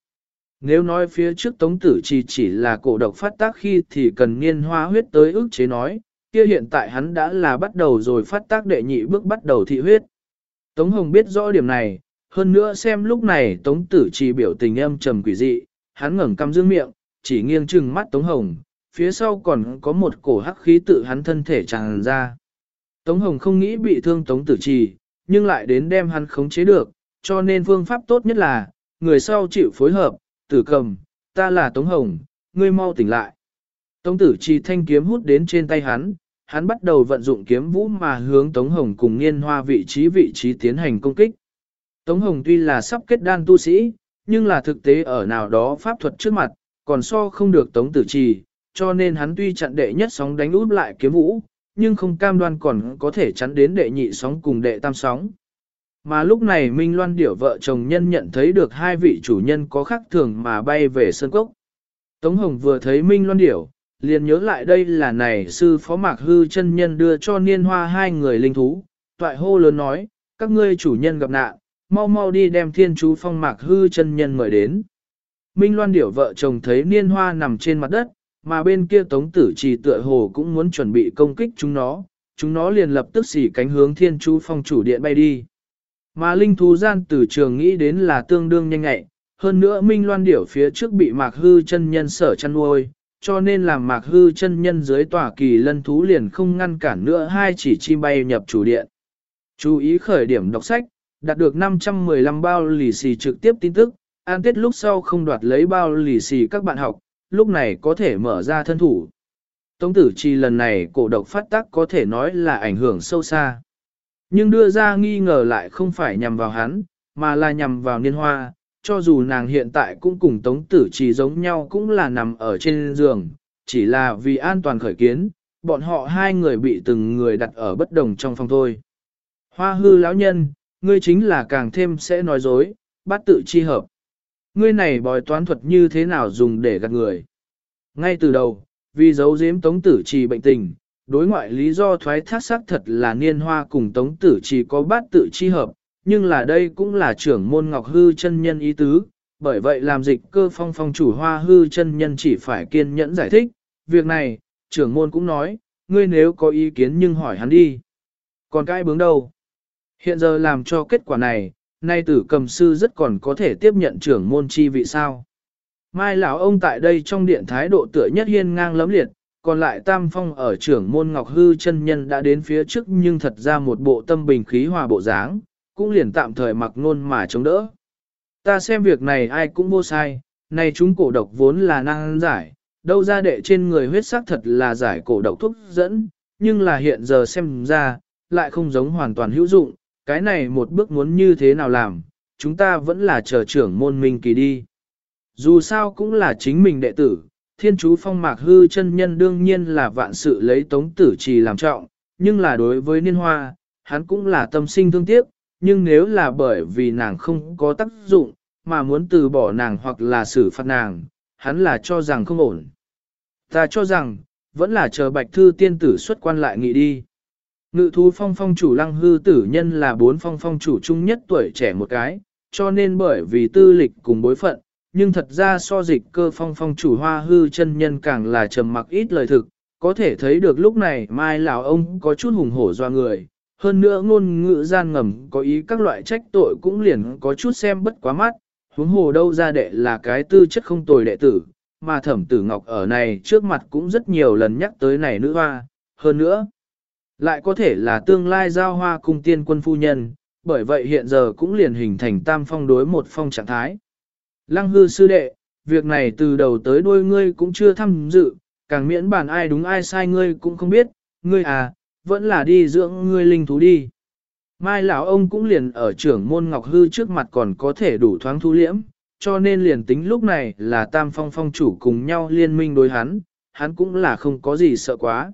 [SPEAKER 1] Nếu nói phía trước Tống Tử chỉ chỉ là cổ độc phát tác khi thì cần niên hoa huyết tới ức chế nói, kia hiện tại hắn đã là bắt đầu rồi phát tác đệ nhị bước bắt đầu thị huyết. Tống Hồng biết rõ điểm này, hơn nữa xem lúc này Tống Tử chỉ biểu tình âm trầm quỷ dị, hắn ngẩng căm dương miệng, chỉ nghiêng trừng mắt Tống Hồng, phía sau còn có một cổ hắc khí tự hắn thân thể tràn ra. Tống Hồng không nghĩ bị thương Tống Tử Trì, nhưng lại đến đem hắn khống chế được, cho nên phương pháp tốt nhất là, người sau chịu phối hợp, tử cầm, ta là Tống Hồng, ngươi mau tỉnh lại. Tống Tử Trì thanh kiếm hút đến trên tay hắn, hắn bắt đầu vận dụng kiếm vũ mà hướng Tống Hồng cùng Niên Hoa vị trí vị trí tiến hành công kích. Tống Hồng tuy là sắp kết đan tu sĩ, nhưng là thực tế ở nào đó pháp thuật trước mặt, còn so không được Tống Tử Trì, cho nên hắn tuy chặn đệ nhất sóng đánh úp lại kiếm vũ, nhưng không cam đoan còn có thể chắn đến đệ nhị sóng cùng đệ tam sóng. Mà lúc này Minh Loan điểu vợ chồng nhân nhận thấy được hai vị chủ nhân có khác thường mà bay về sân cốc. Tống Hồng vừa thấy Minh Loan điểu, liền nhớ lại đây là này sư phó mạc hư chân nhân đưa cho niên hoa hai người linh thú, toại hô lớn nói, các ngươi chủ nhân gặp nạn, mau mau đi đem thiên chú phong mạc hư chân nhân mời đến. Minh Loan điểu vợ chồng thấy niên hoa nằm trên mặt đất, mà bên kia tống tử trì tựa hồ cũng muốn chuẩn bị công kích chúng nó, chúng nó liền lập tức xỉ cánh hướng thiên chú phong chủ điện bay đi. Mà linh thú gian từ trường nghĩ đến là tương đương nhanh nhẹ, hơn nữa Minh Loan điểu phía trước bị mạc hư chân nhân sở chăn nuôi, cho nên làm mạc hư chân nhân dưới tòa kỳ lân thú liền không ngăn cản nữa hai chỉ chim bay nhập chủ điện. Chú ý khởi điểm đọc sách, đạt được 515 bao lì xì trực tiếp tin tức, an tiết lúc sau không đoạt lấy bao lì xì các bạn học, lúc này có thể mở ra thân thủ. Tống tử chi lần này cổ độc phát tác có thể nói là ảnh hưởng sâu xa. Nhưng đưa ra nghi ngờ lại không phải nhằm vào hắn, mà là nhằm vào niên hoa, cho dù nàng hiện tại cũng cùng tống tử chỉ giống nhau cũng là nằm ở trên giường, chỉ là vì an toàn khởi kiến, bọn họ hai người bị từng người đặt ở bất đồng trong phòng thôi. Hoa hư lão nhân, ngươi chính là càng thêm sẽ nói dối, bắt tự chi hợp. Ngươi này bòi toán thuật như thế nào dùng để gạt người. Ngay từ đầu, vì giấu giếm tống tử trì bệnh tình, đối ngoại lý do thoái thác xác thật là niên hoa cùng tống tử trì có bát tự chi hợp, nhưng là đây cũng là trưởng môn ngọc hư chân nhân ý tứ, bởi vậy làm dịch cơ phong phong chủ hoa hư chân nhân chỉ phải kiên nhẫn giải thích, việc này, trưởng môn cũng nói, ngươi nếu có ý kiến nhưng hỏi hắn đi. Còn cái bướng đâu? Hiện giờ làm cho kết quả này, nay tử cầm sư rất còn có thể tiếp nhận trưởng môn chi vị sao. Mai lão ông tại đây trong điện thái độ tựa nhất hiên ngang lấm liệt, còn lại tam phong ở trưởng môn ngọc hư chân nhân đã đến phía trước nhưng thật ra một bộ tâm bình khí hòa bộ dáng, cũng liền tạm thời mặc ngôn mà chống đỡ. Ta xem việc này ai cũng vô sai, này chúng cổ độc vốn là năng giải, đâu ra đệ trên người huyết sắc thật là giải cổ độc thuốc dẫn, nhưng là hiện giờ xem ra, lại không giống hoàn toàn hữu dụng, cái này một bước muốn như thế nào làm, chúng ta vẫn là chờ trưởng môn minh kỳ đi. Dù sao cũng là chính mình đệ tử, thiên chú phong mạc hư chân nhân đương nhiên là vạn sự lấy tống tử trì làm trọng, nhưng là đối với niên hoa, hắn cũng là tâm sinh thương tiếc, nhưng nếu là bởi vì nàng không có tác dụng, mà muốn từ bỏ nàng hoặc là xử phạt nàng, hắn là cho rằng không ổn. Ta cho rằng, vẫn là chờ bạch thư tiên tử xuất quan lại nghị đi. Ngự thú phong phong chủ lăng hư tử nhân là bốn phong phong chủ trung nhất tuổi trẻ một cái, cho nên bởi vì tư lịch cùng bối phận, nhưng thật ra so dịch cơ phong phong chủ hoa hư chân nhân càng là trầm mặc ít lời thực, có thể thấy được lúc này mai lão ông có chút hùng hổ doa người, hơn nữa ngôn ngữ gian ngầm có ý các loại trách tội cũng liền có chút xem bất quá mắt, huống hồ đâu ra đệ là cái tư chất không tồi đệ tử, mà thẩm tử ngọc ở này trước mặt cũng rất nhiều lần nhắc tới này nữ hoa, hơn nữa, lại có thể là tương lai giao hoa cung tiên quân phu nhân, bởi vậy hiện giờ cũng liền hình thành tam phong đối một phong trạng thái. Lăng hư sư đệ, việc này từ đầu tới đuôi ngươi cũng chưa tham dự, càng miễn bàn ai đúng ai sai ngươi cũng không biết, ngươi à, vẫn là đi dưỡng ngươi linh thú đi. Mai lão ông cũng liền ở trưởng môn ngọc hư trước mặt còn có thể đủ thoáng thu liễm, cho nên liền tính lúc này là tam phong phong chủ cùng nhau liên minh đối hắn, hắn cũng là không có gì sợ quá.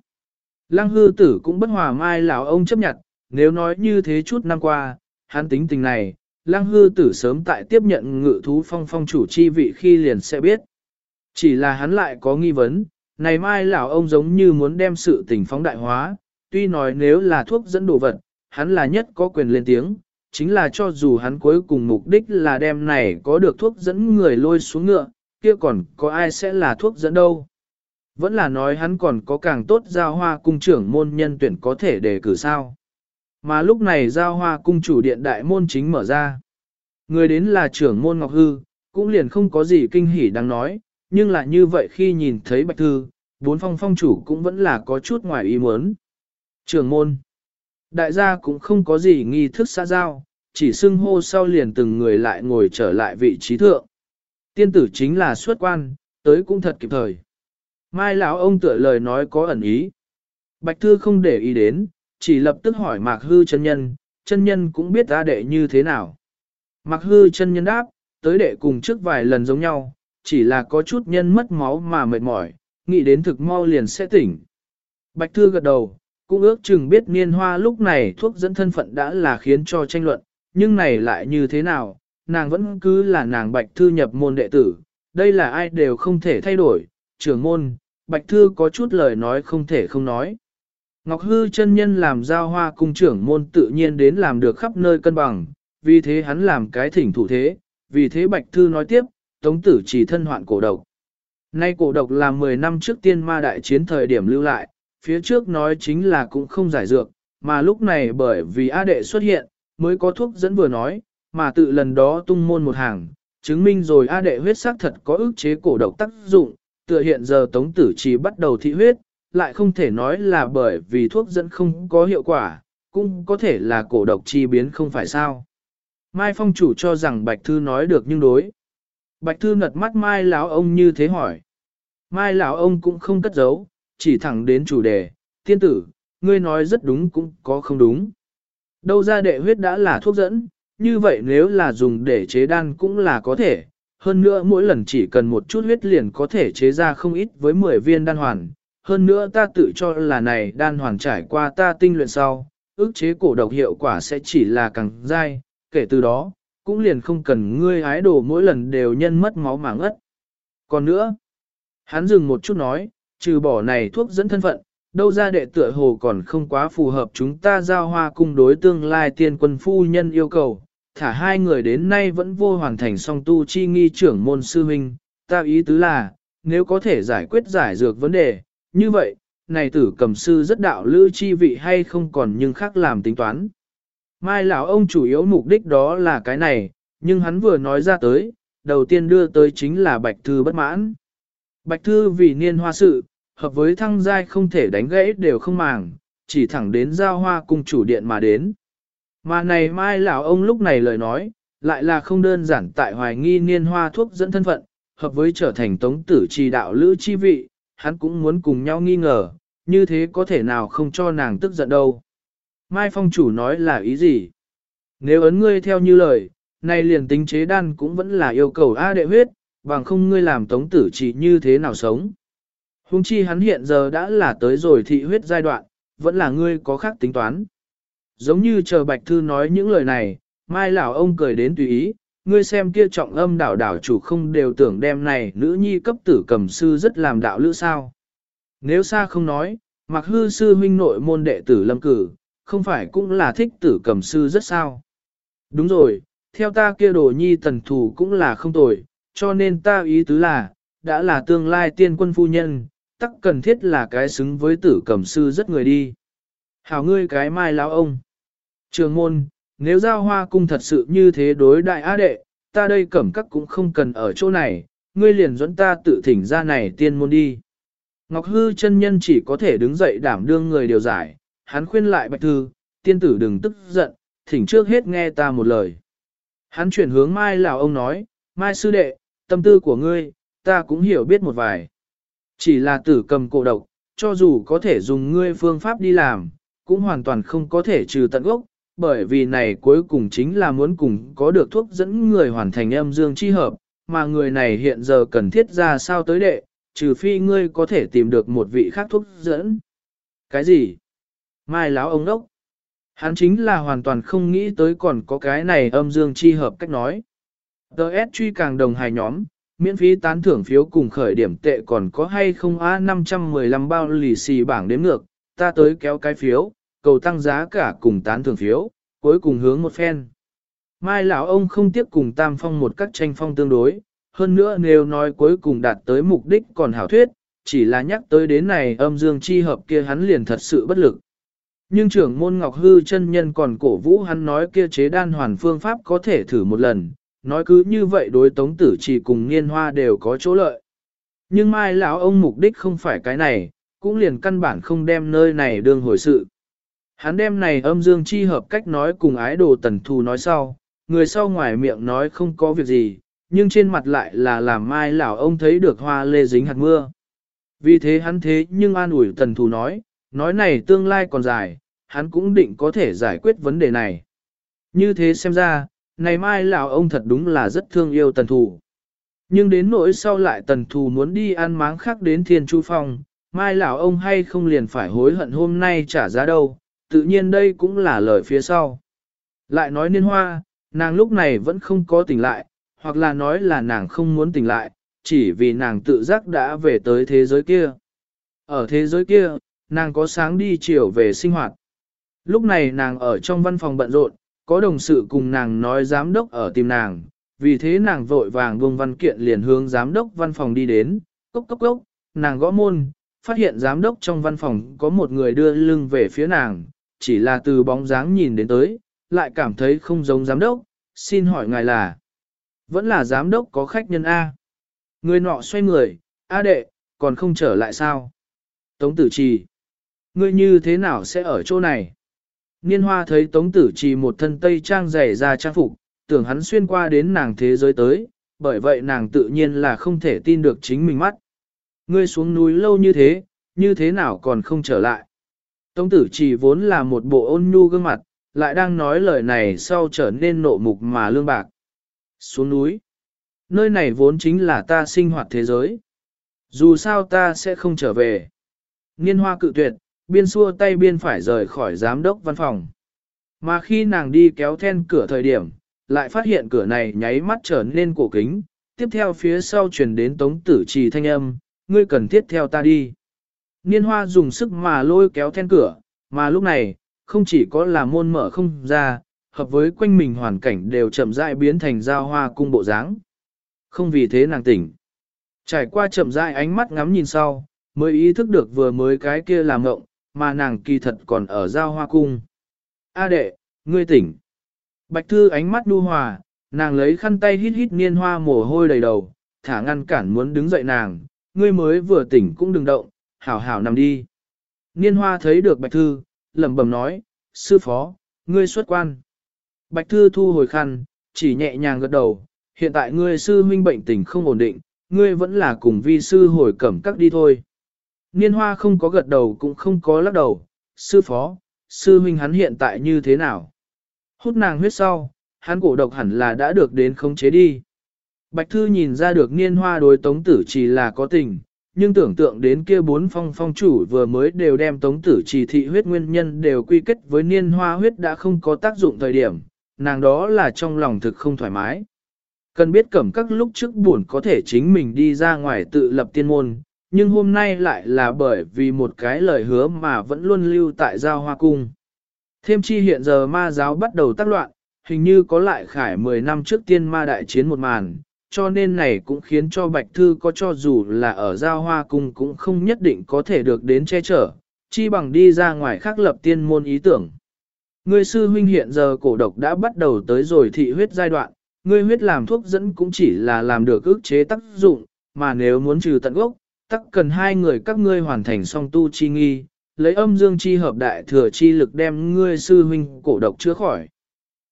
[SPEAKER 1] Lăng hư tử cũng bất hòa mai lão ông chấp nhận, nếu nói như thế chút năm qua, hắn tính tình này, lăng hư tử sớm tại tiếp nhận ngự thú phong phong chủ chi vị khi liền sẽ biết. Chỉ là hắn lại có nghi vấn, này mai lão ông giống như muốn đem sự tình phóng đại hóa, tuy nói nếu là thuốc dẫn đồ vật, hắn là nhất có quyền lên tiếng, chính là cho dù hắn cuối cùng mục đích là đem này có được thuốc dẫn người lôi xuống ngựa, kia còn có ai sẽ là thuốc dẫn đâu. Vẫn là nói hắn còn có càng tốt giao hoa cung trưởng môn nhân tuyển có thể đề cử sao. Mà lúc này giao hoa cung chủ điện đại môn chính mở ra. Người đến là trưởng môn Ngọc Hư, cũng liền không có gì kinh hỉ đang nói, nhưng là như vậy khi nhìn thấy Bạch Thư, bốn phong phong chủ cũng vẫn là có chút ngoài ý muốn. Trường môn, đại gia cũng không có gì nghi thức xã giao, chỉ xưng hô sau liền từng người lại ngồi trở lại vị trí thượng. Tiên tử chính là xuất quan, tới cũng thật kịp thời. Mai lão ông tựa lời nói có ẩn ý. Bạch Thư không để ý đến, chỉ lập tức hỏi Mạc Hư chân nhân, chân nhân cũng biết ta đệ như thế nào. Mạc Hư chân nhân đáp, tới đệ cùng trước vài lần giống nhau, chỉ là có chút nhân mất máu mà mệt mỏi, nghĩ đến thực mau liền sẽ tỉnh. Bạch Thư gật đầu, cũng ước chừng biết niên hoa lúc này thuốc dẫn thân phận đã là khiến cho tranh luận, nhưng này lại như thế nào, nàng vẫn cứ là nàng Bạch Thư nhập môn đệ tử, đây là ai đều không thể thay đổi, trưởng môn, Bạch Thư có chút lời nói không thể không nói. Ngọc Hư chân nhân làm giao hoa cung trưởng môn tự nhiên đến làm được khắp nơi cân bằng, vì thế hắn làm cái thỉnh thủ thế, vì thế Bạch Thư nói tiếp, Tống tử chỉ thân hoạn cổ độc. Nay cổ độc là 10 năm trước tiên ma đại chiến thời điểm lưu lại, phía trước nói chính là cũng không giải dược, mà lúc này bởi vì A đệ xuất hiện, mới có thuốc dẫn vừa nói, mà tự lần đó tung môn một hàng, chứng minh rồi A đệ huyết sắc thật có ức chế cổ độc tác dụng, tựa hiện giờ tống tử chỉ bắt đầu thị huyết, lại không thể nói là bởi vì thuốc dẫn không có hiệu quả, cũng có thể là cổ độc chi biến không phải sao. Mai Phong chủ cho rằng Bạch Thư nói được nhưng đối. Bạch Thư ngật mắt Mai lão ông như thế hỏi. Mai lão ông cũng không cất giấu, chỉ thẳng đến chủ đề, tiên tử, ngươi nói rất đúng cũng có không đúng. Đâu ra đệ huyết đã là thuốc dẫn, như vậy nếu là dùng để chế đan cũng là có thể, hơn nữa mỗi lần chỉ cần một chút huyết liền có thể chế ra không ít với 10 viên đan hoàn. Hơn nữa ta tự cho là này đan hoàn trải qua ta tinh luyện sau, ức chế cổ độc hiệu quả sẽ chỉ là càng dai, kể từ đó, cũng liền không cần ngươi hái đồ mỗi lần đều nhân mất máu mà ất. Còn nữa, hắn dừng một chút nói, trừ bỏ này thuốc dẫn thân phận, đâu ra đệ tựa hồ còn không quá phù hợp chúng ta giao hoa cung đối tương lai tiên quân phu nhân yêu cầu, thả hai người đến nay vẫn vô hoàn thành song tu chi nghi trưởng môn sư huynh, ta ý tứ là, nếu có thể giải quyết giải dược vấn đề, như vậy, này tử cầm sư rất đạo lữ chi vị hay không còn nhưng khác làm tính toán. Mai lão ông chủ yếu mục đích đó là cái này, nhưng hắn vừa nói ra tới, đầu tiên đưa tới chính là Bạch Thư bất mãn. Bạch Thư vì niên hoa sự, hợp với thăng giai không thể đánh gãy đều không màng, chỉ thẳng đến giao hoa cung chủ điện mà đến. Mà này mai lão ông lúc này lời nói, lại là không đơn giản tại hoài nghi niên hoa thuốc dẫn thân phận, hợp với trở thành tống tử trì đạo lữ chi vị, hắn cũng muốn cùng nhau nghi ngờ, như thế có thể nào không cho nàng tức giận đâu. Mai phong chủ nói là ý gì? Nếu ấn ngươi theo như lời, nay liền tính chế đan cũng vẫn là yêu cầu A đệ huyết, bằng không ngươi làm tống tử chỉ như thế nào sống. Hùng chi hắn hiện giờ đã là tới rồi thị huyết giai đoạn, vẫn là ngươi có khác tính toán. Giống như chờ Bạch Thư nói những lời này, Mai lão ông cười đến tùy ý, ngươi xem kia trọng âm đảo đảo chủ không đều tưởng đem này nữ nhi cấp tử cầm sư rất làm đạo lữ sao. Nếu xa không nói, mặc hư sư huynh nội môn đệ tử lâm cử, không phải cũng là thích tử cầm sư rất sao. Đúng rồi, theo ta kia đồ nhi tần thủ cũng là không tồi, cho nên ta ý tứ là, đã là tương lai tiên quân phu nhân, tắc cần thiết là cái xứng với tử cầm sư rất người đi. Hảo ngươi cái mai lão ông. Trường môn, nếu giao hoa cung thật sự như thế đối đại á đệ, ta đây cẩm các cũng không cần ở chỗ này, ngươi liền dẫn ta tự thỉnh ra này tiên môn đi. Ngọc Hư chân nhân chỉ có thể đứng dậy đảm đương người điều giải, hắn khuyên lại bạch thư, tiên tử đừng tức giận, thỉnh trước hết nghe ta một lời. Hắn chuyển hướng Mai lão ông nói, Mai sư đệ, tâm tư của ngươi, ta cũng hiểu biết một vài. Chỉ là tử cầm cổ độc, cho dù có thể dùng ngươi phương pháp đi làm, cũng hoàn toàn không có thể trừ tận gốc, bởi vì này cuối cùng chính là muốn cùng có được thuốc dẫn người hoàn thành âm dương chi hợp, mà người này hiện giờ cần thiết ra sao tới đệ, trừ phi ngươi có thể tìm được một vị khác thuốc dẫn. Cái gì? Mai láo ông đốc. Hắn chính là hoàn toàn không nghĩ tới còn có cái này âm dương chi hợp cách nói. Đợt truy càng đồng hài nhóm, miễn phí tán thưởng phiếu cùng khởi điểm tệ còn có hay không A515 bao lì xì bảng đếm ngược, ta tới kéo cái phiếu, cầu tăng giá cả cùng tán thưởng phiếu, cuối cùng hướng một phen. Mai lão ông không tiếp cùng tam phong một cách tranh phong tương đối, hơn nữa nếu nói cuối cùng đạt tới mục đích còn hảo thuyết, chỉ là nhắc tới đến này âm dương chi hợp kia hắn liền thật sự bất lực. Nhưng trưởng môn Ngọc Hư chân nhân còn cổ vũ hắn nói kia chế đan hoàn phương pháp có thể thử một lần, nói cứ như vậy đối tống tử chỉ cùng niên hoa đều có chỗ lợi. Nhưng mai lão ông mục đích không phải cái này, cũng liền căn bản không đem nơi này đương hồi sự. Hắn đem này âm dương chi hợp cách nói cùng ái đồ tần thù nói sau, người sau ngoài miệng nói không có việc gì, nhưng trên mặt lại là làm mai lão ông thấy được hoa lê dính hạt mưa. Vì thế hắn thế nhưng an ủi tần thù nói, nói này tương lai còn dài, hắn cũng định có thể giải quyết vấn đề này. Như thế xem ra, này mai lão ông thật đúng là rất thương yêu tần thù. Nhưng đến nỗi sau lại tần thù muốn đi ăn máng khác đến thiên chu phong, mai lão ông hay không liền phải hối hận hôm nay trả giá đâu, tự nhiên đây cũng là lời phía sau. Lại nói niên hoa, nàng lúc này vẫn không có tỉnh lại, hoặc là nói là nàng không muốn tỉnh lại, chỉ vì nàng tự giác đã về tới thế giới kia. Ở thế giới kia, nàng có sáng đi chiều về sinh hoạt. Lúc này nàng ở trong văn phòng bận rộn, có đồng sự cùng nàng nói giám đốc ở tìm nàng, vì thế nàng vội vàng buông văn kiện liền hướng giám đốc văn phòng đi đến, cốc cốc cốc, nàng gõ môn, phát hiện giám đốc trong văn phòng có một người đưa lưng về phía nàng, chỉ là từ bóng dáng nhìn đến tới, lại cảm thấy không giống giám đốc, xin hỏi ngài là, vẫn là giám đốc có khách nhân A. Người nọ xoay người, A đệ, còn không trở lại sao? Tống tử trì, ngươi như thế nào sẽ ở chỗ này? Niên hoa thấy tống tử trì một thân tây trang dày ra trang phục, tưởng hắn xuyên qua đến nàng thế giới tới, bởi vậy nàng tự nhiên là không thể tin được chính mình mắt. Ngươi xuống núi lâu như thế, như thế nào còn không trở lại? Tống tử chỉ vốn là một bộ ôn nhu gương mặt, lại đang nói lời này sau trở nên nộ mục mà lương bạc. Xuống núi. Nơi này vốn chính là ta sinh hoạt thế giới. Dù sao ta sẽ không trở về. Niên hoa cự tuyệt, biên xua tay biên phải rời khỏi giám đốc văn phòng. Mà khi nàng đi kéo then cửa thời điểm, lại phát hiện cửa này nháy mắt trở nên cổ kính, tiếp theo phía sau truyền đến tống tử trì thanh âm, ngươi cần thiết theo ta đi. Niên hoa dùng sức mà lôi kéo then cửa, mà lúc này, không chỉ có là môn mở không ra, hợp với quanh mình hoàn cảnh đều chậm rãi biến thành giao hoa cung bộ dáng. Không vì thế nàng tỉnh. Trải qua chậm rãi ánh mắt ngắm nhìn sau, mới ý thức được vừa mới cái kia làm ngộng, mà nàng kỳ thật còn ở giao hoa cung. A đệ, ngươi tỉnh. Bạch thư ánh mắt đu hòa, nàng lấy khăn tay hít hít niên hoa mồ hôi đầy đầu, thả ngăn cản muốn đứng dậy nàng, ngươi mới vừa tỉnh cũng đừng động, hảo hảo nằm đi. Niên hoa thấy được bạch thư, lẩm bẩm nói, sư phó, ngươi xuất quan. Bạch thư thu hồi khăn, chỉ nhẹ nhàng gật đầu, hiện tại ngươi sư huynh bệnh tình không ổn định, ngươi vẫn là cùng vi sư hồi cẩm các đi thôi. Niên hoa không có gật đầu cũng không có lắc đầu, sư phó, sư huynh hắn hiện tại như thế nào? Hút nàng huyết sau, hắn cổ độc hẳn là đã được đến khống chế đi. Bạch Thư nhìn ra được niên hoa đối tống tử chỉ là có tình, nhưng tưởng tượng đến kia bốn phong phong chủ vừa mới đều đem tống tử chỉ thị huyết nguyên nhân đều quy kết với niên hoa huyết đã không có tác dụng thời điểm, nàng đó là trong lòng thực không thoải mái. Cần biết cẩm các lúc trước buồn có thể chính mình đi ra ngoài tự lập tiên môn, nhưng hôm nay lại là bởi vì một cái lời hứa mà vẫn luôn lưu tại giao hoa cung. Thêm chi hiện giờ ma giáo bắt đầu tác loạn, hình như có lại khải 10 năm trước tiên ma đại chiến một màn, cho nên này cũng khiến cho Bạch Thư có cho dù là ở giao hoa cung cũng không nhất định có thể được đến che chở, chi bằng đi ra ngoài khác lập tiên môn ý tưởng. Ngươi sư huynh hiện giờ cổ độc đã bắt đầu tới rồi thị huyết giai đoạn, ngươi huyết làm thuốc dẫn cũng chỉ là làm được ức chế tác dụng, mà nếu muốn trừ tận gốc, tắc cần hai người các ngươi hoàn thành song tu chi nghi, lấy âm dương chi hợp đại thừa chi lực đem ngươi sư huynh cổ độc chữa khỏi.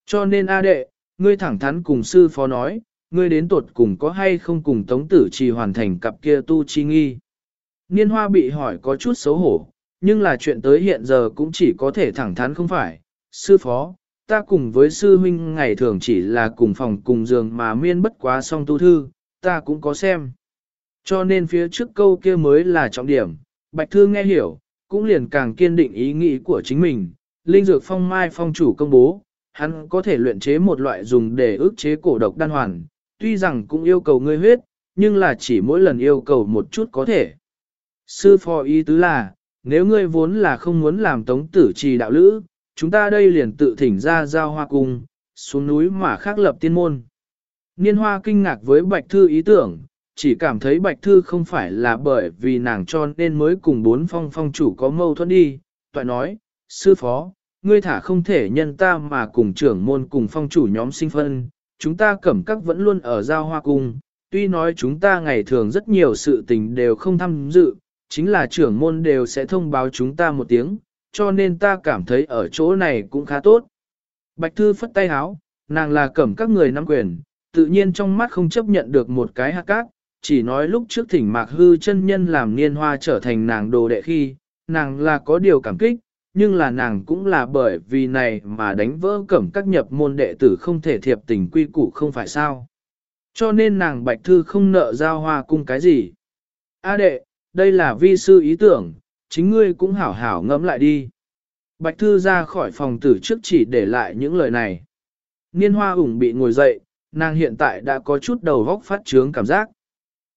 [SPEAKER 1] Cho nên A đệ, ngươi thẳng thắn cùng sư phó nói, ngươi đến tuột cùng có hay không cùng tống tử trì hoàn thành cặp kia tu chi nghi. Niên hoa bị hỏi có chút xấu hổ, nhưng là chuyện tới hiện giờ cũng chỉ có thể thẳng thắn không phải. Sư phó, ta cùng với sư huynh ngày thường chỉ là cùng phòng cùng giường mà miên bất quá song tu thư, ta cũng có xem. Cho nên phía trước câu kia mới là trọng điểm, Bạch Thư nghe hiểu, cũng liền càng kiên định ý nghĩ của chính mình. Linh dược phong mai phong chủ công bố, hắn có thể luyện chế một loại dùng để ức chế cổ độc đan hoàn, tuy rằng cũng yêu cầu ngươi huyết, nhưng là chỉ mỗi lần yêu cầu một chút có thể. Sư phò ý tứ là, nếu ngươi vốn là không muốn làm tống tử trì đạo lữ, chúng ta đây liền tự thỉnh ra giao hoa cung, xuống núi mà khắc lập tiên môn. Niên hoa kinh ngạc với Bạch Thư ý tưởng, chỉ cảm thấy Bạch Thư không phải là bởi vì nàng cho nên mới cùng bốn phong phong chủ có mâu thuẫn đi. Toại nói, sư phó, ngươi thả không thể nhân ta mà cùng trưởng môn cùng phong chủ nhóm sinh phân, chúng ta cẩm các vẫn luôn ở giao hoa cung, tuy nói chúng ta ngày thường rất nhiều sự tình đều không tham dự, chính là trưởng môn đều sẽ thông báo chúng ta một tiếng, cho nên ta cảm thấy ở chỗ này cũng khá tốt. Bạch Thư phất tay háo, nàng là cẩm các người nắm quyền, tự nhiên trong mắt không chấp nhận được một cái hạt cát, chỉ nói lúc trước thỉnh mạc hư chân nhân làm niên hoa trở thành nàng đồ đệ khi, nàng là có điều cảm kích, nhưng là nàng cũng là bởi vì này mà đánh vỡ cẩm các nhập môn đệ tử không thể thiệp tình quy củ không phải sao. Cho nên nàng bạch thư không nợ giao hoa cung cái gì. A đệ, đây là vi sư ý tưởng, chính ngươi cũng hảo hảo ngẫm lại đi. Bạch thư ra khỏi phòng tử trước chỉ để lại những lời này. Niên hoa ủng bị ngồi dậy, nàng hiện tại đã có chút đầu góc phát trướng cảm giác.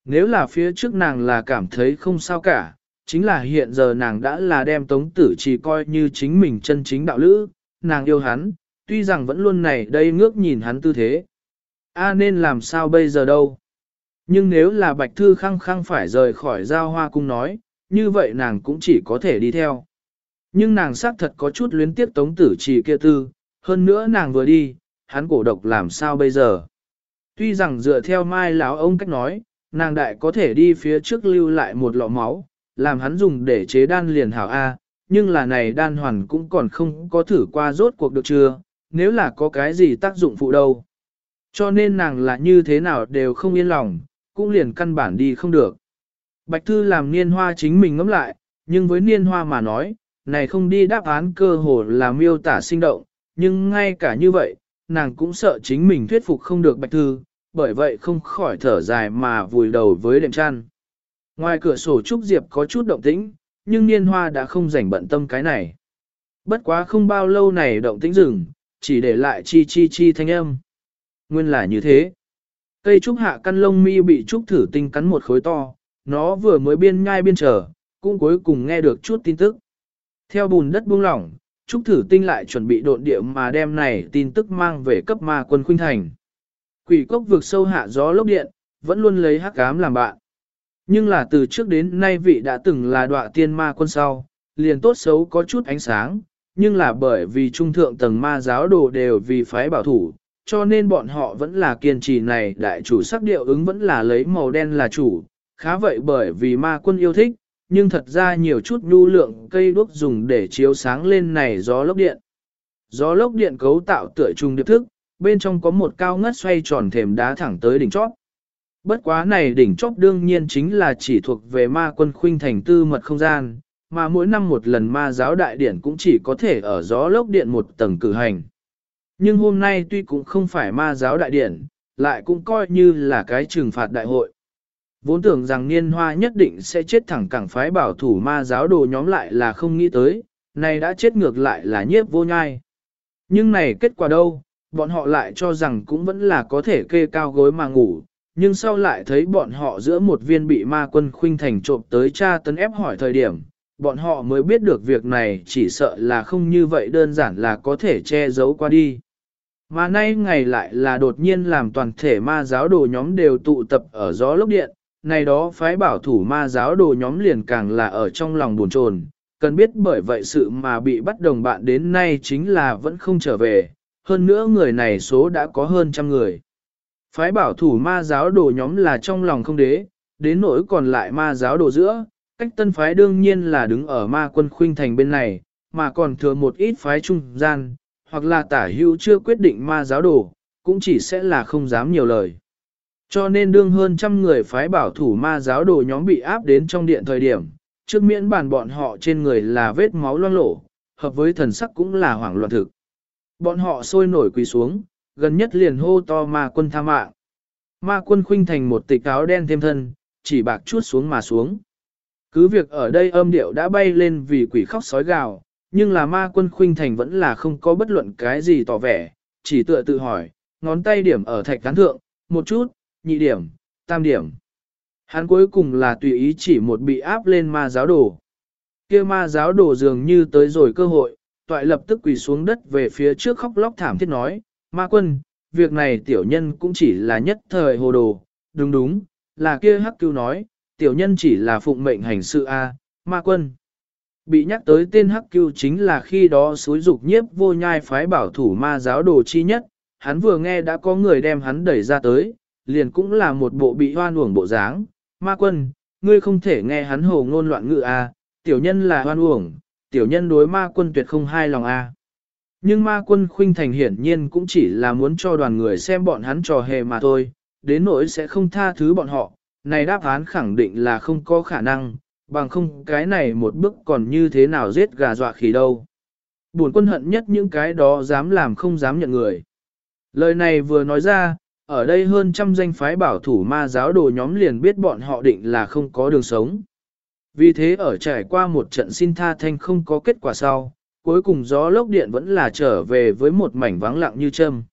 [SPEAKER 1] Nếu là phía trước nàng là cảm thấy không sao cả, chính là hiện giờ nàng đã là đem tống tử chỉ coi như chính mình chân chính đạo lữ, nàng yêu hắn, tuy rằng vẫn luôn này đây ngước nhìn hắn tư thế. A nên làm sao bây giờ đâu? Nhưng nếu là Bạch Thư khăng khăng phải rời khỏi giao hoa cung nói, như vậy nàng cũng chỉ có thể đi theo. Nhưng nàng xác thật có chút luyến tiếp tống tử chỉ kia tư, hơn nữa nàng vừa đi, hắn cổ độc làm sao bây giờ? Tuy rằng dựa theo mai lão ông cách nói, nàng đại có thể đi phía trước lưu lại một lọ máu, làm hắn dùng để chế đan liền hảo A, nhưng là này đan hoàn cũng còn không có thử qua rốt cuộc được chưa, nếu là có cái gì tác dụng phụ đâu. Cho nên nàng là như thế nào đều không yên lòng, cũng liền căn bản đi không được. Bạch Thư làm niên hoa chính mình ngẫm lại, nhưng với niên hoa mà nói, này không đi đáp án cơ hồ là miêu tả sinh động, nhưng ngay cả như vậy, nàng cũng sợ chính mình thuyết phục không được Bạch Thư, bởi vậy không khỏi thở dài mà vùi đầu với đệm chăn. Ngoài cửa sổ Trúc Diệp có chút động tĩnh, nhưng niên hoa đã không rảnh bận tâm cái này. Bất quá không bao lâu này động tĩnh dừng, chỉ để lại chi chi chi thanh âm. Nguyên là như thế. Cây trúc hạ căn lông mi bị trúc thử tinh cắn một khối to, nó vừa mới biên nhai biên trở, cũng cuối cùng nghe được chút tin tức. Theo bùn đất buông lỏng, trúc thử tinh lại chuẩn bị độn địa mà đem này tin tức mang về cấp ma quân khuynh thành. Quỷ cốc vượt sâu hạ gió lốc điện, vẫn luôn lấy hắc ám làm bạn. Nhưng là từ trước đến nay vị đã từng là đọa tiên ma quân sau, liền tốt xấu có chút ánh sáng, nhưng là bởi vì trung thượng tầng ma giáo đồ đều vì phái bảo thủ, cho nên bọn họ vẫn là kiên trì này đại chủ sắc điệu ứng vẫn là lấy màu đen là chủ, khá vậy bởi vì ma quân yêu thích, nhưng thật ra nhiều chút nhu lượng cây đuốc dùng để chiếu sáng lên này gió lốc điện. Gió lốc điện cấu tạo tựa trung điệp thức, bên trong có một cao ngất xoay tròn thềm đá thẳng tới đỉnh chót. Bất quá này đỉnh chóp đương nhiên chính là chỉ thuộc về ma quân khuynh thành tư mật không gian, mà mỗi năm một lần ma giáo đại điển cũng chỉ có thể ở gió lốc điện một tầng cử hành. Nhưng hôm nay tuy cũng không phải ma giáo đại điển, lại cũng coi như là cái trừng phạt đại hội. Vốn tưởng rằng niên hoa nhất định sẽ chết thẳng cẳng phái bảo thủ ma giáo đồ nhóm lại là không nghĩ tới, này đã chết ngược lại là nhiếp vô nhai. Nhưng này kết quả đâu, bọn họ lại cho rằng cũng vẫn là có thể kê cao gối mà ngủ, nhưng sau lại thấy bọn họ giữa một viên bị ma quân khuynh thành trộm tới cha tấn ép hỏi thời điểm, bọn họ mới biết được việc này chỉ sợ là không như vậy đơn giản là có thể che giấu qua đi. Mà nay ngày lại là đột nhiên làm toàn thể ma giáo đồ nhóm đều tụ tập ở gió lốc điện, này đó phái bảo thủ ma giáo đồ nhóm liền càng là ở trong lòng buồn chồn, cần biết bởi vậy sự mà bị bắt đồng bạn đến nay chính là vẫn không trở về, hơn nữa người này số đã có hơn trăm người. Phái bảo thủ ma giáo đồ nhóm là trong lòng không đế, đến nỗi còn lại ma giáo đồ giữa, cách tân phái đương nhiên là đứng ở ma quân khuynh thành bên này, mà còn thừa một ít phái trung gian, hoặc là tả hữu chưa quyết định ma giáo đồ, cũng chỉ sẽ là không dám nhiều lời. Cho nên đương hơn trăm người phái bảo thủ ma giáo đồ nhóm bị áp đến trong điện thời điểm, trước miễn bàn bọn họ trên người là vết máu loang lổ, hợp với thần sắc cũng là hoảng loạn thực. Bọn họ sôi nổi quỳ xuống, gần nhất liền hô to ma quân tha mạng. Ma quân khuynh thành một tịch áo đen thêm thân, chỉ bạc chút xuống mà xuống. Cứ việc ở đây âm điệu đã bay lên vì quỷ khóc sói gào, nhưng là ma quân khuynh thành vẫn là không có bất luận cái gì tỏ vẻ, chỉ tựa tự hỏi, ngón tay điểm ở thạch cán thượng, một chút, nhị điểm, tam điểm. Hắn cuối cùng là tùy ý chỉ một bị áp lên ma giáo đồ. kia ma giáo đồ dường như tới rồi cơ hội, toại lập tức quỳ xuống đất về phía trước khóc lóc thảm thiết nói, ma quân, việc này tiểu nhân cũng chỉ là nhất thời hồ đồ, đúng đúng, là kia hắc cứu nói, tiểu nhân chỉ là phụng mệnh hành sự A, ma quân. Bị nhắc tới tên hắc cứu chính là khi đó suối dục nhiếp vô nhai phái bảo thủ ma giáo đồ chi nhất, hắn vừa nghe đã có người đem hắn đẩy ra tới, liền cũng là một bộ bị hoan uổng bộ dáng. Ma quân, ngươi không thể nghe hắn hồ ngôn loạn ngữ a, tiểu nhân là hoan uổng, tiểu nhân đối ma quân tuyệt không hai lòng a. Nhưng ma quân khuynh thành hiển nhiên cũng chỉ là muốn cho đoàn người xem bọn hắn trò hề mà thôi, đến nỗi sẽ không tha thứ bọn họ, này đáp án khẳng định là không có khả năng, bằng không cái này một bước còn như thế nào giết gà dọa khỉ đâu. Buồn quân hận nhất những cái đó dám làm không dám nhận người. Lời này vừa nói ra, ở đây hơn trăm danh phái bảo thủ ma giáo đồ nhóm liền biết bọn họ định là không có đường sống. Vì thế ở trải qua một trận xin tha thanh không có kết quả sau, cuối cùng gió lốc điện vẫn là trở về với một mảnh vắng lặng như châm.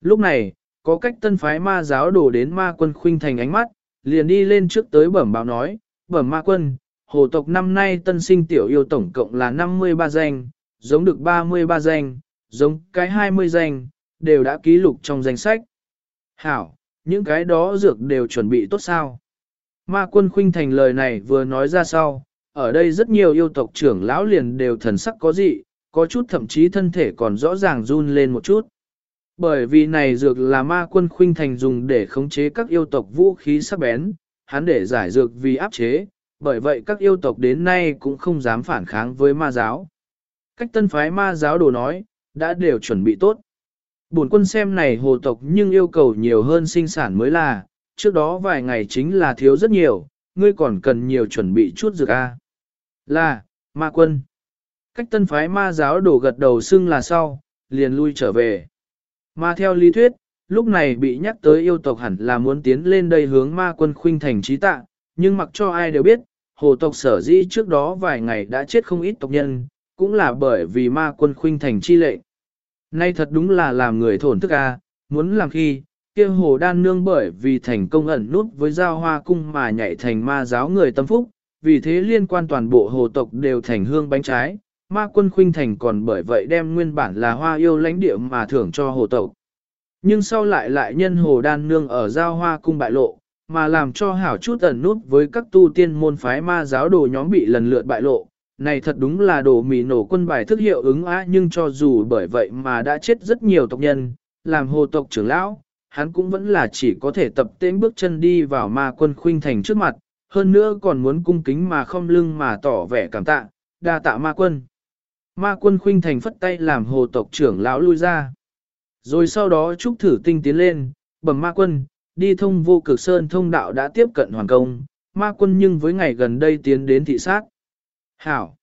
[SPEAKER 1] Lúc này, có cách tân phái ma giáo đồ đến ma quân khuynh thành ánh mắt, liền đi lên trước tới bẩm báo nói, bẩm ma quân, hồ tộc năm nay tân sinh tiểu yêu tổng cộng là 53 danh, giống được 33 danh, giống cái 20 danh, đều đã ký lục trong danh sách. Hảo, những cái đó dược đều chuẩn bị tốt sao. Ma quân khuynh thành lời này vừa nói ra sau, ở đây rất nhiều yêu tộc trưởng lão liền đều thần sắc có dị, có chút thậm chí thân thể còn rõ ràng run lên một chút. Bởi vì này dược là ma quân khuynh thành dùng để khống chế các yêu tộc vũ khí sắc bén, hắn để giải dược vì áp chế, bởi vậy các yêu tộc đến nay cũng không dám phản kháng với ma giáo. Cách tân phái ma giáo đồ nói, đã đều chuẩn bị tốt. Bổn quân xem này hồ tộc nhưng yêu cầu nhiều hơn sinh sản mới là, trước đó vài ngày chính là thiếu rất nhiều, ngươi còn cần nhiều chuẩn bị chút dược a. Là, ma quân. Cách tân phái ma giáo đổ gật đầu xưng là sau, liền lui trở về. Mà theo lý thuyết, lúc này bị nhắc tới yêu tộc hẳn là muốn tiến lên đây hướng ma quân khuynh thành trí tạ, nhưng mặc cho ai đều biết, hồ tộc sở dĩ trước đó vài ngày đã chết không ít tộc nhân, cũng là bởi vì ma quân khuynh thành chi lệ. Nay thật đúng là làm người thổn thức a, muốn làm khi, kia hồ đan nương bởi vì thành công ẩn nút với giao hoa cung mà nhảy thành ma giáo người tâm phúc, vì thế liên quan toàn bộ hồ tộc đều thành hương bánh trái, ma quân khuynh thành còn bởi vậy đem nguyên bản là hoa yêu lãnh địa mà thưởng cho hồ tộc. Nhưng sau lại lại nhân hồ đan nương ở giao hoa cung bại lộ, mà làm cho hảo chút ẩn nút với các tu tiên môn phái ma giáo đồ nhóm bị lần lượt bại lộ. Này thật đúng là đồ mì nổ quân bài thức hiệu ứng á nhưng cho dù bởi vậy mà đã chết rất nhiều tộc nhân, làm hồ tộc trưởng lão, hắn cũng vẫn là chỉ có thể tập tên bước chân đi vào ma quân khuynh thành trước mặt, hơn nữa còn muốn cung kính mà không lưng mà tỏ vẻ cảm tạ, đa tạ ma quân. Ma quân khuynh thành phất tay làm hồ tộc trưởng lão lui ra. Rồi sau đó trúc thử tinh tiến lên, bẩm ma quân, đi thông vô cực sơn thông đạo đã tiếp cận hoàn công, ma quân nhưng với ngày gần đây tiến đến thị sát. Hảo!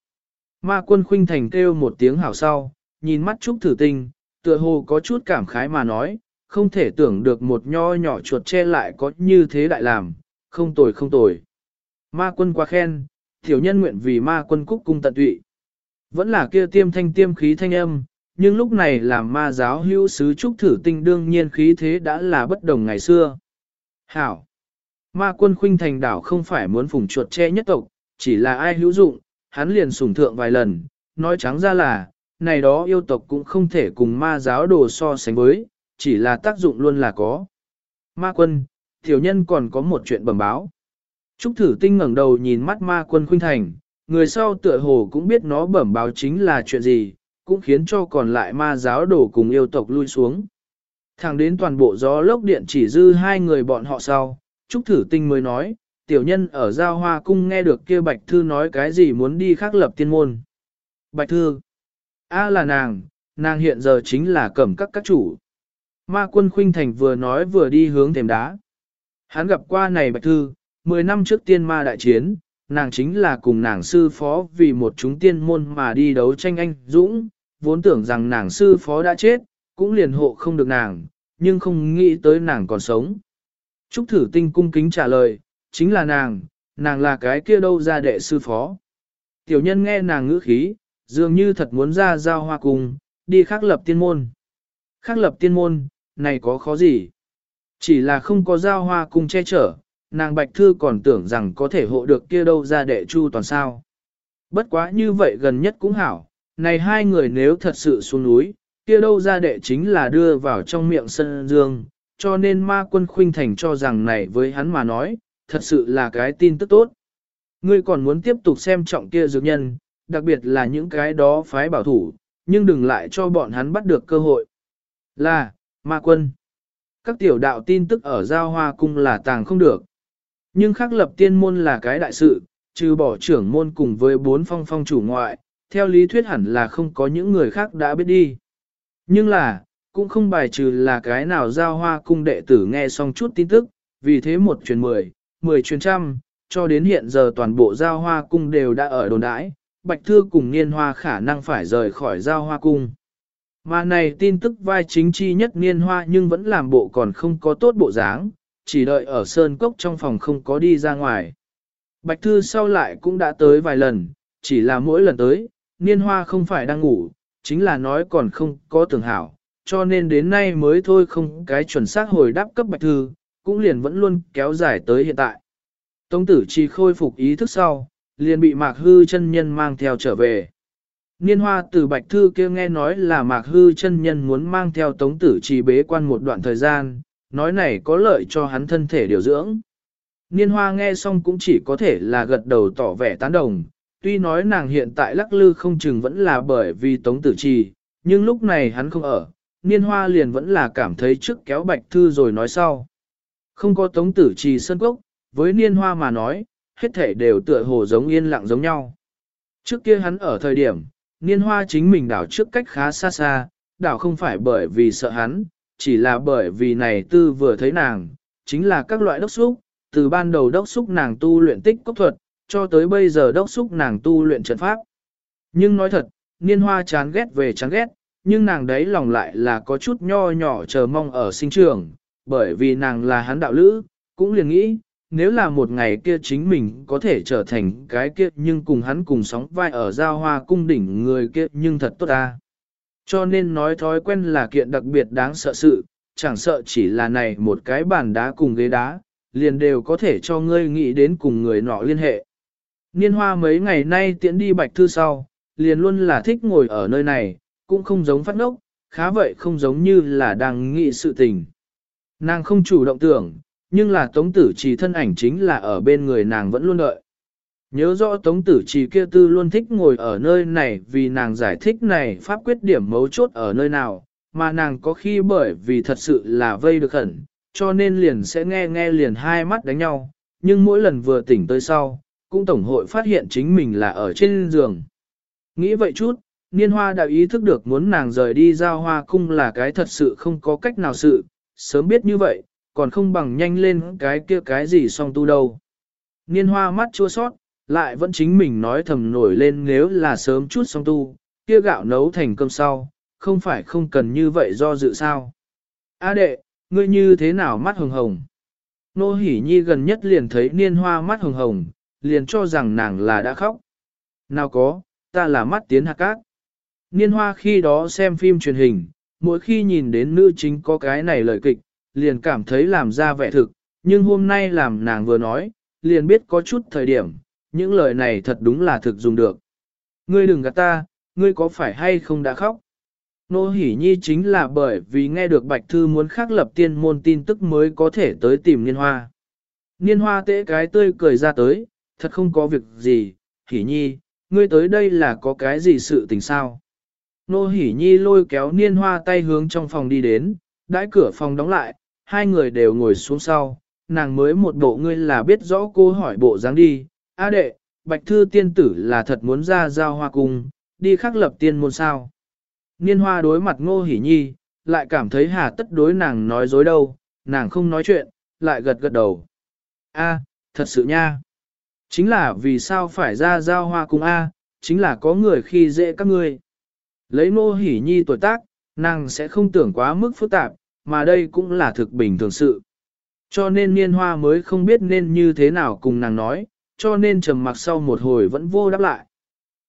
[SPEAKER 1] Ma quân khuynh thành kêu một tiếng hảo sau, nhìn mắt trúc thử tinh, tựa hồ có chút cảm khái mà nói, không thể tưởng được một nho nhỏ chuột che lại có như thế đại làm, không tồi không tồi. Ma quân quá khen, tiểu nhân nguyện vì ma quân cúc cung tận tụy. Vẫn là kia tiêm thanh tiêm khí thanh âm, nhưng lúc này làm ma giáo hữu sứ trúc thử tinh đương nhiên khí thế đã là bất đồng ngày xưa. Hảo! Ma quân khuynh thành đảo không phải muốn phùng chuột che nhất tộc, chỉ là ai hữu dụng, hắn liền sủng thượng vài lần, nói trắng ra là, này đó yêu tộc cũng không thể cùng ma giáo đồ so sánh với, chỉ là tác dụng luôn là có. Ma quân, tiểu nhân còn có một chuyện bẩm báo. Trúc thử tinh ngẩng đầu nhìn mắt ma quân khuynh thành, người sau tựa hồ cũng biết nó bẩm báo chính là chuyện gì, cũng khiến cho còn lại ma giáo đổ cùng yêu tộc lui xuống. Thẳng đến toàn bộ gió lốc điện chỉ dư hai người bọn họ sau, Trúc Thử Tinh mới nói, tiểu nhân ở Giao Hoa Cung nghe được kia Bạch Thư nói cái gì muốn đi khắc lập tiên môn. Bạch Thư, a là nàng, nàng hiện giờ chính là cẩm các các chủ. Ma quân khuynh thành vừa nói vừa đi hướng thềm đá. Hắn gặp qua này Bạch Thư, 10 năm trước tiên ma đại chiến, nàng chính là cùng nàng sư phó vì một chúng tiên môn mà đi đấu tranh anh Dũng, vốn tưởng rằng nàng sư phó đã chết, cũng liền hộ không được nàng, nhưng không nghĩ tới nàng còn sống. Trúc thử tinh cung kính trả lời, chính là nàng, nàng là cái kia đâu ra đệ sư phó. Tiểu nhân nghe nàng ngữ khí, dường như thật muốn ra giao hoa cùng, đi khắc lập tiên môn. Khắc lập tiên môn, này có khó gì? Chỉ là không có giao hoa cung che chở, nàng Bạch Thư còn tưởng rằng có thể hộ được kia đâu ra đệ chu toàn sao. Bất quá như vậy gần nhất cũng hảo, này hai người nếu thật sự xuống núi, kia đâu ra đệ chính là đưa vào trong miệng sân dương, cho nên ma quân khuynh thành cho rằng này với hắn mà nói, thật sự là cái tin tức tốt. Ngươi còn muốn tiếp tục xem trọng kia dược nhân, đặc biệt là những cái đó phái bảo thủ, nhưng đừng lại cho bọn hắn bắt được cơ hội. Là, ma quân. Các tiểu đạo tin tức ở giao hoa cung là tàng không được. Nhưng khắc lập tiên môn là cái đại sự, trừ bỏ trưởng môn cùng với bốn phong phong chủ ngoại, theo lý thuyết hẳn là không có những người khác đã biết đi. Nhưng là, cũng không bài trừ là cái nào giao hoa cung đệ tử nghe xong chút tin tức, vì thế một truyền mười, mười truyền trăm, cho đến hiện giờ toàn bộ giao hoa cung đều đã ở đồn đãi, Bạch Thư cùng Niên Hoa khả năng phải rời khỏi giao hoa cung. Mà này tin tức vai chính chi nhất Niên Hoa nhưng vẫn làm bộ còn không có tốt bộ dáng, chỉ đợi ở sơn cốc trong phòng không có đi ra ngoài. Bạch Thư sau lại cũng đã tới vài lần, chỉ là mỗi lần tới, Niên Hoa không phải đang ngủ, chính là nói còn không có tưởng hảo, cho nên đến nay mới thôi không cái chuẩn xác hồi đáp cấp Bạch Thư, cũng liền vẫn luôn kéo dài tới hiện tại. Tống tử chỉ khôi phục ý thức sau, liền bị Mạc Hư chân nhân mang theo trở về. Niên hoa từ Bạch Thư kia nghe nói là Mạc Hư chân nhân muốn mang theo Tống tử trì bế quan một đoạn thời gian, nói này có lợi cho hắn thân thể điều dưỡng. Niên hoa nghe xong cũng chỉ có thể là gật đầu tỏ vẻ tán đồng, tuy nói nàng hiện tại lắc lư không chừng vẫn là bởi vì Tống tử trì, nhưng lúc này hắn không ở, niên hoa liền vẫn là cảm thấy trước kéo Bạch Thư rồi nói sau. Không có Tống tử trì sân cốc, với niên hoa mà nói, hết thể đều tựa hồ giống yên lặng giống nhau. Trước kia hắn ở thời điểm, niên hoa chính mình đảo trước cách khá xa xa, đảo không phải bởi vì sợ hắn, chỉ là bởi vì này tư vừa thấy nàng, chính là các loại đốc xúc, từ ban đầu đốc xúc nàng tu luyện tích cốc thuật, cho tới bây giờ đốc xúc nàng tu luyện trận pháp. Nhưng nói thật, niên hoa chán ghét về chán ghét, nhưng nàng đấy lòng lại là có chút nho nhỏ chờ mong ở sinh trường, bởi vì nàng là hắn đạo lữ, cũng liền nghĩ, nếu là một ngày kia chính mình có thể trở thành cái kia nhưng cùng hắn cùng sóng vai ở giao hoa cung đỉnh người kia nhưng thật tốt ta. Cho nên nói thói quen là kiện đặc biệt đáng sợ sự, chẳng sợ chỉ là này một cái bàn đá cùng ghế đá, liền đều có thể cho ngươi nghĩ đến cùng người nọ liên hệ. Niên hoa mấy ngày nay tiễn đi bạch thư sau, liền luôn là thích ngồi ở nơi này, cũng không giống phát ngốc, khá vậy không giống như là đang nghĩ sự tình. Nàng không chủ động tưởng, nhưng là tống tử trì thân ảnh chính là ở bên người nàng vẫn luôn đợi. Nhớ rõ tống tử trì kia tư luôn thích ngồi ở nơi này vì nàng giải thích này pháp quyết điểm mấu chốt ở nơi nào, mà nàng có khi bởi vì thật sự là vây được hẳn, cho nên liền sẽ nghe nghe liền hai mắt đánh nhau, nhưng mỗi lần vừa tỉnh tới sau, cũng tổng hội phát hiện chính mình là ở trên giường. Nghĩ vậy chút, Niên Hoa đã ý thức được muốn nàng rời đi giao hoa cung là cái thật sự không có cách nào sự, sớm biết như vậy, còn không bằng nhanh lên cái kia cái gì song tu đâu. Niên Hoa mắt chua sót, lại vẫn chính mình nói thầm nổi lên nếu là sớm chút song tu, kia gạo nấu thành cơm sau, không phải không cần như vậy do dự sao. A đệ, ngươi như thế nào mắt hồng hồng? Nô Hỉ Nhi gần nhất liền thấy niên hoa mắt hồng hồng, liền cho rằng nàng là đã khóc. Nào có, ta là mắt tiến hạt cát. Niên hoa khi đó xem phim truyền hình, mỗi khi nhìn đến nữ chính có cái này lời kịch, liền cảm thấy làm ra vẻ thực, nhưng hôm nay làm nàng vừa nói, liền biết có chút thời điểm, những lời này thật đúng là thực dùng được. Ngươi đừng gạt ta, ngươi có phải hay không đã khóc? Nô Hỷ Nhi chính là bởi vì nghe được Bạch Thư muốn khắc lập tiên môn tin tức mới có thể tới tìm Niên Hoa. Niên Hoa tễ cái tươi cười ra tới, thật không có việc gì, Hỷ Nhi, ngươi tới đây là có cái gì sự tình sao? Nô Hỷ Nhi lôi kéo Niên Hoa tay hướng trong phòng đi đến, đãi cửa phòng đóng lại, hai người đều ngồi xuống sau, nàng mới một bộ ngươi là biết rõ cô hỏi bộ dáng đi, A đệ, Bạch Thư tiên tử là thật muốn ra giao hoa cung, đi khắc lập tiên môn sao. Niên hoa đối mặt ngô hỉ nhi, lại cảm thấy hà tất đối nàng nói dối đâu, nàng không nói chuyện, lại gật gật đầu. A, thật sự nha. Chính là vì sao phải ra giao hoa cung A, chính là có người khi dễ các ngươi. Lấy ngô hỉ nhi tuổi tác, nàng sẽ không tưởng quá mức phức tạp, mà đây cũng là thực bình thường sự. Cho nên niên hoa mới không biết nên như thế nào cùng nàng nói, cho nên trầm mặc sau một hồi vẫn vô đáp lại.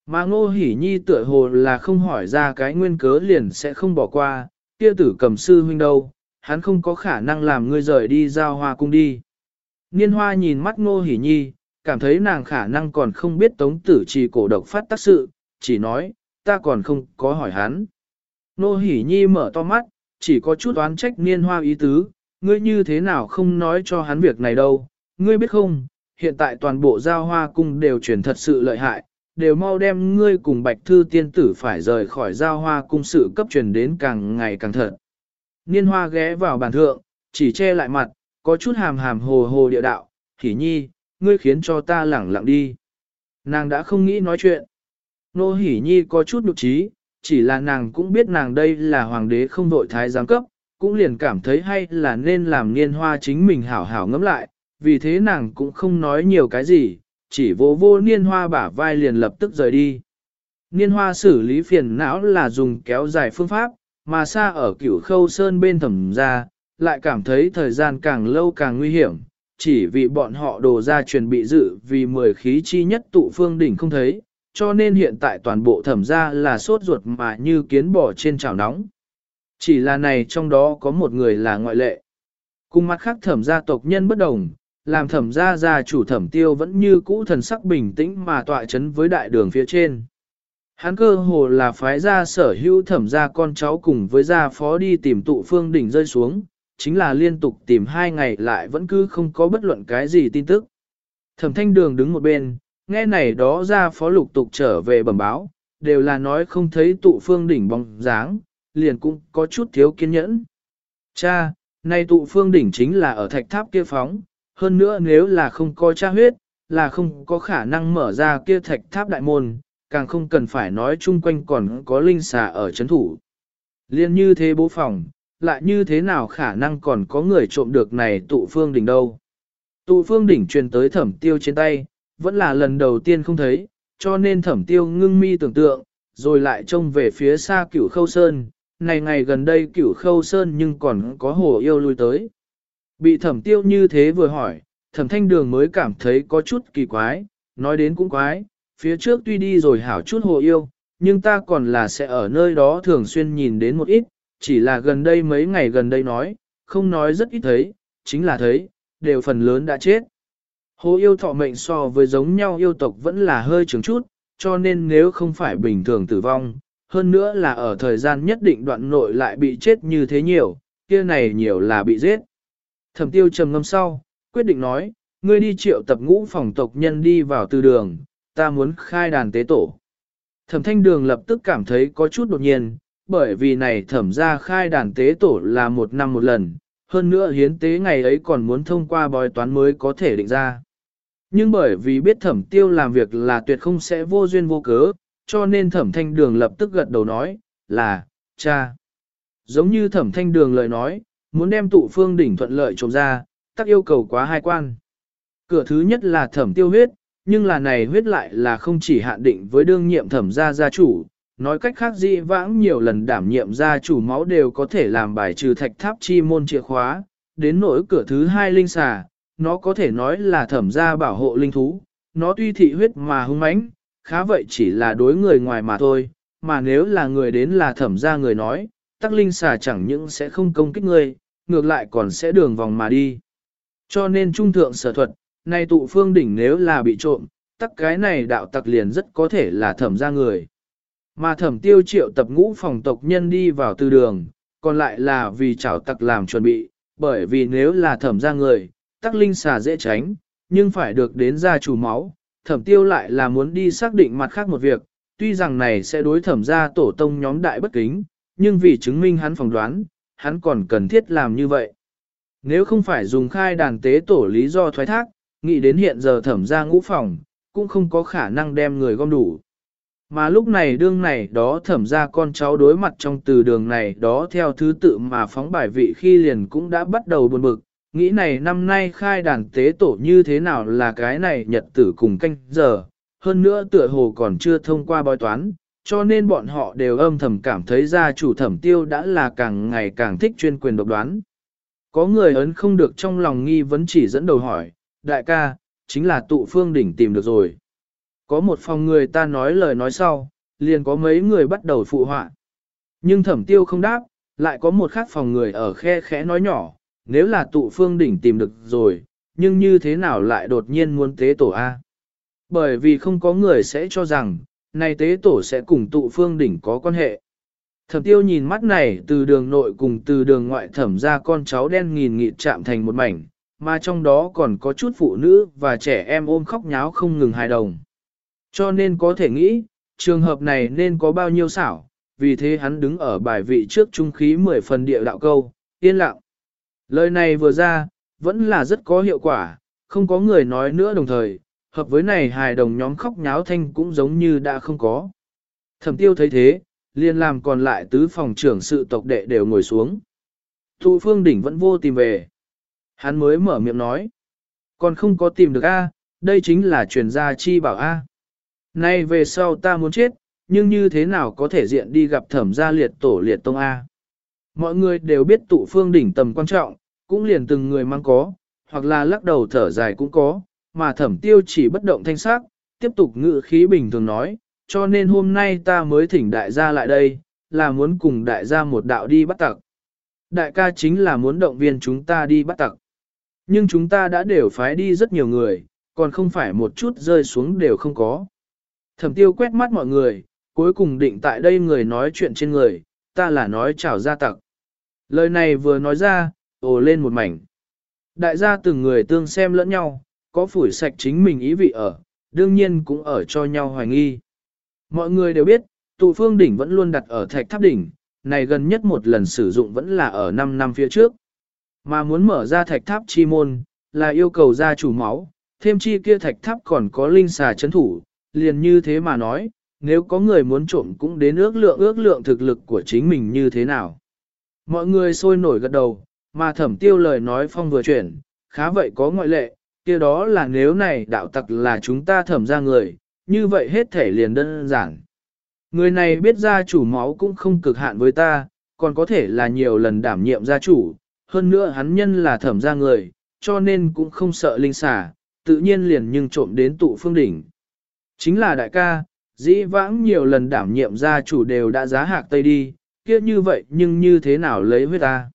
[SPEAKER 1] Mà ngô hỉ nhi tựa hồ là không hỏi ra cái nguyên cớ liền sẽ không bỏ qua, kia tử cầm sư huynh đâu, hắn không có khả năng làm ngươi rời đi giao hoa cung đi. Niên hoa nhìn mắt ngô hỉ nhi, cảm thấy nàng khả năng còn không biết tống tử trì cổ độc phát tác sự, chỉ nói, ta còn không có hỏi hắn. Ngô hỉ nhi mở to mắt, chỉ có chút oán trách niên hoa ý tứ, ngươi như thế nào không nói cho hắn việc này đâu, ngươi biết không, hiện tại toàn bộ giao hoa cung đều chuyển thật sự lợi hại, đều mau đem ngươi cùng bạch thư tiên tử phải rời khỏi giao hoa cung sự cấp truyền đến càng ngày càng thật. Niên hoa ghé vào bàn thượng, chỉ che lại mặt, có chút hàm hàm hồ hồ địa đạo, hỉ nhi, ngươi khiến cho ta lẳng lặng đi. Nàng đã không nghĩ nói chuyện. Nô hỉ nhi có chút nụ trí, chỉ là nàng cũng biết nàng đây là hoàng đế không đội thái giám cấp, cũng liền cảm thấy hay là nên làm niên hoa chính mình hảo hảo ngẫm lại, vì thế nàng cũng không nói nhiều cái gì, chỉ vô vô niên hoa bả vai liền lập tức rời đi. Niên hoa xử lý phiền não là dùng kéo dài phương pháp, mà xa ở cửu khâu sơn bên thẩm ra, lại cảm thấy thời gian càng lâu càng nguy hiểm, chỉ vì bọn họ đồ ra truyền bị dự vì mười khí chi nhất tụ phương đỉnh không thấy, cho nên hiện tại toàn bộ thẩm ra là sốt ruột mà như kiến bò trên chảo nóng. Chỉ là này trong đó có một người là ngoại lệ. Cùng mặt khác thẩm gia tộc nhân bất đồng, làm thẩm gia gia chủ thẩm tiêu vẫn như cũ thần sắc bình tĩnh mà tọa chấn với đại đường phía trên. Hắn cơ hồ là phái gia sở hữu thẩm gia con cháu cùng với gia phó đi tìm tụ phương đỉnh rơi xuống, chính là liên tục tìm hai ngày lại vẫn cứ không có bất luận cái gì tin tức. Thẩm thanh đường đứng một bên, nghe này đó ra phó lục tục trở về bẩm báo, đều là nói không thấy tụ phương đỉnh bóng dáng, liền cũng có chút thiếu kiên nhẫn. Cha, nay tụ phương đỉnh chính là ở thạch tháp kia phóng, hơn nữa nếu là không có cha huyết, là không có khả năng mở ra kia thạch tháp đại môn, càng không cần phải nói chung quanh còn có linh xà ở chấn thủ. Liên như thế bố phòng, lại như thế nào khả năng còn có người trộm được này tụ phương đỉnh đâu. Tụ phương đỉnh truyền tới thẩm tiêu trên tay, vẫn là lần đầu tiên không thấy, cho nên thẩm tiêu ngưng mi tưởng tượng, rồi lại trông về phía xa cửu khâu sơn, này ngày gần đây cửu khâu sơn nhưng còn có hồ yêu lui tới. Bị thẩm tiêu như thế vừa hỏi, thẩm thanh đường mới cảm thấy có chút kỳ quái, nói đến cũng quái, phía trước tuy đi rồi hảo chút hồ yêu, nhưng ta còn là sẽ ở nơi đó thường xuyên nhìn đến một ít, chỉ là gần đây mấy ngày gần đây nói, không nói rất ít thấy, chính là thấy, đều phần lớn đã chết. Hồ yêu thọ mệnh so với giống nhau yêu tộc vẫn là hơi trường chút, cho nên nếu không phải bình thường tử vong, hơn nữa là ở thời gian nhất định đoạn nội lại bị chết như thế nhiều, kia này nhiều là bị giết. Thẩm tiêu trầm ngâm sau, quyết định nói, ngươi đi triệu tập ngũ phòng tộc nhân đi vào từ đường, ta muốn khai đàn tế tổ. Thẩm thanh đường lập tức cảm thấy có chút đột nhiên, bởi vì này thẩm ra khai đàn tế tổ là một năm một lần, hơn nữa hiến tế ngày ấy còn muốn thông qua bói toán mới có thể định ra. Nhưng bởi vì biết thẩm tiêu làm việc là tuyệt không sẽ vô duyên vô cớ, cho nên thẩm thanh đường lập tức gật đầu nói, là, cha. Giống như thẩm thanh đường lời nói, muốn đem tụ phương đỉnh thuận lợi trộm ra, tắc yêu cầu quá hai quan. Cửa thứ nhất là thẩm tiêu huyết, nhưng là này huyết lại là không chỉ hạn định với đương nhiệm thẩm gia gia chủ, nói cách khác dị vãng nhiều lần đảm nhiệm gia chủ máu đều có thể làm bài trừ thạch tháp chi môn chìa khóa, đến nỗi cửa thứ hai linh xà, nó có thể nói là thẩm gia bảo hộ linh thú, nó tuy thị huyết mà hung mãnh, khá vậy chỉ là đối người ngoài mà thôi, mà nếu là người đến là thẩm gia người nói, tắc linh xà chẳng những sẽ không công kích ngươi, ngược lại còn sẽ đường vòng mà đi. Cho nên trung thượng sở thuật, nay tụ phương đỉnh nếu là bị trộm, tắc cái này đạo tặc liền rất có thể là thẩm gia người. Mà thẩm tiêu triệu tập ngũ phòng tộc nhân đi vào từ đường, còn lại là vì chảo tặc làm chuẩn bị, bởi vì nếu là thẩm ra người, tắc linh xà dễ tránh, nhưng phải được đến gia chủ máu, thẩm tiêu lại là muốn đi xác định mặt khác một việc, tuy rằng này sẽ đối thẩm ra tổ tông nhóm đại bất kính, nhưng vì chứng minh hắn phỏng đoán, hắn còn cần thiết làm như vậy. Nếu không phải dùng khai đàn tế tổ lý do thoái thác, nghĩ đến hiện giờ thẩm ra ngũ phòng, cũng không có khả năng đem người gom đủ. Mà lúc này đương này đó thẩm ra con cháu đối mặt trong từ đường này đó theo thứ tự mà phóng bài vị khi liền cũng đã bắt đầu buồn bực, nghĩ này năm nay khai đàn tế tổ như thế nào là cái này nhật tử cùng canh giờ, hơn nữa tựa hồ còn chưa thông qua bói toán, cho nên bọn họ đều âm thầm cảm thấy gia chủ thẩm tiêu đã là càng ngày càng thích chuyên quyền độc đoán. Có người ấn không được trong lòng nghi vấn chỉ dẫn đầu hỏi, đại ca, chính là tụ phương đỉnh tìm được rồi. Có một phòng người ta nói lời nói sau, liền có mấy người bắt đầu phụ họa. Nhưng thẩm tiêu không đáp, lại có một khác phòng người ở khe khẽ nói nhỏ, nếu là tụ phương đỉnh tìm được rồi, nhưng như thế nào lại đột nhiên muốn tế tổ A. Bởi vì không có người sẽ cho rằng, này tế tổ sẽ cùng tụ phương đỉnh có quan hệ. Thẩm tiêu nhìn mắt này từ đường nội cùng từ đường ngoại thẩm ra con cháu đen nghìn nghịt chạm thành một mảnh, mà trong đó còn có chút phụ nữ và trẻ em ôm khóc nháo không ngừng hài đồng. Cho nên có thể nghĩ, trường hợp này nên có bao nhiêu xảo, vì thế hắn đứng ở bài vị trước trung khí 10 phần địa đạo câu, yên lặng. Lời này vừa ra, vẫn là rất có hiệu quả, không có người nói nữa đồng thời, hợp với này hài đồng nhóm khóc nháo thanh cũng giống như đã không có. Thẩm tiêu thấy thế, liền làm còn lại tứ phòng trưởng sự tộc đệ đều ngồi xuống. Thụ phương đỉnh vẫn vô tìm về. Hắn mới mở miệng nói. Còn không có tìm được A, đây chính là truyền gia chi bảo A. Nay về sau ta muốn chết, nhưng như thế nào có thể diện đi gặp thẩm gia liệt tổ liệt tông A. Mọi người đều biết tụ phương đỉnh tầm quan trọng, cũng liền từng người mang có, hoặc là lắc đầu thở dài cũng có, mà thẩm tiêu chỉ bất động thanh sắc, tiếp tục ngự khí bình thường nói, cho nên hôm nay ta mới thỉnh đại gia lại đây, là muốn cùng đại gia một đạo đi bắt tặc. Đại ca chính là muốn động viên chúng ta đi bắt tặc. Nhưng chúng ta đã đều phái đi rất nhiều người, còn không phải một chút rơi xuống đều không có. Thẩm tiêu quét mắt mọi người, cuối cùng định tại đây người nói chuyện trên người, ta là nói chào gia tặc. Lời này vừa nói ra, ồ lên một mảnh. Đại gia từng người tương xem lẫn nhau, có phủi sạch chính mình ý vị ở, đương nhiên cũng ở cho nhau hoài nghi. Mọi người đều biết, tụ phương đỉnh vẫn luôn đặt ở thạch tháp đỉnh, này gần nhất một lần sử dụng vẫn là ở 5 năm phía trước. Mà muốn mở ra thạch tháp chi môn, là yêu cầu gia chủ máu, thêm chi kia thạch tháp còn có linh xà chấn thủ, liền như thế mà nói, nếu có người muốn trộm cũng đến ước lượng ước lượng thực lực của chính mình như thế nào. Mọi người sôi nổi gật đầu, mà thẩm tiêu lời nói phong vừa chuyển, khá vậy có ngoại lệ, kia đó là nếu này đạo tặc là chúng ta thẩm ra người, như vậy hết thể liền đơn giản. Người này biết gia chủ máu cũng không cực hạn với ta, còn có thể là nhiều lần đảm nhiệm gia chủ, hơn nữa hắn nhân là thẩm ra người, cho nên cũng không sợ linh xả, tự nhiên liền nhưng trộm đến tụ phương đỉnh. Chính là đại ca, dĩ vãng nhiều lần đảm nhiệm gia chủ đều đã giá hạc tây đi, kia như vậy nhưng như thế nào lấy huyết ta?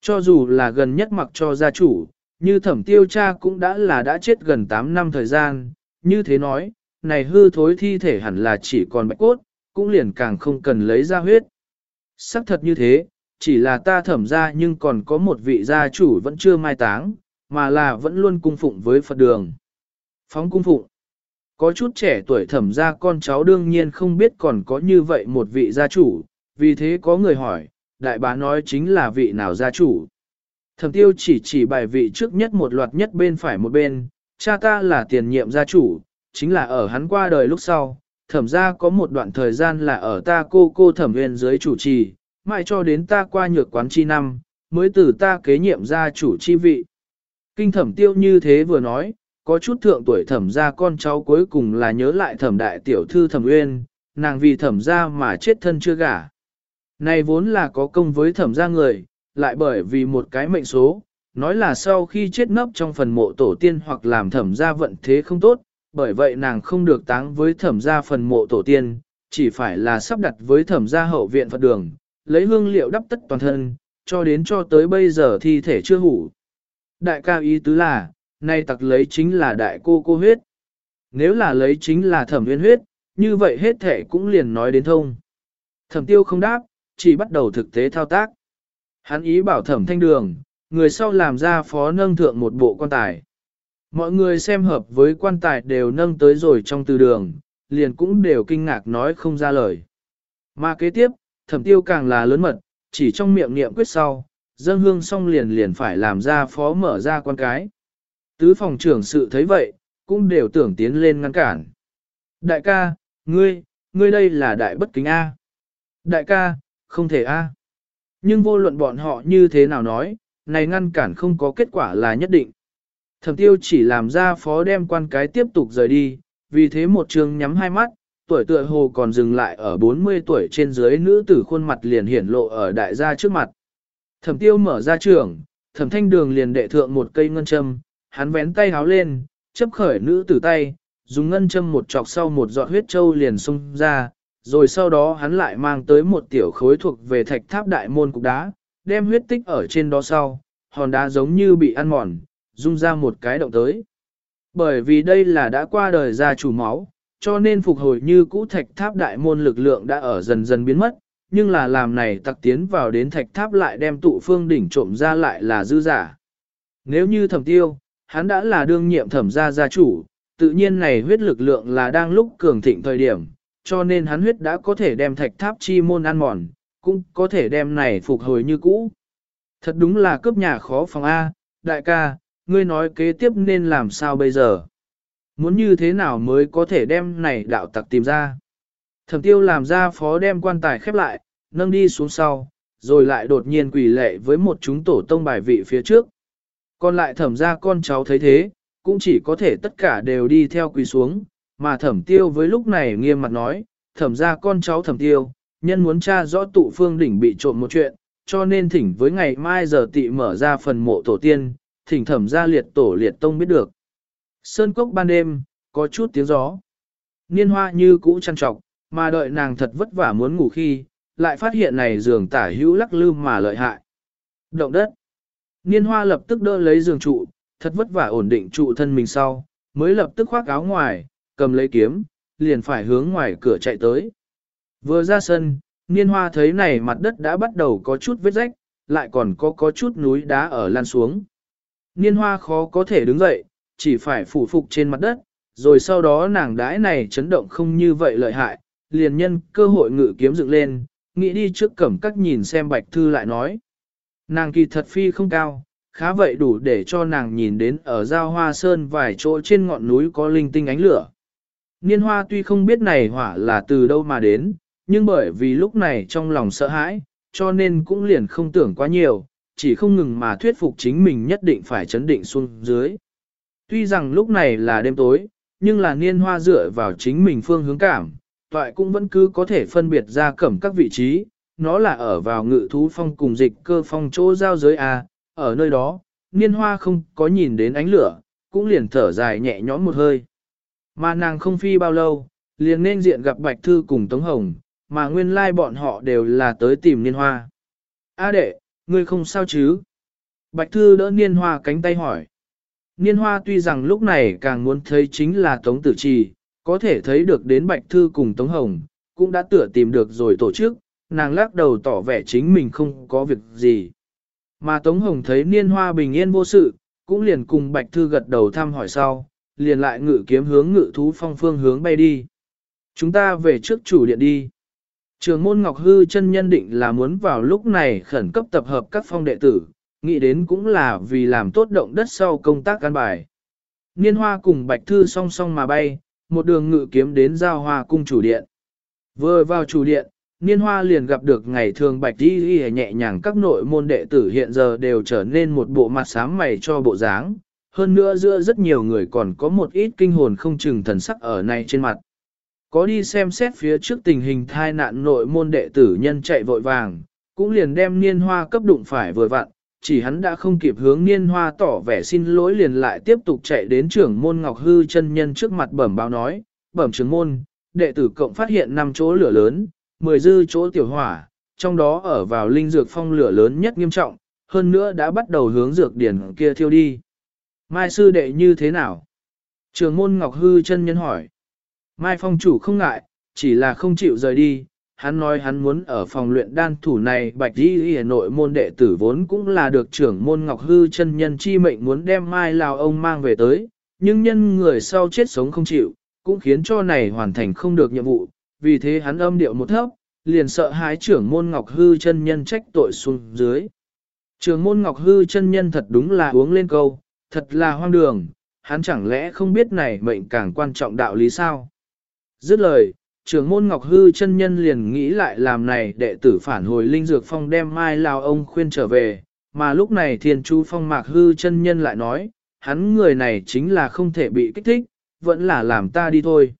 [SPEAKER 1] Cho dù là gần nhất mặc cho gia chủ, như thẩm tiêu cha cũng đã là đã chết gần 8 năm thời gian, như thế nói, này hư thối thi thể hẳn là chỉ còn bạch cốt, cũng liền càng không cần lấy ra huyết. Sắc thật như thế, chỉ là ta thẩm ra nhưng còn có một vị gia chủ vẫn chưa mai táng, mà là vẫn luôn cung phụng với Phật đường. Phóng cung phụng. Có chút trẻ tuổi thẩm ra con cháu đương nhiên không biết còn có như vậy một vị gia chủ, vì thế có người hỏi, đại bá nói chính là vị nào gia chủ. Thẩm tiêu chỉ chỉ bài vị trước nhất một loạt nhất bên phải một bên, cha ta là tiền nhiệm gia chủ, chính là ở hắn qua đời lúc sau, thẩm ra có một đoạn thời gian là ở ta cô cô thẩm viên dưới chủ trì, mãi cho đến ta qua nhược quán chi năm, mới từ ta kế nhiệm gia chủ chi vị. Kinh thẩm tiêu như thế vừa nói, có chút thượng tuổi thẩm ra con cháu cuối cùng là nhớ lại thẩm đại tiểu thư thẩm uyên, nàng vì thẩm ra mà chết thân chưa gả. Này vốn là có công với thẩm ra người, lại bởi vì một cái mệnh số, nói là sau khi chết nấp trong phần mộ tổ tiên hoặc làm thẩm ra vận thế không tốt, bởi vậy nàng không được táng với thẩm ra phần mộ tổ tiên, chỉ phải là sắp đặt với thẩm ra hậu viện Phật đường, lấy hương liệu đắp tất toàn thân, cho đến cho tới bây giờ thi thể chưa hủ. Đại ca ý tứ là, nay tặc lấy chính là đại cô cô huyết. Nếu là lấy chính là thẩm uyên huyết, như vậy hết thể cũng liền nói đến thông. Thẩm tiêu không đáp, chỉ bắt đầu thực tế thao tác. Hắn ý bảo thẩm thanh đường, người sau làm ra phó nâng thượng một bộ quan tài. Mọi người xem hợp với quan tài đều nâng tới rồi trong từ đường, liền cũng đều kinh ngạc nói không ra lời. Mà kế tiếp, thẩm tiêu càng là lớn mật, chỉ trong miệng niệm quyết sau, dâng hương xong liền liền phải làm ra phó mở ra quan cái. Tứ phòng trưởng sự thấy vậy, cũng đều tưởng tiến lên ngăn cản. Đại ca, ngươi, ngươi đây là đại bất kính A. Đại ca, không thể A. Nhưng vô luận bọn họ như thế nào nói, này ngăn cản không có kết quả là nhất định. Thẩm tiêu chỉ làm ra phó đem quan cái tiếp tục rời đi, vì thế một trường nhắm hai mắt, tuổi tựa hồ còn dừng lại ở 40 tuổi trên dưới nữ tử khuôn mặt liền hiển lộ ở đại gia trước mặt. Thẩm tiêu mở ra trường, thẩm thanh đường liền đệ thượng một cây ngân châm, hắn vén tay háo lên, chấp khởi nữ tử tay, dùng ngân châm một chọc sau một giọt huyết châu liền xông ra, rồi sau đó hắn lại mang tới một tiểu khối thuộc về thạch tháp đại môn cục đá, đem huyết tích ở trên đó sau, hòn đá giống như bị ăn mòn, rung ra một cái động tới. Bởi vì đây là đã qua đời gia chủ máu, cho nên phục hồi như cũ thạch tháp đại môn lực lượng đã ở dần dần biến mất, nhưng là làm này tặc tiến vào đến thạch tháp lại đem tụ phương đỉnh trộm ra lại là dư giả. Nếu như thẩm tiêu, hắn đã là đương nhiệm thẩm gia gia chủ, tự nhiên này huyết lực lượng là đang lúc cường thịnh thời điểm, cho nên hắn huyết đã có thể đem thạch tháp chi môn ăn mòn, cũng có thể đem này phục hồi như cũ. Thật đúng là cướp nhà khó phòng A, đại ca, ngươi nói kế tiếp nên làm sao bây giờ? Muốn như thế nào mới có thể đem này đạo tặc tìm ra? Thẩm tiêu làm ra phó đem quan tài khép lại, nâng đi xuống sau, rồi lại đột nhiên quỳ lệ với một chúng tổ tông bài vị phía trước. Còn lại thẩm ra con cháu thấy thế, cũng chỉ có thể tất cả đều đi theo quỳ xuống, mà thẩm tiêu với lúc này nghiêm mặt nói, thẩm ra con cháu thẩm tiêu, nhân muốn tra rõ tụ phương đỉnh bị trộm một chuyện, cho nên thỉnh với ngày mai giờ tị mở ra phần mộ tổ tiên, thỉnh thẩm ra liệt tổ liệt tông biết được. Sơn cốc ban đêm, có chút tiếng gió. Niên hoa như cũ chăn trọc, mà đợi nàng thật vất vả muốn ngủ khi, lại phát hiện này giường tả hữu lắc lư mà lợi hại. Động đất. Niên hoa lập tức đỡ lấy giường trụ, thật vất vả ổn định trụ thân mình sau, mới lập tức khoác áo ngoài, cầm lấy kiếm, liền phải hướng ngoài cửa chạy tới. Vừa ra sân, niên hoa thấy này mặt đất đã bắt đầu có chút vết rách, lại còn có có chút núi đá ở lan xuống. Niên hoa khó có thể đứng dậy, chỉ phải phủ phục trên mặt đất, rồi sau đó nàng đãi này chấn động không như vậy lợi hại, liền nhân cơ hội ngự kiếm dựng lên, nghĩ đi trước cẩm các nhìn xem bạch thư lại nói. Nàng kỳ thật phi không cao, khá vậy đủ để cho nàng nhìn đến ở giao hoa sơn vài chỗ trên ngọn núi có linh tinh ánh lửa. Niên hoa tuy không biết này hỏa là từ đâu mà đến, nhưng bởi vì lúc này trong lòng sợ hãi, cho nên cũng liền không tưởng quá nhiều, chỉ không ngừng mà thuyết phục chính mình nhất định phải chấn định xuống dưới. Tuy rằng lúc này là đêm tối, nhưng là niên hoa dựa vào chính mình phương hướng cảm, toại cũng vẫn cứ có thể phân biệt ra cẩm các vị trí, nó là ở vào ngự thú phong cùng dịch cơ phong chỗ giao giới A, ở nơi đó, niên hoa không có nhìn đến ánh lửa, cũng liền thở dài nhẹ nhõm một hơi. Mà nàng không phi bao lâu, liền nên diện gặp Bạch Thư cùng Tống Hồng, mà nguyên lai bọn họ đều là tới tìm niên hoa. A đệ, ngươi không sao chứ? Bạch Thư đỡ niên hoa cánh tay hỏi. Niên hoa tuy rằng lúc này càng muốn thấy chính là Tống Tử Trì, có thể thấy được đến Bạch Thư cùng Tống Hồng, cũng đã tựa tìm được rồi tổ chức, nàng lắc đầu tỏ vẻ chính mình không có việc gì. Mà Tống Hồng thấy niên hoa bình yên vô sự, cũng liền cùng Bạch Thư gật đầu thăm hỏi sau, liền lại ngự kiếm hướng ngự thú phong phương hướng bay đi. Chúng ta về trước chủ điện đi. Trường môn Ngọc Hư chân nhân định là muốn vào lúc này khẩn cấp tập hợp các phong đệ tử, nghĩ đến cũng là vì làm tốt động đất sau công tác căn bài. Niên hoa cùng Bạch Thư song song mà bay, một đường ngự kiếm đến giao hoa cung chủ điện. Vừa vào chủ điện, Niên hoa liền gặp được ngày thường Bạch Đi Y nhẹ nhàng các nội môn đệ tử hiện giờ đều trở nên một bộ mặt sám mày cho bộ dáng. Hơn nữa giữa rất nhiều người còn có một ít kinh hồn không chừng thần sắc ở này trên mặt. Có đi xem xét phía trước tình hình thai nạn nội môn đệ tử nhân chạy vội vàng, cũng liền đem niên hoa cấp đụng phải vừa vặn, chỉ hắn đã không kịp hướng niên hoa tỏ vẻ xin lỗi liền lại tiếp tục chạy đến trưởng môn Ngọc Hư chân nhân trước mặt bẩm báo nói, bẩm trưởng môn, đệ tử cộng phát hiện năm chỗ lửa lớn, mười dư chỗ tiểu hỏa, trong đó ở vào linh dược phong lửa lớn nhất nghiêm trọng, hơn nữa đã bắt đầu hướng dược điển kia thiêu đi. Mai sư đệ như thế nào? Trường môn Ngọc Hư chân nhân hỏi. Mai phong chủ không ngại, chỉ là không chịu rời đi. Hắn nói hắn muốn ở phòng luyện đan thủ này bạch đi ở nội môn đệ tử vốn cũng là được trưởng môn Ngọc Hư chân nhân chi mệnh muốn đem Mai Lào ông mang về tới, nhưng nhân người sau chết sống không chịu, cũng khiến cho này hoàn thành không được nhiệm vụ, vì thế hắn âm điệu một thấp, liền sợ hái trưởng môn Ngọc Hư chân nhân trách tội xuống dưới. Trưởng môn Ngọc Hư chân nhân thật đúng là uống lên câu, thật là hoang đường, hắn chẳng lẽ không biết này mệnh càng quan trọng đạo lý sao? Dứt lời, trưởng môn Ngọc Hư chân nhân liền nghĩ lại làm này đệ tử phản hồi linh dược phong đem mai lao ông khuyên trở về, mà lúc này thiên chu phong mạc hư chân nhân lại nói, hắn người này chính là không thể bị kích thích, vẫn là làm ta đi thôi.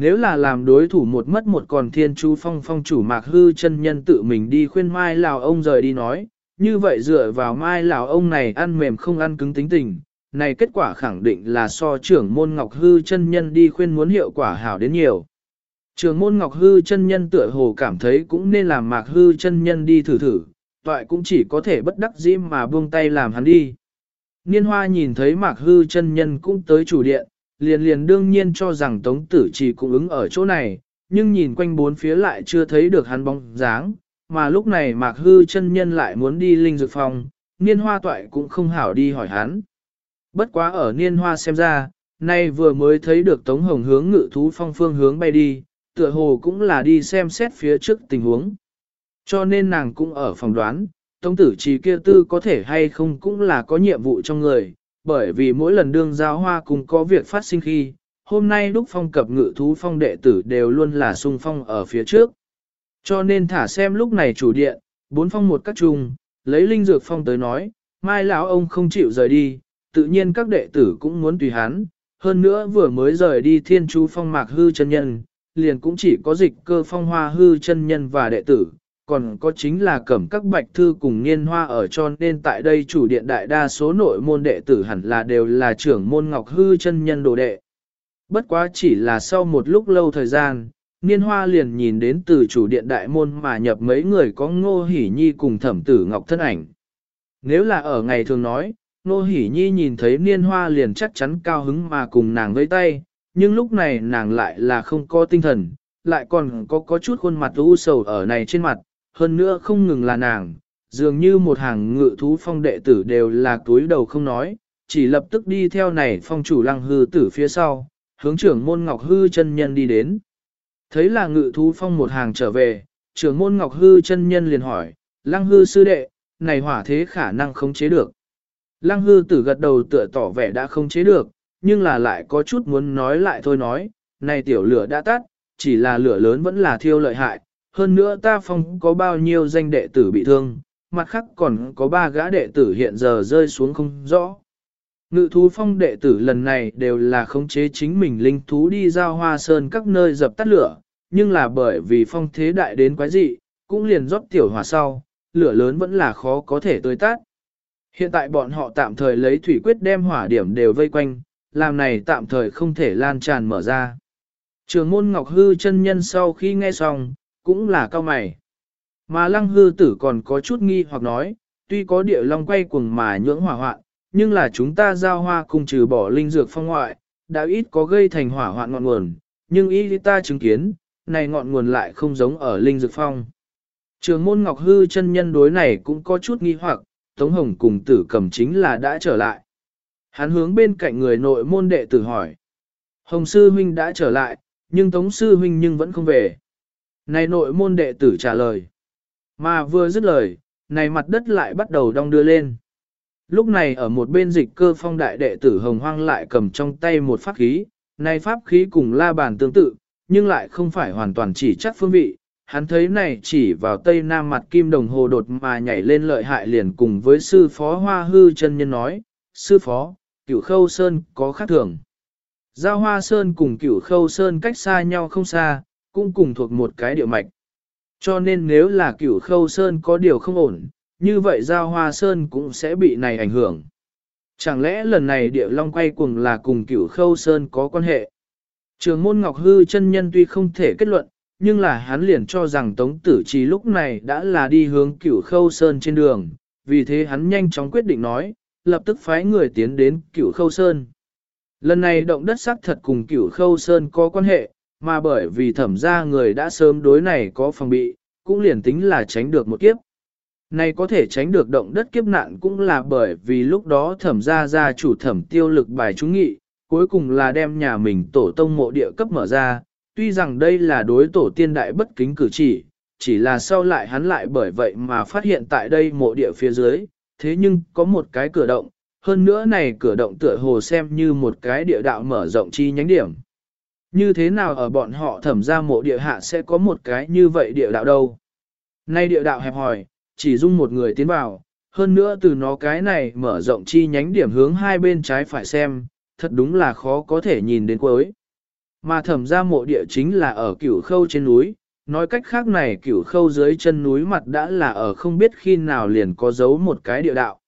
[SPEAKER 1] Nếu là làm đối thủ một mất một còn thiên chú phong phong chủ mạc hư chân nhân tự mình đi khuyên mai lào ông rời đi nói, như vậy dựa vào mai lào ông này ăn mềm không ăn cứng tính tình, này kết quả khẳng định là so trưởng môn ngọc hư chân nhân đi khuyên muốn hiệu quả hảo đến nhiều. Trưởng môn ngọc hư chân nhân tựa hồ cảm thấy cũng nên làm mạc hư chân nhân đi thử thử, toại cũng chỉ có thể bất đắc dĩ mà buông tay làm hắn đi. Niên hoa nhìn thấy mạc hư chân nhân cũng tới chủ điện, liền liền đương nhiên cho rằng Tống Tử Trì cũng ứng ở chỗ này, nhưng nhìn quanh bốn phía lại chưa thấy được hắn bóng dáng, mà lúc này Mạc Hư chân nhân lại muốn đi linh dược phòng, niên hoa toại cũng không hảo đi hỏi hắn. Bất quá ở niên hoa xem ra, nay vừa mới thấy được Tống Hồng hướng ngự thú phong phương hướng bay đi, tựa hồ cũng là đi xem xét phía trước tình huống. Cho nên nàng cũng ở phòng đoán, Tống tử trì kia tư có thể hay không cũng là có nhiệm vụ trong người, bởi vì mỗi lần đương giao hoa cùng có việc phát sinh khi, hôm nay đúc phong cập ngự thú phong đệ tử đều luôn là sung phong ở phía trước. Cho nên thả xem lúc này chủ điện, bốn phong một các trùng, lấy linh dược phong tới nói, mai lão ông không chịu rời đi, tự nhiên các đệ tử cũng muốn tùy hắn, hơn nữa vừa mới rời đi thiên chú phong mạc hư chân nhân, liền cũng chỉ có dịch cơ phong hoa hư chân nhân và đệ tử, còn có chính là cẩm các bạch thư cùng niên hoa ở cho nên tại đây chủ điện đại đa số nội môn đệ tử hẳn là đều là trưởng môn ngọc hư chân nhân đồ đệ. Bất quá chỉ là sau một lúc lâu thời gian, niên hoa liền nhìn đến từ chủ điện đại môn mà nhập mấy người có ngô hỉ nhi cùng thẩm tử ngọc thân ảnh. Nếu là ở ngày thường nói, ngô hỉ nhi nhìn thấy niên hoa liền chắc chắn cao hứng mà cùng nàng với tay, nhưng lúc này nàng lại là không có tinh thần, lại còn có có chút khuôn mặt u sầu ở này trên mặt, hơn nữa không ngừng là nàng, dường như một hàng ngự thú phong đệ tử đều là túi đầu không nói, chỉ lập tức đi theo này phong chủ lăng hư tử phía sau, hướng trưởng môn ngọc hư chân nhân đi đến. Thấy là ngự thú phong một hàng trở về, trưởng môn ngọc hư chân nhân liền hỏi, lăng hư sư đệ, này hỏa thế khả năng không chế được. Lăng hư tử gật đầu tựa tỏ vẻ đã không chế được, nhưng là lại có chút muốn nói lại thôi nói, này tiểu lửa đã tắt, chỉ là lửa lớn vẫn là thiêu lợi hại, hơn nữa ta phong có bao nhiêu danh đệ tử bị thương, mặt khác còn có ba gã đệ tử hiện giờ rơi xuống không rõ. Ngự thú phong đệ tử lần này đều là khống chế chính mình linh thú đi giao hoa sơn các nơi dập tắt lửa, nhưng là bởi vì phong thế đại đến quái dị, cũng liền rót tiểu hỏa sau, lửa lớn vẫn là khó có thể tơi tát. Hiện tại bọn họ tạm thời lấy thủy quyết đem hỏa điểm đều vây quanh, làm này tạm thời không thể lan tràn mở ra. Trường môn Ngọc Hư chân nhân sau khi nghe xong, cũng là cao mày. Mà lăng hư tử còn có chút nghi hoặc nói, tuy có địa long quay cuồng mà nhưỡng hỏa hoạn, nhưng là chúng ta giao hoa cùng trừ bỏ linh dược phong ngoại, đã ít có gây thành hỏa hoạn ngọn nguồn, nhưng ý ta chứng kiến, này ngọn nguồn lại không giống ở linh dược phong. Trường môn ngọc hư chân nhân đối này cũng có chút nghi hoặc, Tống Hồng cùng tử cầm chính là đã trở lại. Hắn hướng bên cạnh người nội môn đệ tử hỏi. Hồng sư huynh đã trở lại, nhưng Tống sư huynh nhưng vẫn không về. Này nội môn đệ tử trả lời. Mà vừa dứt lời, này mặt đất lại bắt đầu đong đưa lên. Lúc này ở một bên dịch cơ phong đại đệ tử hồng hoang lại cầm trong tay một pháp khí, này pháp khí cùng la bàn tương tự, nhưng lại không phải hoàn toàn chỉ chắc phương vị. Hắn thấy này chỉ vào tây nam mặt kim đồng hồ đột mà nhảy lên lợi hại liền cùng với sư phó hoa hư chân nhân nói, sư phó, cửu khâu sơn có khác thường. Giao hoa sơn cùng cửu khâu sơn cách xa nhau không xa, cũng cùng thuộc một cái địa mạch. Cho nên nếu là cửu khâu sơn có điều không ổn, như vậy giao hoa sơn cũng sẽ bị này ảnh hưởng. Chẳng lẽ lần này địa long quay cuồng là cùng cửu khâu sơn có quan hệ? Trường môn Ngọc Hư chân nhân tuy không thể kết luận, nhưng là hắn liền cho rằng Tống Tử Trì lúc này đã là đi hướng cửu khâu sơn trên đường, vì thế hắn nhanh chóng quyết định nói, lập tức phái người tiến đến cửu khâu sơn. Lần này động đất xác thật cùng cửu khâu sơn có quan hệ, mà bởi vì thẩm ra người đã sớm đối này có phòng bị, cũng liền tính là tránh được một kiếp. Này có thể tránh được động đất kiếp nạn cũng là bởi vì lúc đó thẩm ra ra chủ thẩm tiêu lực bài trúng nghị, cuối cùng là đem nhà mình tổ tông mộ địa cấp mở ra, tuy rằng đây là đối tổ tiên đại bất kính cử chỉ, chỉ là sau lại hắn lại bởi vậy mà phát hiện tại đây mộ địa phía dưới, thế nhưng có một cái cửa động, hơn nữa này cửa động tựa hồ xem như một cái địa đạo mở rộng chi nhánh điểm. Như thế nào ở bọn họ thẩm ra mộ địa hạ sẽ có một cái như vậy địa đạo đâu? Nay địa đạo hẹp hỏi, chỉ dung một người tiến vào, hơn nữa từ nó cái này mở rộng chi nhánh điểm hướng hai bên trái phải xem, thật đúng là khó có thể nhìn đến cuối. Mà thẩm ra mộ địa chính là ở cửu khâu trên núi, nói cách khác này cửu khâu dưới chân núi mặt đã là ở không biết khi nào liền có dấu một cái địa đạo.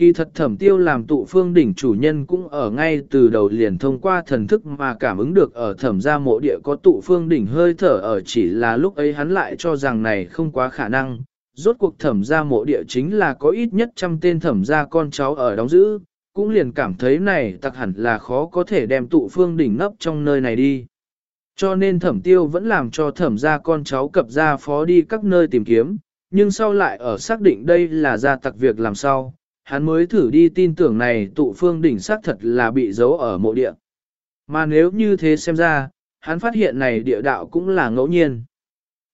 [SPEAKER 1] Kỳ thật thẩm tiêu làm tụ phương đỉnh chủ nhân cũng ở ngay từ đầu liền thông qua thần thức mà cảm ứng được ở thẩm gia mộ địa có tụ phương đỉnh hơi thở ở chỉ là lúc ấy hắn lại cho rằng này không quá khả năng. Rốt cuộc thẩm gia mộ địa chính là có ít nhất trăm tên thẩm gia con cháu ở đóng giữ, cũng liền cảm thấy này tặc hẳn là khó có thể đem tụ phương đỉnh nấp trong nơi này đi. Cho nên thẩm tiêu vẫn làm cho thẩm gia con cháu cập gia phó đi các nơi tìm kiếm, nhưng sau lại ở xác định đây là gia tặc việc làm sao, hắn mới thử đi tin tưởng này tụ phương đỉnh xác thật là bị giấu ở mộ địa. Mà nếu như thế xem ra, hắn phát hiện này địa đạo cũng là ngẫu nhiên.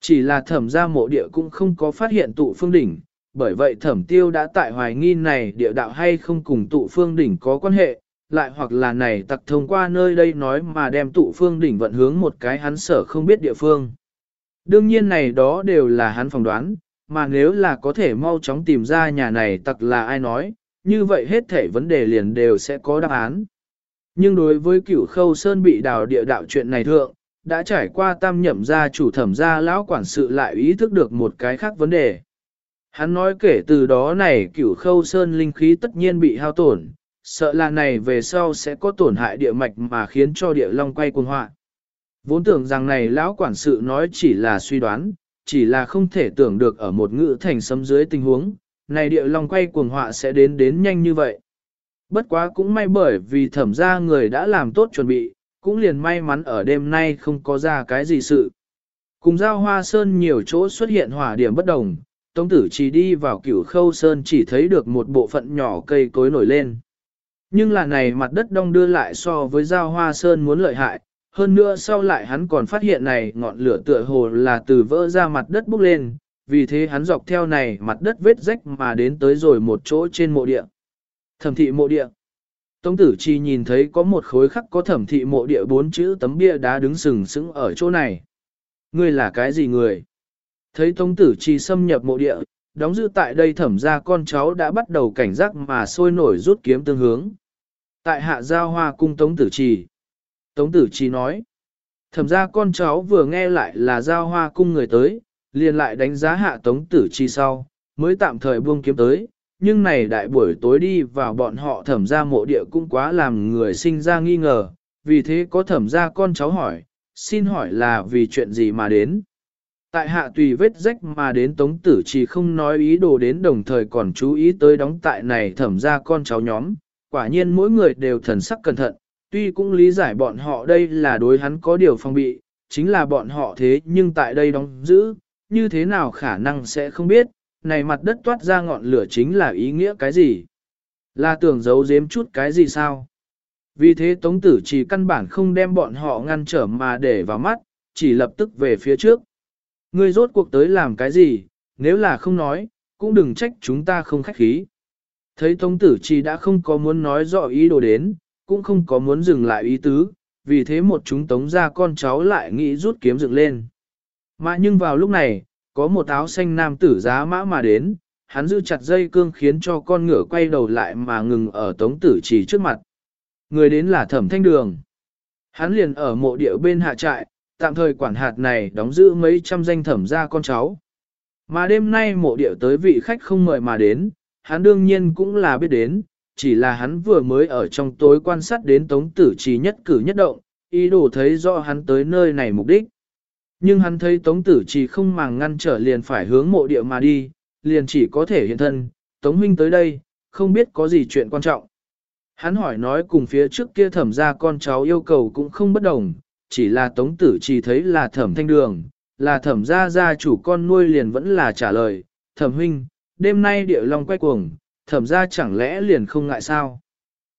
[SPEAKER 1] Chỉ là thẩm gia mộ địa cũng không có phát hiện tụ phương đỉnh, bởi vậy thẩm tiêu đã tại hoài nghi này địa đạo hay không cùng tụ phương đỉnh có quan hệ, lại hoặc là này tặc thông qua nơi đây nói mà đem tụ phương đỉnh vận hướng một cái hắn sở không biết địa phương. Đương nhiên này đó đều là hắn phỏng đoán, mà nếu là có thể mau chóng tìm ra nhà này tặc là ai nói, như vậy hết thể vấn đề liền đều sẽ có đáp án. Nhưng đối với cửu khâu sơn bị đào địa đạo chuyện này thượng, đã trải qua tam nhậm gia chủ thẩm gia lão quản sự lại ý thức được một cái khác vấn đề. Hắn nói kể từ đó này cửu khâu sơn linh khí tất nhiên bị hao tổn, sợ là này về sau sẽ có tổn hại địa mạch mà khiến cho địa long quay cuồng họa. Vốn tưởng rằng này lão quản sự nói chỉ là suy đoán, chỉ là không thể tưởng được ở một ngữ thành sấm dưới tình huống, này địa long quay cuồng họa sẽ đến đến nhanh như vậy. Bất quá cũng may bởi vì thẩm ra người đã làm tốt chuẩn bị, cũng liền may mắn ở đêm nay không có ra cái gì sự. Cùng giao hoa sơn nhiều chỗ xuất hiện hỏa điểm bất đồng, Tống tử chỉ đi vào cửu khâu sơn chỉ thấy được một bộ phận nhỏ cây cối nổi lên. Nhưng là này mặt đất đông đưa lại so với giao hoa sơn muốn lợi hại, hơn nữa sau lại hắn còn phát hiện này ngọn lửa tựa hồ là từ vỡ ra mặt đất bốc lên, vì thế hắn dọc theo này mặt đất vết rách mà đến tới rồi một chỗ trên mộ địa. Thẩm thị mộ địa. Tống tử chi nhìn thấy có một khối khắc có thẩm thị mộ địa bốn chữ tấm bia đá đứng sừng sững ở chỗ này. Ngươi là cái gì người? Thấy tống tử chi xâm nhập mộ địa, đóng giữ tại đây thẩm ra con cháu đã bắt đầu cảnh giác mà sôi nổi rút kiếm tương hướng. Tại hạ giao hoa cung tống tử trì. Tống tử Chi nói. Thẩm ra con cháu vừa nghe lại là giao hoa cung người tới, liền lại đánh giá hạ tống tử Chi sau, mới tạm thời buông kiếm tới. Nhưng này đại buổi tối đi vào bọn họ thẩm ra mộ địa cũng quá làm người sinh ra nghi ngờ, vì thế có thẩm ra con cháu hỏi, xin hỏi là vì chuyện gì mà đến. Tại hạ tùy vết rách mà đến tống tử chỉ không nói ý đồ đến đồng thời còn chú ý tới đóng tại này thẩm ra con cháu nhóm, quả nhiên mỗi người đều thần sắc cẩn thận, tuy cũng lý giải bọn họ đây là đối hắn có điều phong bị, chính là bọn họ thế nhưng tại đây đóng giữ, như thế nào khả năng sẽ không biết, này mặt đất toát ra ngọn lửa chính là ý nghĩa cái gì? Là tưởng giấu giếm chút cái gì sao? Vì thế Tống Tử chỉ căn bản không đem bọn họ ngăn trở mà để vào mắt, chỉ lập tức về phía trước. Ngươi rốt cuộc tới làm cái gì, nếu là không nói, cũng đừng trách chúng ta không khách khí. Thấy Tống Tử Chi đã không có muốn nói rõ ý đồ đến, cũng không có muốn dừng lại ý tứ, vì thế một chúng tống ra con cháu lại nghĩ rút kiếm dựng lên. Mà nhưng vào lúc này, có một áo xanh nam tử giá mã mà đến, hắn giữ chặt dây cương khiến cho con ngựa quay đầu lại mà ngừng ở Tống Tử chỉ trước mặt. Người đến là Thẩm Thanh Đường. Hắn liền ở mộ địa bên hạ trại, tạm thời quản hạt này đóng giữ mấy trăm danh thẩm gia con cháu. Mà đêm nay mộ địa tới vị khách không mời mà đến, hắn đương nhiên cũng là biết đến, chỉ là hắn vừa mới ở trong tối quan sát đến tống tử trì nhất cử nhất động, ý đồ thấy rõ hắn tới nơi này mục đích. Nhưng hắn thấy tống tử trì không màng ngăn trở liền phải hướng mộ địa mà đi, liền chỉ có thể hiện thân, Tống huynh tới đây, không biết có gì chuyện quan trọng. Hắn hỏi nói cùng phía trước kia thẩm ra con cháu yêu cầu cũng không bất đồng, chỉ là tống tử chỉ thấy là thẩm thanh đường, là thẩm gia gia chủ con nuôi liền vẫn là trả lời, thẩm huynh, đêm nay địa long quay cuồng, thẩm gia chẳng lẽ liền không ngại sao?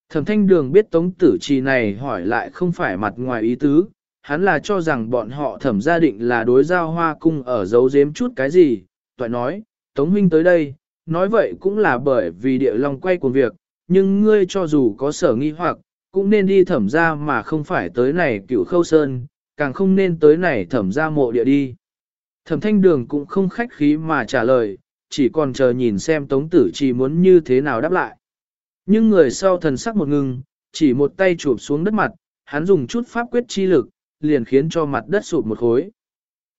[SPEAKER 1] Thẩm thanh đường biết tống tử trì này hỏi lại không phải mặt ngoài ý tứ, hắn là cho rằng bọn họ thẩm gia định là đối giao hoa cung ở giấu giếm chút cái gì, toại nói, tống huynh tới đây, nói vậy cũng là bởi vì địa long quay cuồng việc, nhưng ngươi cho dù có sở nghi hoặc, cũng nên đi thẩm gia mà không phải tới này cựu khâu sơn, càng không nên tới này thẩm gia mộ địa đi. Thẩm thanh đường cũng không khách khí mà trả lời, chỉ còn chờ nhìn xem tống tử chỉ muốn như thế nào đáp lại. Nhưng người sau thần sắc một ngưng, chỉ một tay chụp xuống đất mặt, hắn dùng chút pháp quyết chi lực, liền khiến cho mặt đất sụp một khối.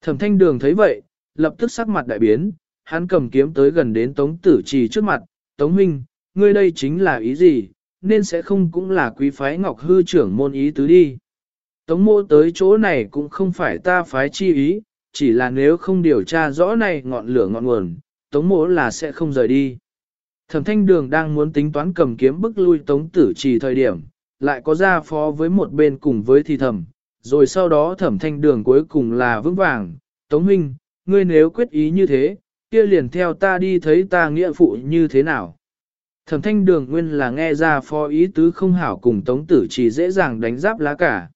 [SPEAKER 1] Thẩm thanh đường thấy vậy, lập tức sắc mặt đại biến, hắn cầm kiếm tới gần đến tống tử Chi trước mặt, tống huynh, ngươi đây chính là ý gì, nên sẽ không cũng là quý phái ngọc hư trưởng môn ý tứ đi. Tống mô tới chỗ này cũng không phải ta phái chi ý, chỉ là nếu không điều tra rõ này ngọn lửa ngọn nguồn, tống Mỗ là sẽ không rời đi. Thẩm thanh đường đang muốn tính toán cầm kiếm bức lui tống tử trì thời điểm, lại có ra phó với một bên cùng với thi thẩm, rồi sau đó thẩm thanh đường cuối cùng là vững vàng, tống huynh, ngươi nếu quyết ý như thế, kia liền theo ta đi thấy ta nghĩa phụ như thế nào. Thẩm thanh đường nguyên là nghe ra phó ý tứ không hảo cùng tống tử chỉ dễ dàng đánh giáp lá cả.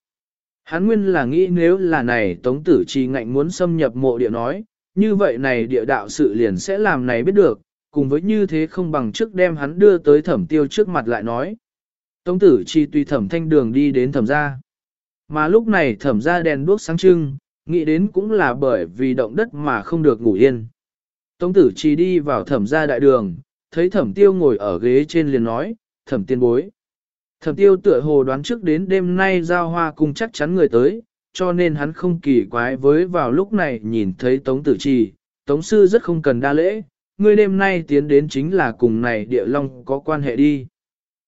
[SPEAKER 1] Hắn nguyên là nghĩ nếu là này tống tử chỉ ngạnh muốn xâm nhập mộ địa nói, như vậy này địa đạo sự liền sẽ làm này biết được, cùng với như thế không bằng trước đem hắn đưa tới thẩm tiêu trước mặt lại nói. Tống tử chi tùy thẩm thanh đường đi đến thẩm gia. Mà lúc này thẩm gia đèn đuốc sáng trưng, nghĩ đến cũng là bởi vì động đất mà không được ngủ yên. Tống tử chi đi vào thẩm gia đại đường, thấy thẩm tiêu ngồi ở ghế trên liền nói, thẩm tiên bối. Thẩm tiêu tựa hồ đoán trước đến đêm nay giao hoa cung chắc chắn người tới, cho nên hắn không kỳ quái với vào lúc này nhìn thấy tống tử trì, tống sư rất không cần đa lễ, người đêm nay tiến đến chính là cùng này địa long có quan hệ đi.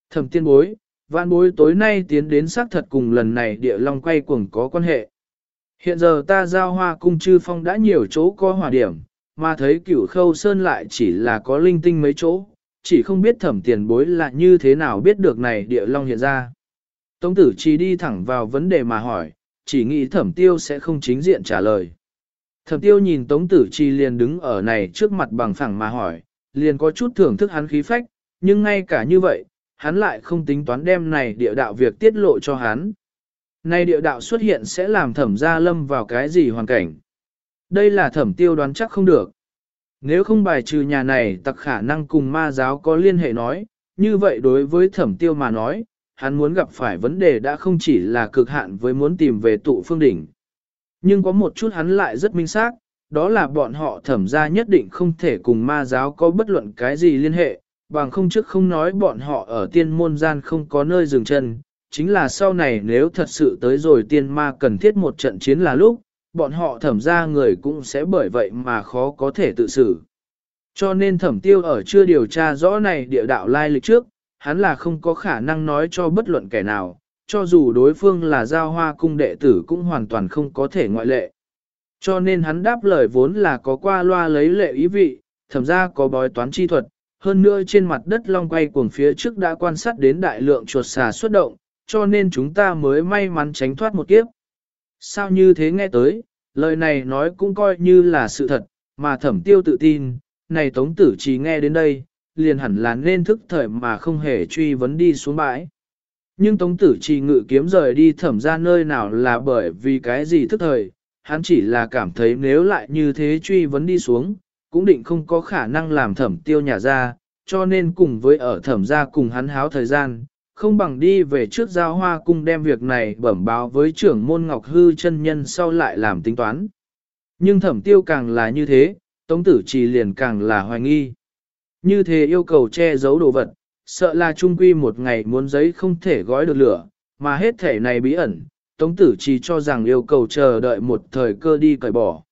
[SPEAKER 1] Thẩm tiên bối, vạn bối tối nay tiến đến xác thật cùng lần này địa long quay cuồng có quan hệ. Hiện giờ ta giao hoa cung chư phong đã nhiều chỗ có hòa điểm, mà thấy cửu khâu sơn lại chỉ là có linh tinh mấy chỗ, chỉ không biết thẩm tiền bối là như thế nào biết được này địa long hiện ra. Tống tử chỉ đi thẳng vào vấn đề mà hỏi, chỉ nghĩ thẩm tiêu sẽ không chính diện trả lời. Thẩm tiêu nhìn tống tử chi liền đứng ở này trước mặt bằng phẳng mà hỏi, liền có chút thưởng thức hắn khí phách, nhưng ngay cả như vậy, hắn lại không tính toán đem này địa đạo việc tiết lộ cho hắn. Này địa đạo xuất hiện sẽ làm thẩm gia lâm vào cái gì hoàn cảnh. Đây là thẩm tiêu đoán chắc không được. Nếu không bài trừ nhà này tặc khả năng cùng ma giáo có liên hệ nói, như vậy đối với thẩm tiêu mà nói, hắn muốn gặp phải vấn đề đã không chỉ là cực hạn với muốn tìm về tụ phương đỉnh. Nhưng có một chút hắn lại rất minh xác, đó là bọn họ thẩm ra nhất định không thể cùng ma giáo có bất luận cái gì liên hệ, bằng không trước không nói bọn họ ở tiên môn gian không có nơi dừng chân, chính là sau này nếu thật sự tới rồi tiên ma cần thiết một trận chiến là lúc, bọn họ thẩm ra người cũng sẽ bởi vậy mà khó có thể tự xử. Cho nên thẩm tiêu ở chưa điều tra rõ này địa đạo lai lịch trước, hắn là không có khả năng nói cho bất luận kẻ nào, cho dù đối phương là giao hoa cung đệ tử cũng hoàn toàn không có thể ngoại lệ. Cho nên hắn đáp lời vốn là có qua loa lấy lệ ý vị, thậm ra có bói toán chi thuật, hơn nữa trên mặt đất long quay cuồng phía trước đã quan sát đến đại lượng chuột xà xuất động, cho nên chúng ta mới may mắn tránh thoát một kiếp. Sao như thế nghe tới, lời này nói cũng coi như là sự thật, mà thẩm tiêu tự tin, này tống tử chỉ nghe đến đây, liền hẳn là nên thức thời mà không hề truy vấn đi xuống bãi. Nhưng tống tử trì ngự kiếm rời đi thẩm ra nơi nào là bởi vì cái gì thức thời, hắn chỉ là cảm thấy nếu lại như thế truy vấn đi xuống, cũng định không có khả năng làm thẩm tiêu nhà ra, cho nên cùng với ở thẩm ra cùng hắn háo thời gian, không bằng đi về trước giao hoa cung đem việc này bẩm báo với trưởng môn Ngọc Hư chân nhân sau lại làm tính toán. Nhưng thẩm tiêu càng là như thế, tống tử trì liền càng là hoài nghi. Như thế yêu cầu che giấu đồ vật, sợ là trung quy một ngày muốn giấy không thể gói được lửa, mà hết thể này bí ẩn, tống tử chỉ cho rằng yêu cầu chờ đợi một thời cơ đi cởi bỏ.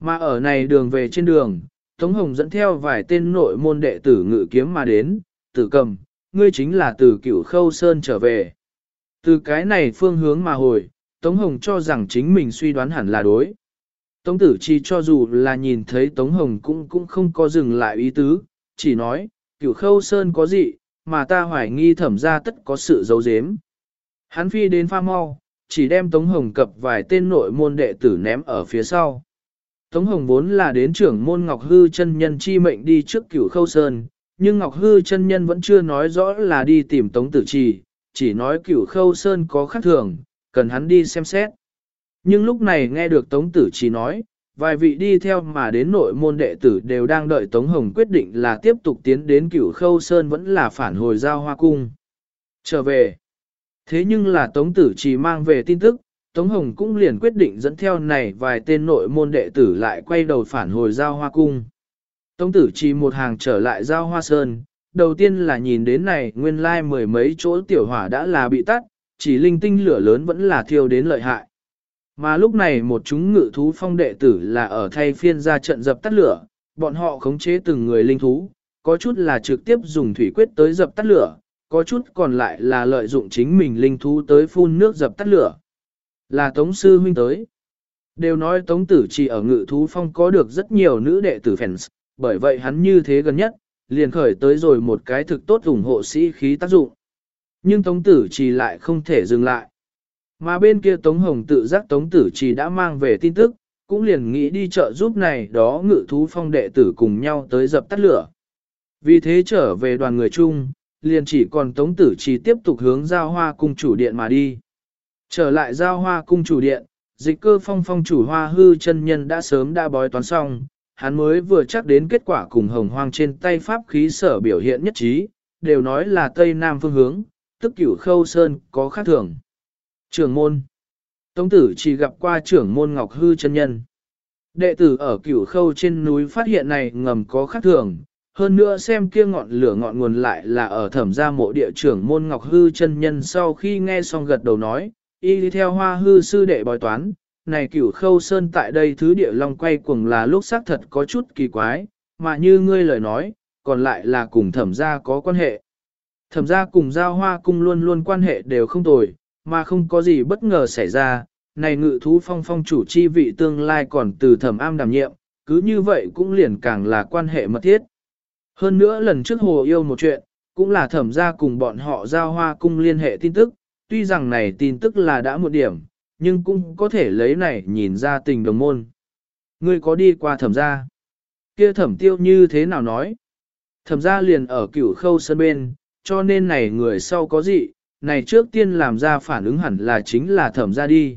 [SPEAKER 1] Mà ở này đường về trên đường, Tống Hồng dẫn theo vài tên nội môn đệ tử ngự kiếm mà đến, tử cầm, ngươi chính là từ cửu khâu sơn trở về. Từ cái này phương hướng mà hồi, Tống Hồng cho rằng chính mình suy đoán hẳn là đối. Tống tử chi cho dù là nhìn thấy Tống Hồng cũng cũng không có dừng lại ý tứ, chỉ nói, cửu khâu sơn có gì, mà ta hoài nghi thẩm ra tất có sự giấu giếm. Hắn phi đến pha mau, chỉ đem Tống Hồng cập vài tên nội môn đệ tử ném ở phía sau. Tống Hồng vốn là đến trưởng môn Ngọc Hư chân nhân chi mệnh đi trước cửu khâu sơn, nhưng Ngọc Hư chân nhân vẫn chưa nói rõ là đi tìm Tống Tử Trì, chỉ nói cửu khâu sơn có khác thường, cần hắn đi xem xét. Nhưng lúc này nghe được Tống Tử Trì nói, vài vị đi theo mà đến nội môn đệ tử đều đang đợi Tống Hồng quyết định là tiếp tục tiến đến cửu khâu sơn vẫn là phản hồi giao hoa cung. Trở về. Thế nhưng là Tống Tử Trì mang về tin tức, Tống Hồng cũng liền quyết định dẫn theo này vài tên nội môn đệ tử lại quay đầu phản hồi giao hoa cung. Tống Tử Trì một hàng trở lại giao hoa sơn, đầu tiên là nhìn đến này nguyên lai mười mấy chỗ tiểu hỏa đã là bị tắt, chỉ linh tinh lửa lớn vẫn là thiêu đến lợi hại. Mà lúc này một chúng ngự thú phong đệ tử là ở thay phiên ra trận dập tắt lửa, bọn họ khống chế từng người linh thú, có chút là trực tiếp dùng thủy quyết tới dập tắt lửa, có chút còn lại là lợi dụng chính mình linh thú tới phun nước dập tắt lửa. Là Tống Sư Huynh tới. Đều nói Tống Tử chỉ ở ngự thú phong có được rất nhiều nữ đệ tử fans, bởi vậy hắn như thế gần nhất, liền khởi tới rồi một cái thực tốt ủng hộ sĩ khí tác dụng. Nhưng Tống Tử chỉ lại không thể dừng lại. Mà bên kia Tống Hồng tự giác Tống Tử chỉ đã mang về tin tức, cũng liền nghĩ đi chợ giúp này đó ngự thú phong đệ tử cùng nhau tới dập tắt lửa. Vì thế trở về đoàn người chung, liền chỉ còn Tống Tử chỉ tiếp tục hướng giao hoa cung chủ điện mà đi. Trở lại giao hoa cung chủ điện, dịch cơ phong phong chủ hoa hư chân nhân đã sớm đã bói toán xong, hắn mới vừa chắc đến kết quả cùng hồng hoang trên tay pháp khí sở biểu hiện nhất trí, đều nói là tây nam phương hướng, tức cửu khâu sơn có khác thường. Trưởng môn Tống tử chỉ gặp qua trưởng môn Ngọc Hư chân nhân. Đệ tử ở cửu khâu trên núi phát hiện này ngầm có khác thường, hơn nữa xem kia ngọn lửa ngọn nguồn lại là ở thẩm gia mộ địa trưởng môn Ngọc Hư chân nhân sau khi nghe xong gật đầu nói, y đi theo hoa hư sư đệ bói toán, này cửu khâu sơn tại đây thứ địa long quay cuồng là lúc xác thật có chút kỳ quái, mà như ngươi lời nói, còn lại là cùng thẩm gia có quan hệ. Thẩm gia cùng giao hoa cung luôn luôn quan hệ đều không tồi, mà không có gì bất ngờ xảy ra, này ngự thú phong phong chủ chi vị tương lai còn từ thẩm am đảm nhiệm, cứ như vậy cũng liền càng là quan hệ mật thiết. Hơn nữa lần trước hồ yêu một chuyện, cũng là thẩm gia cùng bọn họ giao hoa cung liên hệ tin tức, tuy rằng này tin tức là đã một điểm, nhưng cũng có thể lấy này nhìn ra tình đồng môn. Ngươi có đi qua thẩm gia? Kia thẩm tiêu như thế nào nói? Thẩm gia liền ở cửu khâu sân bên, cho nên này người sau có gì, này trước tiên làm ra phản ứng hẳn là chính là thẩm gia đi.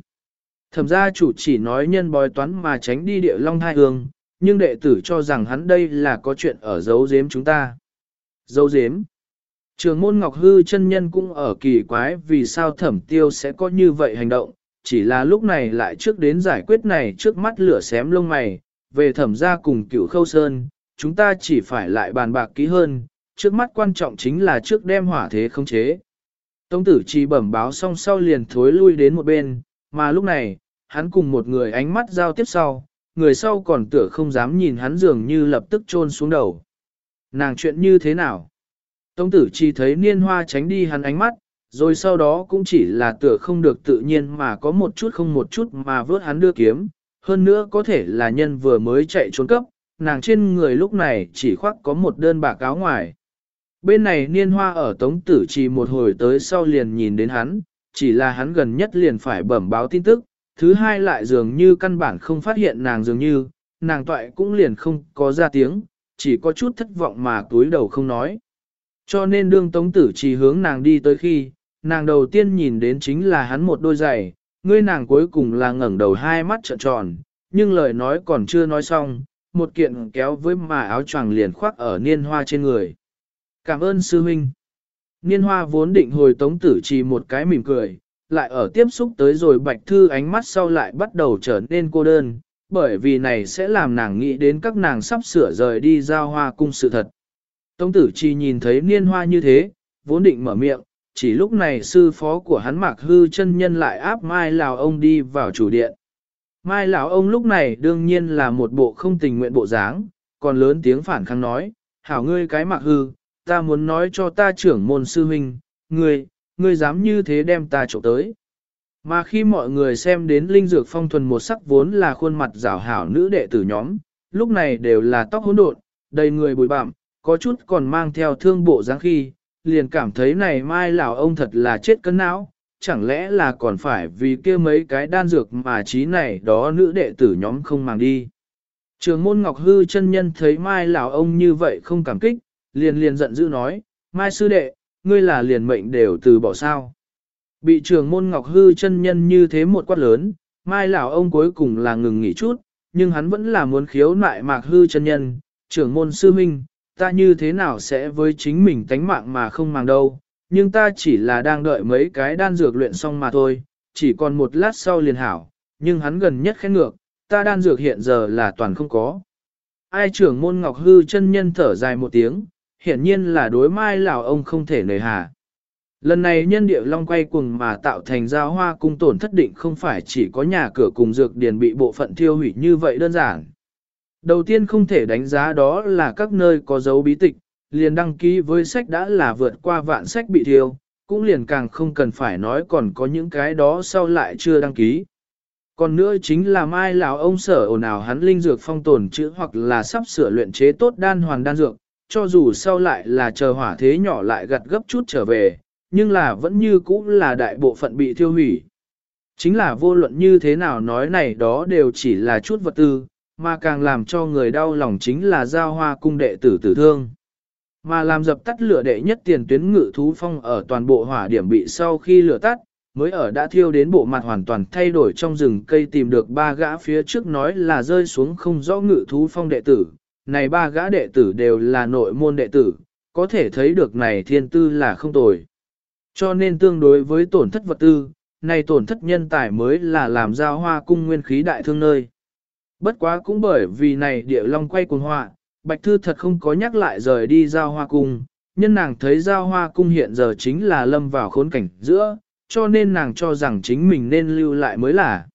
[SPEAKER 1] Thẩm gia chủ chỉ nói nhân bói toán mà tránh đi địa long hai hương, nhưng đệ tử cho rằng hắn đây là có chuyện ở giấu giếm chúng ta. Giấu giếm. Trường môn Ngọc Hư chân nhân cũng ở kỳ quái vì sao thẩm tiêu sẽ có như vậy hành động, chỉ là lúc này lại trước đến giải quyết này trước mắt lửa xém lông mày, về thẩm gia cùng cửu khâu sơn, chúng ta chỉ phải lại bàn bạc kỹ hơn, trước mắt quan trọng chính là trước đem hỏa thế không chế. Tống tử chỉ bẩm báo xong sau liền thối lui đến một bên, mà lúc này, hắn cùng một người ánh mắt giao tiếp sau, người sau còn tựa không dám nhìn hắn dường như lập tức trôn xuống đầu. Nàng chuyện như thế nào? Tống tử chỉ thấy niên hoa tránh đi hắn ánh mắt, rồi sau đó cũng chỉ là tựa không được tự nhiên mà có một chút không một chút mà vớt hắn đưa kiếm, hơn nữa có thể là nhân vừa mới chạy trốn cấp, nàng trên người lúc này chỉ khoác có một đơn bạc áo ngoài. Bên này niên hoa ở tống tử chỉ một hồi tới sau liền nhìn đến hắn, chỉ là hắn gần nhất liền phải bẩm báo tin tức, thứ hai lại dường như căn bản không phát hiện nàng dường như, nàng toại cũng liền không có ra tiếng, chỉ có chút thất vọng mà túi đầu không nói. Cho nên đương tống tử chỉ hướng nàng đi tới khi, nàng đầu tiên nhìn đến chính là hắn một đôi giày, ngươi nàng cuối cùng là ngẩng đầu hai mắt trợn tròn, nhưng lời nói còn chưa nói xong, một kiện kéo với mà áo choàng liền khoác ở niên hoa trên người. Cảm ơn sư huynh. Niên hoa vốn định hồi tống tử chỉ một cái mỉm cười, lại ở tiếp xúc tới rồi bạch thư ánh mắt sau lại bắt đầu trở nên cô đơn, bởi vì này sẽ làm nàng nghĩ đến các nàng sắp sửa rời đi giao hoa cung sự thật. Tống tử chỉ nhìn thấy niên hoa như thế, vốn định mở miệng, chỉ lúc này sư phó của hắn mạc hư chân nhân lại áp mai lào ông đi vào chủ điện. Mai lão ông lúc này đương nhiên là một bộ không tình nguyện bộ dáng, còn lớn tiếng phản kháng nói, hảo ngươi cái mạc hư, ta muốn nói cho ta trưởng môn sư huynh, ngươi, ngươi dám như thế đem ta trộm tới. Mà khi mọi người xem đến linh dược phong thuần một sắc vốn là khuôn mặt rảo hảo nữ đệ tử nhóm, lúc này đều là tóc hỗn độn, đầy người bụi bặm, có chút còn mang theo thương bộ dáng khi, liền cảm thấy này mai lão ông thật là chết cân não, chẳng lẽ là còn phải vì kia mấy cái đan dược mà trí này đó nữ đệ tử nhóm không màng đi. Trường môn Ngọc Hư chân nhân thấy mai lão ông như vậy không cảm kích, liền liền giận dữ nói, mai sư đệ, ngươi là liền mệnh đều từ bỏ sao. Bị trường môn Ngọc Hư chân nhân như thế một quát lớn, mai lão ông cuối cùng là ngừng nghỉ chút, nhưng hắn vẫn là muốn khiếu nại mạc hư chân nhân, trưởng môn sư minh, ta như thế nào sẽ với chính mình tánh mạng mà không màng đâu, nhưng ta chỉ là đang đợi mấy cái đan dược luyện xong mà thôi, chỉ còn một lát sau liền hảo, nhưng hắn gần nhất khen ngược, ta đan dược hiện giờ là toàn không có. Ai trưởng môn ngọc hư chân nhân thở dài một tiếng, hiển nhiên là đối mai lão ông không thể nề hà. Lần này nhân địa long quay cuồng mà tạo thành giao hoa cung tổn thất định không phải chỉ có nhà cửa cùng dược điền bị bộ phận thiêu hủy như vậy đơn giản. Đầu tiên không thể đánh giá đó là các nơi có dấu bí tịch, liền đăng ký với sách đã là vượt qua vạn sách bị thiêu, cũng liền càng không cần phải nói còn có những cái đó sau lại chưa đăng ký. Còn nữa chính là mai lão ông sở ồn ào hắn linh dược phong tồn chữ hoặc là sắp sửa luyện chế tốt đan hoàn đan dược, cho dù sau lại là chờ hỏa thế nhỏ lại gặt gấp chút trở về, nhưng là vẫn như cũ là đại bộ phận bị thiêu hủy. Chính là vô luận như thế nào nói này đó đều chỉ là chút vật tư, mà càng làm cho người đau lòng chính là giao hoa cung đệ tử tử thương. Mà làm dập tắt lửa đệ nhất tiền tuyến ngự thú phong ở toàn bộ hỏa điểm bị sau khi lửa tắt, mới ở đã thiêu đến bộ mặt hoàn toàn thay đổi trong rừng cây tìm được ba gã phía trước nói là rơi xuống không rõ ngự thú phong đệ tử. Này ba gã đệ tử đều là nội môn đệ tử, có thể thấy được này thiên tư là không tồi. Cho nên tương đối với tổn thất vật tư, này tổn thất nhân tài mới là làm giao hoa cung nguyên khí đại thương nơi. Bất quá cũng bởi vì này địa long quay cuồng họa, Bạch Thư thật không có nhắc lại rời đi giao hoa cung, nhân nàng thấy giao hoa cung hiện giờ chính là lâm vào khốn cảnh giữa, cho nên nàng cho rằng chính mình nên lưu lại mới là.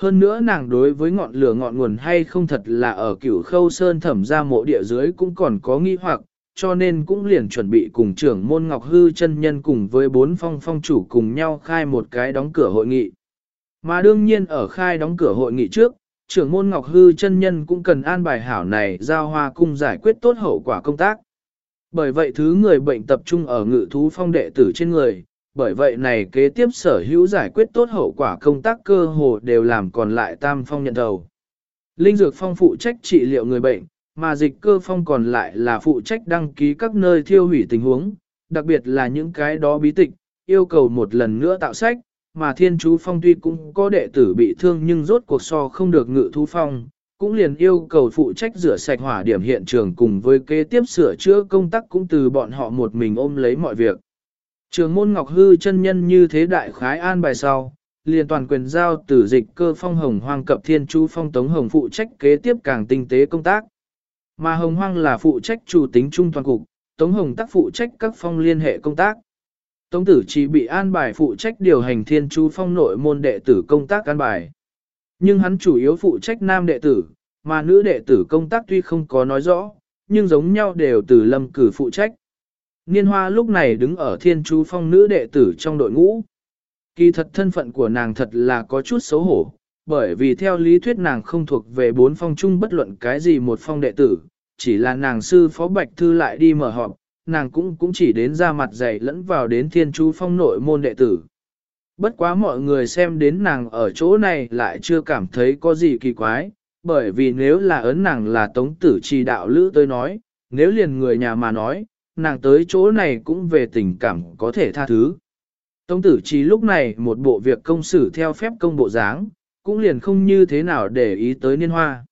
[SPEAKER 1] Hơn nữa nàng đối với ngọn lửa ngọn nguồn hay không thật là ở cửu khâu sơn thẩm ra mộ địa dưới cũng còn có nghi hoặc, cho nên cũng liền chuẩn bị cùng trưởng môn Ngọc Hư chân nhân cùng với bốn phong phong chủ cùng nhau khai một cái đóng cửa hội nghị. Mà đương nhiên ở khai đóng cửa hội nghị trước, trưởng môn Ngọc Hư chân nhân cũng cần an bài hảo này giao hoa cung giải quyết tốt hậu quả công tác. Bởi vậy thứ người bệnh tập trung ở ngự thú phong đệ tử trên người, bởi vậy này kế tiếp sở hữu giải quyết tốt hậu quả công tác cơ hồ đều làm còn lại tam phong nhận đầu. Linh dược phong phụ trách trị liệu người bệnh, mà dịch cơ phong còn lại là phụ trách đăng ký các nơi thiêu hủy tình huống, đặc biệt là những cái đó bí tịch, yêu cầu một lần nữa tạo sách, mà thiên chú phong tuy cũng có đệ tử bị thương nhưng rốt cuộc so không được ngự thú phong, cũng liền yêu cầu phụ trách rửa sạch hỏa điểm hiện trường cùng với kế tiếp sửa chữa công tác cũng từ bọn họ một mình ôm lấy mọi việc. Trường môn Ngọc Hư chân nhân như thế đại khái an bài sau, liền toàn quyền giao tử dịch cơ phong hồng hoang cập thiên chú phong tống hồng phụ trách kế tiếp càng tinh tế công tác. Mà hồng hoang là phụ trách chủ tính trung toàn cục, tống hồng tác phụ trách các phong liên hệ công tác. Tống tử chỉ bị an bài phụ trách điều hành thiên chú phong nội môn đệ tử công tác an bài. Nhưng hắn chủ yếu phụ trách nam đệ tử, mà nữ đệ tử công tác tuy không có nói rõ, nhưng giống nhau đều từ lâm cử phụ trách. Niên hoa lúc này đứng ở thiên chú phong nữ đệ tử trong đội ngũ. Kỳ thật thân phận của nàng thật là có chút xấu hổ, bởi vì theo lý thuyết nàng không thuộc về bốn phong chung bất luận cái gì một phong đệ tử, chỉ là nàng sư phó bạch thư lại đi mở họp, nàng cũng cũng chỉ đến ra mặt dày lẫn vào đến thiên chú phong nội môn đệ tử. Bất quá mọi người xem đến nàng ở chỗ này lại chưa cảm thấy có gì kỳ quái, bởi vì nếu là ấn nàng là tống tử trì đạo lữ tôi nói, nếu liền người nhà mà nói, nàng tới chỗ này cũng về tình cảm có thể tha thứ. Tống tử trì lúc này một bộ việc công xử theo phép công bộ dáng, cũng liền không như thế nào để ý tới niên hoa.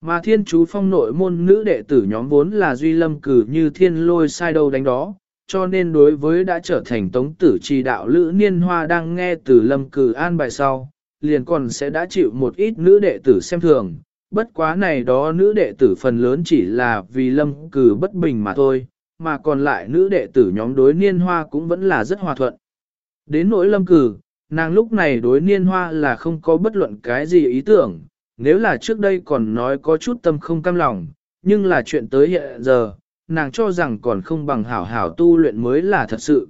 [SPEAKER 1] Mà thiên chú phong nội môn nữ đệ tử nhóm vốn là duy lâm cử như thiên lôi sai đâu đánh đó, cho nên đối với đã trở thành tống tử trì đạo lữ niên hoa đang nghe từ lâm cử an bài sau, liền còn sẽ đã chịu một ít nữ đệ tử xem thường, bất quá này đó nữ đệ tử phần lớn chỉ là vì lâm cử bất bình mà thôi, mà còn lại nữ đệ tử nhóm đối niên hoa cũng vẫn là rất hòa thuận. Đến nỗi lâm cử, nàng lúc này đối niên hoa là không có bất luận cái gì ý tưởng, nếu là trước đây còn nói có chút tâm không cam lòng, nhưng là chuyện tới hiện giờ, nàng cho rằng còn không bằng hảo hảo tu luyện mới là thật sự.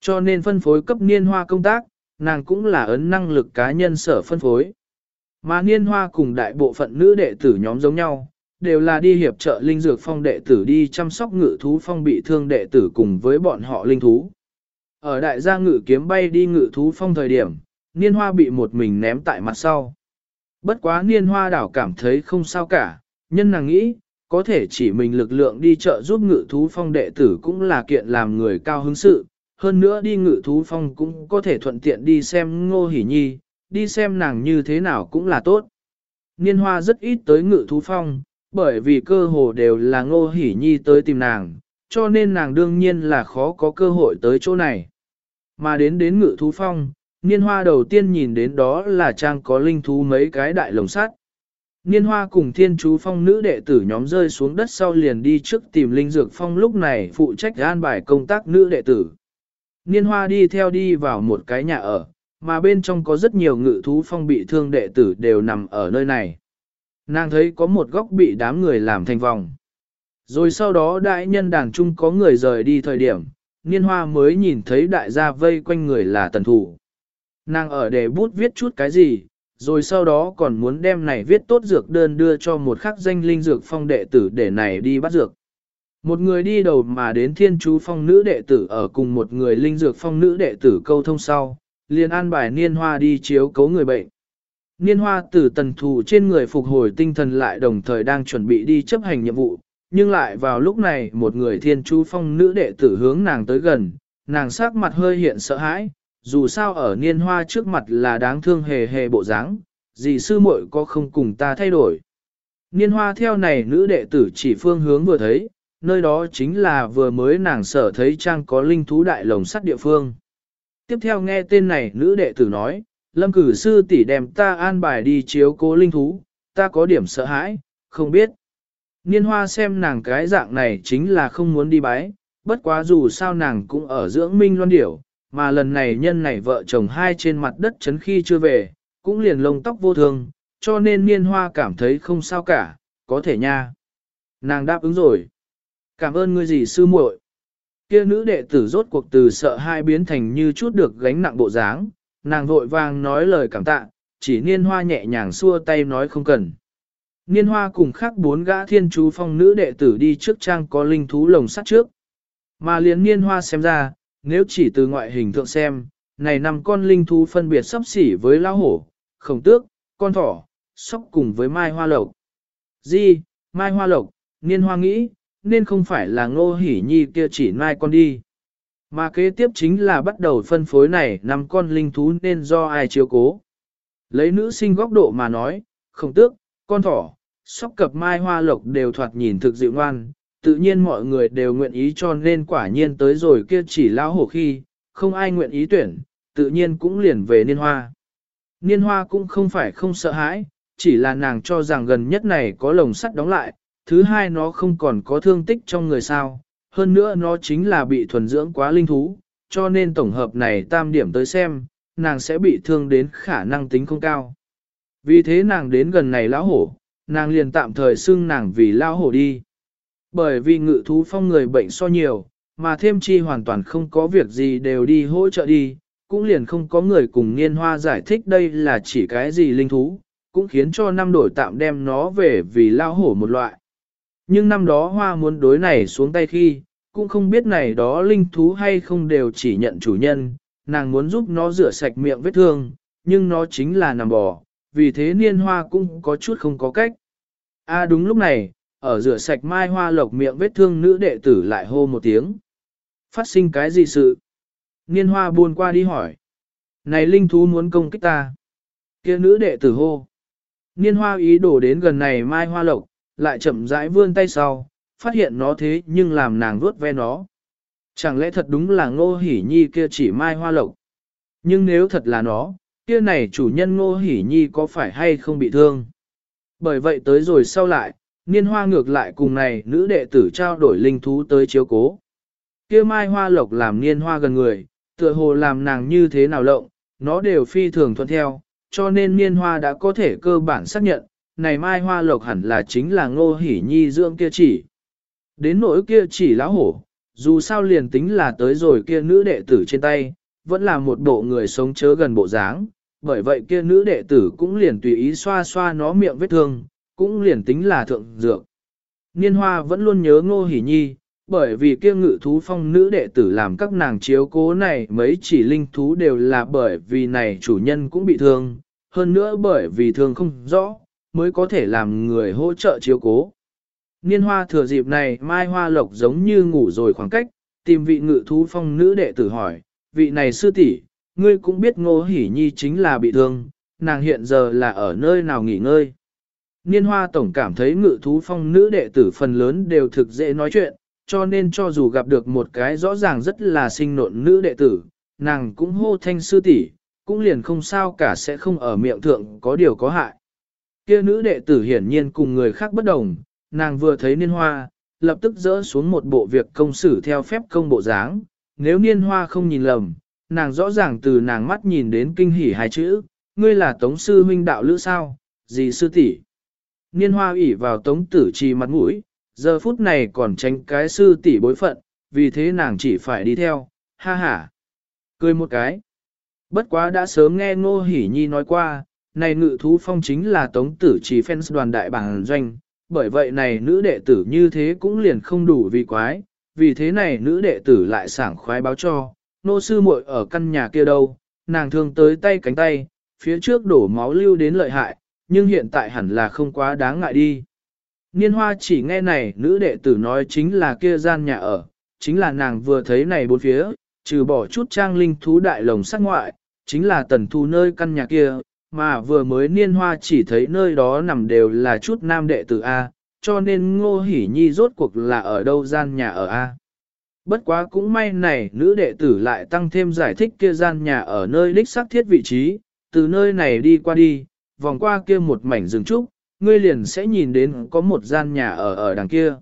[SPEAKER 1] Cho nên phân phối cấp niên hoa công tác, nàng cũng là ấn năng lực cá nhân sở phân phối. Mà niên hoa cùng đại bộ phận nữ đệ tử nhóm giống nhau, đều là đi hiệp trợ linh dược phong đệ tử đi chăm sóc ngự thú phong bị thương đệ tử cùng với bọn họ linh thú. Ở đại gia ngự kiếm bay đi ngự thú phong thời điểm, niên hoa bị một mình ném tại mặt sau. Bất quá niên hoa đảo cảm thấy không sao cả, nhân nàng nghĩ, có thể chỉ mình lực lượng đi chợ giúp ngự thú phong đệ tử cũng là kiện làm người cao hứng sự, hơn nữa đi ngự thú phong cũng có thể thuận tiện đi xem ngô hỉ nhi, đi xem nàng như thế nào cũng là tốt. Niên hoa rất ít tới ngự thú phong, bởi vì cơ hồ đều là ngô hỉ nhi tới tìm nàng, cho nên nàng đương nhiên là khó có cơ hội tới chỗ này. Mà đến đến ngự thú phong, niên hoa đầu tiên nhìn đến đó là trang có linh thú mấy cái đại lồng sắt. Niên hoa cùng thiên chú phong nữ đệ tử nhóm rơi xuống đất sau liền đi trước tìm linh dược phong lúc này phụ trách an bài công tác nữ đệ tử. Niên hoa đi theo đi vào một cái nhà ở, mà bên trong có rất nhiều ngự thú phong bị thương đệ tử đều nằm ở nơi này. Nàng thấy có một góc bị đám người làm thành vòng. Rồi sau đó đại nhân đàn trung có người rời đi thời điểm, niên hoa mới nhìn thấy đại gia vây quanh người là tần thủ. Nàng ở để bút viết chút cái gì, rồi sau đó còn muốn đem này viết tốt dược đơn đưa cho một khắc danh linh dược phong đệ tử để này đi bắt dược. Một người đi đầu mà đến thiên chú phong nữ đệ tử ở cùng một người linh dược phong nữ đệ tử câu thông sau, liền an bài niên hoa đi chiếu cấu người bệnh. Niên hoa từ tần thù trên người phục hồi tinh thần lại đồng thời đang chuẩn bị đi chấp hành nhiệm vụ, nhưng lại vào lúc này một người thiên chú phong nữ đệ tử hướng nàng tới gần, nàng sắc mặt hơi hiện sợ hãi, dù sao ở niên hoa trước mặt là đáng thương hề hề bộ dáng, gì sư muội có không cùng ta thay đổi. Niên hoa theo này nữ đệ tử chỉ phương hướng vừa thấy, nơi đó chính là vừa mới nàng sở thấy trang có linh thú đại lồng sắt địa phương. Tiếp theo nghe tên này nữ đệ tử nói, lâm cử sư tỷ đem ta an bài đi chiếu cố linh thú, ta có điểm sợ hãi, không biết. Niên hoa xem nàng cái dạng này chính là không muốn đi bái, bất quá dù sao nàng cũng ở dưỡng minh loan điểu, mà lần này nhân này vợ chồng hai trên mặt đất chấn khi chưa về, cũng liền lông tóc vô thường, cho nên niên hoa cảm thấy không sao cả, có thể nha. Nàng đáp ứng rồi. Cảm ơn ngươi gì sư muội. Kia nữ đệ tử rốt cuộc từ sợ hai biến thành như chút được gánh nặng bộ dáng, nàng vội vàng nói lời cảm tạ, chỉ niên hoa nhẹ nhàng xua tay nói không cần. Niên hoa cùng khác bốn gã thiên chú phong nữ đệ tử đi trước trang có linh thú lồng sắt trước. Mà liền niên hoa xem ra, nếu chỉ từ ngoại hình thượng xem, này năm con linh thú phân biệt sắp xỉ với lao hổ, khổng tước, con thỏ, sóc cùng với mai hoa lộc. Di, mai hoa lộc, niên hoa nghĩ, nên không phải là ngô hỉ nhi kia chỉ mai con đi. Mà kế tiếp chính là bắt đầu phân phối này năm con linh thú nên do ai chiếu cố. Lấy nữ sinh góc độ mà nói, không tước, con thỏ, sóc cập mai hoa lộc đều thoạt nhìn thực dịu ngoan, tự nhiên mọi người đều nguyện ý cho nên quả nhiên tới rồi kia chỉ lao hổ khi, không ai nguyện ý tuyển, tự nhiên cũng liền về niên hoa. Niên hoa cũng không phải không sợ hãi, chỉ là nàng cho rằng gần nhất này có lồng sắt đóng lại, thứ hai nó không còn có thương tích trong người sao, hơn nữa nó chính là bị thuần dưỡng quá linh thú, cho nên tổng hợp này tam điểm tới xem, nàng sẽ bị thương đến khả năng tính không cao. Vì thế nàng đến gần này lão hổ, nàng liền tạm thời xưng nàng vì lão hổ đi. Bởi vì ngự thú phong người bệnh so nhiều, mà thêm chi hoàn toàn không có việc gì đều đi hỗ trợ đi, cũng liền không có người cùng niên hoa giải thích đây là chỉ cái gì linh thú, cũng khiến cho năm đổi tạm đem nó về vì lao hổ một loại. Nhưng năm đó hoa muốn đối này xuống tay khi, cũng không biết này đó linh thú hay không đều chỉ nhận chủ nhân, nàng muốn giúp nó rửa sạch miệng vết thương, nhưng nó chính là nằm bò, vì thế niên hoa cũng có chút không có cách. A à đúng lúc này, ở rửa sạch mai hoa lộc miệng vết thương nữ đệ tử lại hô một tiếng. Phát sinh cái gì sự? Niên hoa buồn qua đi hỏi. Này linh thú muốn công kích ta. kia nữ đệ tử hô. Niên hoa ý đổ đến gần này mai hoa lộc, lại chậm rãi vươn tay sau, phát hiện nó thế nhưng làm nàng vuốt ve nó. Chẳng lẽ thật đúng là ngô hỉ nhi kia chỉ mai hoa lộc. Nhưng nếu thật là nó, kia này chủ nhân ngô hỉ nhi có phải hay không bị thương? Bởi vậy tới rồi sau lại, niên hoa ngược lại cùng này nữ đệ tử trao đổi linh thú tới chiếu cố. Kia mai hoa lộc làm niên hoa gần người, tựa hồ làm nàng như thế nào lộng, nó đều phi thường thuận theo, cho nên niên hoa đã có thể cơ bản xác nhận, này mai hoa lộc hẳn là chính là ngô hỉ nhi dưỡng kia chỉ. Đến nỗi kia chỉ lão hổ, dù sao liền tính là tới rồi kia nữ đệ tử trên tay, vẫn là một bộ người sống chớ gần bộ dáng, bởi vậy kia nữ đệ tử cũng liền tùy ý xoa xoa nó miệng vết thương, cũng liền tính là thượng dược. Niên hoa vẫn luôn nhớ ngô hỉ nhi, bởi vì kia ngự thú phong nữ đệ tử làm các nàng chiếu cố này mấy chỉ linh thú đều là bởi vì này chủ nhân cũng bị thương, hơn nữa bởi vì thương không rõ, mới có thể làm người hỗ trợ chiếu cố. Niên hoa thừa dịp này mai hoa lộc giống như ngủ rồi khoảng cách, tìm vị ngự thú phong nữ đệ tử hỏi, vị này sư tỷ, ngươi cũng biết ngô hỉ nhi chính là bị thương, nàng hiện giờ là ở nơi nào nghỉ ngơi. Niên hoa tổng cảm thấy ngự thú phong nữ đệ tử phần lớn đều thực dễ nói chuyện, cho nên cho dù gặp được một cái rõ ràng rất là sinh nộn nữ đệ tử, nàng cũng hô thanh sư tỷ, cũng liền không sao cả sẽ không ở miệng thượng có điều có hại. Kia nữ đệ tử hiển nhiên cùng người khác bất đồng, nàng vừa thấy niên hoa, lập tức dỡ xuống một bộ việc công xử theo phép công bộ dáng, nếu niên hoa không nhìn lầm, nàng rõ ràng từ nàng mắt nhìn đến kinh hỉ hai chữ, ngươi là tống sư huynh đạo lữ sao, gì sư tỷ Niên hoa ủy vào tống tử trì mặt mũi, giờ phút này còn tránh cái sư tỷ bối phận, vì thế nàng chỉ phải đi theo, ha ha. Cười một cái. Bất quá đã sớm nghe Ngô Hỷ Nhi nói qua, này ngự thú phong chính là tống tử trì fans đoàn đại bảng doanh, bởi vậy này nữ đệ tử như thế cũng liền không đủ vì quái, vì thế này nữ đệ tử lại sảng khoái báo cho, nô sư muội ở căn nhà kia đâu, nàng thường tới tay cánh tay, phía trước đổ máu lưu đến lợi hại, nhưng hiện tại hẳn là không quá đáng ngại đi. Niên hoa chỉ nghe này nữ đệ tử nói chính là kia gian nhà ở, chính là nàng vừa thấy này bốn phía, trừ bỏ chút trang linh thú đại lồng sắc ngoại, chính là tần thu nơi căn nhà kia, mà vừa mới niên hoa chỉ thấy nơi đó nằm đều là chút nam đệ tử A, cho nên ngô hỉ nhi rốt cuộc là ở đâu gian nhà ở A. Bất quá cũng may này nữ đệ tử lại tăng thêm giải thích kia gian nhà ở nơi đích xác thiết vị trí, từ nơi này đi qua đi, vòng qua kia một mảnh rừng trúc, ngươi liền sẽ nhìn đến có một gian nhà ở ở đằng kia.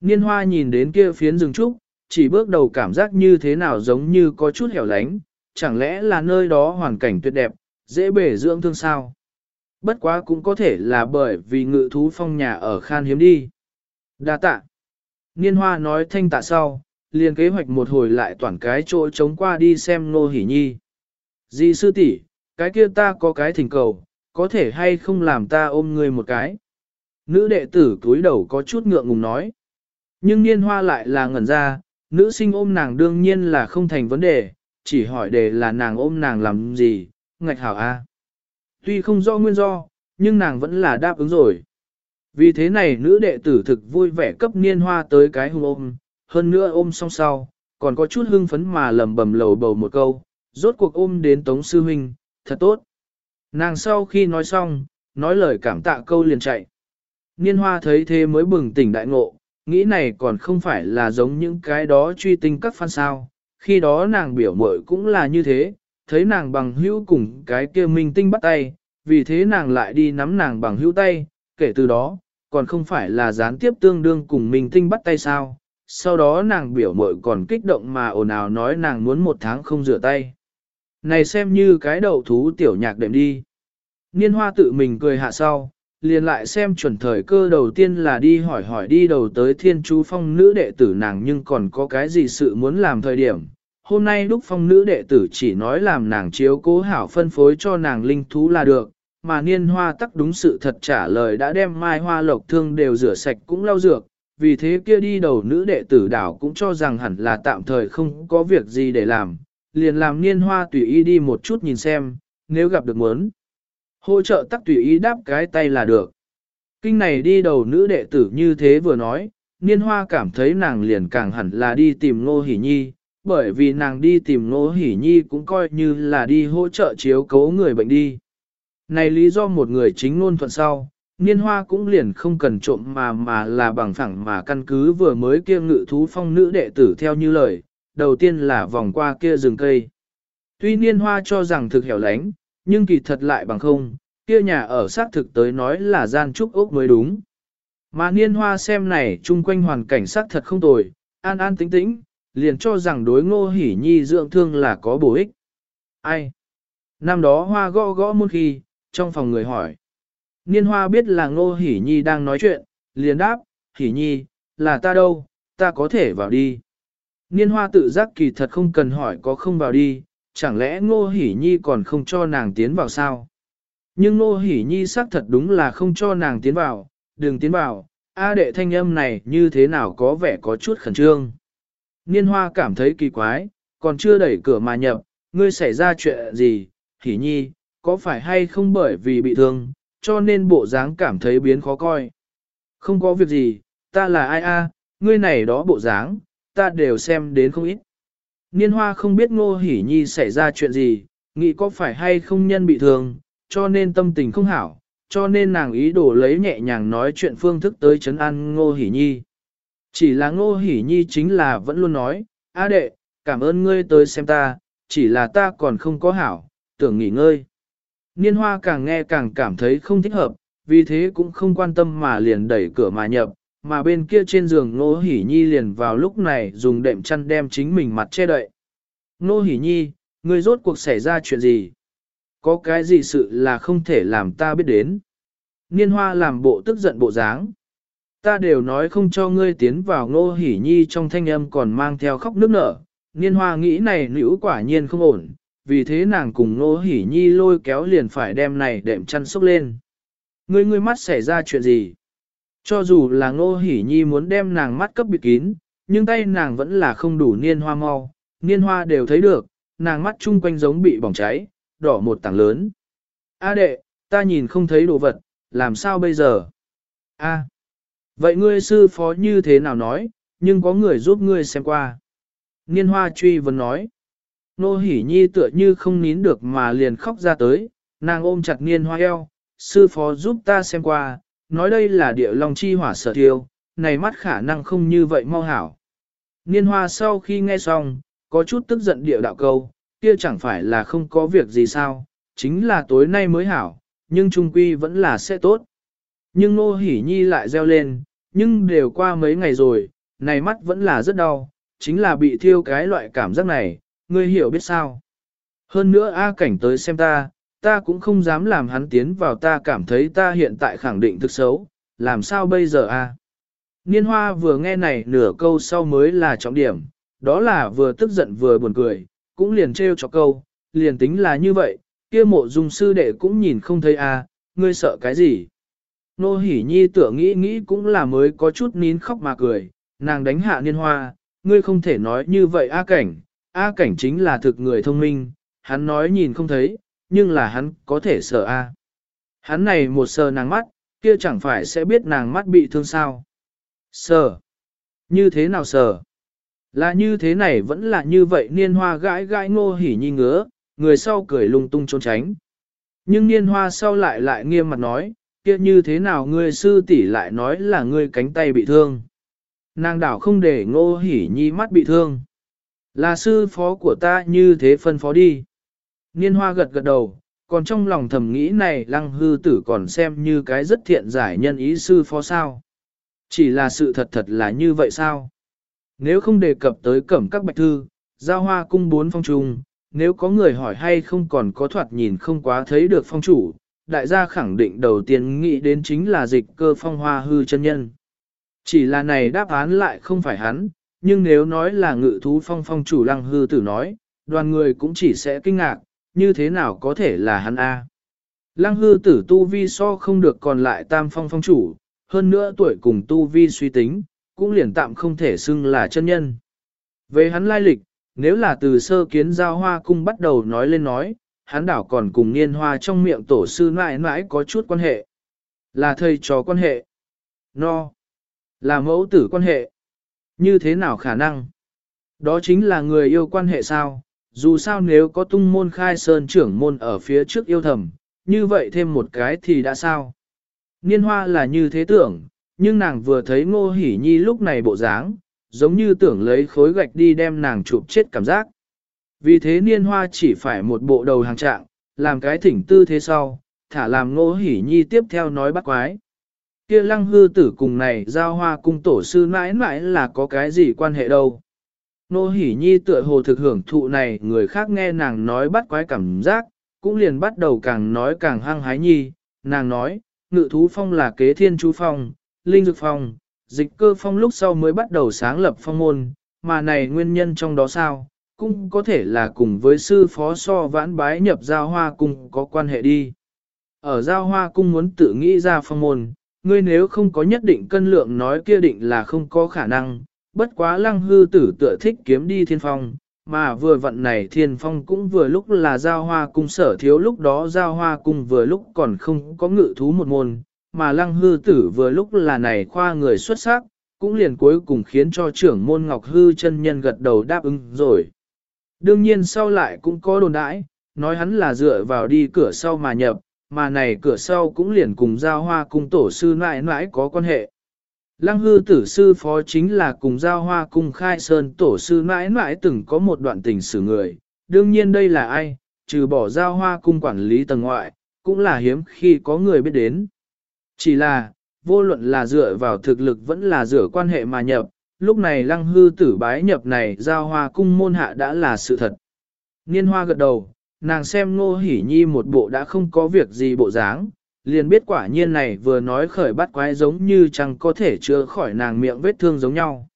[SPEAKER 1] Niên hoa nhìn đến kia phiến rừng trúc, chỉ bước đầu cảm giác như thế nào giống như có chút hẻo lánh, chẳng lẽ là nơi đó hoàn cảnh tuyệt đẹp, dễ bể dưỡng thương sao. Bất quá cũng có thể là bởi vì ngự thú phong nhà ở khan hiếm đi. Đa tạ. Niên hoa nói thanh tạ sau, liền kế hoạch một hồi lại toàn cái chỗ trống qua đi xem nô hỉ nhi. Di sư tỷ, cái kia ta có cái thỉnh cầu, có thể hay không làm ta ôm ngươi một cái. Nữ đệ tử cúi đầu có chút ngượng ngùng nói. Nhưng niên hoa lại là ngẩn ra, nữ sinh ôm nàng đương nhiên là không thành vấn đề, chỉ hỏi đề là nàng ôm nàng làm gì, ngạch hảo a. Tuy không do nguyên do, nhưng nàng vẫn là đáp ứng rồi. Vì thế này nữ đệ tử thực vui vẻ cấp niên hoa tới cái hung ôm, hơn nữa ôm xong sau, còn có chút hưng phấn mà lầm bầm lầu bầu một câu, rốt cuộc ôm đến Tống Sư Huynh, thật tốt. Nàng sau khi nói xong, nói lời cảm tạ câu liền chạy. Niên hoa thấy thế mới bừng tỉnh đại ngộ, nghĩ này còn không phải là giống những cái đó truy tinh các fan sao. Khi đó nàng biểu mội cũng là như thế, thấy nàng bằng hữu cùng cái kia minh tinh bắt tay, vì thế nàng lại đi nắm nàng bằng hữu tay, kể từ đó, còn không phải là gián tiếp tương đương cùng minh tinh bắt tay sao. Sau đó nàng biểu mội còn kích động mà ồn ào nói nàng muốn một tháng không rửa tay. Này xem như cái đầu thú tiểu nhạc đệm đi. Niên hoa tự mình cười hạ sau, liền lại xem chuẩn thời cơ đầu tiên là đi hỏi hỏi đi đầu tới thiên chú phong nữ đệ tử nàng nhưng còn có cái gì sự muốn làm thời điểm. Hôm nay đúc phong nữ đệ tử chỉ nói làm nàng chiếu cố hảo phân phối cho nàng linh thú là được, mà niên hoa tắc đúng sự thật trả lời đã đem mai hoa lộc thương đều rửa sạch cũng lau dược, vì thế kia đi đầu nữ đệ tử đảo cũng cho rằng hẳn là tạm thời không có việc gì để làm, liền làm niên hoa tùy ý đi một chút nhìn xem, nếu gặp được muốn. Hỗ trợ tắc tùy ý đáp cái tay là được. Kinh này đi đầu nữ đệ tử như thế vừa nói, niên hoa cảm thấy nàng liền càng hẳn là đi tìm ngô hỉ nhi, bởi vì nàng đi tìm ngô hỷ nhi cũng coi như là đi hỗ trợ chiếu cố người bệnh đi. Này lý do một người chính luôn thuận sau, niên hoa cũng liền không cần trộm mà mà là bằng phẳng mà căn cứ vừa mới kia ngự thú phong nữ đệ tử theo như lời, đầu tiên là vòng qua kia rừng cây. Tuy niên hoa cho rằng thực hẻo lánh, nhưng kỳ thật lại bằng không, kia nhà ở xác thực tới nói là gian trúc ốc mới đúng. Mà niên hoa xem này chung quanh hoàn cảnh xác thật không tồi, an an tĩnh tĩnh, liền cho rằng đối ngô hỉ nhi dưỡng thương là có bổ ích. Ai? Năm đó hoa gõ gõ một khi, trong phòng người hỏi. Niên hoa biết là ngô hỉ nhi đang nói chuyện, liền đáp, hỉ nhi, là ta đâu, ta có thể vào đi. Niên hoa tự giác kỳ thật không cần hỏi có không vào đi, chẳng lẽ ngô hỉ nhi còn không cho nàng tiến vào sao? Nhưng ngô hỉ nhi xác thật đúng là không cho nàng tiến vào, đừng tiến vào, A đệ thanh âm này như thế nào có vẻ có chút khẩn trương. Niên hoa cảm thấy kỳ quái, còn chưa đẩy cửa mà nhập, ngươi xảy ra chuyện gì, hỉ nhi, có phải hay không bởi vì bị thương, cho nên bộ dáng cảm thấy biến khó coi. Không có việc gì, ta là ai a, ngươi này đó bộ dáng, ta đều xem đến không ít. Niên hoa không biết ngô hỉ nhi xảy ra chuyện gì, nghĩ có phải hay không nhân bị thương, cho nên tâm tình không hảo, cho nên nàng ý đồ lấy nhẹ nhàng nói chuyện phương thức tới chấn an ngô hỉ nhi. Chỉ là ngô hỉ nhi chính là vẫn luôn nói, a đệ, cảm ơn ngươi tới xem ta, chỉ là ta còn không có hảo, tưởng nghỉ ngơi. Niên hoa càng nghe càng cảm thấy không thích hợp, vì thế cũng không quan tâm mà liền đẩy cửa mà nhập, mà bên kia trên giường Ngô Hỷ Nhi liền vào lúc này dùng đệm chăn đem chính mình mặt che đậy. Ngô Hỷ Nhi, ngươi rốt cuộc xảy ra chuyện gì? Có cái gì sự là không thể làm ta biết đến? Niên hoa làm bộ tức giận bộ dáng. Ta đều nói không cho ngươi tiến vào Nô Hỷ Nhi trong thanh âm còn mang theo khóc nước nở. Niên hoa nghĩ này nữ quả nhiên không ổn, vì thế nàng cùng Nô Hỷ Nhi lôi kéo liền phải đem này đệm chăn sốc lên. Ngươi ngươi mắt xảy ra chuyện gì? Cho dù là ngô hỉ nhi muốn đem nàng mắt cấp bịt kín, nhưng tay nàng vẫn là không đủ niên hoa mau, niên hoa đều thấy được, nàng mắt chung quanh giống bị bỏng cháy, đỏ một tảng lớn. A đệ, ta nhìn không thấy đồ vật, làm sao bây giờ? A, vậy ngươi sư phó như thế nào nói, nhưng có người giúp ngươi xem qua. Niên hoa truy vấn nói. Nô hỉ nhi tựa như không nín được mà liền khóc ra tới, nàng ôm chặt niên hoa eo, sư phó giúp ta xem qua, nói đây là địa long chi hỏa sở tiêu, này mắt khả năng không như vậy mau hảo. Niên hoa sau khi nghe xong, có chút tức giận địa đạo câu, kia chẳng phải là không có việc gì sao, chính là tối nay mới hảo, nhưng trung quy vẫn là sẽ tốt. Nhưng nô hỉ nhi lại reo lên, nhưng đều qua mấy ngày rồi, này mắt vẫn là rất đau, chính là bị thiêu cái loại cảm giác này, ngươi hiểu biết sao. Hơn nữa A cảnh tới xem ta, ta cũng không dám làm hắn tiến vào ta cảm thấy ta hiện tại khẳng định thực xấu, làm sao bây giờ a? Niên hoa vừa nghe này nửa câu sau mới là trọng điểm, đó là vừa tức giận vừa buồn cười, cũng liền trêu cho câu, liền tính là như vậy, kia mộ dung sư đệ cũng nhìn không thấy a, ngươi sợ cái gì? Nô hỉ nhi tựa nghĩ nghĩ cũng là mới có chút nín khóc mà cười, nàng đánh hạ niên hoa, ngươi không thể nói như vậy A cảnh, A cảnh chính là thực người thông minh, hắn nói nhìn không thấy, nhưng là hắn có thể sợ a. Hắn này một sờ nàng mắt, kia chẳng phải sẽ biết nàng mắt bị thương sao. Sờ. Như thế nào sờ? Là như thế này vẫn là như vậy niên hoa gãi gãi ngô hỉ nhi ngứa, người sau cười lung tung trốn tránh. Nhưng niên hoa sau lại lại nghiêm mặt nói, kia như thế nào ngươi sư tỷ lại nói là ngươi cánh tay bị thương. Nàng đảo không để ngô hỉ nhi mắt bị thương. Là sư phó của ta như thế phân phó đi. Niên hoa gật gật đầu, còn trong lòng thầm nghĩ này lăng hư tử còn xem như cái rất thiện giải nhân ý sư phó sao. Chỉ là sự thật thật là như vậy sao? Nếu không đề cập tới cẩm các bạch thư, giao hoa cung bốn phong trùng, nếu có người hỏi hay không còn có thoạt nhìn không quá thấy được phong chủ, đại gia khẳng định đầu tiên nghĩ đến chính là dịch cơ phong hoa hư chân nhân. Chỉ là này đáp án lại không phải hắn, nhưng nếu nói là ngự thú phong phong chủ lăng hư tử nói, đoàn người cũng chỉ sẽ kinh ngạc, như thế nào có thể là hắn A. Lăng hư tử tu vi so không được còn lại tam phong phong chủ, hơn nữa tuổi cùng tu vi suy tính, cũng liền tạm không thể xưng là chân nhân. Về hắn lai lịch, nếu là từ sơ kiến giao hoa cung bắt đầu nói lên nói, hắn đảo còn cùng niên hoa trong miệng tổ sư mãi mãi có chút quan hệ. Là thầy trò quan hệ. No. Là mẫu tử quan hệ. Như thế nào khả năng? Đó chính là người yêu quan hệ sao? dù sao nếu có tung môn khai sơn trưởng môn ở phía trước yêu thầm, như vậy thêm một cái thì đã sao. Niên hoa là như thế tưởng, nhưng nàng vừa thấy ngô hỉ nhi lúc này bộ dáng, giống như tưởng lấy khối gạch đi đem nàng chụp chết cảm giác. Vì thế niên hoa chỉ phải một bộ đầu hàng trạng, làm cái thỉnh tư thế sau, thả làm ngô hỉ nhi tiếp theo nói bắt quái. kia lăng hư tử cùng này giao hoa cung tổ sư mãi mãi là có cái gì quan hệ đâu. Nô hỉ nhi tựa hồ thực hưởng thụ này người khác nghe nàng nói bắt quái cảm giác, cũng liền bắt đầu càng nói càng hăng hái nhi, nàng nói, ngự thú phong là kế thiên chú phong, linh dược phong, dịch cơ phong lúc sau mới bắt đầu sáng lập phong môn, mà này nguyên nhân trong đó sao, cũng có thể là cùng với sư phó so vãn bái nhập giao hoa cung có quan hệ đi. Ở giao hoa cung muốn tự nghĩ ra phong môn, ngươi nếu không có nhất định cân lượng nói kia định là không có khả năng, bất quá lăng hư tử tựa thích kiếm đi thiên phong, mà vừa vận này thiên phong cũng vừa lúc là giao hoa cung sở thiếu lúc đó giao hoa cung vừa lúc còn không có ngự thú một môn, mà lăng hư tử vừa lúc là này khoa người xuất sắc, cũng liền cuối cùng khiến cho trưởng môn ngọc hư chân nhân gật đầu đáp ứng rồi. Đương nhiên sau lại cũng có đồn đãi, nói hắn là dựa vào đi cửa sau mà nhập, mà này cửa sau cũng liền cùng giao hoa cung tổ sư mãi mãi có quan hệ. Lăng hư tử sư phó chính là cùng giao hoa cung khai sơn tổ sư mãi mãi từng có một đoạn tình sử người, đương nhiên đây là ai, trừ bỏ giao hoa cung quản lý tầng ngoại, cũng là hiếm khi có người biết đến. Chỉ là, vô luận là dựa vào thực lực vẫn là dựa quan hệ mà nhập, lúc này lăng hư tử bái nhập này giao hoa cung môn hạ đã là sự thật. Niên hoa gật đầu, nàng xem ngô hỉ nhi một bộ đã không có việc gì bộ dáng, liền biết quả nhiên này vừa nói khởi bắt quái giống như chẳng có thể chữa khỏi nàng miệng vết thương giống nhau.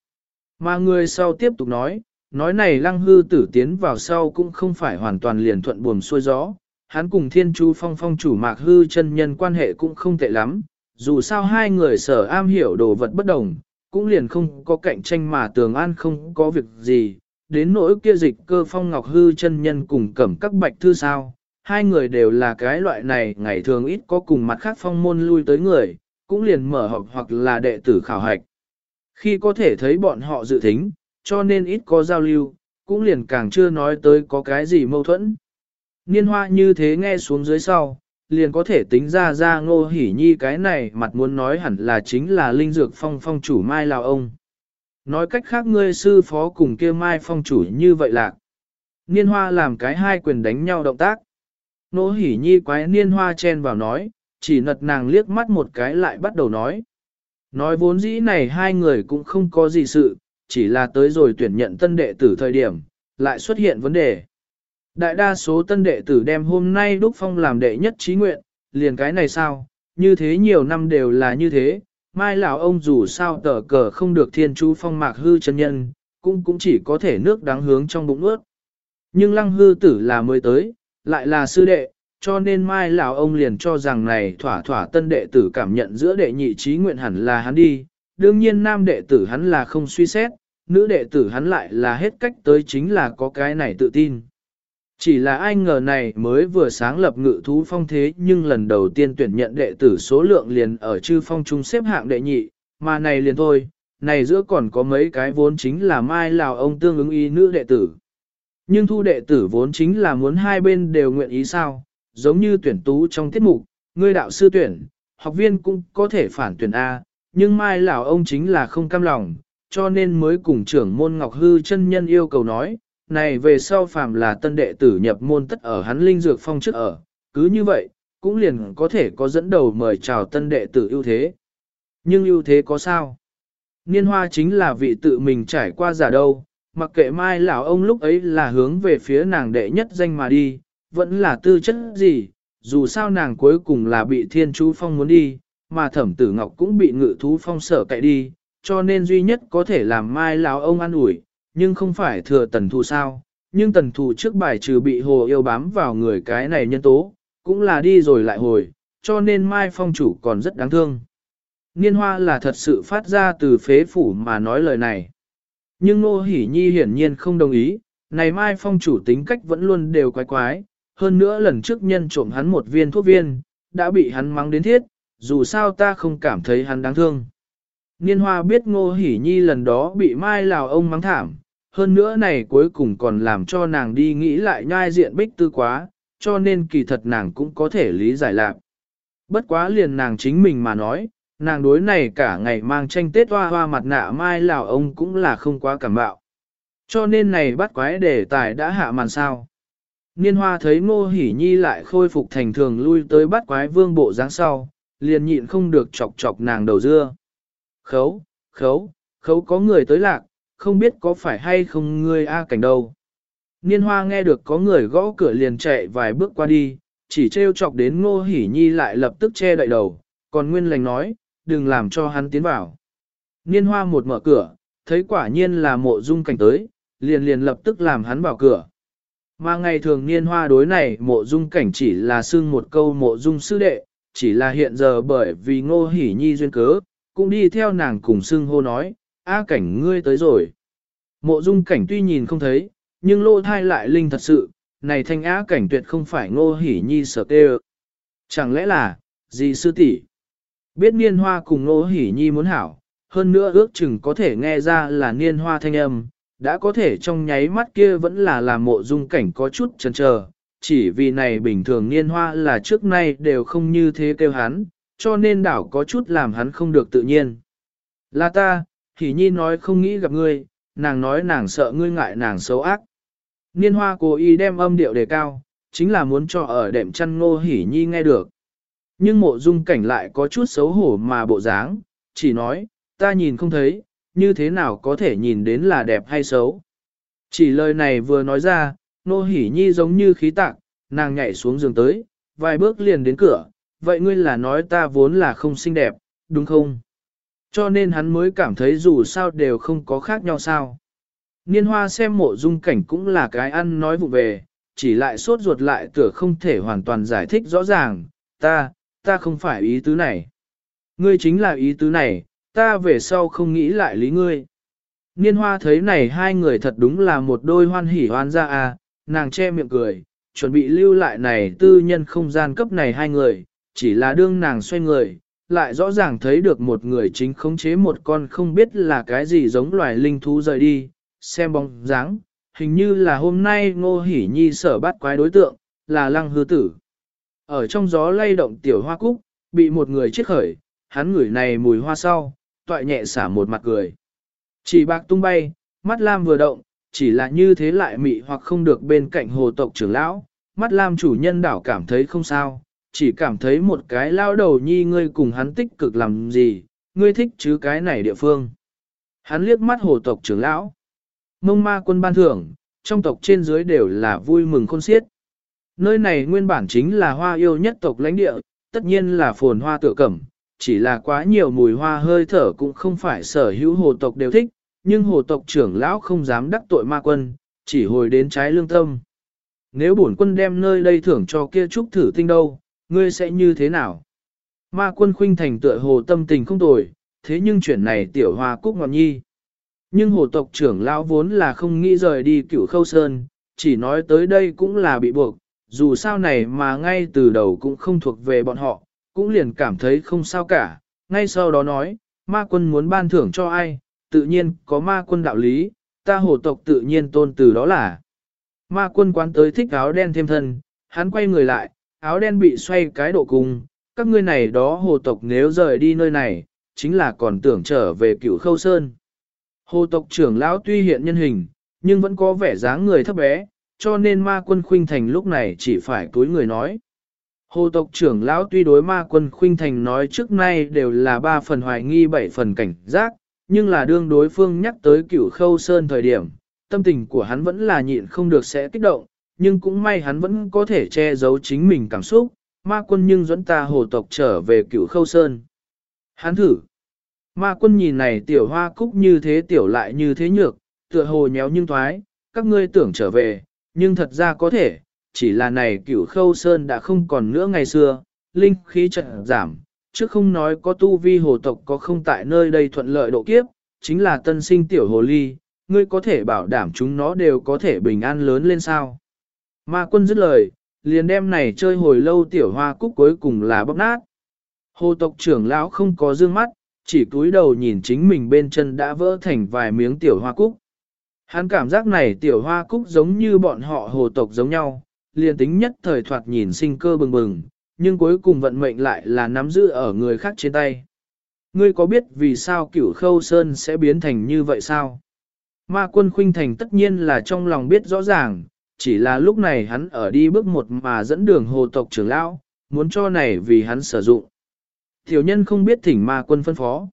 [SPEAKER 1] Mà người sau tiếp tục nói, nói này lăng hư tử tiến vào sau cũng không phải hoàn toàn liền thuận buồm xuôi gió, hắn cùng thiên chu phong phong chủ mạc hư chân nhân quan hệ cũng không tệ lắm, dù sao hai người sở am hiểu đồ vật bất đồng, cũng liền không có cạnh tranh mà tường an không có việc gì, đến nỗi kia dịch cơ phong ngọc hư chân nhân cùng cẩm các bạch thư sao, hai người đều là cái loại này ngày thường ít có cùng mặt khác phong môn lui tới người, cũng liền mở họp hoặc là đệ tử khảo hạch. Khi có thể thấy bọn họ dự thính, cho nên ít có giao lưu, cũng liền càng chưa nói tới có cái gì mâu thuẫn. Niên hoa như thế nghe xuống dưới sau, liền có thể tính ra ra ngô hỉ nhi cái này mặt muốn nói hẳn là chính là linh dược phong phong chủ mai lào ông. Nói cách khác ngươi sư phó cùng kia mai phong chủ như vậy lạc. Niên hoa làm cái hai quyền đánh nhau động tác. Nô hỉ nhi quái niên hoa chen vào nói, chỉ nật nàng liếc mắt một cái lại bắt đầu nói. Nói vốn dĩ này hai người cũng không có gì sự, chỉ là tới rồi tuyển nhận tân đệ tử thời điểm, lại xuất hiện vấn đề. Đại đa số tân đệ tử đem hôm nay đúc phong làm đệ nhất trí nguyện, liền cái này sao, như thế nhiều năm đều là như thế, mai lão ông dù sao tờ cờ không được thiên chú phong mạc hư chân nhân, cũng cũng chỉ có thể nước đáng hướng trong bụng ướt. Nhưng lăng hư tử là mới tới, lại là sư đệ, cho nên mai lão ông liền cho rằng này thỏa thỏa tân đệ tử cảm nhận giữa đệ nhị trí nguyện hẳn là hắn đi, đương nhiên nam đệ tử hắn là không suy xét, nữ đệ tử hắn lại là hết cách tới chính là có cái này tự tin. Chỉ là ai ngờ này mới vừa sáng lập ngự thú phong thế nhưng lần đầu tiên tuyển nhận đệ tử số lượng liền ở chư phong trung xếp hạng đệ nhị, mà này liền thôi, này giữa còn có mấy cái vốn chính là mai lào ông tương ứng ý nữ đệ tử. Nhưng thu đệ tử vốn chính là muốn hai bên đều nguyện ý sao, giống như tuyển tú trong tiết mục, ngươi đạo sư tuyển, học viên cũng có thể phản tuyển A, nhưng mai lão ông chính là không cam lòng, cho nên mới cùng trưởng môn Ngọc Hư chân nhân yêu cầu nói, này về sau phàm là tân đệ tử nhập môn tất ở hắn linh dược phong trước ở, cứ như vậy, cũng liền có thể có dẫn đầu mời chào tân đệ tử ưu thế. Nhưng ưu thế có sao? Niên hoa chính là vị tự mình trải qua giả đâu, mặc kệ mai lão ông lúc ấy là hướng về phía nàng đệ nhất danh mà đi, vẫn là tư chất gì, dù sao nàng cuối cùng là bị thiên chú phong muốn đi, mà thẩm tử ngọc cũng bị ngự thú phong sở cậy đi, cho nên duy nhất có thể làm mai lão ông ăn ủi nhưng không phải thừa tần thù sao, nhưng tần thù trước bài trừ bị hồ yêu bám vào người cái này nhân tố, cũng là đi rồi lại hồi, cho nên Mai Phong chủ còn rất đáng thương. Niên hoa là thật sự phát ra từ phế phủ mà nói lời này. Nhưng Nô Hỷ Nhi hiển nhiên không đồng ý, này Mai Phong chủ tính cách vẫn luôn đều quái quái, hơn nữa lần trước nhân trộm hắn một viên thuốc viên, đã bị hắn mắng đến thiết, dù sao ta không cảm thấy hắn đáng thương. Niên hoa biết Ngô Hỷ Nhi lần đó bị Mai Lào ông mắng thảm, hơn nữa này cuối cùng còn làm cho nàng đi nghĩ lại nhai diện bích tư quá, cho nên kỳ thật nàng cũng có thể lý giải lạc. Bất quá liền nàng chính mình mà nói, nàng đối này cả ngày mang tranh tết hoa hoa mặt nạ mai lào ông cũng là không quá cảm bạo. Cho nên này bắt quái đề tài đã hạ màn sao. Niên hoa thấy ngô hỉ nhi lại khôi phục thành thường lui tới bắt quái vương bộ dáng sau, liền nhịn không được chọc chọc nàng đầu dưa. Khấu, khấu, khấu có người tới lạc, không biết có phải hay không ngươi A cảnh đâu. Niên hoa nghe được có người gõ cửa liền chạy vài bước qua đi, chỉ trêu chọc đến ngô hỉ nhi lại lập tức che đậy đầu, còn nguyên lành nói, đừng làm cho hắn tiến vào. Niên hoa một mở cửa, thấy quả nhiên là mộ dung cảnh tới, liền liền lập tức làm hắn vào cửa. Mà ngày thường niên hoa đối này mộ dung cảnh chỉ là xưng một câu mộ dung sư đệ, chỉ là hiện giờ bởi vì ngô hỉ nhi duyên cớ, cũng đi theo nàng cùng xưng hô nói, A cảnh ngươi tới rồi. Mộ dung cảnh tuy nhìn không thấy, nhưng lô thai lại linh thật sự, này thanh á cảnh tuyệt không phải ngô hỉ nhi sở tê, Chẳng lẽ là, gì sư tỷ Biết niên hoa cùng ngô hỉ nhi muốn hảo, hơn nữa ước chừng có thể nghe ra là niên hoa thanh âm, đã có thể trong nháy mắt kia vẫn là làm mộ dung cảnh có chút chần chờ, chỉ vì này bình thường niên hoa là trước nay đều không như thế kêu hắn, cho nên đảo có chút làm hắn không được tự nhiên. Là ta, hỉ nhi nói không nghĩ gặp ngươi, nàng nói nàng sợ ngươi ngại nàng xấu ác. Niên hoa cố ý đem âm điệu đề cao, chính là muốn cho ở đệm chăn ngô hỉ nhi nghe được. Nhưng mộ dung cảnh lại có chút xấu hổ mà bộ dáng, chỉ nói, ta nhìn không thấy, như thế nào có thể nhìn đến là đẹp hay xấu. Chỉ lời này vừa nói ra, nô hỉ nhi giống như khí tạc, nàng nhảy xuống giường tới, vài bước liền đến cửa, vậy ngươi là nói ta vốn là không xinh đẹp, đúng không? Cho nên hắn mới cảm thấy dù sao đều không có khác nhau sao. Niên hoa xem mộ dung cảnh cũng là cái ăn nói vụ về, chỉ lại sốt ruột lại tựa không thể hoàn toàn giải thích rõ ràng, ta, ta không phải ý tứ này. Ngươi chính là ý tứ này, ta về sau không nghĩ lại lý ngươi. Niên hoa thấy này hai người thật đúng là một đôi hoan hỉ hoan ra à, nàng che miệng cười, chuẩn bị lưu lại này tư nhân không gian cấp này hai người, chỉ là đương nàng xoay người, lại rõ ràng thấy được một người chính khống chế một con không biết là cái gì giống loài linh thú rời đi, xem bóng dáng, hình như là hôm nay ngô hỉ nhi sở bắt quái đối tượng, là lăng hư tử. Ở trong gió lay động tiểu hoa cúc, bị một người chết khởi, hắn ngửi này mùi hoa sau, toại nhẹ xả một mặt cười. Chỉ bạc tung bay, mắt lam vừa động, chỉ là như thế lại mị hoặc không được bên cạnh hồ tộc trưởng lão, mắt lam chủ nhân đảo cảm thấy không sao, chỉ cảm thấy một cái lao đầu nhi ngươi cùng hắn tích cực làm gì, ngươi thích chứ cái này địa phương. Hắn liếc mắt hồ tộc trưởng lão. Mông ma quân ban thưởng, trong tộc trên dưới đều là vui mừng khôn xiết. Nơi này nguyên bản chính là hoa yêu nhất tộc lãnh địa, tất nhiên là phồn hoa tựa cẩm, chỉ là quá nhiều mùi hoa hơi thở cũng không phải sở hữu hồ tộc đều thích, nhưng hồ tộc trưởng lão không dám đắc tội ma quân, chỉ hồi đến trái lương tâm. Nếu bổn quân đem nơi đây thưởng cho kia trúc thử tinh đâu, ngươi sẽ như thế nào? Ma quân khuynh thành tựa hồ tâm tình không tồi, thế nhưng chuyện này tiểu hoa cúc ngọt nhi. Nhưng hồ tộc trưởng lão vốn là không nghĩ rời đi cửu khâu sơn, chỉ nói tới đây cũng là bị buộc, dù sao này mà ngay từ đầu cũng không thuộc về bọn họ, cũng liền cảm thấy không sao cả, ngay sau đó nói, ma quân muốn ban thưởng cho ai, tự nhiên có ma quân đạo lý, ta hồ tộc tự nhiên tôn từ đó là. Ma quân quán tới thích áo đen thêm thân, hắn quay người lại, áo đen bị xoay cái độ cung, các ngươi này đó hồ tộc nếu rời đi nơi này, chính là còn tưởng trở về cửu khâu sơn. Hồ tộc trưởng lão tuy hiện nhân hình, nhưng vẫn có vẻ dáng người thấp bé, cho nên ma quân khuynh thành lúc này chỉ phải túi người nói. Hồ tộc trưởng lão tuy đối ma quân khuynh thành nói trước nay đều là ba phần hoài nghi bảy phần cảnh giác, nhưng là đương đối phương nhắc tới cửu khâu sơn thời điểm, tâm tình của hắn vẫn là nhịn không được sẽ kích động, nhưng cũng may hắn vẫn có thể che giấu chính mình cảm xúc, ma quân nhưng dẫn ta hồ tộc trở về cửu khâu sơn. Hắn thử. Ma quân nhìn này tiểu hoa cúc như thế tiểu lại như thế nhược, tựa hồ nhéo nhưng thoái, các ngươi tưởng trở về, nhưng thật ra có thể, chỉ là này cửu khâu sơn đã không còn nữa ngày xưa, linh khí trận giảm, trước không nói có tu vi hồ tộc có không tại nơi đây thuận lợi độ kiếp, chính là tân sinh tiểu hồ ly, ngươi có thể bảo đảm chúng nó đều có thể bình an lớn lên sao. Ma quân dứt lời, liền đem này chơi hồi lâu tiểu hoa cúc cuối cùng là bóp nát. Hồ tộc trưởng lão không có dương mắt, chỉ cúi đầu nhìn chính mình bên chân đã vỡ thành vài miếng tiểu hoa cúc. Hắn cảm giác này tiểu hoa cúc giống như bọn họ hồ tộc giống nhau, liền tính nhất thời thoạt nhìn sinh cơ bừng bừng, nhưng cuối cùng vận mệnh lại là nắm giữ ở người khác trên tay. Ngươi có biết vì sao cửu khâu sơn sẽ biến thành như vậy sao? Ma quân khuynh thành tất nhiên là trong lòng biết rõ ràng, chỉ là lúc này hắn ở đi bước một mà dẫn đường hồ tộc trưởng lão, muốn cho này vì hắn sử dụng. Tiểu nhân không biết thỉnh ma quân phân phó.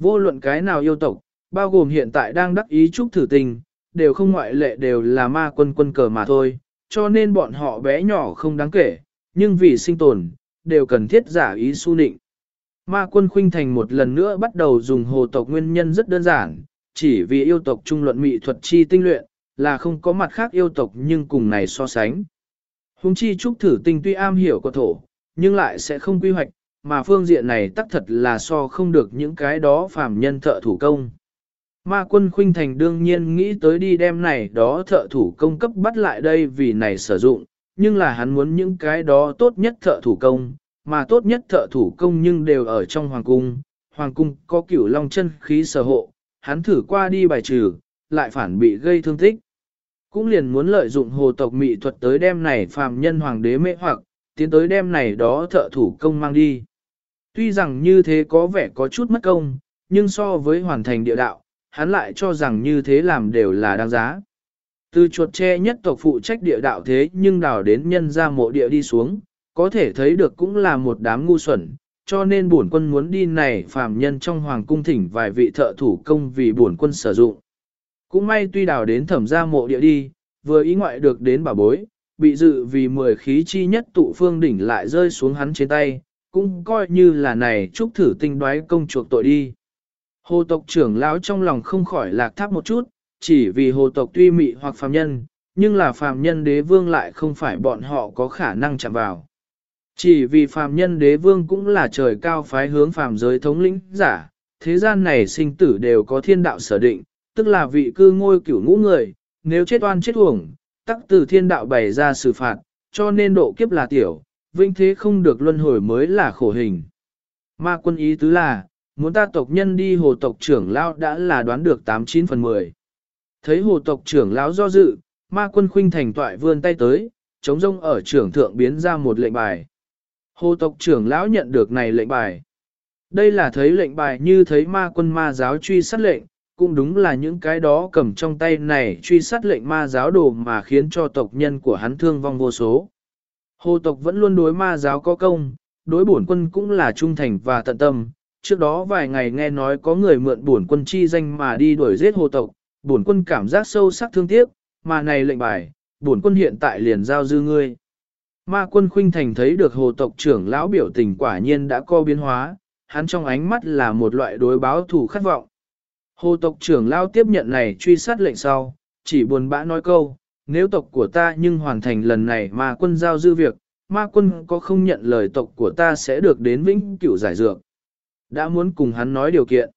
[SPEAKER 1] Vô luận cái nào yêu tộc, bao gồm hiện tại đang đắc ý chúc thử tình, đều không ngoại lệ đều là ma quân quân cờ mà thôi, cho nên bọn họ bé nhỏ không đáng kể, nhưng vì sinh tồn, đều cần thiết giả ý su nịnh. Ma quân khuynh thành một lần nữa bắt đầu dùng hồ tộc nguyên nhân rất đơn giản, chỉ vì yêu tộc trung luận mỹ thuật chi tinh luyện, là không có mặt khác yêu tộc nhưng cùng này so sánh. Hùng chi trúc thử tinh tuy am hiểu của thổ, nhưng lại sẽ không quy hoạch, mà phương diện này tắc thật là so không được những cái đó phàm nhân thợ thủ công. Ma quân khuynh thành đương nhiên nghĩ tới đi đem này đó thợ thủ công cấp bắt lại đây vì này sử dụng, nhưng là hắn muốn những cái đó tốt nhất thợ thủ công, mà tốt nhất thợ thủ công nhưng đều ở trong hoàng cung. Hoàng cung có cửu long chân khí sở hộ, hắn thử qua đi bài trừ, lại phản bị gây thương tích. Cũng liền muốn lợi dụng hồ tộc mỹ thuật tới đem này phàm nhân hoàng đế mê hoặc, tiến tới đem này đó thợ thủ công mang đi. Tuy rằng như thế có vẻ có chút mất công, nhưng so với hoàn thành địa đạo, hắn lại cho rằng như thế làm đều là đáng giá. Từ chuột tre nhất tộc phụ trách địa đạo thế nhưng đào đến nhân ra mộ địa đi xuống, có thể thấy được cũng là một đám ngu xuẩn, cho nên bổn quân muốn đi này phàm nhân trong hoàng cung thỉnh vài vị thợ thủ công vì bổn quân sử dụng. Cũng may tuy đào đến thẩm gia mộ địa đi, vừa ý ngoại được đến bà bối, bị dự vì mười khí chi nhất tụ phương đỉnh lại rơi xuống hắn trên tay, cũng coi như là này chúc thử tinh đoái công chuộc tội đi. Hồ tộc trưởng lão trong lòng không khỏi lạc tháp một chút, chỉ vì hồ tộc tuy mị hoặc phàm nhân, nhưng là phàm nhân đế vương lại không phải bọn họ có khả năng chạm vào. Chỉ vì phàm nhân đế vương cũng là trời cao phái hướng phàm giới thống lĩnh giả, thế gian này sinh tử đều có thiên đạo sở định, tức là vị cư ngôi cửu ngũ người, nếu chết oan chết uổng, tắc từ thiên đạo bày ra xử phạt, cho nên độ kiếp là tiểu, vinh thế không được luân hồi mới là khổ hình. Ma quân ý tứ là, muốn ta tộc nhân đi hồ tộc trưởng lão đã là đoán được 89 phần 10. Thấy hồ tộc trưởng lão do dự, ma quân khuynh thành toại vươn tay tới, chống rông ở trưởng thượng biến ra một lệnh bài. Hồ tộc trưởng lão nhận được này lệnh bài. Đây là thấy lệnh bài như thấy ma quân ma giáo truy sát lệnh, cũng đúng là những cái đó cầm trong tay này truy sát lệnh ma giáo đồ mà khiến cho tộc nhân của hắn thương vong vô số. Hồ tộc vẫn luôn đối ma giáo có công, đối bổn quân cũng là trung thành và tận tâm. Trước đó vài ngày nghe nói có người mượn bổn quân chi danh mà đi đuổi giết hồ tộc, bổn quân cảm giác sâu sắc thương tiếc, mà này lệnh bài, bổn quân hiện tại liền giao dư ngươi. Ma quân khuynh thành thấy được hồ tộc trưởng lão biểu tình quả nhiên đã co biến hóa, hắn trong ánh mắt là một loại đối báo thù khát vọng. Hồ tộc trưởng lao tiếp nhận này truy sát lệnh sau, chỉ buồn bã nói câu, nếu tộc của ta nhưng hoàn thành lần này mà quân giao dư việc, ma quân có không nhận lời tộc của ta sẽ được đến vĩnh cửu giải dược. Đã muốn cùng hắn nói điều kiện.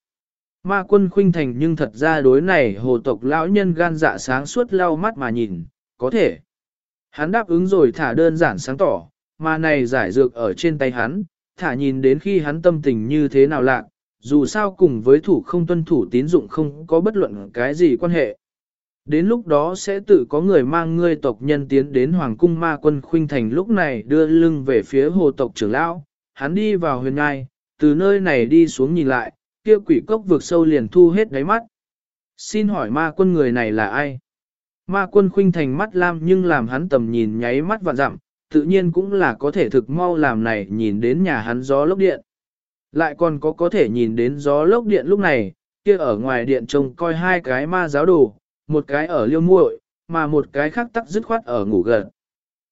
[SPEAKER 1] Ma quân khuynh thành nhưng thật ra đối này hồ tộc lão nhân gan dạ sáng suốt lau mắt mà nhìn, có thể. Hắn đáp ứng rồi thả đơn giản sáng tỏ, mà này giải dược ở trên tay hắn, thả nhìn đến khi hắn tâm tình như thế nào lạc, dù sao cùng với thủ không tuân thủ tín dụng không có bất luận cái gì quan hệ. Đến lúc đó sẽ tự có người mang ngươi tộc nhân tiến đến Hoàng cung ma quân khuynh thành lúc này đưa lưng về phía hồ tộc trưởng lão, hắn đi vào huyền ngai, từ nơi này đi xuống nhìn lại, kia quỷ cốc vượt sâu liền thu hết đáy mắt. Xin hỏi ma quân người này là ai? Ma quân khuynh thành mắt lam nhưng làm hắn tầm nhìn nháy mắt và dặm, tự nhiên cũng là có thể thực mau làm này nhìn đến nhà hắn gió lốc điện. Lại còn có có thể nhìn đến gió lốc điện lúc này, kia ở ngoài điện trông coi hai cái ma giáo đồ, một cái ở liêu muội, mà một cái khác tắc dứt khoát ở ngủ gần.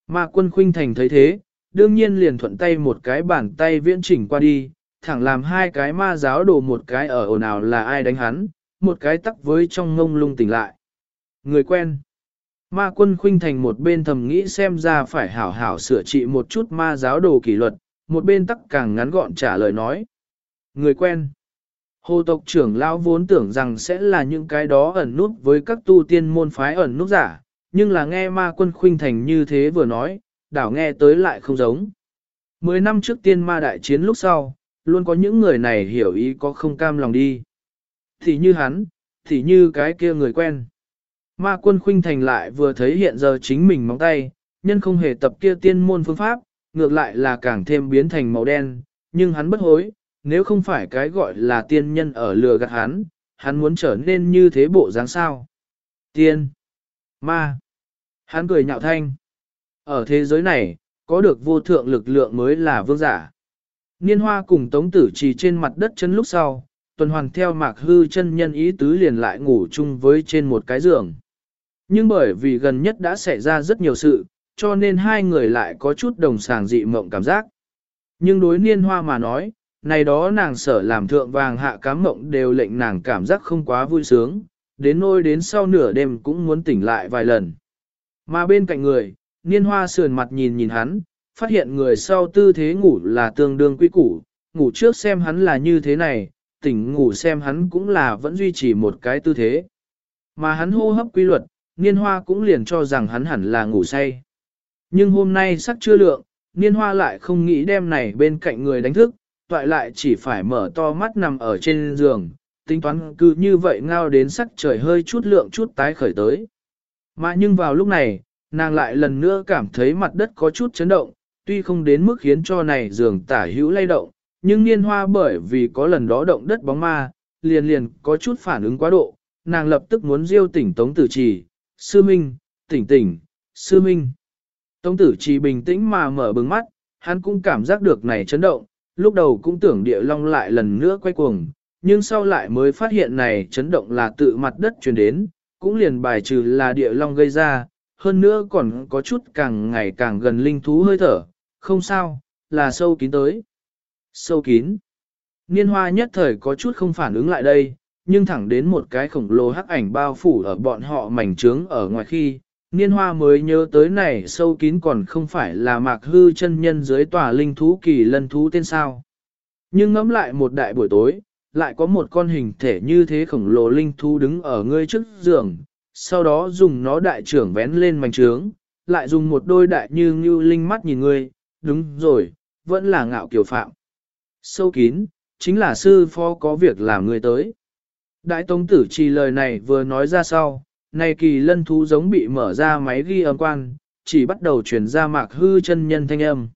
[SPEAKER 1] Ma quân khuynh thành thấy thế, đương nhiên liền thuận tay một cái bàn tay viễn chỉnh qua đi, thẳng làm hai cái ma giáo đồ một cái ở ồn ào là ai đánh hắn, một cái tắc với trong ngông lung tỉnh lại. Người quen. Ma quân khuynh thành một bên thầm nghĩ xem ra phải hảo hảo sửa trị một chút ma giáo đồ kỷ luật, một bên tắc càng ngắn gọn trả lời nói. Người quen. Hồ tộc trưởng lão vốn tưởng rằng sẽ là những cái đó ẩn nút với các tu tiên môn phái ẩn nút giả, nhưng là nghe ma quân khuynh thành như thế vừa nói, đảo nghe tới lại không giống. Mười năm trước tiên ma đại chiến lúc sau, luôn có những người này hiểu ý có không cam lòng đi. Thì như hắn, thì như cái kia người quen. Ma quân khuynh thành lại vừa thấy hiện giờ chính mình móng tay, nhân không hề tập kia tiên môn phương pháp, ngược lại là càng thêm biến thành màu đen, nhưng hắn bất hối, nếu không phải cái gọi là tiên nhân ở lừa gạt hắn, hắn muốn trở nên như thế bộ dáng sao. Tiên, ma, hắn cười nhạo thanh. Ở thế giới này, có được vô thượng lực lượng mới là vương giả. Niên hoa cùng tống tử trì trên mặt đất chân lúc sau, tuần hoàn theo mạc hư chân nhân ý tứ liền lại ngủ chung với trên một cái giường. Nhưng bởi vì gần nhất đã xảy ra rất nhiều sự, cho nên hai người lại có chút đồng sàng dị mộng cảm giác. Nhưng đối niên hoa mà nói, này đó nàng sở làm thượng vàng hạ cám mộng đều lệnh nàng cảm giác không quá vui sướng, đến nôi đến sau nửa đêm cũng muốn tỉnh lại vài lần. Mà bên cạnh người, niên hoa sườn mặt nhìn nhìn hắn, phát hiện người sau tư thế ngủ là tương đương quy củ, ngủ trước xem hắn là như thế này, tỉnh ngủ xem hắn cũng là vẫn duy trì một cái tư thế. Mà hắn hô hấp quy luật, niên hoa cũng liền cho rằng hắn hẳn là ngủ say. Nhưng hôm nay sắc chưa lượng, niên hoa lại không nghĩ đem này bên cạnh người đánh thức, toại lại chỉ phải mở to mắt nằm ở trên giường, tính toán cứ như vậy ngao đến sắc trời hơi chút lượng chút tái khởi tới. Mà nhưng vào lúc này, nàng lại lần nữa cảm thấy mặt đất có chút chấn động, tuy không đến mức khiến cho này giường tả hữu lay động, nhưng niên hoa bởi vì có lần đó động đất bóng ma, liền liền có chút phản ứng quá độ, nàng lập tức muốn diêu tỉnh Tống Tử Trì, Sư Minh, tỉnh tỉnh, Sư Minh. Tống Tử chỉ bình tĩnh mà mở bừng mắt, hắn cũng cảm giác được này chấn động, lúc đầu cũng tưởng địa long lại lần nữa quay cuồng, nhưng sau lại mới phát hiện này chấn động là tự mặt đất truyền đến, cũng liền bài trừ là địa long gây ra, hơn nữa còn có chút càng ngày càng gần linh thú hơi thở, không sao, là sâu kín tới. Sâu kín. Niên hoa nhất thời có chút không phản ứng lại đây, nhưng thẳng đến một cái khổng lồ hắc ảnh bao phủ ở bọn họ mảnh trướng ở ngoài khi, niên hoa mới nhớ tới này sâu kín còn không phải là mạc hư chân nhân dưới tòa linh thú kỳ lân thú tên sao. Nhưng ngẫm lại một đại buổi tối, lại có một con hình thể như thế khổng lồ linh thú đứng ở ngươi trước giường, sau đó dùng nó đại trưởng vén lên mảnh trướng, lại dùng một đôi đại như như linh mắt nhìn ngươi, đúng rồi, vẫn là ngạo kiều phạm. Sâu kín, chính là sư phó có việc làm ngươi tới. Đại tông tử chỉ lời này vừa nói ra sau, này kỳ lân thú giống bị mở ra máy ghi âm quan, chỉ bắt đầu chuyển ra mạc hư chân nhân thanh âm.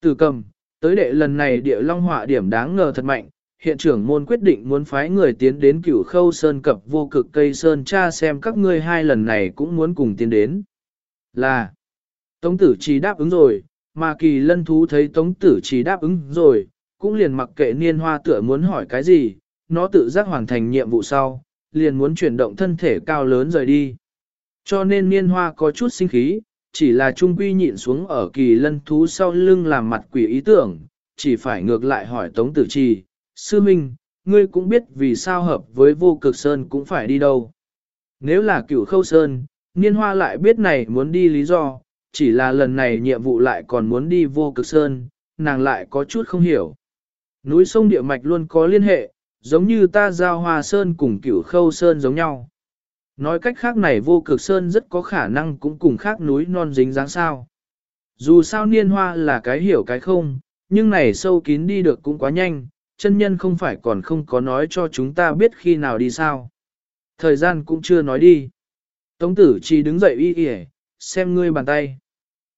[SPEAKER 1] Tử cầm, tới đệ lần này địa long họa điểm đáng ngờ thật mạnh, hiện trưởng môn quyết định muốn phái người tiến đến cửu khâu sơn cập vô cực cây sơn cha xem các ngươi hai lần này cũng muốn cùng tiến đến. Là, Tống tử chỉ đáp ứng rồi, mà kỳ lân thú thấy tống tử chỉ đáp ứng rồi, cũng liền mặc kệ niên hoa tựa muốn hỏi cái gì, nó tự giác hoàn thành nhiệm vụ sau, liền muốn chuyển động thân thể cao lớn rời đi. Cho nên niên hoa có chút sinh khí, chỉ là trung quy nhịn xuống ở kỳ lân thú sau lưng làm mặt quỷ ý tưởng, chỉ phải ngược lại hỏi Tống Tử Trì, Sư Minh, ngươi cũng biết vì sao hợp với vô cực sơn cũng phải đi đâu. Nếu là cửu khâu sơn, niên hoa lại biết này muốn đi lý do, chỉ là lần này nhiệm vụ lại còn muốn đi vô cực sơn, nàng lại có chút không hiểu. Núi sông địa mạch luôn có liên hệ, giống như ta giao hòa sơn cùng cửu khâu sơn giống nhau. Nói cách khác này vô cực sơn rất có khả năng cũng cùng khác núi non dính dáng sao. Dù sao niên hoa là cái hiểu cái không, nhưng này sâu kín đi được cũng quá nhanh, chân nhân không phải còn không có nói cho chúng ta biết khi nào đi sao. Thời gian cũng chưa nói đi. Tống tử chỉ đứng dậy y y xem ngươi bàn tay.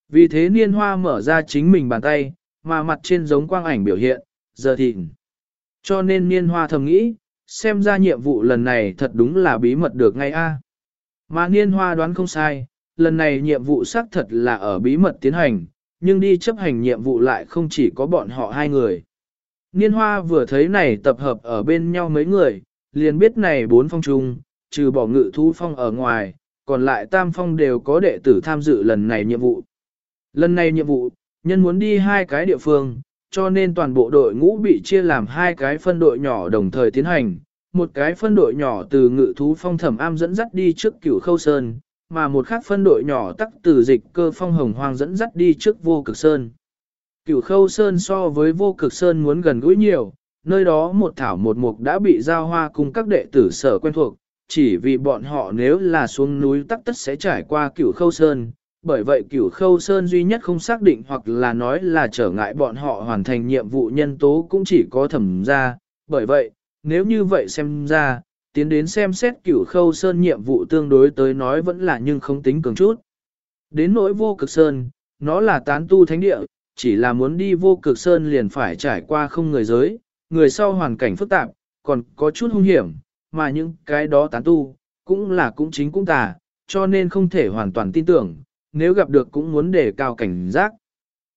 [SPEAKER 1] Vì thế niên hoa mở ra chính mình bàn tay, mà mặt trên giống quang ảnh biểu hiện, giờ thịnh. Cho nên niên hoa thầm nghĩ, xem ra nhiệm vụ lần này thật đúng là bí mật được ngay a. Mà niên hoa đoán không sai, lần này nhiệm vụ xác thật là ở bí mật tiến hành, nhưng đi chấp hành nhiệm vụ lại không chỉ có bọn họ hai người. Niên hoa vừa thấy này tập hợp ở bên nhau mấy người, liền biết này bốn phong trung, trừ bỏ ngự thú phong ở ngoài, còn lại tam phong đều có đệ tử tham dự lần này nhiệm vụ. Lần này nhiệm vụ, nhân muốn đi hai cái địa phương, cho nên toàn bộ đội ngũ bị chia làm hai cái phân đội nhỏ đồng thời tiến hành. Một cái phân đội nhỏ từ ngự thú phong thẩm am dẫn dắt đi trước cửu khâu sơn, mà một khác phân đội nhỏ tắc từ dịch cơ phong hồng hoang dẫn dắt đi trước vô cực sơn. Cửu khâu sơn so với vô cực sơn muốn gần gũi nhiều, nơi đó một thảo một mục đã bị giao hoa cùng các đệ tử sở quen thuộc, chỉ vì bọn họ nếu là xuống núi tắc tất sẽ trải qua cửu khâu sơn, bởi vậy cửu khâu sơn duy nhất không xác định hoặc là nói là trở ngại bọn họ hoàn thành nhiệm vụ nhân tố cũng chỉ có thẩm ra, bởi vậy, nếu như vậy xem ra, tiến đến xem xét cửu khâu sơn nhiệm vụ tương đối tới nói vẫn là nhưng không tính cường chút. Đến nỗi vô cực sơn, nó là tán tu thánh địa, chỉ là muốn đi vô cực sơn liền phải trải qua không người giới, người sau hoàn cảnh phức tạp, còn có chút hung hiểm, mà những cái đó tán tu, cũng là cũng chính cũng tà, cho nên không thể hoàn toàn tin tưởng, nếu gặp được cũng muốn đề cao cảnh giác.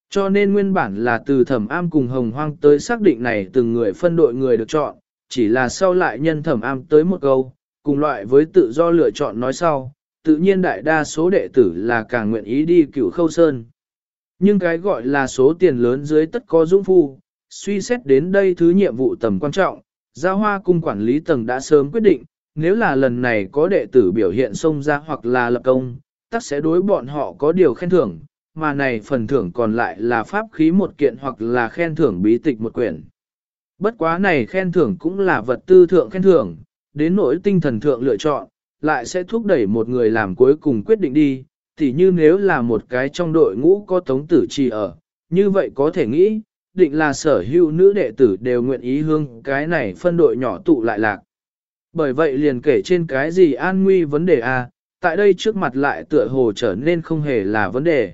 [SPEAKER 1] Cho nên nguyên bản là từ thẩm am cùng hồng hoang tới xác định này từng người phân đội người được chọn, chỉ là sau lại nhân thẩm am tới một câu, cùng loại với tự do lựa chọn nói sau, tự nhiên đại đa số đệ tử là càng nguyện ý đi cửu khâu sơn. Nhưng cái gọi là số tiền lớn dưới tất có dũng phu, suy xét đến đây thứ nhiệm vụ tầm quan trọng, giao hoa cung quản lý tầng đã sớm quyết định, nếu là lần này có đệ tử biểu hiện xông ra hoặc là lập công, tắc sẽ đối bọn họ có điều khen thưởng, mà này phần thưởng còn lại là pháp khí một kiện hoặc là khen thưởng bí tịch một quyển. Bất quá này khen thưởng cũng là vật tư thượng khen thưởng, đến nỗi tinh thần thượng lựa chọn, lại sẽ thúc đẩy một người làm cuối cùng quyết định đi, tỉ như nếu là một cái trong đội ngũ có tống tử trì ở, như vậy có thể nghĩ, định là sở hữu nữ đệ tử đều nguyện ý hương cái này phân đội nhỏ tụ lại lạc. Bởi vậy liền kể trên cái gì an nguy vấn đề A, tại đây trước mặt lại tựa hồ trở nên không hề là vấn đề.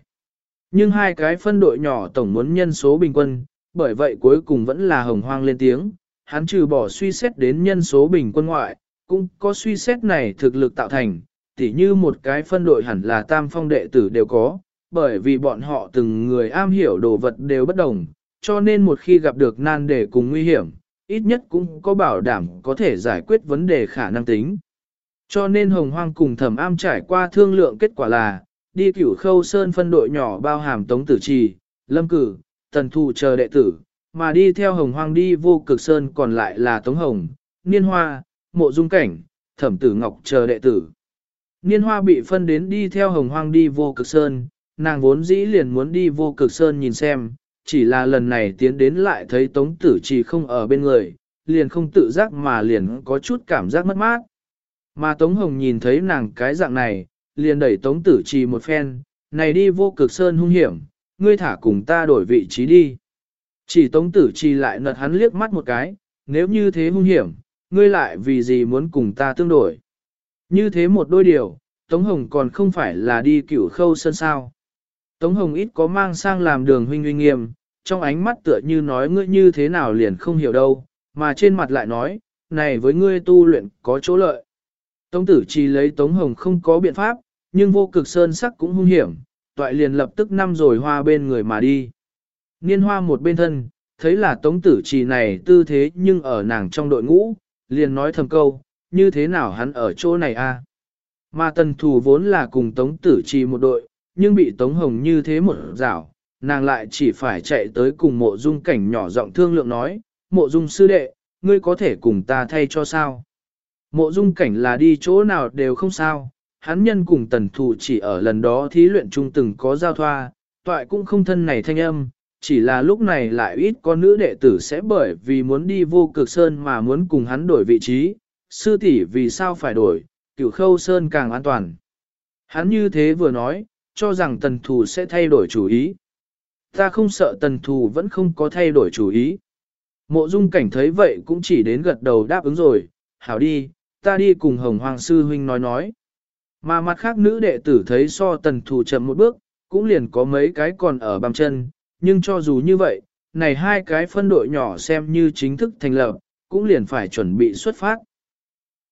[SPEAKER 1] Nhưng hai cái phân đội nhỏ tổng muốn nhân số bình quân, bởi vậy cuối cùng vẫn là hồng hoang lên tiếng, hắn trừ bỏ suy xét đến nhân số bình quân ngoại, cũng có suy xét này thực lực tạo thành, tỉ như một cái phân đội hẳn là tam phong đệ tử đều có, bởi vì bọn họ từng người am hiểu đồ vật đều bất đồng, cho nên một khi gặp được nan đề cùng nguy hiểm, ít nhất cũng có bảo đảm có thể giải quyết vấn đề khả năng tính. Cho nên Hồng Hoang cùng thẩm am trải qua thương lượng kết quả là, đi cửu khâu sơn phân đội nhỏ bao hàm Tống Tử Trì, Lâm Cử, Tần Thù chờ đệ tử, mà đi theo Hồng Hoang đi vô cực sơn còn lại là Tống Hồng, Niên Hoa, Mộ Dung Cảnh, Thẩm Tử Ngọc chờ đệ tử. Niên Hoa bị phân đến đi theo Hồng Hoang đi vô cực sơn, nàng vốn dĩ liền muốn đi vô cực sơn nhìn xem, chỉ là lần này tiến đến lại thấy Tống Tử Trì không ở bên người, liền không tự giác mà liền có chút cảm giác mất mát. Mà Tống Hồng nhìn thấy nàng cái dạng này, liền đẩy Tống Tử Trì một phen, này đi vô cực sơn hung hiểm, ngươi thả cùng ta đổi vị trí đi. Chỉ Tống Tử Trì lại nật hắn liếc mắt một cái, nếu như thế hung hiểm, ngươi lại vì gì muốn cùng ta tương đổi. Như thế một đôi điều, Tống Hồng còn không phải là đi cửu khâu sơn sao. Tống Hồng ít có mang sang làm đường huynh uy nghiêm, trong ánh mắt tựa như nói ngươi như thế nào liền không hiểu đâu, mà trên mặt lại nói, này với ngươi tu luyện có chỗ lợi. Tống tử chỉ lấy Tống Hồng không có biện pháp, nhưng vô cực sơn sắc cũng hung hiểm, toại liền lập tức năm rồi hoa bên người mà đi. Niên hoa một bên thân, thấy là Tống tử chỉ này tư thế nhưng ở nàng trong đội ngũ, liền nói thầm câu, như thế nào hắn ở chỗ này a? Mà tần thù vốn là cùng Tống tử chỉ một đội, nhưng bị Tống Hồng như thế một rảo, nàng lại chỉ phải chạy tới cùng mộ dung cảnh nhỏ giọng thương lượng nói, mộ dung sư đệ, ngươi có thể cùng ta thay cho sao? Mộ dung cảnh là đi chỗ nào đều không sao, hắn nhân cùng tần Thủ chỉ ở lần đó thí luyện chung từng có giao thoa, toại cũng không thân này thanh âm, chỉ là lúc này lại ít có nữ đệ tử sẽ bởi vì muốn đi vô cực sơn mà muốn cùng hắn đổi vị trí, sư tỷ vì sao phải đổi, cửu khâu sơn càng an toàn. Hắn như thế vừa nói, cho rằng tần thù sẽ thay đổi chủ ý. Ta không sợ tần thù vẫn không có thay đổi chủ ý. Mộ dung cảnh thấy vậy cũng chỉ đến gật đầu đáp ứng rồi, hảo đi, ta đi cùng hồng hoàng sư huynh nói nói. Mà mặt khác nữ đệ tử thấy so tần thủ chậm một bước, cũng liền có mấy cái còn ở bằng chân, nhưng cho dù như vậy, này hai cái phân đội nhỏ xem như chính thức thành lập, cũng liền phải chuẩn bị xuất phát.